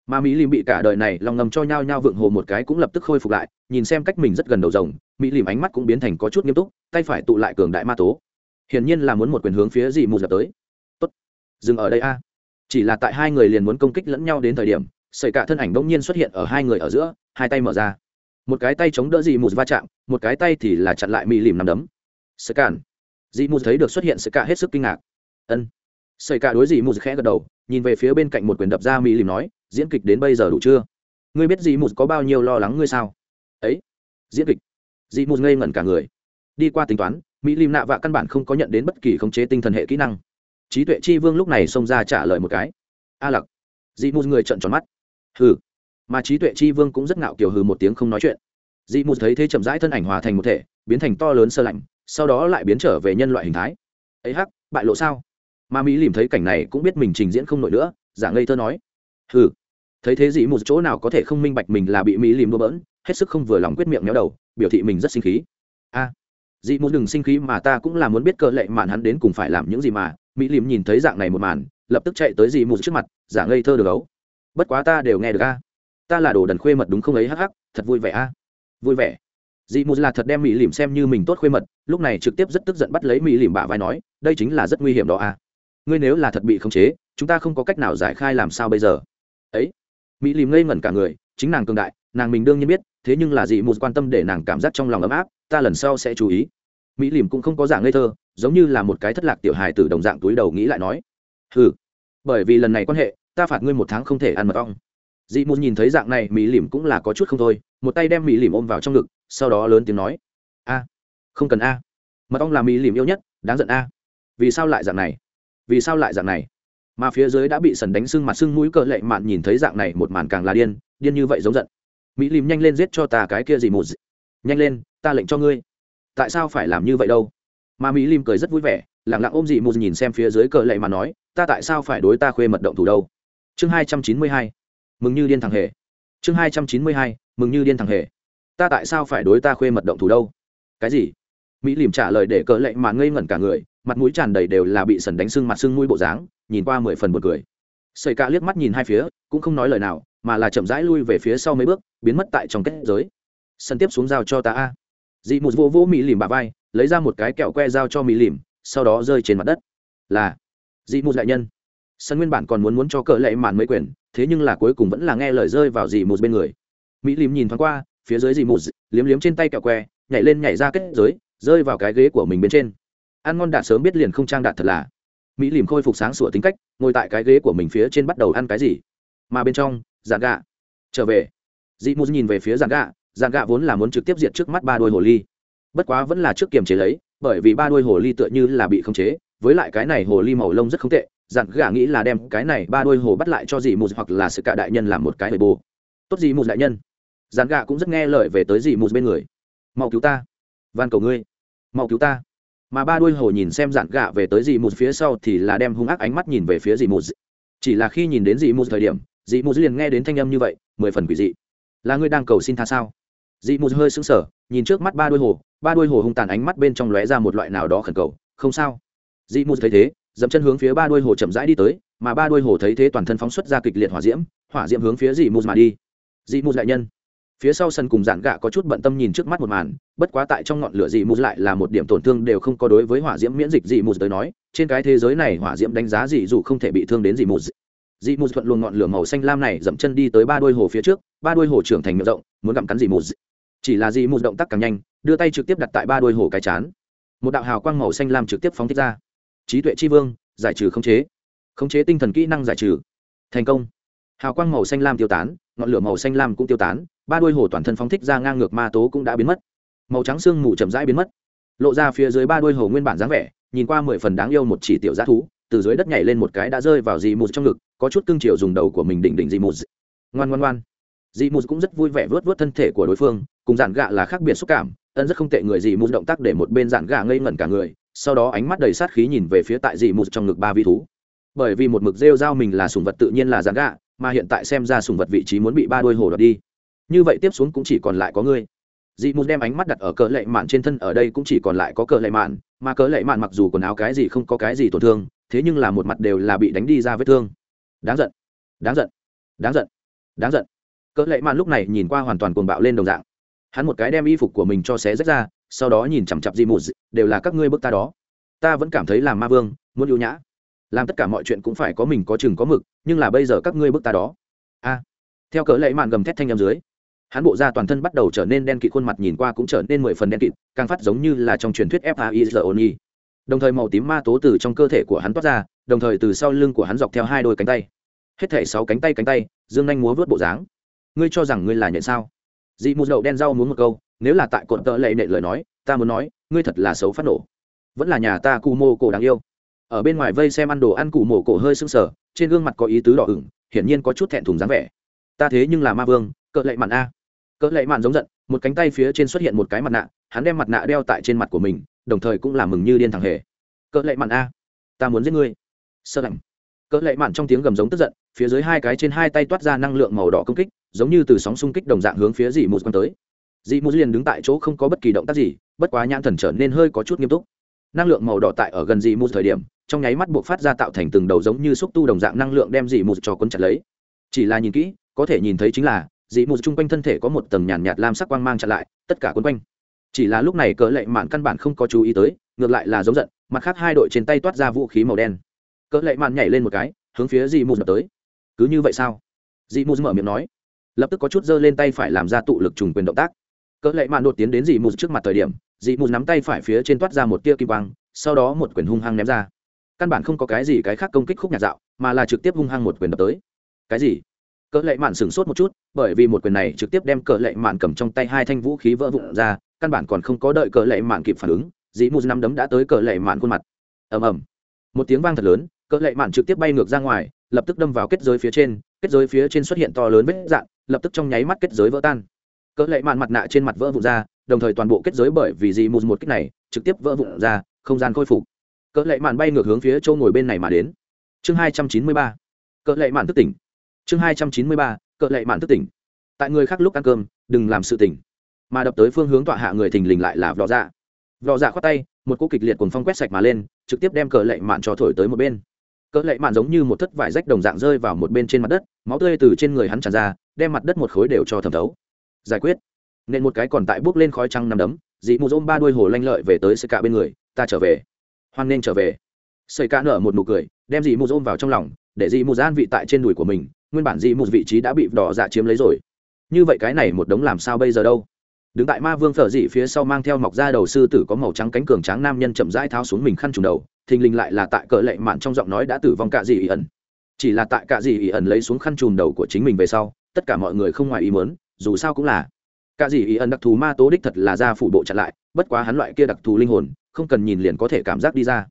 [SPEAKER 1] Mà mỹ lìm bị cả đời này lòng ngầm cho nhau nhau vượng hồ một cái cũng lập tức khôi phục lại, nhìn xem cách mình rất gần đầu rồng mỹ lìm ánh mắt cũng biến thành có chút nghiêm túc, tay phải tụ lại cường đại ma tố. Hiển nhiên là muốn một quyền hướng phía dị mù dập tới. Tốt, dừng ở đây a. Chỉ là tại hai người liền muốn công kích lẫn nhau đến thời điểm, sợi cả thân ảnh bỗng nhiên xuất hiện ở hai người ở giữa, hai tay mở ra một cái tay chống đỡ dị mù va chạm, một cái tay thì là chặn lại mỹ lìm nằm đấm. Sơ cản. Dị mù thấy được xuất hiện, sơ cả hết sức kinh ngạc. Ân. Sợi cả đối dị mù khẽ gật đầu, nhìn về phía bên cạnh một quyền đập ra mỹ lìm nói, diễn kịch đến bây giờ đủ chưa? Ngươi biết dị mù có bao nhiêu lo lắng ngươi sao? Ấy, diễn kịch. Dị mù ngây ngẩn cả người. Đi qua tính toán mỹ lim nạ vạ căn bản không có nhận đến bất kỳ khống chế tinh thần hệ kỹ năng. Trí tuệ chi vương lúc này xông ra trả lời một cái. A lặc. Dị mù người trợn tròn mắt. Hừ mà trí tuệ chi vương cũng rất ngạo kiểu hừ một tiếng không nói chuyện. Dị mù thấy thế chậm rãi thân ảnh hòa thành một thể, biến thành to lớn sơ lạnh, sau đó lại biến trở về nhân loại hình thái. Ấy hắc, bại lộ sao? Mà mỹ lìm thấy cảnh này cũng biết mình trình diễn không nổi nữa, giả ngây thơ nói. Hừ. Thấy thế dị mù chỗ nào có thể không minh bạch mình là bị mỹ lìm đua bỡn, hết sức không vừa lòng quyết miệng méo đầu, biểu thị mình rất sinh khí. A, dị mù đừng sinh khí mà ta cũng là muốn biết cơ lệ mạn hắn đến cùng phải làm những gì mà. Mỹ lìm nhìn thấy dạng này một màn, lập tức chạy tới dị mù trước mặt, giả ngây thơ được ấu. Bất quá ta đều nghe được a ta là đồ đần khuê mật đúng không ấy hắc hắc, thật vui vẻ a. Vui vẻ. Dị mù là thật đem mỹ lìm xem như mình tốt khuê mật, lúc này trực tiếp rất tức giận bắt lấy mỹ lìm bả vai nói, đây chính là rất nguy hiểm đó a. Ngươi nếu là thật bị khống chế, chúng ta không có cách nào giải khai làm sao bây giờ? Ấy. Mỹ lìm ngây ngẩn cả người, chính nàng cường đại, nàng mình đương nhiên biết, thế nhưng là dị mù quan tâm để nàng cảm giác trong lòng ấm áp, ta lần sau sẽ chú ý. Mỹ lìm cũng không có giả ngây thơ, giống như là một cái thất lạc tiểu hài từ đồng dạng túi đầu nghĩ lại nói ừ bởi vì lần này quan hệ, ta phạt ngươi một tháng không thể ăn mật ong dị mù nhìn thấy dạng này, mỹ lìm cũng là có chút không thôi, một tay đem mỹ lìm ôm vào trong ngực, sau đó lớn tiếng nói, a, không cần a. Mật ong là mỹ lìm yêu nhất, đáng giận a. Vì sao lại dạng này? Vì sao lại dạng này? Mà phía dưới đã bị sần đánh sưng mặt sưng mũi cỡ lệ mạn nhìn thấy dạng này, một màn càng là điên điên như vậy giống giận. Mỹ lìm nhanh lên giết cho ta cái kia gì một nhanh lên, ta lệnh cho ngươi. Tại sao phải làm như vậy đâu? Mà mỹ lim cười rất vui vẻ lẳng lặng ôm dị một nhìn xem phía dưới cờ lệ mà nói, ta tại sao phải đối ta khuê mật động thủ đâu? Chương hai trăm chín mươi hai mừng như điên thằng hề. Chương hai trăm chín mươi hai, mừng như điên thằng hề. Ta tại sao phải đối ta khuê mật động thủ đâu? Cái gì? Mỹ lìm trả lời để cỡ lệ mà ngây ngẩn cả người, mặt mũi tràn đầy đều là bị sần đánh sưng mặt sưng mũi bộ dáng, nhìn qua mười phần một cười. Xây cả liếc mắt nhìn hai phía, cũng không nói lời nào, mà là chậm rãi lui về phía sau mấy bước, biến mất tại trong kết giới. Sân tiếp xuống giao cho ta a. Dị một vô vô mỹ lìm bà vai, lấy ra một cái kẹo que giao cho mỹ lìm, sau đó rơi trên mặt đất. Là, dị một đại nhân. Sân nguyên bản còn muốn muốn cho cỡ lệ màn mấy quyền thế nhưng là cuối cùng vẫn là nghe lời rơi vào dì mù bên người. Mỹ lìm nhìn thoáng qua, phía dưới dì mù liếm liếm trên tay kẹo que, nhảy lên nhảy ra kết giới, rơi vào cái ghế của mình bên trên. Ăn ngon đạt sớm biết liền không trang đạt thật là. Mỹ lìm khôi phục sáng sủa tính cách, ngồi tại cái ghế của mình phía trên bắt đầu ăn cái gì? Mà bên trong, giàn gạ trở về. Dị mù nhìn về phía giàn gạ giàn gạ vốn là muốn trực tiếp diện trước mắt ba đôi hồ ly. Bất quá vẫn là trước kiềm chế lấy, bởi vì ba đôi hồ ly tựa như là bị khống chế, với lại cái này hồ ly màu lông rất không tệ dặn gà nghĩ là đem cái này ba đôi hồ bắt lại cho dì mù hoặc là sự cả đại nhân làm một cái bề bồ tốt dì mù đại nhân. Dặn gà cũng rất nghe lời về tới dì mù bên người. Mau cứu ta. Van cầu ngươi. Mau cứu ta. Mà ba đuôi hồ nhìn xem dạn gạ về tới dì mù phía sau thì là đem hung ác ánh mắt nhìn về phía dì mù. Chỉ là khi nhìn đến dì mù thời điểm, dì mù liền nghe đến thanh âm như vậy, mười phần quỷ dị. Là ngươi đang cầu xin tha sao? Dì mù hơi sững sờ, nhìn trước mắt ba đuôi hồ, ba đuôi hồ hung tàn ánh mắt bên trong lóe ra một loại nào đó khẩn cầu. Không sao. Dì mù thấy thế dẫm chân hướng phía ba đuôi hồ chậm rãi đi tới, mà ba đuôi hồ thấy thế toàn thân phóng xuất ra kịch liệt hỏa diễm hỏa diễm hướng phía dì mù mà đi. Dì mù đại nhân. Phía sau sân cùng dạn gạ có chút bận tâm nhìn trước mắt một màn, bất quá tại trong ngọn lửa dị mù lại là một điểm tổn thương đều không có đối với hỏa diễm miễn dịch dị mù tới nói, trên cái thế giới này hỏa diễm đánh giá dị dù không thể bị thương đến dị mù. Dị mù thuận luồng ngọn lửa màu xanh lam này dậm chân đi tới ba đôi hồ phía trước, ba đôi hồ trưởng thành miệng rộng, muốn gặm cắn dị mù. Chỉ là dị mù động tác càng nhanh, đưa tay trực tiếp đặt tại ba đôi hồ cái chán. Một đạo hào quang màu xanh lam trực tiếp phóng thích ra trí tuệ tri vương, giải trừ khống chế. Khống chế tinh thần kỹ năng giải trừ. Thành công. Hào quang màu xanh lam tiêu tán, ngọn lửa màu xanh lam cũng tiêu tán, ba đôi hổ toàn thân phóng thích ra ngang ngược ma tố cũng đã biến mất. Màu trắng xương mù chậm rãi biến mất. Lộ ra phía dưới ba đôi hổ nguyên bản dáng vẻ, nhìn qua mười phần đáng yêu một chỉ tiểu g thú, từ dưới đất nhảy lên một cái đã rơi vào dị mù trong ngực, có chút cưng chiều dùng đầu của mình đỉnh đỉnh dị mù ngoan ngoan ngoan. Dị mù cũng rất vui vẻ vớt vớt thân thể của đối phương, cùng giản gạ là khác biệt xúc cảm, ân rất không tệ người dị mù động tác để một bên giản gạ ngây ngẩn cả người sau đó ánh mắt đầy sát khí nhìn về phía tại dị mụt trong ngực ba vị thú. Bởi vì một mực rêu dao mình là sùng vật tự nhiên là giản gạ, mà hiện tại xem ra sùng vật vị trí muốn bị ba đôi hồ đập đi. Như vậy tiếp xuống cũng chỉ còn lại có ngươi. Dị mụt đem ánh mắt đặt ở cỡ lệ mạn trên thân, ở đây cũng chỉ còn lại có cỡ lệ mạn, mà cỡ lệ mạn mặc dù quần áo cái gì không có cái gì tổn thương, thế nhưng là một mặt đều là bị đánh đi ra vết thương. Đáng giận đáng giận đáng giận đáng giận. Cỡ lệ mạn lúc này nhìn qua hoàn toàn cuồng bạo lên đồng dạng. Hắn một cái đem y phục của mình cho xé rách ra sau đó nhìn chằm chặp di mù đều là các ngươi bức ta đó. Ta vẫn cảm thấy làm ma vương, muốn ưu nhã. Làm tất cả mọi chuyện cũng phải có mình có chừng có mực, nhưng là bây giờ các ngươi bức ta đó. A. Theo cỡ lệ mạn gầm thét thanh â dưới, hắn bộ ra toàn thân bắt đầu trở nên đen kịt, khuôn mặt nhìn qua cũng trở nên mười phần đen kịt, càng phát giống như là trong truyền thuyết faiz đồng thời màu tím ma tố từ trong cơ thể của hắn toát ra, đồng thời từ sau lưng của hắn dọc theo hai đôi cánh tay. Hết thể sáu cánh tay cánh tay, dương nhanh múa vớt bộ dáng. Ngươi cho rằng ngươi là nhận sao? Dị mù đậu đen rau muốn một câu nếu là tại cột tợ lệ nệ lời nói, ta muốn nói, ngươi thật là xấu phát nổ. Vẫn là nhà ta cù mô cổ đáng yêu. Ở bên ngoài vây xem ăn đồ ăn cù mô cổ hơi sưng sờ, trên gương mặt có ý tứ đỏ ửng, hiển nhiên có chút thẹn thùng dáng vẻ. Ta thế nhưng là ma vương, cỡ lệ mạn a. Cỡ lệ mạn giống giận, một cánh tay phía trên xuất hiện một cái mặt nạ, hắn đem mặt nạ đeo tại trên mặt của mình, đồng thời cũng làm mừng như điên thằng hề. Cỡ lệ mạn a, ta muốn giết ngươi. Sơ lạnh. Cỡ lệ mạn trong tiếng gầm giống tức giận, phía dưới hai cái trên hai tay toát ra năng lượng màu đỏ công kích, giống như từ sóng xung kích đồng dạng hướng phía dị mù quăng tới dị mù liền đứng tại chỗ không có bất kỳ động tác gì, bất quá nhãn thần trở nên hơi có chút nghiêm túc. Năng lượng màu đỏ tại ở gần dị mù thời điểm, trong nháy mắt buộc phát ra tạo thành từng đầu giống như xúc tu đồng dạng năng lượng đem dị mù cho cuốn chặt lấy. Chỉ là nhìn kỹ, có thể nhìn thấy chính là, dị mù chung quanh thân thể có một tầng nhàn nhạt lam sắc quang mang chặn lại, tất cả quấn quanh. Chỉ là lúc này cỡ lệ mạn căn bản không có chú ý tới, ngược lại là giống giận, mặt khác hai đội trên tay toát ra vũ khí màu đen. Cỡ lệ mạn nhảy lên một cái, hướng phía dị mù tới. Cứ như vậy sao? Dị mù mở miệng nói, lập tức có chút giơ lên tay phải làm ra tụ lực trùng quyền động tác cỡ lệ mạn đột tiến đến dị mù trước mặt thời điểm, dị mù nắm tay phải phía trên toát ra một tia kim quang, sau đó một quyền hung hăng ném ra. Căn bản không có cái gì cái khác công kích khúc nhạt dạo, mà là trực tiếp hung hăng một quyền đập tới. Cái gì? Cỡ lệ mạn sửng sốt một chút, bởi vì một quyền này trực tiếp đem cỡ lệ mạn cầm trong tay hai thanh vũ khí vỡ vụn ra, căn bản còn không có đợi cỡ lệ mạn kịp phản ứng dĩ mù năm đấm đã tới cỡ lệ mạn khuôn mặt. Ầm ầm. Một tiếng vang thật lớn, cỡ lệ mạn trực tiếp bay ngược ra ngoài, lập tức đâm vào kết giới phía trên, kết giới phía trên xuất hiện to lớn vết dạn, lập tức trong nháy mắt kết giới vỡ tan cỡ lệ mạn mặt nạ trên mặt vỡ vụn ra, đồng thời toàn bộ kết giới bởi vì dì mù một kích này, trực tiếp vỡ vụn ra, không gian khôi phục. Cỡ lệ mạn bay ngược hướng phía châu ngồi bên này mà đến. Chương hai trăm chín mươi ba. Cỡ lệ mạn thức tỉnh. Chương hai trăm chín mươi ba. Cỡ lệ mạn thức tỉnh. Tại người khác lúc ăn cơm, đừng làm sự tỉnh. Mà đập tới phương hướng tọa hạ người thình lình lại là vò dạ. Vò dạ khoát tay, một cô kịch liệt cùng phong quét sạch mà lên, trực tiếp đem cỡ lệ mạn cho thổi tới một bên. Cỡ lệ mạn giống như một thất vải rách đồng dạng rơi vào một bên trên mặt đất, máu tươi từ trên người hắn tràn ra, đem mặt đất một khối đều cho thẩm thấu giải quyết. Nên một cái còn tại bước lên khói trăng nằm đấm dị mù dôm ba đuôi hồ lanh lợi về tới sợi cả bên người, ta trở về. Hoan nên trở về. Sợi cả nở một nụ cười, đem dị mù dôm vào trong lòng, để dị mù gian vị tại trên đùi của mình, nguyên bản dị mù vị trí đã bị đỏ dạ chiếm lấy rồi. Như vậy cái này một đống làm sao bây giờ đâu? Đứng tại ma vương phở dị phía sau mang theo mọc ra đầu sư tử có màu trắng cánh cường tráng nam nhân chậm rãi tháo xuống mình khăn trùng đầu, thình lình lại là tại cỡ lệ mạn trong giọng nói đã tử vong cả dị ẩn. Chỉ là tại cả dị ẩn lấy xuống khăn trùm đầu của chính mình về sau, tất cả mọi người không ngoài ý mớn dù sao cũng là. Cả gì ý ẩn đặc thù ma tố đích thật là ra phủ bộ chặn lại, bất quá hắn loại kia đặc thù linh hồn, không cần nhìn liền có thể cảm giác đi ra.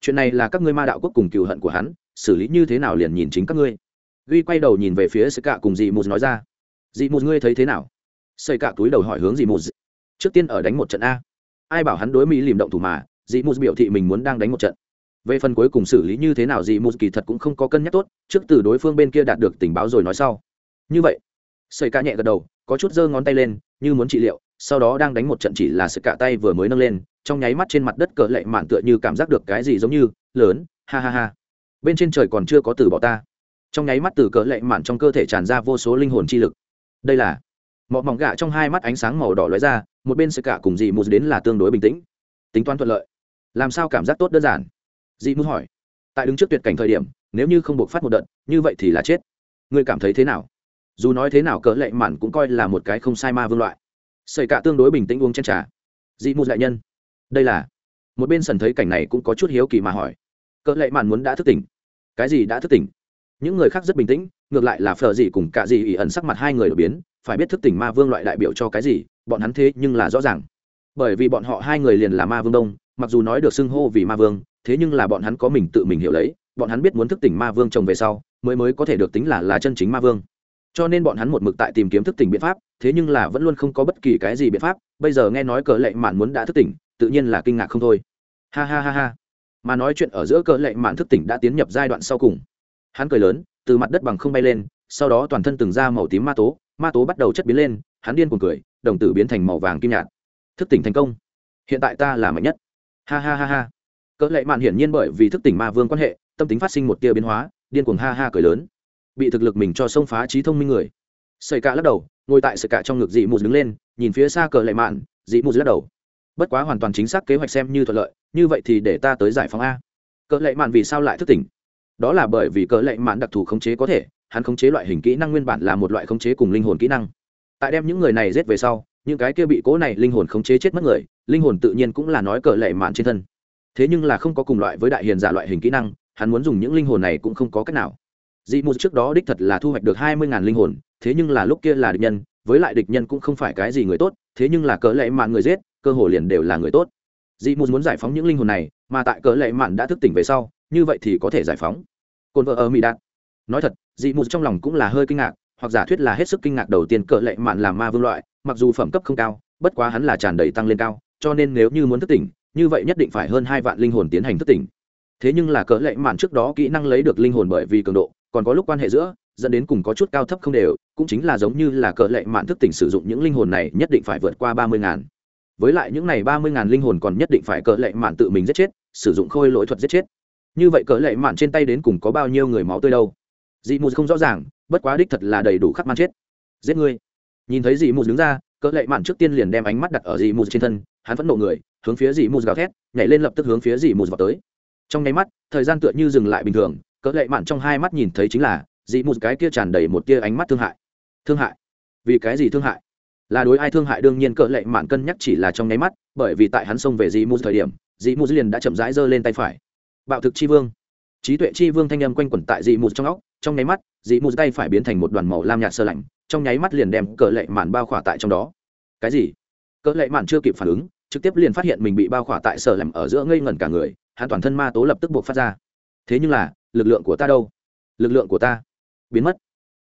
[SPEAKER 1] Chuyện này là các ngươi ma đạo quốc cùng cựu hận của hắn, xử lý như thế nào liền nhìn chính các ngươi. Ghi quay đầu nhìn về phía sơ cạ cùng dị mù nói ra. Dị mù ngươi thấy thế nào? Xây cạ túi đầu hỏi hướng dị mù trước tiên ở đánh một trận a. Ai bảo hắn đối mỹ lìm động thủ mà, dị mù biểu thị mình muốn đang đánh một trận. Về phần cuối cùng xử lý như thế nào dị mù kỳ thật cũng không có cân nhắc tốt, trước từ đối phương bên kia đạt được tình báo rồi nói sau. Như vậy Sợi cạ nhẹ gật đầu, có chút giơ ngón tay lên, như muốn trị liệu, sau đó đang đánh một trận chỉ là sự cạ tay vừa mới nâng lên, trong nháy mắt trên mặt đất cỡ lệ mạn tựa như cảm giác được cái gì giống như, lớn, ha ha ha. Bên trên trời còn chưa có từ bỏ ta. Trong nháy mắt từ cỡ lệ mạn trong cơ thể tràn ra vô số linh hồn chi lực. Đây là, mọ mỏng gạ trong hai mắt ánh sáng màu đỏ lóe ra, một bên sự cả cùng dị mù đến là tương đối bình tĩnh. Tính toán thuận lợi. Làm sao cảm giác tốt đơn giản? Dị mù hỏi. Tại đứng trước tuyệt cảnh thời điểm, nếu như không buộc phát một đợt, như vậy thì là chết. Ngươi cảm thấy thế nào? Dù nói thế nào cỡ lệ mạn cũng coi là một cái không sai ma vương loại. Xảy cả tương đối bình tĩnh uống chen trà. Dị mù đại nhân, đây là. Một bên sần thấy cảnh này cũng có chút hiếu kỳ mà hỏi. Cỡ lệ mạn muốn đã thức tỉnh. Cái gì đã thức tỉnh? Những người khác rất bình tĩnh, ngược lại là phở gì cùng cả gì ỉ ẩn sắc mặt hai người đột biến, phải biết thức tỉnh ma vương loại đại biểu cho cái gì, bọn hắn thế nhưng là rõ ràng. Bởi vì bọn họ hai người liền là ma vương đông, mặc dù nói được xưng hô vì ma vương, thế nhưng là bọn hắn có mình tự mình hiểu lấy, bọn hắn biết muốn thức tỉnh ma vương chồng về sau, mới mới có thể được tính là là chân chính ma vương cho nên bọn hắn một mực tại tìm kiếm thức tỉnh biện pháp, thế nhưng là vẫn luôn không có bất kỳ cái gì biện pháp. Bây giờ nghe nói cờ lệ mạn muốn đã thức tỉnh, tự nhiên là kinh ngạc không thôi. Ha ha ha ha. Mà nói chuyện ở giữa cờ lệ mạn thức tỉnh đã tiến nhập giai đoạn sau cùng. Hắn cười lớn, từ mặt đất bằng không bay lên, sau đó toàn thân từng ra màu tím ma tố ma tố bắt đầu chất biến lên, hắn điên cuồng cười, đồng tử biến thành màu vàng kim nhạt. Thức tỉnh thành công. Hiện tại ta là mạnh nhất. Ha ha ha ha. Cỡ lệ mạn hiển nhiên bởi vì thức tỉnh ma vương quan hệ, tâm tính phát sinh một tia biến hóa, điên cuồng ha ha cười lớn bị thực lực mình cho xông phá trí thông minh người. Sợi cả lắc đầu, ngồi tại sợi cả trong ngực dị mù đứng lên, nhìn phía xa cờ lệ mạn, dị mù lắc đầu. Bất quá hoàn toàn chính xác kế hoạch xem như thuận lợi, như vậy thì để ta tới giải phóng a. Cờ lệ mạn vì sao lại thức tỉnh? Đó là bởi vì cờ lệ mạn đặc thù khống chế có thể, hắn khống chế loại hình kỹ năng nguyên bản là một loại khống chế cùng linh hồn kỹ năng. Tại đem những người này giết về sau, những cái kia bị cố này linh hồn khống chế chết mất người, linh hồn tự nhiên cũng là nói cờ lệ mạn trên thân. Thế nhưng là không có cùng loại với đại hiền giả loại hình kỹ năng, hắn muốn dùng những linh hồn này cũng không có cách nào dị mù trước đó đích thật là thu hoạch được hai mươi ngàn linh hồn, thế nhưng là lúc kia là địch nhân, với lại địch nhân cũng không phải cái gì người tốt, thế nhưng là cỡ lệ mạn người giết, cơ hồ liền đều là người tốt. Dị mù muốn giải phóng những linh hồn này, mà tại cỡ lệ mạn đã thức tỉnh về sau, như vậy thì có thể giải phóng. Cồn vợ ở mỹ đạt. Nói thật dị mù trong lòng cũng là hơi kinh ngạc, hoặc giả thuyết là hết sức kinh ngạc đầu tiên cỡ lệ mạn làm ma vương loại, mặc dù phẩm cấp không cao, bất quá hắn là tràn đầy tăng lên cao, cho nên nếu như muốn thức tỉnh, như vậy nhất định phải hơn hai vạn linh hồn tiến hành thức tỉnh. Thế nhưng là cỡ lệ mạn trước đó kỹ năng lấy được linh hồn bởi vì cường độ còn có lúc quan hệ giữa, dẫn đến cùng có chút cao thấp không đều, cũng chính là giống như là cờ lệ mạn thức tỉnh sử dụng những linh hồn này nhất định phải vượt qua ba mươi ngàn. Với lại những này ba mươi ngàn linh hồn còn nhất định phải cờ lệ mạn tự mình giết chết, sử dụng khôi lỗi thuật giết chết. Như vậy cờ lệ mạn trên tay đến cùng có bao nhiêu người máu tươi đâu? Dị mù không rõ ràng, bất quá đích thật là đầy đủ khắc man chết. Giết ngươi. Nhìn thấy dị mù đứng ra cỡ lệ mạn trước tiên liền đem ánh mắt đặt ở dị mù trên thân, hắn phẫn nộ người, hướng phía dị mù gào thét, nhảy lên lập tức hướng phía dị mù vào tới. Trong nháy mắt, thời gian tựa như dừng lại bình thường cỡ lệ mạn trong hai mắt nhìn thấy chính là, dị mù cái kia tràn đầy một tia ánh mắt thương hại. Thương hại? Vì cái gì thương hại? Là đối ai thương hại? Đương nhiên cỡ lệ mạn cân nhắc chỉ là trong nháy mắt, bởi vì tại hắn xông về dị mù thời điểm, dị mù liền đã chậm rãi giơ lên tay phải. Bạo thực chi vương. Trí tuệ chi vương thanh âm quanh quẩn tại dị mù trong óc, trong nháy mắt, dị mù tay phải biến thành một đoàn màu lam nhạt sơ lạnh, trong nháy mắt liền đem cỡ lệ mạn bao khỏa tại trong đó. Cái gì? Cỡ lệ mạn chưa kịp phản ứng, trực tiếp liền phát hiện mình bị bao khỏa tại sở lạnh ở giữa ngây ngẩn cả người, hắn toàn thân ma tố lập tức buộc phát ra. Thế nhưng là lực lượng của ta đâu? Lực lượng của ta biến mất.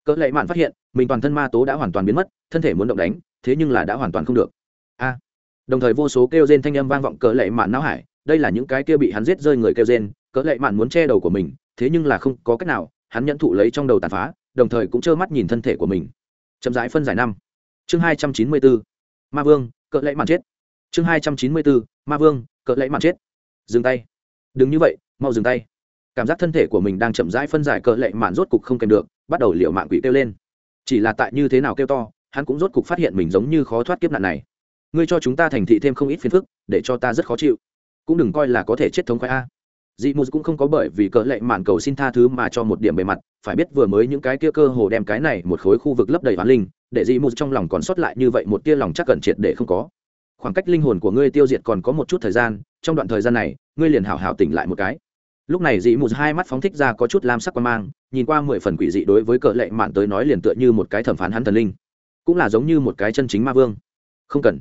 [SPEAKER 1] Cỡ lệ mạn phát hiện, mình toàn thân ma tố đã hoàn toàn biến mất, thân thể muốn động đánh, thế nhưng là đã hoàn toàn không được. A. Đồng thời vô số kêu rên thanh âm vang vọng cỡ lệ mạn não hải, đây là những cái kia bị hắn giết rơi người kêu rên, cỡ lệ mạn muốn che đầu của mình, thế nhưng là không có cách nào, hắn nhận thụ lấy trong đầu tàn phá, đồng thời cũng trơ mắt nhìn thân thể của mình. Chậm rãi phân giải năm. Chương hai trăm chín mươi bốn. Ma vương, cỡ lệ mạn chết. Chương hai trăm chín mươi bốn. Ma vương, cỡ lệ mạn chết. Dừng tay. Đừng như vậy, mau dừng tay cảm giác thân thể của mình đang chậm rãi phân giải cỡ lệ mạn rốt cục không kèm được, bắt đầu liệu mạng quỷ kêu lên. Chỉ là tại như thế nào kêu to, hắn cũng rốt cục phát hiện mình giống như khó thoát kiếp nạn này. Ngươi cho chúng ta thành thị thêm không ít phiền phức, để cho ta rất khó chịu. Cũng đừng coi là có thể chết thống khoái a. Dị mù cũng không có bởi vì cỡ lệ mạn cầu xin tha thứ mà cho một điểm bề mặt, phải biết vừa mới những cái kia cơ hồ đem cái này một khối khu vực lấp đầy hoàn linh, để dị mù trong lòng còn sót lại như vậy một tia lòng chắc cẩn triệt để không có. Khoảng cách linh hồn của ngươi tiêu diệt còn có một chút thời gian, trong đoạn thời gian này, ngươi liền hảo hảo tỉnh lại một cái lúc này dị mù hai mắt phóng thích ra có chút lam sắc quan mang, nhìn qua mười phần quỷ dị đối với cỡ lệ mạn tới nói liền tựa như một cái thẩm phán hắn thần linh. Cũng là giống như một cái chân chính ma vương. Không cần.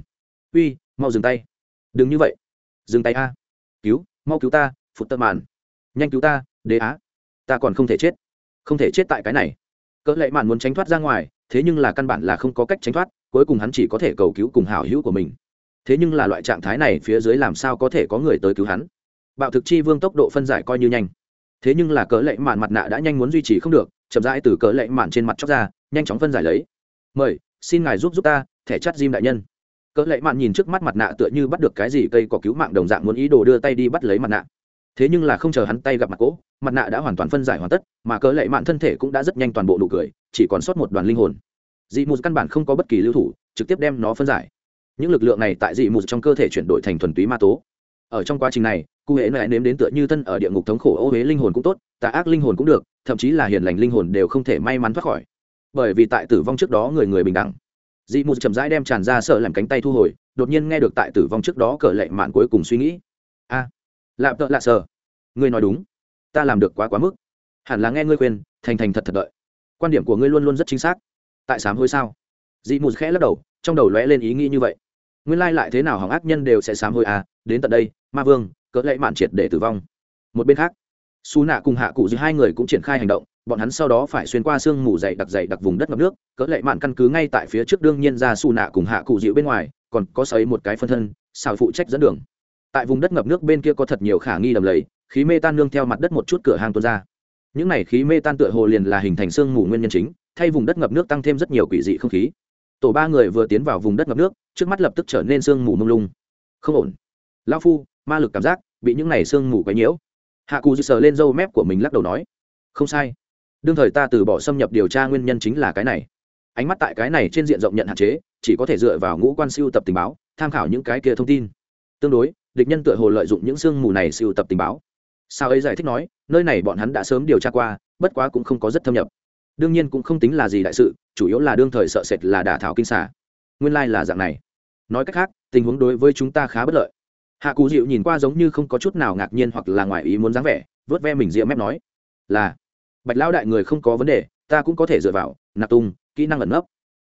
[SPEAKER 1] Uy, mau dừng tay. Đừng như vậy. Dừng tay a. Cứu, mau cứu ta, phụt tơ mạn. Nhanh cứu ta, đế á. Ta còn không thể chết. Không thể chết tại cái này. Cỡ lệ mạn muốn tránh thoát ra ngoài, thế nhưng là căn bản là không có cách tránh thoát, cuối cùng hắn chỉ có thể cầu cứu cùng hảo hữu của mình. Thế nhưng là loại trạng thái này phía dưới làm sao có thể có người tới cứu hắn? Bạo thực chi vương tốc độ phân giải coi như nhanh. Thế nhưng là cỡ lệ mạn mặt nạ đã nhanh muốn duy trì không được, chậm rãi từ cỡ lệ mạn trên mặt chóc ra, nhanh chóng phân giải lấy. Mời, xin ngài giúp giúp ta, thẻ chắt diêm đại nhân. Cỡ lệ mạn nhìn trước mắt mặt nạ tựa như bắt được cái gì cây có cứu mạng đồng dạng muốn ý đồ đưa tay đi bắt lấy mặt nạ. Thế nhưng là không chờ hắn tay gặp mặt cỗ, mặt nạ đã hoàn toàn phân giải hoàn tất, mà cỡ lệ mạn thân thể cũng đã rất nhanh toàn bộ nụ cười, chỉ còn sót một đoàn linh hồn. Dị mù căn bản không có bất kỳ lưu thủ, trực tiếp đem nó phân giải. Những lực lượng này tại dị mù trong cơ thể chuyển đổi thành thuần túy ma tố. Ở trong quá trình này cụ hễ lại nếm đến tựa như thân ở địa ngục thống khổ ô huế linh hồn cũng tốt tà ác linh hồn cũng được thậm chí là hiền lành linh hồn đều không thể may mắn thoát khỏi. Bởi vì tại tử vong trước đó người người bình đẳng. Dị mù chậm rãi đem tràn ra sợ làm cánh tay thu hồi đột nhiên nghe được tại tử vong trước đó cờ lệ mạn cuối cùng suy nghĩ. A à, lạp tợ lạ sờ ngươi nói đúng ta làm được quá quá mức. Hẳn là nghe ngươi khuyên thành thành thật thật đợi. Quan điểm của ngươi luôn luôn rất chính xác. Tại sám hối sao? Dị mù khẽ lắc đầu trong đầu lóe lên ý nghĩ như vậy. Nguyên lai lại thế nào hỏng ác nhân đều sẽ sám hối à đến tận đây ma vương cỡ lệ mạn triệt để tử vong. Một bên khác xù nạ cùng hạ cụ giữa hai người cũng triển khai hành động, bọn hắn sau đó phải xuyên qua sương mù dày đặc dày đặc vùng đất ngập nước, cỡ lệ mạn căn cứ ngay tại phía trước đương nhiên ra xù nạ cùng hạ cụ dịu bên ngoài, còn có sấy một cái phân thân, xào phụ trách dẫn đường. Tại vùng đất ngập nước bên kia có thật nhiều khả nghi đầm lầy, khí mê tan nương theo mặt đất một chút cửa hàng tuôn ra. Những này khí mê tan tựa hồ liền là hình thành sương mù nguyên nhân chính, thay vùng đất ngập nước tăng thêm rất nhiều quỷ dị không khí. Tổ ba người vừa tiến vào vùng đất ngập nước, trước mắt lập tức trở nên sương mù mông lung. Không ổn. Lao phu, ma lực cảm giác bị những này sương mù quấy nhiễu. Hạ cù sờ lên râu mép của mình lắc đầu nói, không sai. Đương thời ta từ bỏ xâm nhập điều tra nguyên nhân chính là cái này. Ánh mắt tại cái này trên diện rộng nhận hạn chế, chỉ có thể dựa vào ngũ quan siêu tập tình báo, tham khảo những cái kia thông tin. Tương đối, địch nhân tựa hồ lợi dụng những sương mù này siêu tập tình báo. Sao ấy giải thích nói, nơi này bọn hắn đã sớm điều tra qua, bất quá cũng không có rất thâm nhập. Đương nhiên cũng không tính là gì đại sự, chủ yếu là đương thời sợ sệt là đả thảo kinh xả nguyên lai、like、là dạng này. Nói cách khác, tình huống đối với chúng ta khá bất lợi hạ cù dịu nhìn qua giống như không có chút nào ngạc nhiên hoặc là ngoài ý muốn dáng vẻ, vớt ve mình rìa mép nói, là, bạch lão đại người không có vấn đề, ta cũng có thể dựa vào, nạp tung, kỹ năng ẩn nấp.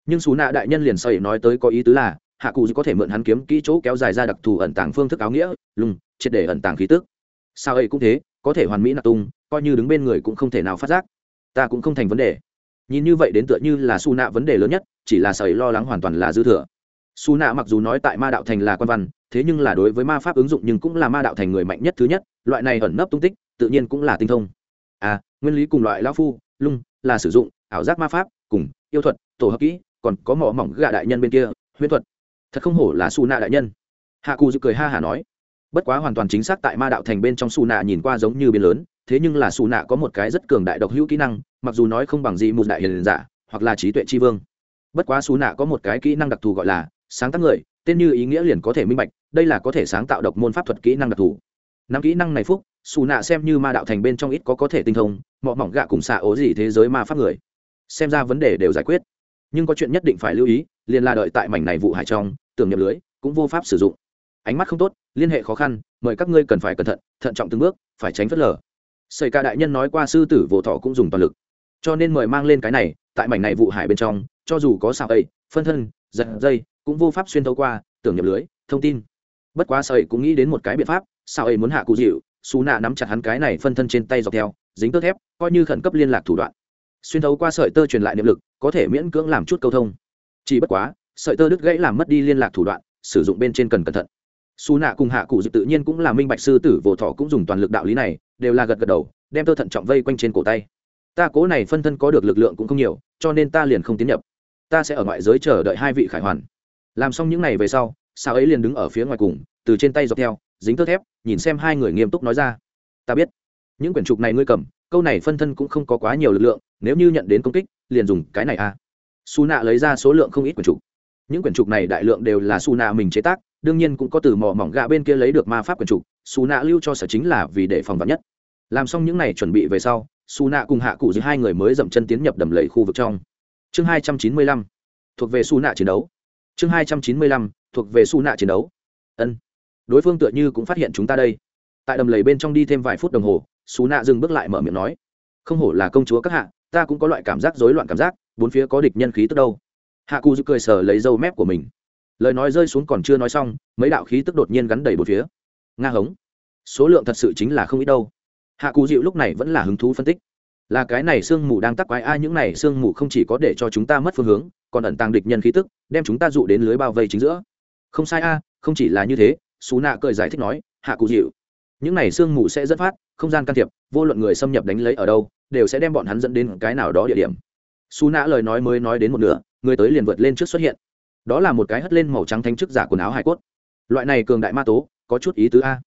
[SPEAKER 1] Nhưng xù nạ đại nhân liền sầy nói tới có ý tứ là, hạ cụ có thể mượn hắn kiếm kỹ chỗ kéo dài ra đặc thù ẩn tàng phương thức áo nghĩa, lùng, triệt để ẩn tàng khí tức. Sao ấy cũng thế, có thể hoàn mỹ nạp tung, coi như đứng bên người cũng không thể nào phát giác. Ta cũng không thành vấn đề. Nhìn như vậy đến tựa như là su nạ vấn đề lớn nhất, chỉ là sầy lo lắng hoàn toàn là dư thừa su nạ mặc dù nói tại ma đạo thành là quan văn, thế nhưng là đối với ma pháp ứng dụng nhưng cũng là ma đạo thành người mạnh nhất thứ nhất, loại này ẩn nấp tung tích, tự nhiên cũng là tinh thông. À nguyên lý cùng loại lao phu, lung, là sử dụng, ảo giác ma pháp, cùng yêu thuật, tổ hợp kỹ, còn có mỏ mỏng gã đại nhân bên kia, huyễn thuật. Thật không hổ là su nạ đại nhân. Hạ cù dự cười ha hả nói. Bất quá hoàn toàn chính xác tại ma đạo thành bên trong su nạ nhìn qua giống như biên lớn, thế nhưng là su nạ có một cái rất cường đại độc hữu kỹ năng, mặc dù nói không bằng gì một đại hiền giả, hoặc là trí tuệ tri vương. Bất quá su nạ có một cái kỹ năng đặc thù gọi là sáng tác người, tên như ý nghĩa liền có thể minh bạch, đây là có thể sáng tạo độc môn pháp thuật kỹ năng đặc thù. Năm kỹ năng này phúc, xù nạ xem như ma đạo thành bên trong ít có có thể tinh thông, mọ mỏng gạ cùng xạ ố gì thế giới ma pháp người. Xem ra vấn đề đều giải quyết. Nhưng có chuyện nhất định phải lưu ý, liền là đợi tại mảnh này vụ hải trong, tưởng nhập lưới, cũng vô pháp sử dụng. Ánh mắt không tốt, liên hệ khó khăn, mời các ngươi cần phải cẩn thận thận trọng từng bước, phải tránh phớt lờ. Xảy ca đại nhân nói qua sư tử vỗ thọ cũng dùng toàn lực. Cho nên mời mang lên cái này, tại mảnh này vụ hải bên trong, cho dù có xạ ấy phân thân, giật dây cũng vô pháp xuyên thấu qua, tưởng nhập lưới, thông tin. Bất quá sợi cũng nghĩ đến một cái biện pháp, sao ấy muốn hạ cụ dịu, xù nạ nắm chặt hắn cái này phân thân trên tay dọc theo, dính tơ thép, coi như khẩn cấp liên lạc thủ đoạn. Xuyên thấu qua sợi tơ truyền lại niệm lực, có thể miễn cưỡng làm chút câu thông. Chỉ bất quá, sợi tơ đứt gãy làm mất đi liên lạc thủ đoạn, sử dụng bên trên cần cẩn thận. Xù nạ cùng hạ cụ dịu tự nhiên cũng là minh bạch sư tử vỗ thọ cũng dùng toàn lực đạo lý này, đều là gật gật đầu, đem tơ thận trọng vây quanh trên cổ tay. Ta cố này phân thân có được lực lượng cũng không nhiều, cho nên ta liền không tiến nhập. Ta sẽ ở ngoại giới chờ đợi hai vị khải hoàn làm xong những n à y về sau sao ấy liền đứng ở phía ngoài cùng, từ trên tay dọc theo, dính tơ thép, nhìn xem hai người nghiêm túc nói ra. Ta biết, những quyển trục này ngươi cầm, câu này phân thân cũng không có quá nhiều lực lượng, nếu như nhận đến công kích, liền dùng cái này a à. su nạ lấy ra số lượng không ít quyển trục. Những quyển trục này đại lượng đều là su nạ mình chế tác, đương nhiên cũng có từ mỏ mỏng gạ bên kia lấy được ma pháp quyển trục, su nạ lưu cho sở chính là vì để phòng vật nhất. Làm xong những này chuẩn bị về sau, su nạ cùng hạ cụ giữa hai người mới dậm chân tiến nhập đầm lầy khu vực trong. Chương hai trăm chín mươi lăm, thuộc về su nạ chiến đấu chương hai trăm chín mươi lăm, thuộc về su nạ chiến đấu. Ân. Đối phương tựa như cũng phát hiện chúng ta đây. Tại đầm lầy bên trong đi thêm vài phút đồng hồ xú nạ dừng bước lại mở miệng nói, không hổ là công chúa các hạ, ta cũng có loại cảm giác rối loạn cảm giác, bốn phía có địch nhân khí tức đâu. Hạ cù cười sờ lấy dâu mép của mình. Lời nói rơi xuống còn chưa nói xong, mấy đạo khí tức đột nhiên gắn đầy bốn phía. Nga hống. Số lượng thật sự chính là không ít đâu. Hạ cù dịu lúc này vẫn là hứng thú phân tích là cái này sương mù đang tắc quái, ai những này sương mù không chỉ có để cho chúng ta mất phương hướng, còn ẩn tàng địch nhân khí tức, đem chúng ta dụ đến lưới bao vây chính giữa. Không sai a, không chỉ là như thế xú nạ cười giải thích nói, hạ cụ dịu, những này sương mù sẽ dẫn phát, không gian can thiệp, vô luận người xâm nhập đánh lấy ở đâu, đều sẽ đem bọn hắn dẫn đến cái nào đó địa điểm. Xú nạ lời nói mới nói đến một nửa, người tới liền vượt lên trước xuất hiện. Đó là một cái hất lên màu trắng thanh chức giả quần áo hải cốt. Loại này cường đại ma tố, có chút ý tứ a.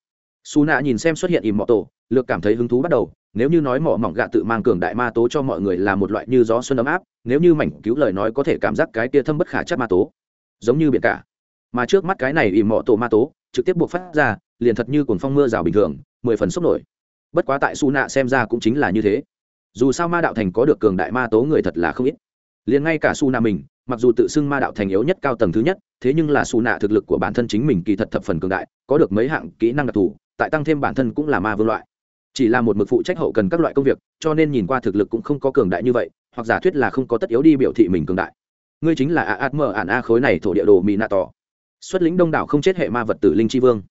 [SPEAKER 1] Xú nạ nhìn xem xuất hiện ìm mọ tổ, lược cảm thấy hứng thú bắt đầu nếu như nói mỏ mỏng gạ tự mang cường đại ma tố cho mọi người là một loại như gió xuân ấm áp, nếu như mảnh cứu lời nói có thể cảm giác cái tia thâm bất khả chắc ma tố, giống như biển cả. Mà trước mắt cái này ìm mọ tổ ma tố, trực tiếp buộc phát ra, liền thật như cồn phong mưa rào bình thường, mười phần sốc nổi. Bất quá tại su nạ xem ra cũng chính là như thế. Dù sao ma đạo thành có được cường đại ma tố người thật là không ít. Liền ngay cả su nạ mình, mặc dù tự xưng ma đạo thành yếu nhất cao tầng thứ nhất, thế nhưng là Su nạ thực lực của bản thân chính mình kỳ thật thập phần cường đại, có được mấy hạng kỹ năng đặc thù, tại tăng thêm bản thân cũng là ma vương loại chỉ là một mực phụ trách hậu cần các loại công việc, cho nên nhìn qua thực lực cũng không có cường đại như vậy, hoặc giả thuyết là không có tất yếu đi biểu thị mình cường đại. Ngươi chính là a a mờ ản a khối này thổ địa đồ mỹ nạ tỏ. Xuất lĩnh đông đảo không chết hệ ma vật tử linh tri vương.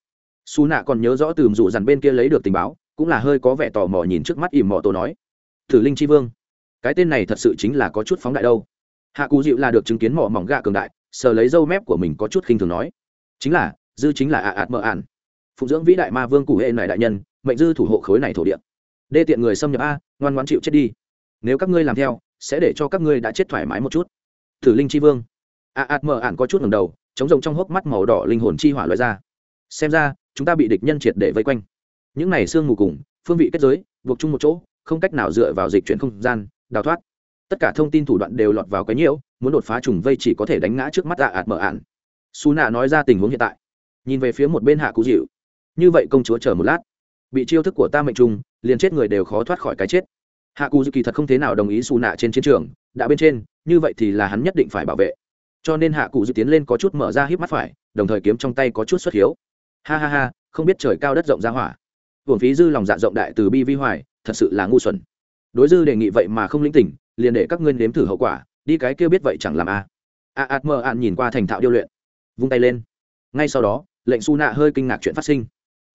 [SPEAKER 1] Xù nạ còn nhớ rõ từ dụ dằn bên kia lấy được tình báo, cũng là hơi có vẻ tò mò nhìn trước mắt ìm mò tổ nói. Tử linh tri vương, cái tên này thật sự chính là có chút phóng đại đâu. Hạ cù dịu là được chứng kiến mỏ mỏng gạ cường đại, sờ lấy dâu mép của mình có chút khinh thường nói. Chính là, dư chính là ạ ạt mờ ản. Phụng dưỡng vĩ đại ma vương cụ hệ này đại nhân mệnh dư thủ hộ khối này thổ địa. Đê tiện người xâm nhập a, ngoan ngoan chịu chết đi. Nếu các ngươi làm theo, sẽ để cho các ngươi đã chết thoải mái một chút. Thử linh chi vương. A ạt mờ ạn có chút ngầm đầu, chống rồng trong hốc mắt màu đỏ linh hồn chi hỏa loại ra. Xem ra, chúng ta bị địch nhân triệt để vây quanh. Những này xương mù cùng, phương vị kết giới, buộc chung một chỗ, không cách nào dựa vào dịch chuyển không gian, đào thoát. Tất cả thông tin thủ đoạn đều lọt vào cái nhiễu, muốn đột phá trùng vây chỉ có thể đánh ngã trước mắt ạ ạt mở ạn su nạ nói ra tình huống hiện tại. Nhìn về phía một bên hạ cụ dịu như vậy công chúa chờ một lát bị chiêu thức của ta mệnh trung, liền chết người đều khó thoát khỏi cái chết. Hạ cù dự kỳ thật không thế nào đồng ý xù nạ trên chiến trường, đã bên trên, như vậy thì là hắn nhất định phải bảo vệ. Cho nên hạ cụ dự tiến lên có chút mở ra híp mắt phải, đồng thời kiếm trong tay có chút xuất hiếu. Ha ha ha, không biết trời cao đất rộng ra hỏa. Hưởng phí dư lòng dạ rộng đại từ bi vi hoài, thật sự là ngu xuẩn. Đối dư đề nghị vậy mà không lĩnh tỉnh, liền để các ngươi nếm thử hậu quả, đi cái kia biết vậy chẳng làm a. A ạt mờ ạn nhìn qua thành thạo điêu luyện, vung tay lên. Ngay sau đó, lệnh su nạ hơi kinh ngạc chuyện phát sinh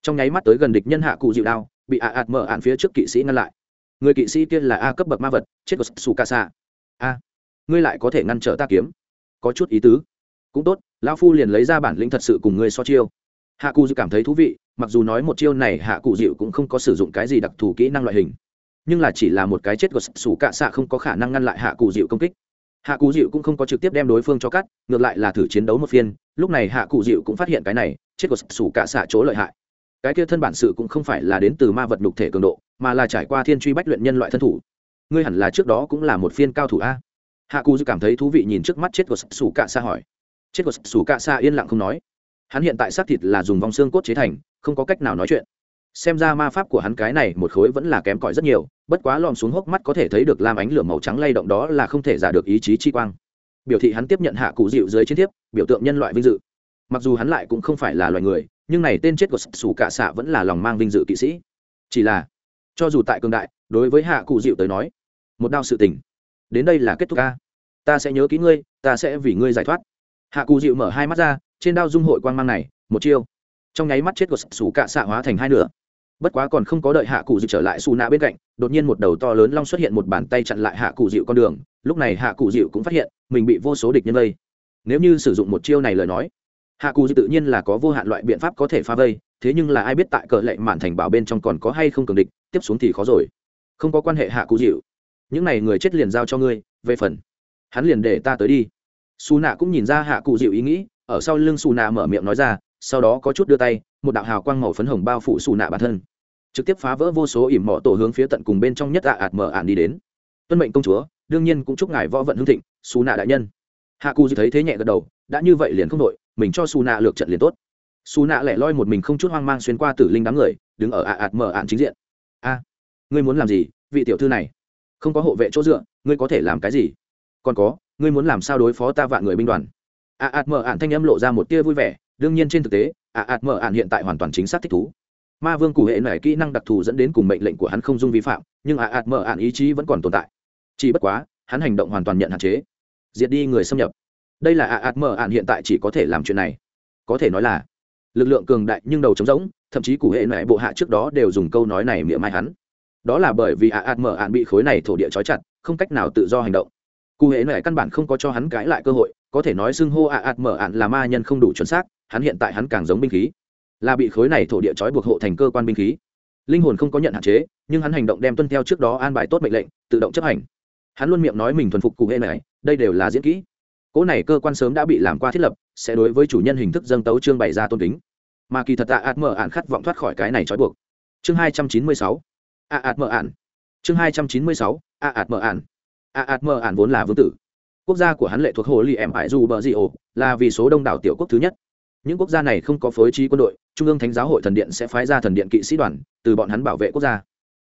[SPEAKER 1] trong nháy mắt tới gần địch nhân hạ cụ dịu đao, bị a ạt mở ạn phía trước kỵ sĩ ngăn lại. Người kỵ sĩ kia là a cấp bậc ma vật, chết của su ca sa a, ngươi lại có thể ngăn trở ta kiếm. Có chút ý tứ. Cũng tốt, lão phu liền lấy ra bản lĩnh thật sự cùng ngươi so chiêu. Hạ cụ dịu cảm thấy thú vị, mặc dù nói một chiêu này hạ cụ dịu cũng không có sử dụng cái gì đặc thù kỹ năng loại hình. Nhưng là chỉ là một cái chết của sủ cạ xạ không có khả năng ngăn lại hạ cụ dịu công kích. Hạ cụ dịu cũng không có trực tiếp đem đối phương cho cắt, ngược lại là thử chiến đấu một phiên. Lúc này hạ cụ dịu cũng phát hiện cái này, chết của sủ cạ xạ chỗ lợi hại cái kia thân bản sự cũng không phải là đến từ ma vật nhục thể cường độ, mà là trải qua thiên truy bách luyện nhân loại thân thủ. Ngươi hẳn là trước đó cũng là một phiên cao thủ a. Hạ cù dư cảm thấy thú vị nhìn trước mắt chết của sủ cạ xa hỏi. Chết của sủ cạ xa yên lặng không nói. Hắn hiện tại xác thịt là dùng vòng xương cốt chế thành, không có cách nào nói chuyện. Xem ra ma pháp của hắn cái này một khối vẫn là kém cỏi rất nhiều, bất quá lòm xuống hốc mắt có thể thấy được lam ánh lửa màu trắng lay động đó là không thể giả được ý chí chi quang. Biểu thị hắn tiếp nhận hạ cụ dịu dưới chiến thiếp, biểu tượng nhân loại vinh dự mặc dù hắn lại cũng không phải là loài người, nhưng này tên chết của sủ cả xạ vẫn là lòng mang vinh dự kỵ sĩ. Chỉ là, cho dù tại cường đại, đối với hạ cụ dịu tới nói, một đao sự tình, đến đây là kết thúc ca ta sẽ nhớ kỹ ngươi, ta sẽ vì ngươi giải thoát. Hạ cụ dịu mở hai mắt ra, trên đao dung hội quang mang này, một chiêu. Trong nháy mắt chết của sủ cạ xạ hóa thành hai nửa. Bất quá còn không có đợi hạ cụ dịu trở lại xù nạ bên cạnh, đột nhiên một đầu to lớn long xuất hiện một bàn tay chặn lại hạ cụ dịu con đường. Lúc này hạ cụ dịu cũng phát hiện, mình bị vô số địch nhân vây. Nếu như sử dụng một chiêu này lời nói hạ cù dịu tự nhiên là có vô hạn loại biện pháp có thể phá vây, thế nhưng là ai biết tại cờ lệ mạn thành bảo bên trong còn có hay không cường địch, tiếp xuống thì khó rồi. Không có quan hệ hạ cụ dịu những này người chết liền giao cho ngươi, về phần. Hắn liền để ta tới đi. Xù nạ cũng nhìn ra hạ cụ dịu ý nghĩ, ở sau lưng xù nạ mở miệng nói ra, sau đó có chút đưa tay, một đạo hào quang màu phấn hồng bao phủ xù nạ bản thân. Trực tiếp phá vỡ vô số ỉm mỏ tổ hướng phía tận cùng bên trong nhất ạ ạt mở ạn đi đến. Tuân mệnh công chúa, đương nhiên cũng chúc ngài võ vận hương thịnh, xù nạ đại nhân. Hạ cù thấy thế nhẹ gật đầu, đã như vậy liền không đội mình cho su nạ lược trận liền tốt. Su nạ lẻ loi một mình không chút hoang mang xuyên qua tử linh đám người, đứng ở ạ ạt mở ạn chính diện. A, ngươi muốn làm gì, vị tiểu thư này? Không có hộ vệ chỗ dựa, ngươi có thể làm cái gì? Còn có, ngươi muốn làm sao đối phó ta vạn người binh đoàn? Ạ ạt mở ạn thanh âm lộ ra một tia vui vẻ, đương nhiên trên thực tế ạ ạt mở ạn hiện tại hoàn toàn chính xác thích thú. Ma vương cụ hệ này kỹ năng đặc thù dẫn đến cùng mệnh lệnh của hắn không dung vi phạm, nhưng ạ ạt mở ạn ý chí vẫn còn tồn tại. Chỉ bất quá, hắn hành động hoàn toàn nhận hạn chế. Diệt đi người xâm nhập đây là ạ ạt mở ạn hiện tại chỉ có thể làm chuyện này. Có thể nói là, lực lượng cường đại nhưng đầu trống rỗng, thậm chí cụ hệ mẹ bộ hạ trước đó đều dùng câu nói này miệng mai hắn. Đó là bởi vì ạ ạt mở ạn bị khối này thổ địa trói chặt, không cách nào tự do hành động. Cụ hệ mẹ căn bản không có cho hắn cãi lại cơ hội, có thể nói xưng hô ạ ạt mở ạn là ma nhân không đủ chuẩn xác, hắn hiện tại hắn càng giống binh khí. Là bị khối này thổ địa trói buộc hộ thành cơ quan binh khí. Linh hồn không có nhận hạn chế, nhưng hắn hành động đem tuân theo trước đó an bài tốt mệnh lệnh, tự động chấp hành. Hắn luôn miệng nói mình thuần phục cụ hệ này đây đều là diễn kỹ cỗ này cơ quan sớm đã bị làm qua thiết lập, sẽ đối với chủ nhân hình thức dâng tấu trương bày ra tôn kính. Mà kỳ thật tạ ạt mở ạn khát vọng thoát khỏi cái này trói buộc. Chương hai trăm chín mươi sáu. A ạt mở ạn. Chương hai trăm chín mươi sáu. A ạt mở ạn. A ạt mở ạn vốn là vương tử. Quốc gia của hắn lệ thuộc hồ li em ải dù bờ di ổ, là vì số đông đảo tiểu quốc thứ nhất. Những quốc gia này không có phối trí quân đội, trung ương thánh giáo hội thần điện sẽ phái ra thần điện kỵ sĩ đoàn, từ bọn hắn bảo vệ quốc gia.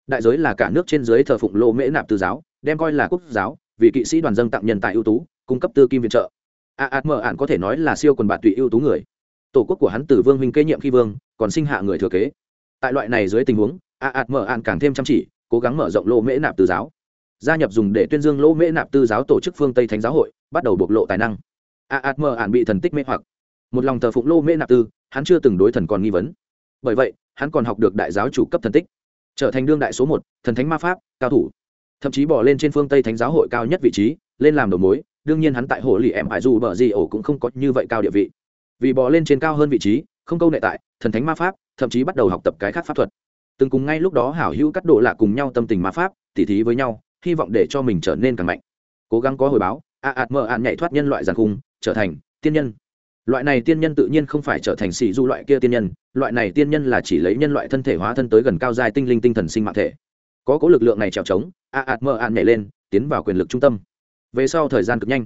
[SPEAKER 1] Đại giới là cả nước trên dưới thờ phụng lô mễ nạp từ giáo, đem coi là quốc giáo, vì kỵ sĩ đoàn dân tặng nhân tài ưu tú cung cấp tư kim viện trợ. A ạt mờ ạn có thể nói là siêu quần bạn tùy ưu tú người. Tổ quốc của hắn từ vương huynh kế nhiệm khi vương, còn sinh hạ người thừa kế. Tại loại này dưới tình huống a ạt mờ ạn càng thêm chăm chỉ, cố gắng mở rộng lô mễ nạp từ giáo. Gia nhập dùng để tuyên dương lô mễ nạp tư giáo tổ chức phương tây thánh giáo hội, bắt đầu bộc lộ tài năng. A ạt mờ ạn bị thần tích mê hoặc. Một lòng thờ phụng lô mễ nạp tư, hắn chưa từng đối thần còn nghi vấn. Bởi vậy, hắn còn học được đại giáo chủ cấp thần tích. Trở thành đương đại số một, thần thánh ma pháp, cao thủ. Thậm chí bỏ lên trên phương tây thánh giáo hội cao nhất vị trí, lên làm đầu mối đương nhiên hắn tại hồ lì em hải dù bờ gì ổ cũng không có như vậy cao địa vị. Vì bò lên trên cao hơn vị trí, không câu nệ tại, thần thánh ma pháp, thậm chí bắt đầu học tập cái khác pháp thuật. Từng cùng ngay lúc đó hảo hữu cắt độ lạ cùng nhau tâm tình ma pháp, tỉ thí với nhau, hy vọng để cho mình trở nên càng mạnh. Cố gắng có hồi báo, a ạt mờ ạn nhảy thoát nhân loại giàn khung, trở thành tiên nhân. Loại này tiên nhân tự nhiên không phải trở thành xì du loại kia tiên nhân, loại này tiên nhân là chỉ lấy nhân loại thân thể hóa thân tới gần cao dài tinh linh tinh thần sinh mạng thể. Có cố lực lượng này trèo trống, a ạt mờ ạn nhảy lên, tiến vào quyền lực trung tâm về sau thời gian cực nhanh.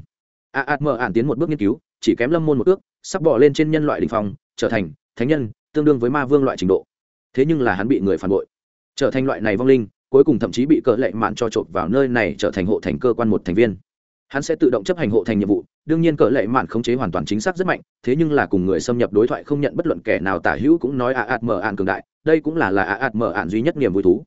[SPEAKER 1] A a mờ ạn tiến một bước nghiên cứu, chỉ kém lâm môn một ước sắp bỏ lên trên nhân loại đ ỉ n h phòng trở thành thánh nhân, tương đương với ma vương loại trình độ. Thế nhưng là hắn bị người phản bội. Trở thành loại này vong linh, cuối cùng thậm chí bị cỡ lệ mạn cho trộm vào nơi này trở thành hộ thành cơ quan một thành viên. Hắn sẽ tự động chấp hành hộ thành nhiệm vụ, đương nhiên cỡ lệ mạn khống chế hoàn toàn chính xác rất mạnh, thế nhưng là cùng người xâm nhập đối thoại không nhận bất luận kẻ nào tả hữu cũng nói a a mở ạn cường đại, đây cũng là là a a mở ạn duy nhất niềm vui thú.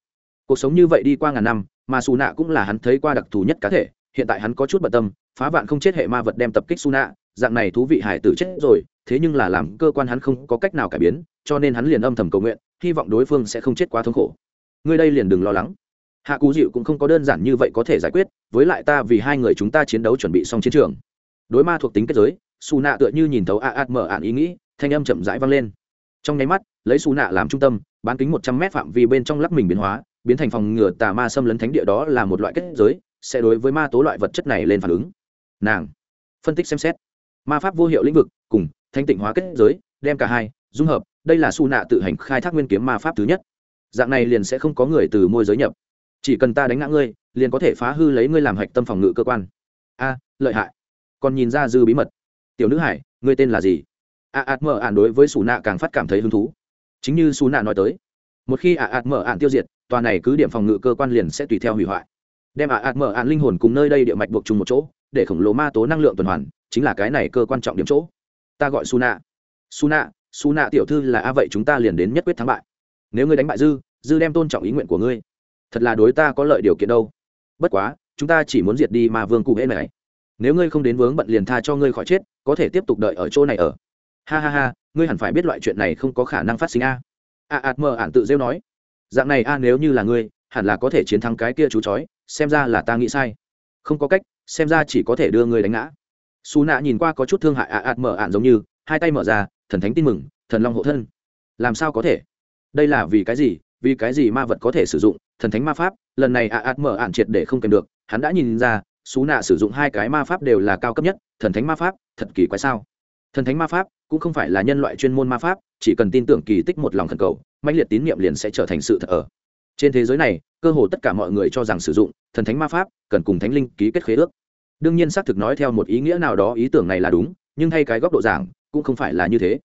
[SPEAKER 1] Cuộc sống như vậy đi qua ngàn năm, mà xù nạ cũng là hắn thấy qua đặc thù nhất cá thể hiện tại hắn có chút bận tâm, phá vạn không chết hệ ma vật đem tập kích su nạ dạng này thú vị hải tử chết rồi, thế nhưng là làm cơ quan hắn không có cách nào cải biến, cho nên hắn liền âm thầm cầu nguyện, hy vọng đối phương sẽ không chết quá thống khổ. Ngươi đây liền đừng lo lắng. Hạ cú dịu cũng không có đơn giản như vậy có thể giải quyết, với lại ta vì hai người chúng ta chiến đấu chuẩn bị xong chiến trường. Đối ma thuộc tính kết giới su nạ tựa như nhìn thấu a ạt mở ạn ý nghĩ, thanh âm chậm rãi vang lên. Trong nháy mắt, lấy su nạ làm trung tâm, bán kính một trăm mét phạm vi bên trong lắc mình biến hóa, biến thành phòng ngừa tà ma xâm lấn thánh địa đó là một loại kết giới sẽ đối với ma tố loại vật chất này lên phản ứng. Nàng, phân tích xem xét. Ma pháp vô hiệu lĩnh vực, cùng thanh tịnh hóa kết giới, đem cả hai dung hợp, đây là su nạ tự hành khai thác nguyên kiếm ma pháp thứ nhất. Dạng này liền sẽ không có người từ môi giới nhập. Chỉ cần ta đánh ngã ngươi, liền có thể phá hư lấy ngươi làm hạch tâm phòng ngự cơ quan. A, lợi hại. Còn nhìn ra dư bí mật. Tiểu nữ hải, ngươi tên là gì? A ạt mở ạn đối với xù nạ càng phát cảm thấy hứng thú. Chính như xù nạ nói tới, một khi a ạt mở ạn tiêu diệt, tòa này cứ điểm phòng ngự cơ quan liền sẽ tùy theo hủy hoại đem a ạt mở ạn linh hồn cùng nơi đây địa mạch buộc chung một chỗ, để khổng lồ ma tố năng lượng tuần hoàn, chính là cái này cơ quan trọng điểm chỗ. Ta gọi su nạ su nạ su nạ tiểu thư là a, vậy chúng ta liền đến nhất quyết thắng bại. Nếu ngươi đánh bại dư dư đem tôn trọng ý nguyện của ngươi. Thật là đối ta có lợi điều kiện đâu. Bất quá, chúng ta chỉ muốn diệt đi mà vương cụ hễ này. Nếu ngươi không đến vướng bận liền tha cho ngươi khỏi chết, có thể tiếp tục đợi ở chỗ này ở. Ha ha ha, ngươi hẳn phải biết loại chuyện này không có khả năng phát sinh a. A ạt mờ ản tự rêu nói. Dạng này a, nếu như là ngươi, hẳn là có thể chiến thắng cái kia chú chói xem ra là ta nghĩ sai. Không có cách, xem ra chỉ có thể đưa ngươi đánh ngã. Xù nạ nhìn qua có chút thương hại ạ ạt mở ạn giống như, hai tay mở ra, thần thánh tin mừng, thần long hộ thân. Làm sao có thể? Đây là vì cái gì? Vì cái gì ma vật có thể sử dụng? Thần thánh ma pháp, lần này ạ ạt mở ạn triệt để không kèm được. Hắn đã nhìn ra xú nạ sử dụng hai cái ma pháp đều là cao cấp nhất, thần thánh ma pháp, thật kỳ quái sao? Thần thánh ma pháp cũng không phải là nhân loại chuyên môn ma pháp, chỉ cần tin tưởng kỳ tích một lòng thần cầu mạnh liệt tín nhiệm liền sẽ trở thành sự thật ở. Trên thế giới này cơ hồ tất cả mọi người cho rằng sử dụng, thần thánh ma pháp, cần cùng thánh linh ký kết khế ước. Đương nhiên xác thực nói theo một ý nghĩa nào đó, ý tưởng này là đúng, nhưng thay cái góc độ giảng, cũng không phải là như thế.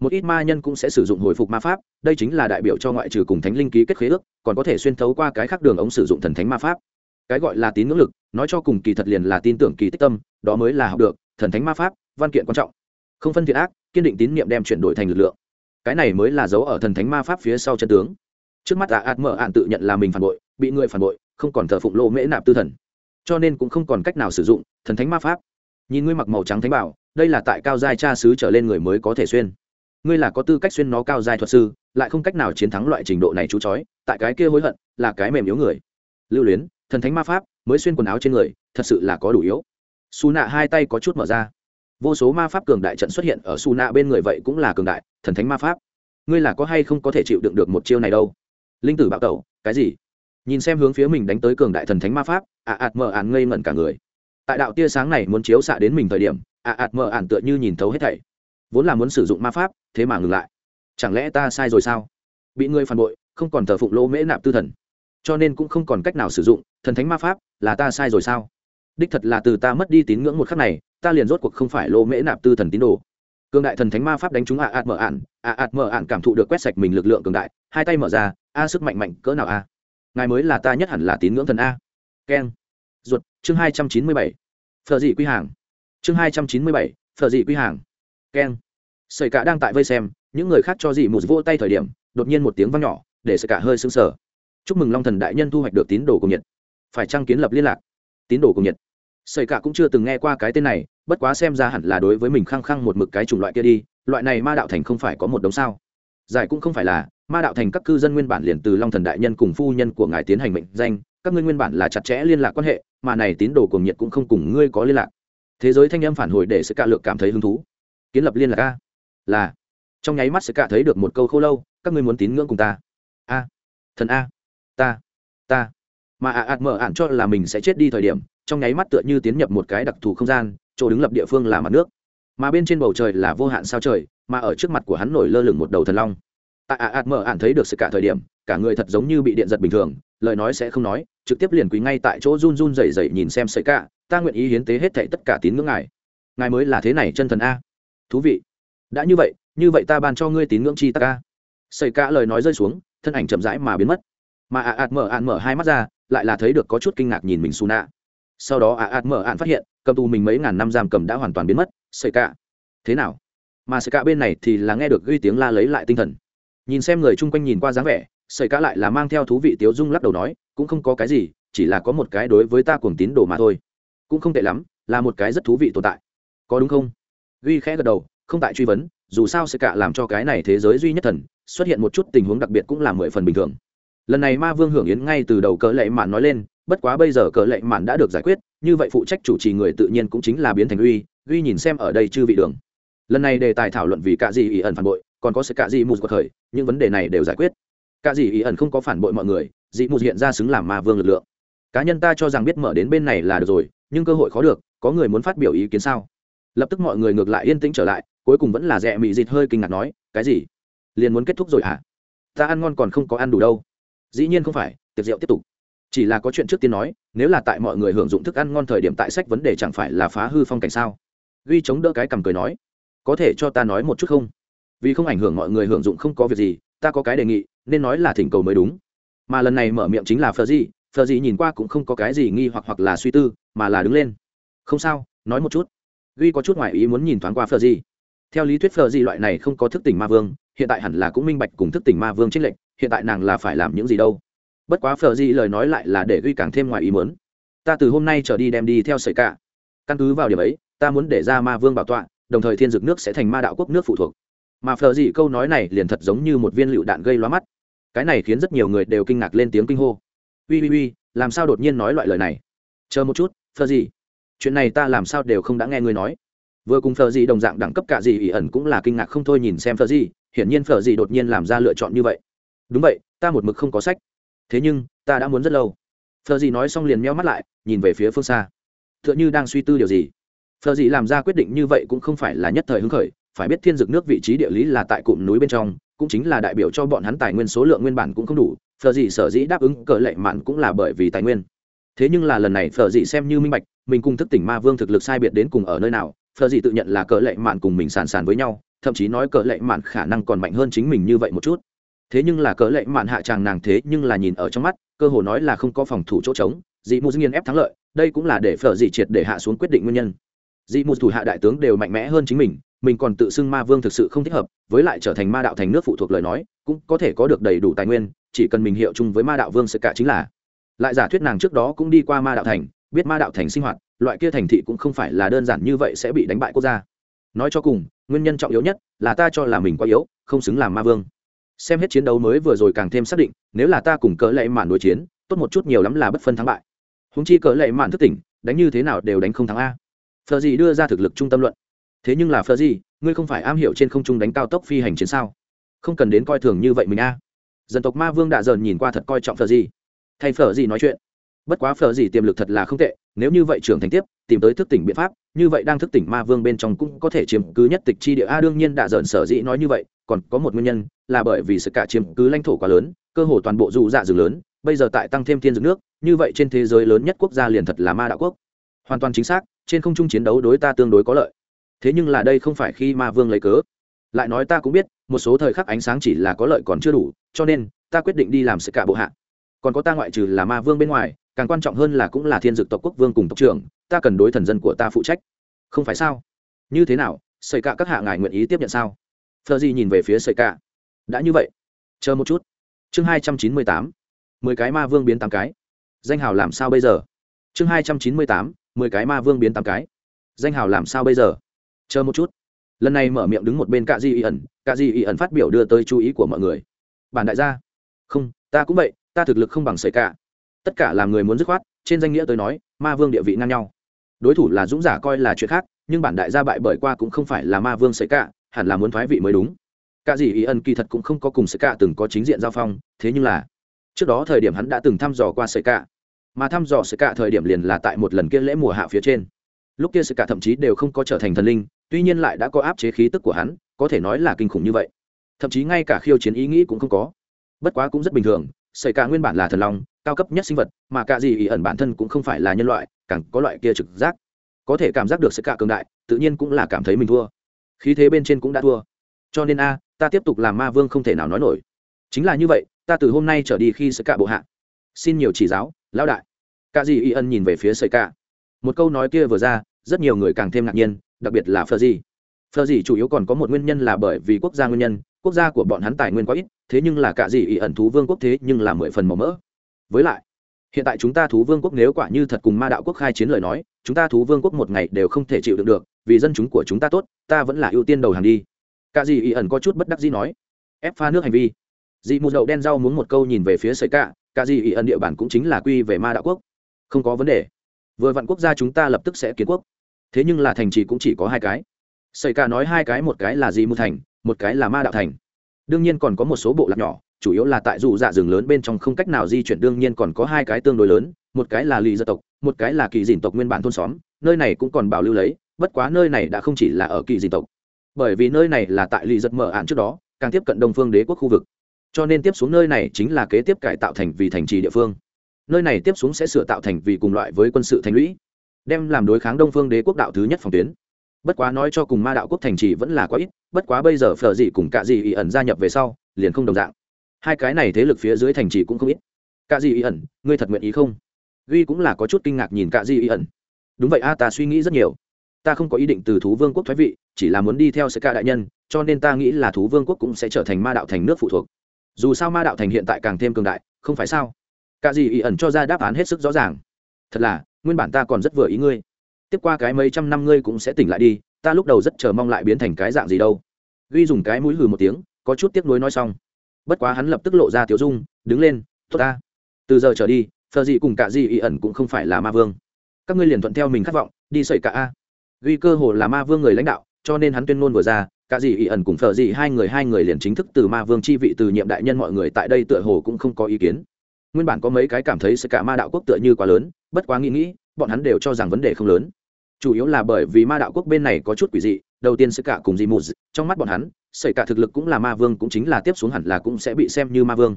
[SPEAKER 1] Một ít ma nhân cũng sẽ sử dụng hồi phục ma pháp, đây chính là đại biểu cho ngoại trừ cùng thánh linh ký kết khế ước, còn có thể xuyên thấu qua cái khác đường ống sử dụng thần thánh ma pháp. Cái gọi là tín ngưỡng lực, nói cho cùng kỳ thật liền là tin tưởng kỳ tích tâm, đó mới là học được, thần thánh ma pháp, văn kiện quan trọng. Không phân thiện ác, kiên định tín nhiệm đem chuyển đổi thành lực lượng. Cái này mới là dấu ở thần thánh ma pháp phía sau chân tướng. Trước mắt ạ ạt mở ạn tự nhận là mình phản bội bị người phản bội, không còn thờ phụng lô mễ nạp tư thần. Cho nên cũng không còn cách nào sử dụng thần thánh ma pháp. Nhìn ngươi mặc màu trắng thánh bảo, đây là tại cao giai cha sứ trở lên người mới có thể xuyên. Ngươi là có tư cách xuyên nó cao giai thuật sư, lại không cách nào chiến thắng loại trình độ này chú chói, tại cái kia hối hận, là cái mềm yếu người. Lưu luyến, thần thánh ma pháp, mới xuyên quần áo trên người, thật sự là có đủ yếu. Su nạ hai tay có chút mở ra. Vô số ma pháp cường đại trận xuất hiện ở su nạ bên người vậy cũng là cường đại, thần thánh ma pháp. Ngươi là có hay không có thể chịu đựng được một chiêu này đâu? Linh tử bạo tẩu, cái gì? Nhìn xem hướng phía mình đánh tới cường đại thần thánh ma pháp, ạ ạt mờ ạn ngây ngẩn cả người. Tại đạo tia sáng này muốn chiếu xạ đến mình thời điểm, ạ ạt mờ ạn tựa như nhìn thấu hết thảy. Vốn là muốn sử dụng ma pháp, thế mà ngừng lại. Chẳng lẽ ta sai rồi sao? Bị ngươi phản bội, không còn thờ phụng lỗ mễ nạp tư thần. Cho nên cũng không còn cách nào sử dụng, thần thánh ma pháp, là ta sai rồi sao? Đích thật là từ ta mất đi tín ngưỡng một khắc này, ta liền rốt cuộc không phải lỗ mễ nạp tư thần tín đồ. Cường đại thần thánh ma pháp đánh trúng ạ ạt mờ ạn, ạ ạt mờ ạn cảm thụ được quét sạch mình lực lượng cường đại, hai tay mở ra, a, sức mạnh mạnh, cỡ nào a? Ngài mới là ta nhất hẳn là tín ngưỡng thần a. Keng ruột, chương hai trăm chín mươi bảy. Phở dị quy hàng. Chương hai trăm chín mươi bảy, Phở dị quy hàng. Keng sợi cả đang tại vây xem, những người khác cho dị một vỗ tay thời điểm, đột nhiên một tiếng vang nhỏ, để sợi cả hơi sững sờ. Chúc mừng long thần đại nhân thu hoạch được tín đồ cùng nhiệt. Phải trăng kiến lập liên lạc? Tín đồ cùng nhiệt. Sợi cả cũng chưa từng nghe qua cái tên này, bất quá xem ra hẳn là đối với mình khăng khăng một mực cái chủng loại kia đi, loại này ma đạo thành không phải có một đống sao? Giải cũng không phải là ma đạo thành các cư dân nguyên bản liền từ long thần đại nhân cùng phu nhân của ngài tiến hành mệnh danh, các ngươi nguyên bản là chặt chẽ liên lạc quan hệ, mà này tín đồ cuồng nhiệt cũng không cùng ngươi có liên lạc. Thế giới thanh âm phản hồi để sự cả lượng cảm thấy hứng thú. Kiến lập liên lạc a? Là. Trong nháy mắt sự cả thấy được một câu khô lâu, các ngươi muốn tín ngưỡng cùng ta? A. Thần a. Ta. Ta. Mà ạ ạt mở ạn cho là mình sẽ chết đi thời điểm, trong nháy mắt tựa như tiến nhập một cái đặc thù không gian, chỗ đứng lập địa phương là mặt nước. Mà bên trên bầu trời là vô hạn sao trời, mà ở trước mặt của hắn nổi lơ lửng một đầu thần long ạ ạt mở ạn thấy được sự cả thời điểm, cả người thật giống như bị điện giật bình thường, lời nói sẽ không nói, trực tiếp liền quý ngay tại chỗ run run rẩy rẩy nhìn xem sợi cả, ta nguyện ý hiến tế hết thảy tất cả tín ngưỡng ngài. Ngài mới là thế này chân thần a. Thú vị. Đã như vậy như vậy ta ban cho ngươi tín ngưỡng chi ta ca sợi cả lời nói rơi xuống, thân ảnh chậm rãi mà biến mất. Mà ạ ạt mở ạn mở hai mắt ra, lại là thấy được có chút kinh ngạc nhìn mình su nạ sau đó ạ ạt mở ạn phát hiện, cầm tù mình mấy ngàn năm giam cầm đã hoàn toàn biến mất. Sợi cả. Thế nào? Mà sợi cả bên này thì là nghe được ghi tiếng la lấy lại tinh thần nhìn xem người chung quanh nhìn qua dáng vẻ, sợi cá lại là mang theo thú vị tiếu dung lắc đầu nói, cũng không có cái gì, chỉ là có một cái đối với ta cuồng tín đồ mà thôi. Cũng không tệ lắm, là một cái rất thú vị tồn tại. Có đúng không? Duy khẽ gật đầu, không tại truy vấn, dù sao sẽ cả làm cho cái này thế giới duy nhất thần, xuất hiện một chút tình huống đặc biệt cũng là mười phần bình thường. Lần này ma vương hưởng yến ngay từ đầu cỡ lệ mạn nói lên, bất quá bây giờ cỡ lệ mạn đã được giải quyết, như vậy phụ trách chủ trì người tự nhiên cũng chính là biến thành uy uy nhìn xem ở đây chư vị đường. Lần này đề tài thảo luận vì cả gì ý ẩn phản bội còn có sự cả gì mù của thời những vấn đề này đều giải quyết. Cả gì ý ẩn không có phản bội mọi người, dị mù hiện ra xứng làm ma vương lực lượng. Cá nhân ta cho rằng biết mở đến bên này là được rồi, nhưng cơ hội khó được, có người muốn phát biểu ý kiến sao? Lập tức mọi người ngược lại yên tĩnh trở lại, cuối cùng vẫn là rẽ mị dịt hơi kinh ngạc nói, cái gì? Liền muốn kết thúc rồi hả? À? ta ăn ngon còn không có ăn đủ đâu. Dĩ nhiên không phải, tiệc rượu tiếp tục. Chỉ là có chuyện trước tiên nói, nếu là tại mọi người hưởng dụng thức ăn ngon thời điểm tại sách vấn đề chẳng phải là phá hư phong cảnh sao? Ghi chống đỡ cái cầm cười nói, có thể cho ta nói một chút không? Vì không ảnh hưởng mọi người hưởng dụng không có việc gì, ta có cái đề nghị, nên nói là thỉnh cầu mới đúng. Mà lần này mở miệng chính là phờ gì phờ gì nhìn qua cũng không có cái gì nghi hoặc hoặc là suy tư, mà là đứng lên. Không sao, nói một chút. Duy có chút ngoại ý muốn nhìn thoáng qua phờ gì theo lý thuyết phờ gì loại này không có thức tỉnh ma vương, hiện tại hẳn là cũng minh bạch cùng thức tỉnh ma vương trích lệnh hiện tại nàng là phải làm những gì đâu. Bất quá phờ gì lời nói lại là để duy càng thêm ngoại ý muốn. Ta từ hôm nay trở đi đem đi theo sợi cả. Căn cứ vào điểm ấy, ta muốn để ra ma vương bảo tọa, đồng thời thiên dược nước sẽ thành ma đạo quốc nước phụ thuộc mà phờ gì câu nói này liền thật giống như một viên lựu đạn gây loa mắt. Cái này khiến rất nhiều người đều kinh ngạc lên tiếng kinh hô. Ui ui ui, làm sao đột nhiên nói loại lời này? Chờ một chút, phờ gì? Chuyện này ta làm sao đều không đã nghe ngươi nói. Vừa cùng phờ gì đồng dạng đẳng cấp cả gì ỉ ẩn cũng là kinh ngạc không thôi nhìn xem phờ gì, hiển nhiên phờ gì đột nhiên làm ra lựa chọn như vậy. Đúng vậy, ta một mực không có sách. Thế nhưng, ta đã muốn rất lâu. Phờ gì nói xong liền meo mắt lại, nhìn về phía phương xa. T h ư ợ n h ư đang suy tư điều gì. Phờ gì làm ra quyết định như vậy cũng không phải là nhất thời hứng khởi phải biết thiên dược nước vị trí địa lý là tại cụm núi bên trong, cũng chính là đại biểu cho bọn hắn tài nguyên số lượng nguyên bản cũng không đủ, phờ dị sở dĩ đáp ứng cờ lệ mạn cũng là bởi vì tài nguyên. Thế nhưng là lần này phờ dị xem như minh bạch, mình cùng thức tỉnh ma vương thực lực sai biệt đến cùng ở nơi nào, phờ dị tự nhận là cờ lệ mạn cùng mình sàn sàn với nhau, thậm chí nói cờ lệ mạn khả năng còn mạnh hơn chính mình như vậy một chút. Thế nhưng là cờ lệ mạn hạ tràng nàng thế nhưng là nhìn ở trong mắt, cơ hồ nói là không có phòng thủ chỗ trống, dị mù nghiên ép thắng lợi, đây cũng là để phở dị triệt để hạ xuống quyết định nguyên nhân. Dị mù thủ hạ đại tướng đều mạnh mẽ hơn chính mình mình còn tự xưng ma vương thực sự không thích hợp, với lại trở thành ma đạo thành nước phụ thuộc lời nói, cũng có thể có được đầy đủ tài nguyên, chỉ cần mình hiệu chung với ma đạo vương sẽ cả chính là. Lại giả thuyết nàng trước đó cũng đi qua ma đạo thành, biết ma đạo thành sinh hoạt, loại kia thành thị cũng không phải là đơn giản như vậy sẽ bị đánh bại quốc gia. Nói cho cùng, nguyên nhân trọng yếu nhất là ta cho là mình quá yếu, không xứng làm ma vương. Xem hết chiến đấu mới vừa rồi càng thêm xác định, nếu là ta cùng cỡ lệ mạn đối chiến, tốt một chút nhiều lắm là bất phân thắng bại. Húng chi cỡ lệ mạn thức tỉnh, đánh như thế nào đều đánh không thắng a. Phờ gì đưa ra thực lực trung tâm luận thế nhưng là phờ gì ngươi không phải am hiểu trên không trung đánh cao tốc phi hành chiến sao? Không cần đến coi thường như vậy mình a. À. Dân tộc ma vương đạ dần nhìn qua thật coi trọng phờ gì thay phờ gì nói chuyện. Bất quá phờ gì tiềm lực thật là không tệ, nếu như vậy trưởng thành tiếp, tìm tới thức tỉnh biện pháp, như vậy đang thức tỉnh ma vương bên trong cũng có thể chiếm cứ nhất tịch chi địa. A, đương nhiên đạ dần sở dĩ nói như vậy, còn có một nguyên nhân, là bởi vì sự cả chiếm cứ lãnh thổ quá lớn, cơ hồ toàn bộ dù dạ rừng lớn, bây giờ tại tăng thêm thiên dược nước, như vậy trên thế giới lớn nhất quốc gia liền thật là ma đạo quốc. Hoàn toàn chính xác, trên không trung chiến đấu đối ta tương đối có lợi thế nhưng là đây không phải khi ma vương lấy cớ. Lại nói ta cũng biết, một số thời khắc ánh sáng chỉ là có lợi còn chưa đủ, cho nên, ta quyết định đi làm sự cả bộ hạ. Còn có ta ngoại trừ là ma vương bên ngoài, càng quan trọng hơn là cũng là thiên dực tộc quốc vương cùng tộc trưởng, ta cần đối thần dân của ta phụ trách. Không phải sao? Như thế nào? Sợi cả các hạ ngài nguyện ý tiếp nhận sao? Phờ gì nhìn về phía sợi cả. Đã như vậy. Chờ một chút. Chương hai trăm chín mươi tám. Mười cái ma vương biến tám cái. Danh hào làm sao bây giờ? Chương hai trăm chín mươi tám. Mười cái ma vương biến tám cái. Danh hào làm sao bây giờ? Chờ một chút. Lần này mở miệng đứng một bên cạ di y ẩn, cạ di y ẩn phát biểu đưa tới chú ý của mọi người. Bản đại gia. Không, ta cũng vậy, ta thực lực không bằng sợi cả tất cả làm người muốn dứt khoát, trên danh nghĩa tôi nói, ma vương địa vị ngang nhau. Đối thủ là dũng giả coi là chuyện khác, nhưng bản đại gia bại bởi qua cũng không phải là ma vương sợi cả hẳn là muốn thoái vị mới đúng. Cả gì ý ân kỳ thật cũng không có cùng sợi cả từng có chính diện giao phong, thế nhưng là, trước đó thời điểm hắn đã từng thăm dò qua sợi cả mà thăm dò sợi cả thời điểm liền là tại một lần kia lễ mùa hạ phía trên. Lúc kia sợi cả thậm chí đều không có trở thành thần linh tuy nhiên lại đã có áp chế khí tức của hắn, có thể nói là kinh khủng như vậy. Thậm chí ngay cả khiêu chiến ý nghĩ cũng không có. Bất quá cũng rất bình thường, sợi cả nguyên bản là thần long, cao cấp nhất sinh vật, mà cả gì ý ẩn bản thân cũng không phải là nhân loại, càng có loại kia trực giác. Có thể cảm giác được sự cả cường đại, tự nhiên cũng là cảm thấy mình thua. Khí thế bên trên cũng đã thua. Cho nên a, ta tiếp tục làm ma vương không thể nào nói nổi. Chính là như vậy, ta từ hôm nay trở đi khi sợi cả bộ hạ. Xin nhiều chỉ giáo, lão đại. Cả gì ý ẩn nhìn về phía sợi cả. Một câu nói kia vừa ra, rất nhiều người càng thêm ngạc nhiên đặc biệt là phờ gì phờ gì chủ yếu còn có một nguyên nhân là bởi vì quốc gia nguyên nhân, quốc gia của bọn hắn tài nguyên quá ít, thế nhưng là cả gì ỷ ẩn thú vương quốc thế nhưng là mười phần màu mỡ. Với lại, hiện tại chúng ta thú vương quốc nếu quả như thật cùng ma đạo quốc khai chiến lời nói, chúng ta thú vương quốc một ngày đều không thể chịu đựng được, vì dân chúng của chúng ta tốt, ta vẫn là ưu tiên đầu hàng đi. Cả gì ỷ ẩn có chút bất đắc dĩ nói. Ép pha nước hành vi. Dị mù đậu đen rau muốn một câu nhìn về phía sợi cả cả gì ỷ ẩn địa bản cũng chính là quy về ma đạo quốc. Không có vấn đề. Vừa vặn quốc gia chúng ta lập tức sẽ kiến quốc thế nhưng là thành trì cũng chỉ có hai cái. Xảy cả nói hai cái, một cái là di mưu thành, một cái là ma đạo thành. Đương nhiên còn có một số bộ lạc nhỏ, chủ yếu là tại dù dạ rừng lớn bên trong không cách nào di chuyển, đương nhiên còn có hai cái tương đối lớn, một cái là lì dân tộc, một cái là kỳ dìn tộc nguyên bản thôn xóm, nơi này cũng còn bảo lưu lấy, bất quá nơi này đã không chỉ là ở kỳ dìn tộc. Bởi vì nơi này là tại lì giật mở ạn trước đó, càng tiếp cận đông phương đế quốc khu vực. Cho nên tiếp xuống nơi này chính là kế tiếp cải tạo thành vì thành trì địa phương. Nơi này tiếp xuống sẽ sửa tạo thành vì cùng loại với quân sự thành lũy đem làm đối kháng đông phương đế quốc đạo thứ nhất phòng tuyến. Bất quá nói cho cùng ma đạo quốc thành trì vẫn là quá ít, bất quá bây giờ phở dị cùng cạ dị ý ẩn gia nhập về sau, liền không đồng dạng. Hai cái này thế lực phía dưới thành trì cũng không ít. Cạ dị ý ẩn, ngươi thật nguyện ý không? Duy cũng là có chút kinh ngạc nhìn cạ dị ý ẩn. Đúng vậy a, ta suy nghĩ rất nhiều. Ta không có ý định từ thú vương quốc thoái vị, chỉ là muốn đi theo sơ ca đại nhân, cho nên ta nghĩ là thú vương quốc cũng sẽ trở thành ma đạo thành nước phụ thuộc. Dù sao ma đạo thành hiện tại càng thêm cường đại, không phải sao? Cả gì ý ẩn cho ra đáp án hết sức rõ ràng. Thật là nguyên bản ta còn rất vừa ý ngươi. Tiếp qua cái mấy trăm năm ngươi cũng sẽ tỉnh lại đi, ta lúc đầu rất chờ mong lại biến thành cái dạng gì đâu. Ghi dùng cái mũi hừ một tiếng, có chút tiếc nuối nói xong. Bất quá hắn lập tức lộ ra tiểu dung, đứng lên, tốt ta. Từ giờ trở đi phờ dị cùng cả dị ý ẩn cũng không phải là ma vương. Các ngươi liền thuận theo mình khát vọng, đi sẩy cả a. Ghi cơ hồ là ma vương người lãnh đạo, cho nên hắn tuyên ngôn vừa ra cả dị ý ẩn cùng phờ dị hai người hai người liền chính thức từ ma vương chi vị từ nhiệm đại nhân mọi người tại đây tựa hồ cũng không có ý kiến. Nguyên bản có mấy cái cảm thấy sẽ cả ma đạo quốc tựa như quá lớn bất quá nghĩ nghĩ, bọn hắn đều cho rằng vấn đề không lớn. Chủ yếu là bởi vì ma đạo quốc bên này có chút quỷ dị, đầu tiên sẽ cả cùng dị mù trong mắt bọn hắn xảy cả thực lực cũng là ma vương cũng chính là tiếp xuống hẳn là cũng sẽ bị xem như ma vương.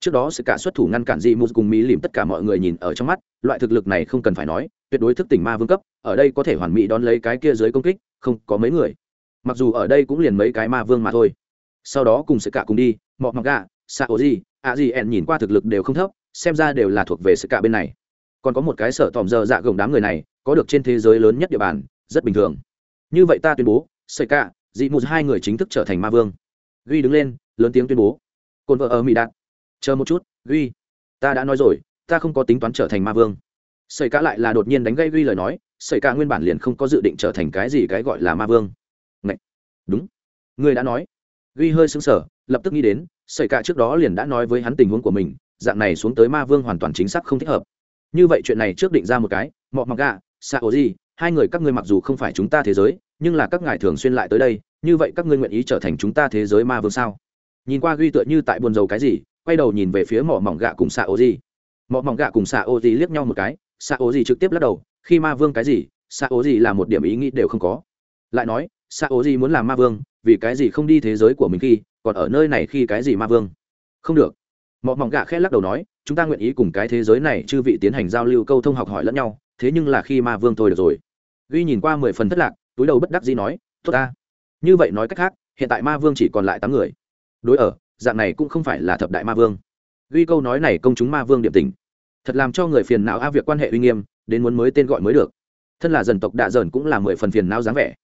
[SPEAKER 1] Trước đó sự cả xuất thủ ngăn cản dị mù cùng mỹ lìm tất cả mọi người nhìn ở trong mắt, loại thực lực này không cần phải nói, tuyệt đối thức tỉnh ma vương cấp, ở đây có thể hoàn mỹ đón lấy cái kia dưới công kích, không có mấy người. Mặc dù ở đây cũng liền mấy cái ma vương mà thôi. Sau đó cùng sự cả cùng đi, mọ mặc gà, sa ô gì a gì ẹn nhìn qua thực lực đều không thấp, xem ra đều là thuộc về sự cả bên này còn có một cái sở tòm giờ dạ gồng đám người này, có được trên thế giới lớn nhất địa bàn, rất bình thường. Như vậy ta tuyên bố, sợi cả dị mù hai người chính thức trở thành ma vương. Ghi đứng lên, lớn tiếng tuyên bố. Cồn vợ ở mỹ đạt. Chờ một chút, ghi. Ta đã nói rồi, ta không có tính toán trở thành ma vương. Sợi cả lại là đột nhiên đánh gây ghi lời nói, sợi cả nguyên bản liền không có dự định trở thành cái gì cái gọi là ma vương. Ngậy! đúng. Người đã nói. Ghi hơi sững sờ, lập tức nghĩ đến, sợi cả trước đó liền đã nói với hắn tình huống của mình, dạng này xuống tới ma vương hoàn toàn chính xác không thích hợp như vậy chuyện này trước định ra một cái, mọ mặc gà xạ ổ gì, hai người các ngươi mặc dù không phải chúng ta thế giới, nhưng là các ngài thường xuyên lại tới đây, như vậy các ngươi nguyện ý trở thành chúng ta thế giới ma vương sao? Nhìn qua ghi tựa như tại buồn dầu cái gì, quay đầu nhìn về phía mỏ mỏng gạ cùng xạ ô gì. Mỏ mỏng gạ cùng xạ ô gì liếc nhau một cái, xạ ô gì trực tiếp lắc đầu, khi ma vương cái gì, xạ ô gì là một điểm ý nghĩ đều không có. Lại nói, xạ ô gì muốn làm ma vương, vì cái gì không đi thế giới của mình khi, còn ở nơi này khi cái gì ma vương? Không được. Mỏ mỏng gạ khẽ lắc đầu nói chúng ta nguyện ý cùng cái thế giới này chư vị tiến hành giao lưu câu thông học hỏi lẫn nhau, thế nhưng là khi ma vương thôi được rồi. Ghi nhìn qua mười phần thất lạc, túi đầu bất đắc dĩ nói, tốt ta. Như vậy nói cách khác, hiện tại ma vương chỉ còn lại tám người. Đối ở, dạng này cũng không phải là thập đại ma vương. Ghi câu nói này công chúng ma vương điệp tình. Thật làm cho người phiền não a việc quan hệ uy nghiêm, đến muốn mới tên gọi mới được. Thân là dân tộc đạ dởn cũng là mười phần phiền não dáng vẻ.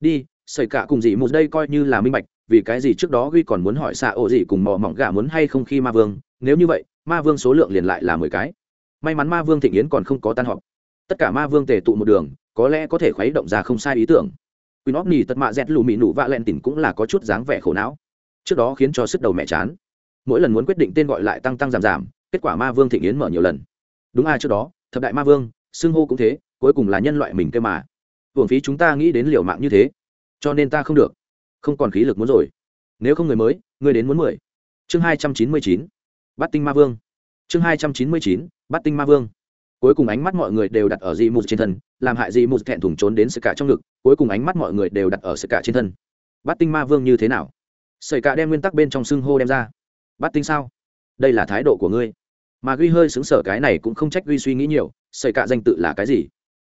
[SPEAKER 1] Đi xảy cả cùng dị một đây coi như là minh bạch, vì cái gì trước đó ghi còn muốn hỏi xạ ổ gì cùng mò mỏng gà muốn hay không khi ma vương, nếu như vậy ma vương số lượng liền lại là mười cái may mắn ma vương thịnh yến còn không có tan họp tất cả ma vương tề tụ một đường có lẽ có thể khuấy động ra không sai ý tưởng Queen of Nỉ tật mạ dẹt lù mị nụ vạ lẹn tỉnh cũng là có chút dáng vẻ khổ não. Trước đó khiến cho sức đầu mẹ chán. Mỗi lần muốn quyết định tên gọi lại tăng tăng giảm giảm, kết quả ma vương thịnh yến mở nhiều lần. Đúng ai trước đó, thập đại ma vương, xưng hô cũng thế, cuối cùng là nhân loại mình kêu mà. Hưởng phí chúng ta nghĩ đến liều mạng như thế, cho nên ta không được, không còn khí lực muốn rồi. Nếu không người mới, người đến muốn mười. Chương hai trăm chín mươi chín, Bát tinh ma vương. Chương hai trăm chín mươi chín, Bát tinh ma vương. Cuối cùng ánh mắt mọi người đều đặt ở dị mụt trên thân làm hại dị mụt thẹn thùng trốn đến sự cả trong ngực cuối cùng ánh mắt mọi người đều đặt ở sự cả trên thân. Bắt tinh ma vương như thế nào? Sợi cả đem nguyên tắc bên trong xưng hô đem ra. Bắt tinh sao? Đây là thái độ của ngươi. Mà ghi hơi xứng sở cái này cũng không trách ghi suy nghĩ nhiều sợi cả danh tự là cái gì?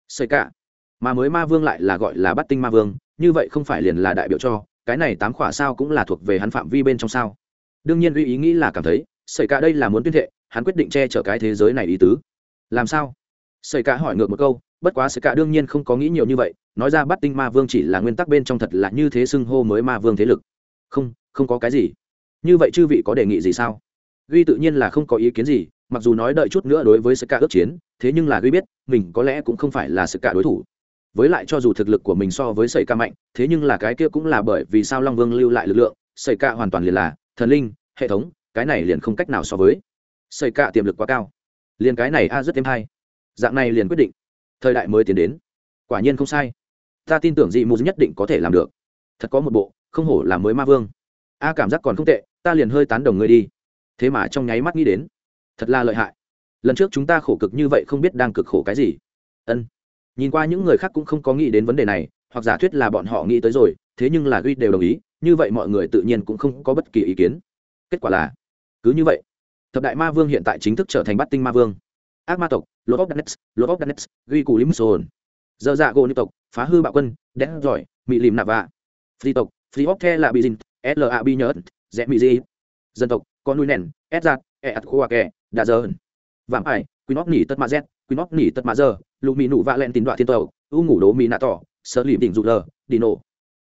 [SPEAKER 1] Sợi cả mà mới ma vương lại là gọi là bắt tinh ma vương như vậy không phải liền là đại biểu cho cái này tám khỏa sao cũng là thuộc về hắn phạm vi bên trong sao? Đương nhiên ghi ý nghĩ là cảm thấy xảy cả đây là muốn tuyên thệ, hắn quyết định che chở cái thế giới này ý tứ. Làm sao? Xảy cả hỏi ngược một câu, bất quá xảy cả đương nhiên không có nghĩ nhiều như vậy, nói ra bắt tinh ma vương chỉ là nguyên tắc bên trong thật là như thế xưng hô mới ma vương thế lực. Không không có cái gì. Như vậy chư vị có đề nghị gì sao? Ghi tự nhiên là không có ý kiến gì, mặc dù nói đợi chút nữa đối với sợi cả ước chiến, thế nhưng là Ghi biết, mình có lẽ cũng không phải là sợi cả đối thủ. Với lại cho dù thực lực của mình so với sợi ca mạnh, thế nhưng là cái kia cũng là bởi vì sao long vương lưu lại lực lượng sợi ca hoàn toàn liền là thần linh, hệ thống cái này liền không cách nào so với. Sợi cạ tiềm lực quá cao. Liền cái này a rất thêm hay. Dạng này liền quyết định. Thời đại mới tiến đến. Quả nhiên không sai. Ta tin tưởng dị mù nhất định có thể làm được. Thật có một bộ, không hổ là mới ma vương. A cảm giác còn không tệ, ta liền hơi tán đồng ngươi đi. Thế mà trong nháy mắt nghĩ đến, thật là lợi hại. Lần trước chúng ta khổ cực như vậy không biết đang cực khổ cái gì. Ân. Nhìn qua những người khác cũng không có nghĩ đến vấn đề này, hoặc giả thuyết là bọn họ nghĩ tới rồi, thế nhưng là ghi đều đồng ý, như vậy mọi người tự nhiên cũng không có bất kỳ ý kiến. Kết quả là cứ như vậy thập đại ma vương hiện tại chính thức trở thành bát tinh ma vương. Ác ma tộc lột óc đanets, lột óc đanets, ghi cù lim sồn. Dơ dạ gỗ nữ tộc phá hư bạo quân đen giỏi mị lìm nạp vạ. Phi tộc phi óc the là bị dinh sla bị nhớ dẹ mị di. Dân tộc con nuôi nèn ép giạt e ạt khoa kè đà dơ vạm ải quy nóc nỉ tất ma z quy nóc nỉ tất ma dơ lụ mị nụ vạ lẹn tín đoạn thiên tàu u ngủ đố mị nạ tỏ sơ lìm đỉnh dụ lờ đi nổ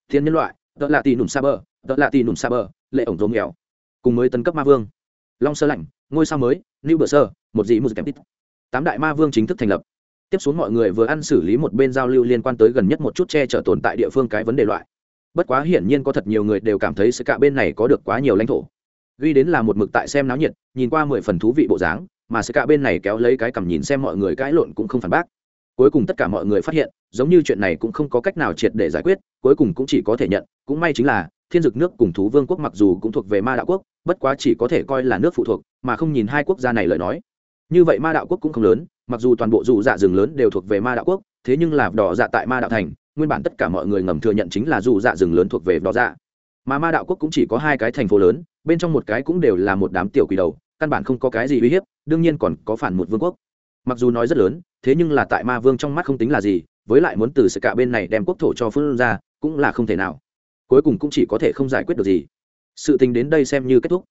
[SPEAKER 1] thiên nhân loại tợ lạ tì nùm sa bờ tợ lạ tì nùm sa bờ lệ ổng giống nghèo. Cùng mới tấn cấp ma vương long sơ lạnh, ngôi sao mới, new bờ sơ, một dị một kém tít. Tám đại ma vương chính thức thành lập. Tiếp xuống mọi người vừa ăn xử lý một bên giao lưu liên quan tới gần nhất một chút che chở tồn tại địa phương cái vấn đề loại. Bất quá hiển nhiên có thật nhiều người đều cảm thấy sự cả bên này có được quá nhiều lãnh thổ. Ghi đến là một mực tại xem náo nhiệt, nhìn qua mười phần thú vị bộ dáng, mà sự cả bên này kéo lấy cái cầm nhìn xem mọi người cãi lộn cũng không phản bác. Cuối cùng tất cả mọi người phát hiện, giống như chuyện này cũng không có cách nào triệt để giải quyết, cuối cùng cũng chỉ có thể nhận, cũng may chính là thiên dực nước cùng thú vương quốc mặc dù cũng thuộc về ma đạo quốc, bất quá chỉ có thể coi là nước phụ thuộc, mà không nhìn hai quốc gia này lời nói. Như vậy ma đạo quốc cũng không lớn, mặc dù toàn bộ dù dạ rừng lớn đều thuộc về ma đạo quốc, thế nhưng là đỏ dạ tại ma đạo thành, nguyên bản tất cả mọi người ngầm thừa nhận chính là dù dạ rừng lớn thuộc về đỏ dạ. Mà ma đạo quốc cũng chỉ có hai cái thành phố lớn, bên trong một cái cũng đều là một đám tiểu quỷ đầu, căn bản không có cái gì uy hiếp, đương nhiên còn có phản một vương quốc. Mặc dù nói rất lớn, thế nhưng là tại ma vương trong mắt không tính là gì, với lại muốn từ sự cả bên này đem quốc thổ cho phương ra, cũng là không thể nào cuối cùng cũng chỉ có thể không giải quyết được gì. Sự tình đến đây xem như kết thúc.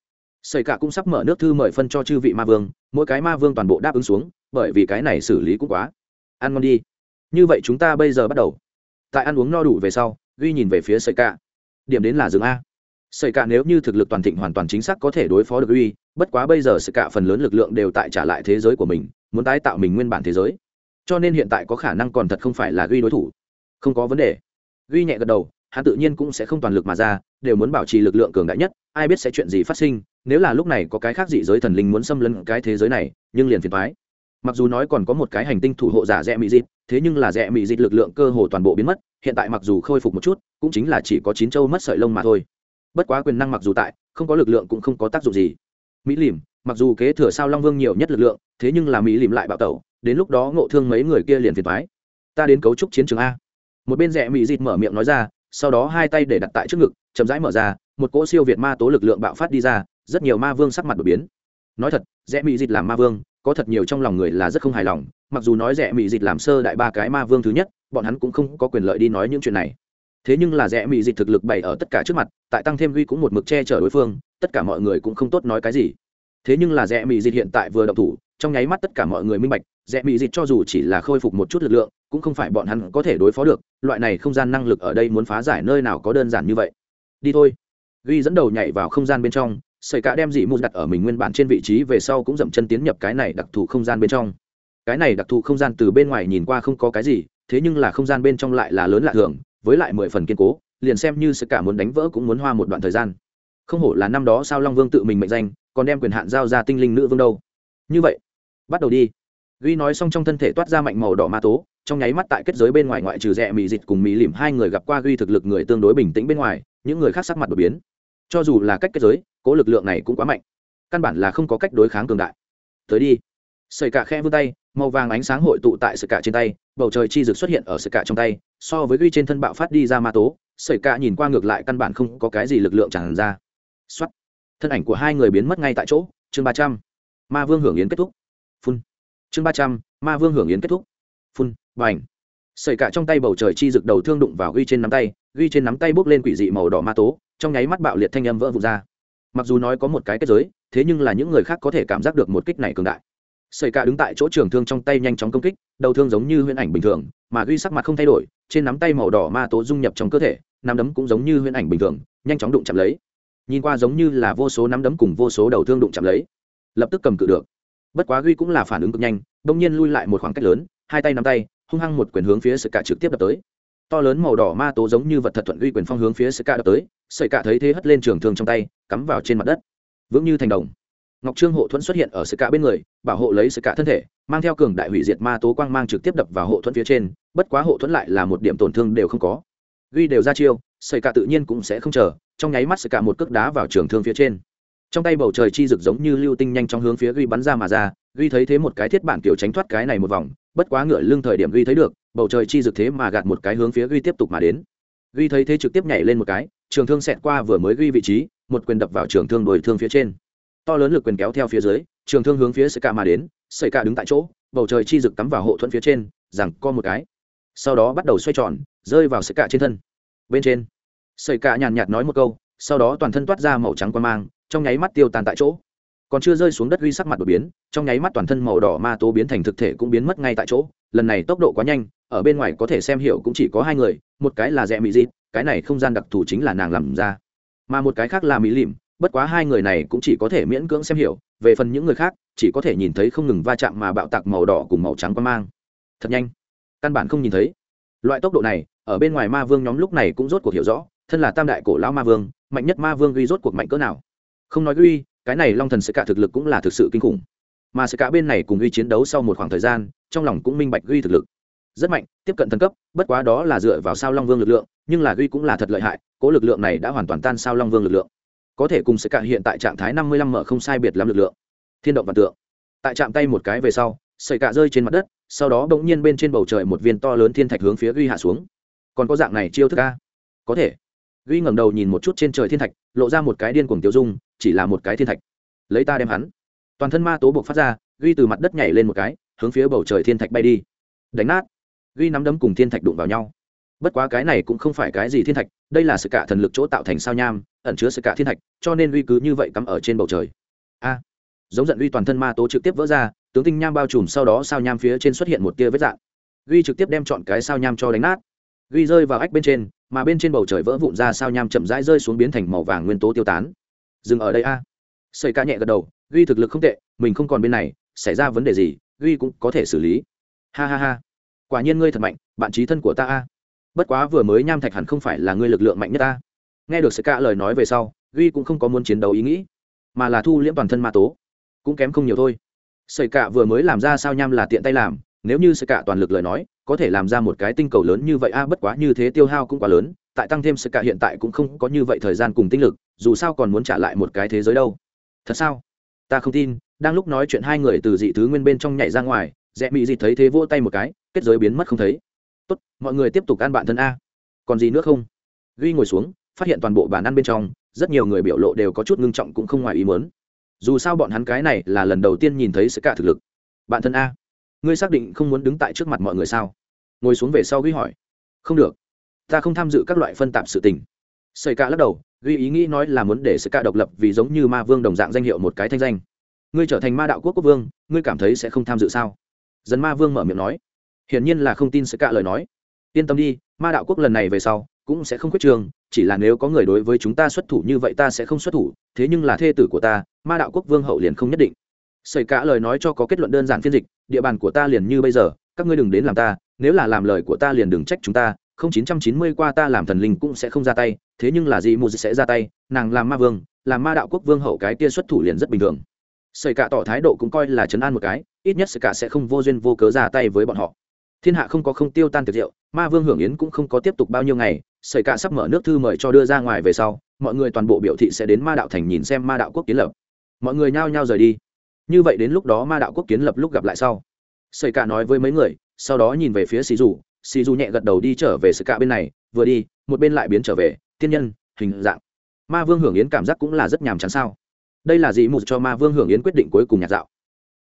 [SPEAKER 1] Xây cả cũng sắp mở nước thư mời phân cho chư vị ma vương, mỗi cái ma vương toàn bộ đáp ứng xuống, bởi vì cái này xử lý cũng quá. Ăn ngon đi. Như vậy chúng ta bây giờ bắt đầu. Tại ăn uống no đủ về sau ghi nhìn về phía xây cả. Điểm đến là rừng a. Xây cả nếu như thực lực toàn thịnh hoàn toàn chính xác có thể đối phó được uy bất quá bây giờ xây cả phần lớn lực lượng đều tại trả lại thế giới của mình, muốn tái tạo mình nguyên bản thế giới. Cho nên hiện tại có khả năng còn thật không phải là ghi đối thủ. Không có vấn đề. Ghi nhẹ gật đầu hắn tự nhiên cũng sẽ không toàn lực mà ra, đều muốn bảo trì lực lượng cường đại nhất, ai biết sẽ chuyện gì phát sinh, nếu là lúc này có cái khác dị giới thần linh muốn xâm lấn cái thế giới này, nhưng liền phiền thoái mặc dù nói còn có một cái hành tinh thủ hộ giả rẽ mỹ dịt, thế nhưng là rẽ mỹ dịt lực lượng cơ hồ toàn bộ biến mất, hiện tại mặc dù khôi phục một chút, cũng chính là chỉ có chín châu mất sợi lông mà thôi. Bất quá quyền năng mặc dù tại, không có lực lượng cũng không có tác dụng gì. Mỹ lìm mặc dù kế thừa sao long vương nhiều nhất lực lượng, thế nhưng là mỹ lìm lại bạo tẩu, đến lúc đó ngộ thương mấy người kia liền phiền thoái ta đến cấu trúc chiến trường a. Một bên rẽ mỹ dịt mở miệng nói ra sau đó hai tay để đặt tại trước ngực, chậm rãi mở ra, một cỗ siêu việt ma tố lực lượng bạo phát đi ra, rất nhiều ma vương sắc mặt đột biến. Nói thật, rẽ mỹ dịch làm ma vương, có thật nhiều trong lòng người là rất không hài lòng, mặc dù nói rẽ mỹ dịch làm sơ đại ba cái ma vương thứ nhất, bọn hắn cũng không có quyền lợi đi nói những chuyện này. Thế nhưng là rẽ mỹ dịch thực lực bày ở tất cả trước mặt, tại tăng thêm huy cũng một mực che chở đối phương, tất cả mọi người cũng không tốt nói cái gì. Thế nhưng là rẽ mỹ dịch hiện tại vừa động thủ, trong nháy mắt tất cả mọi người minh bạch, rẽ mỹ dịch cho dù chỉ là khôi phục một chút lực lượng cũng không phải bọn hắn có thể đối phó được, loại này không gian năng lực ở đây muốn phá giải nơi nào có đơn giản như vậy. Đi thôi. Ghi dẫn đầu nhảy vào không gian bên trong, sợi cả đem dị mù đặt ở mình nguyên bản trên vị trí về sau cũng dậm chân tiến nhập cái này đặc thù không gian bên trong. Cái này đặc thù không gian từ bên ngoài nhìn qua không có cái gì, thế nhưng là không gian bên trong lại là lớn lạ thường, với lại mười phần kiên cố, liền xem như sợi cả muốn đánh vỡ cũng muốn hoa một đoạn thời gian. Không hổ là năm đó sao long vương tự mình mệnh danh, còn đem quyền hạn giao ra tinh linh nữ vương đâu. Như vậy, bắt đầu đi ghi nói xong trong thân thể toát ra mạnh màu đỏ ma tố, trong nháy mắt tại kết giới bên ngoài ngoại trừ rẽ mị dịch cùng mị lìm hai người gặp qua ghi thực lực người tương đối bình tĩnh bên ngoài, những người khác sắc mặt đột biến. Cho dù là cách kết giới, cố lực lượng này cũng quá mạnh. Căn bản là không có cách đối kháng cường đại. Tới đi. Sợi cả khe vươn tay, màu vàng ánh sáng hội tụ tại sợi cả trên tay, bầu trời chi rực xuất hiện ở sợi cả trong tay, so với ghi trên thân bạo phát đi ra ma tố, sợi cả nhìn qua ngược lại căn bản không có cái gì lực lượng tràn ra. Xuất thân ảnh của hai người biến mất ngay tại chỗ, chương ba trăm. Ma vương hưởng yến kết thúc. Phun chương ba trăm, ma vương hưởng yến kết thúc. Phun và ảnh sợi cả trong tay bầu trời chi rực đầu thương đụng vào ghi trên nắm tay, ghi trên nắm tay bốc lên quỷ dị màu đỏ ma tố, trong nháy mắt bạo liệt thanh âm vỡ vụt ra. Mặc dù nói có một cái kết giới, thế nhưng là những người khác có thể cảm giác được một kích này cường đại. Sợi cả đứng tại chỗ trường thương trong tay nhanh chóng công kích, đầu thương giống như huyễn ảnh bình thường, mà ghi sắc mặt không thay đổi, trên nắm tay màu đỏ ma tố dung nhập trong cơ thể, nắm đấm cũng giống như huyễn ảnh bình thường, nhanh chóng đụng chạm lấy. Nhìn qua giống như là vô số nắm đấm cùng vô số đầu thương đụng chạm lấy. Lập tức cầm cự được bất quá ghi cũng là phản ứng cực nhanh đông nhiên lui lại một khoảng cách lớn, hai tay nắm tay, hung hăng một quyền hướng phía sự cả trực tiếp đập tới. To lớn màu đỏ ma tố giống như vật thật thuận ghi quyền phong hướng phía sự cả đập tới sợi cả thấy thế hất lên trường thương trong tay, cắm vào trên mặt đất. Vững như thành đồng. Ngọc trương hộ thuẫn xuất hiện ở sự cả bên người, bảo hộ lấy sự cả thân thể, mang theo cường đại hủy diệt ma tố quang mang trực tiếp đập vào hộ thuẫn phía trên, bất quá hộ thuẫn lại là một điểm tổn thương đều không có. Ghi đều ra chiêu sợi cả tự nhiên cũng sẽ không chờ, trong nháy mắt sợi cả một cước đá vào trường thương phía trên trong tay bầu trời chi rực giống như lưu tinh nhanh trong hướng phía ghi bắn ra mà ra, ghi thấy thế một cái thiết bản kiểu tránh thoát cái này một vòng, bất quá ngựa lưng thời điểm ghi thấy được, bầu trời chi rực thế mà gạt một cái hướng phía ghi tiếp tục mà đến. Ghi thấy thế trực tiếp nhảy lên một cái, trường thương xẹt qua vừa mới ghi vị trí, một quyền đập vào trường thương đồi thương phía trên. To lớn lực quyền kéo theo phía dưới, trường thương hướng phía sợi ca mà đến sợi ca đứng tại chỗ, bầu trời chi rực cắm vào hộ thuẫn phía trên rằng co một cái. Sau đó bắt đầu xoay tròn, rơi vào sợi ca trên thân. Bên trên sợi ca nhàn nhạt nói một câu, sau đó toàn thân toát ra màu trắng quan mang trong nháy mắt tiêu tan tại chỗ. Còn chưa rơi xuống đất huy sắc mặt đột biến, trong nháy mắt toàn thân màu đỏ ma tố biến thành thực thể cũng biến mất ngay tại chỗ. Lần này tốc độ quá nhanh, ở bên ngoài có thể xem hiểu cũng chỉ có hai người, một cái là dạ rẽ mỹ dịt, cái này không gian đặc thù chính là nàng làm ra. Mà một cái khác là mỹ lìm bất quá hai người này cũng chỉ có thể miễn cưỡng xem hiểu, về phần những người khác, chỉ có thể nhìn thấy không ngừng va chạm mà bạo tạc màu đỏ cùng màu trắng quan mang. Thật nhanh. Căn bản không nhìn thấy. Loại tốc độ này, ở bên ngoài ma vương nhóm lúc này cũng rốt cuộc hiểu rõ, thân là tam đại cổ lão ma vương, mạnh nhất ma vương ghi rốt cuộc mạnh cỡ nào không nói uy, cái này long thần sẽ cả thực lực cũng là thực sự kinh khủng. Mà sẽ cả bên này cùng uy chiến đấu sau một khoảng thời gian trong lòng cũng minh bạch uy thực lực. Rất mạnh tiếp cận thần cấp bất quá đó là dựa vào sao long vương lực lượng nhưng là uy cũng là thật lợi hại cố lực lượng này đã hoàn toàn tan sao long vương lực lượng. Có thể cùng sẽ cả hiện tại trạng thái năm mươi lăm mở không sai biệt lắm lực lượng. Thiên động và tượng. Tại chạm tay một cái về sau sợi cả rơi trên mặt đất sau đó bỗng nhiên bên trên bầu trời một viên to lớn thiên thạch hướng phía ghi hạ xuống. Còn có dạng này chiêu thức ca có thể. Ghi ngẩng đầu nhìn một chút trên trời thiên thạch lộ ra một cái điên cuồng tiêu dung chỉ là một cái thiên thạch. Lấy ta đem hắn. Toàn thân ma tố buộc phát ra, ghi từ mặt đất nhảy lên một cái, hướng phía bầu trời thiên thạch bay đi. Đánh nát. Ghi nắm đấm cùng thiên thạch đụng vào nhau. Bất quá cái này cũng không phải cái gì thiên thạch, đây là sự cả thần lực chỗ tạo thành sao nham, ẩn chứa sự cả thiên thạch, cho nên uy cứ như vậy cắm ở trên bầu trời. A. Giống giận uy toàn thân ma tố trực tiếp vỡ ra, tướng tinh nham bao trùm sau đó sao nham phía trên xuất hiện một tia vết dạng. Ghi trực tiếp đem chọn cái sao nham cho đánh nát. Ghi rơi vào ách bên trên, mà bên trên bầu trời vỡ vụn ra sao nham chậm rãi rơi xuống biến thành màu vàng nguyên tố tiêu tán dừng ở đây a. Xây ca nhẹ gật đầu duy thực lực không tệ, mình không còn bên này, xảy ra vấn đề gì duy cũng có thể xử lý. Ha ha ha. Quả nhiên ngươi thật mạnh, bạn trí thân của ta a. Bất quá vừa mới nham thạch hẳn không phải là ngươi lực lượng mạnh nhất ta nghe được xây cả lời nói về sau duy cũng không có muốn chiến đấu ý nghĩ, mà là thu liễm toàn thân ma tố. Cũng kém không nhiều thôi. Sợi cả vừa mới làm ra sao nham là tiện tay làm, nếu như sợi cả toàn lực lời nói, có thể làm ra một cái tinh cầu lớn như vậy a, bất quá như thế tiêu hao cũng quá lớn, tại tăng thêm sợi cả hiện tại cũng không có như vậy thời gian cùng tinh lực dù sao còn muốn trả lại một cái thế giới đâu. Thật sao? Ta không tin, đang lúc nói chuyện hai người từ dị thứ nguyên bên trong nhảy ra ngoài rẽ mị dị thấy thế vỗ tay một cái, kết giới biến mất không thấy. Tốt, mọi người tiếp tục ăn bạn thân a. Còn gì nữa không? Ghi ngồi xuống, phát hiện toàn bộ bàn ăn bên trong, rất nhiều người biểu lộ đều có chút ngưng trọng cũng không ngoài ý muốn. Dù sao bọn hắn cái này là lần đầu tiên nhìn thấy sự cả thực lực. Bạn thân a. Ngươi xác định không muốn đứng tại trước mặt mọi người sao? Ngồi xuống về sau ghi hỏi. Không được. Ta không tham dự các loại phân tạp sự tình. Xảy cả lắc đầu ghi ý nghĩ nói là muốn để sự ca độc lập vì giống như ma vương đồng dạng danh hiệu một cái thanh danh. Ngươi trở thành ma đạo quốc quốc vương, ngươi cảm thấy sẽ không tham dự sao? Dân ma vương mở miệng nói. Hiển nhiên là không tin sự ca lời nói. Yên tâm đi, ma đạo quốc lần này về sau cũng sẽ không quyết trường chỉ là nếu có người đối với chúng ta xuất thủ như vậy ta sẽ không xuất thủ, thế nhưng là thê tử của ta, ma đạo quốc vương hậu liền không nhất định. Xảy cả lời nói cho có kết luận đơn giản phiên dịch, địa bàn của ta liền như bây giờ, các ngươi đừng đến làm ta, nếu là làm lời của ta liền đừng trách chúng ta không chín trăm chín mươi qua ta làm thần linh cũng sẽ không ra tay, thế nhưng là gì mù sẽ ra tay, nàng làm ma vương làm ma đạo quốc vương hậu cái kia xuất thủ liền rất bình thường. Sợi cả tỏ thái độ cũng coi là chấn an một cái, ít nhất sợi cả sẽ không vô duyên vô cớ ra tay với bọn họ. Thiên hạ không có không tiêu tan tiệc rượu ma vương hưởng yến cũng không có tiếp tục bao nhiêu ngày, Sợi cả sắp mở nước thư mời cho đưa ra ngoài về sau, mọi người toàn bộ biểu thị sẽ đến ma đạo thành nhìn xem ma đạo quốc kiến lập. Mọi người nhao nhao rời đi. Như vậy đến lúc đó ma đạo quốc kiến lập lúc gặp lại sau. Sợi cả nói với mấy người, sau đó nhìn về phía xì dù xì dù nhẹ gật đầu đi trở về sự cạ bên này, vừa đi, một bên lại biến trở về, tiên nhân, hình dạng. Ma vương hưởng yến cảm giác cũng là rất nhàm chán sao? Đây là gì một cho ma vương hưởng yến quyết định cuối cùng nhạt dạo?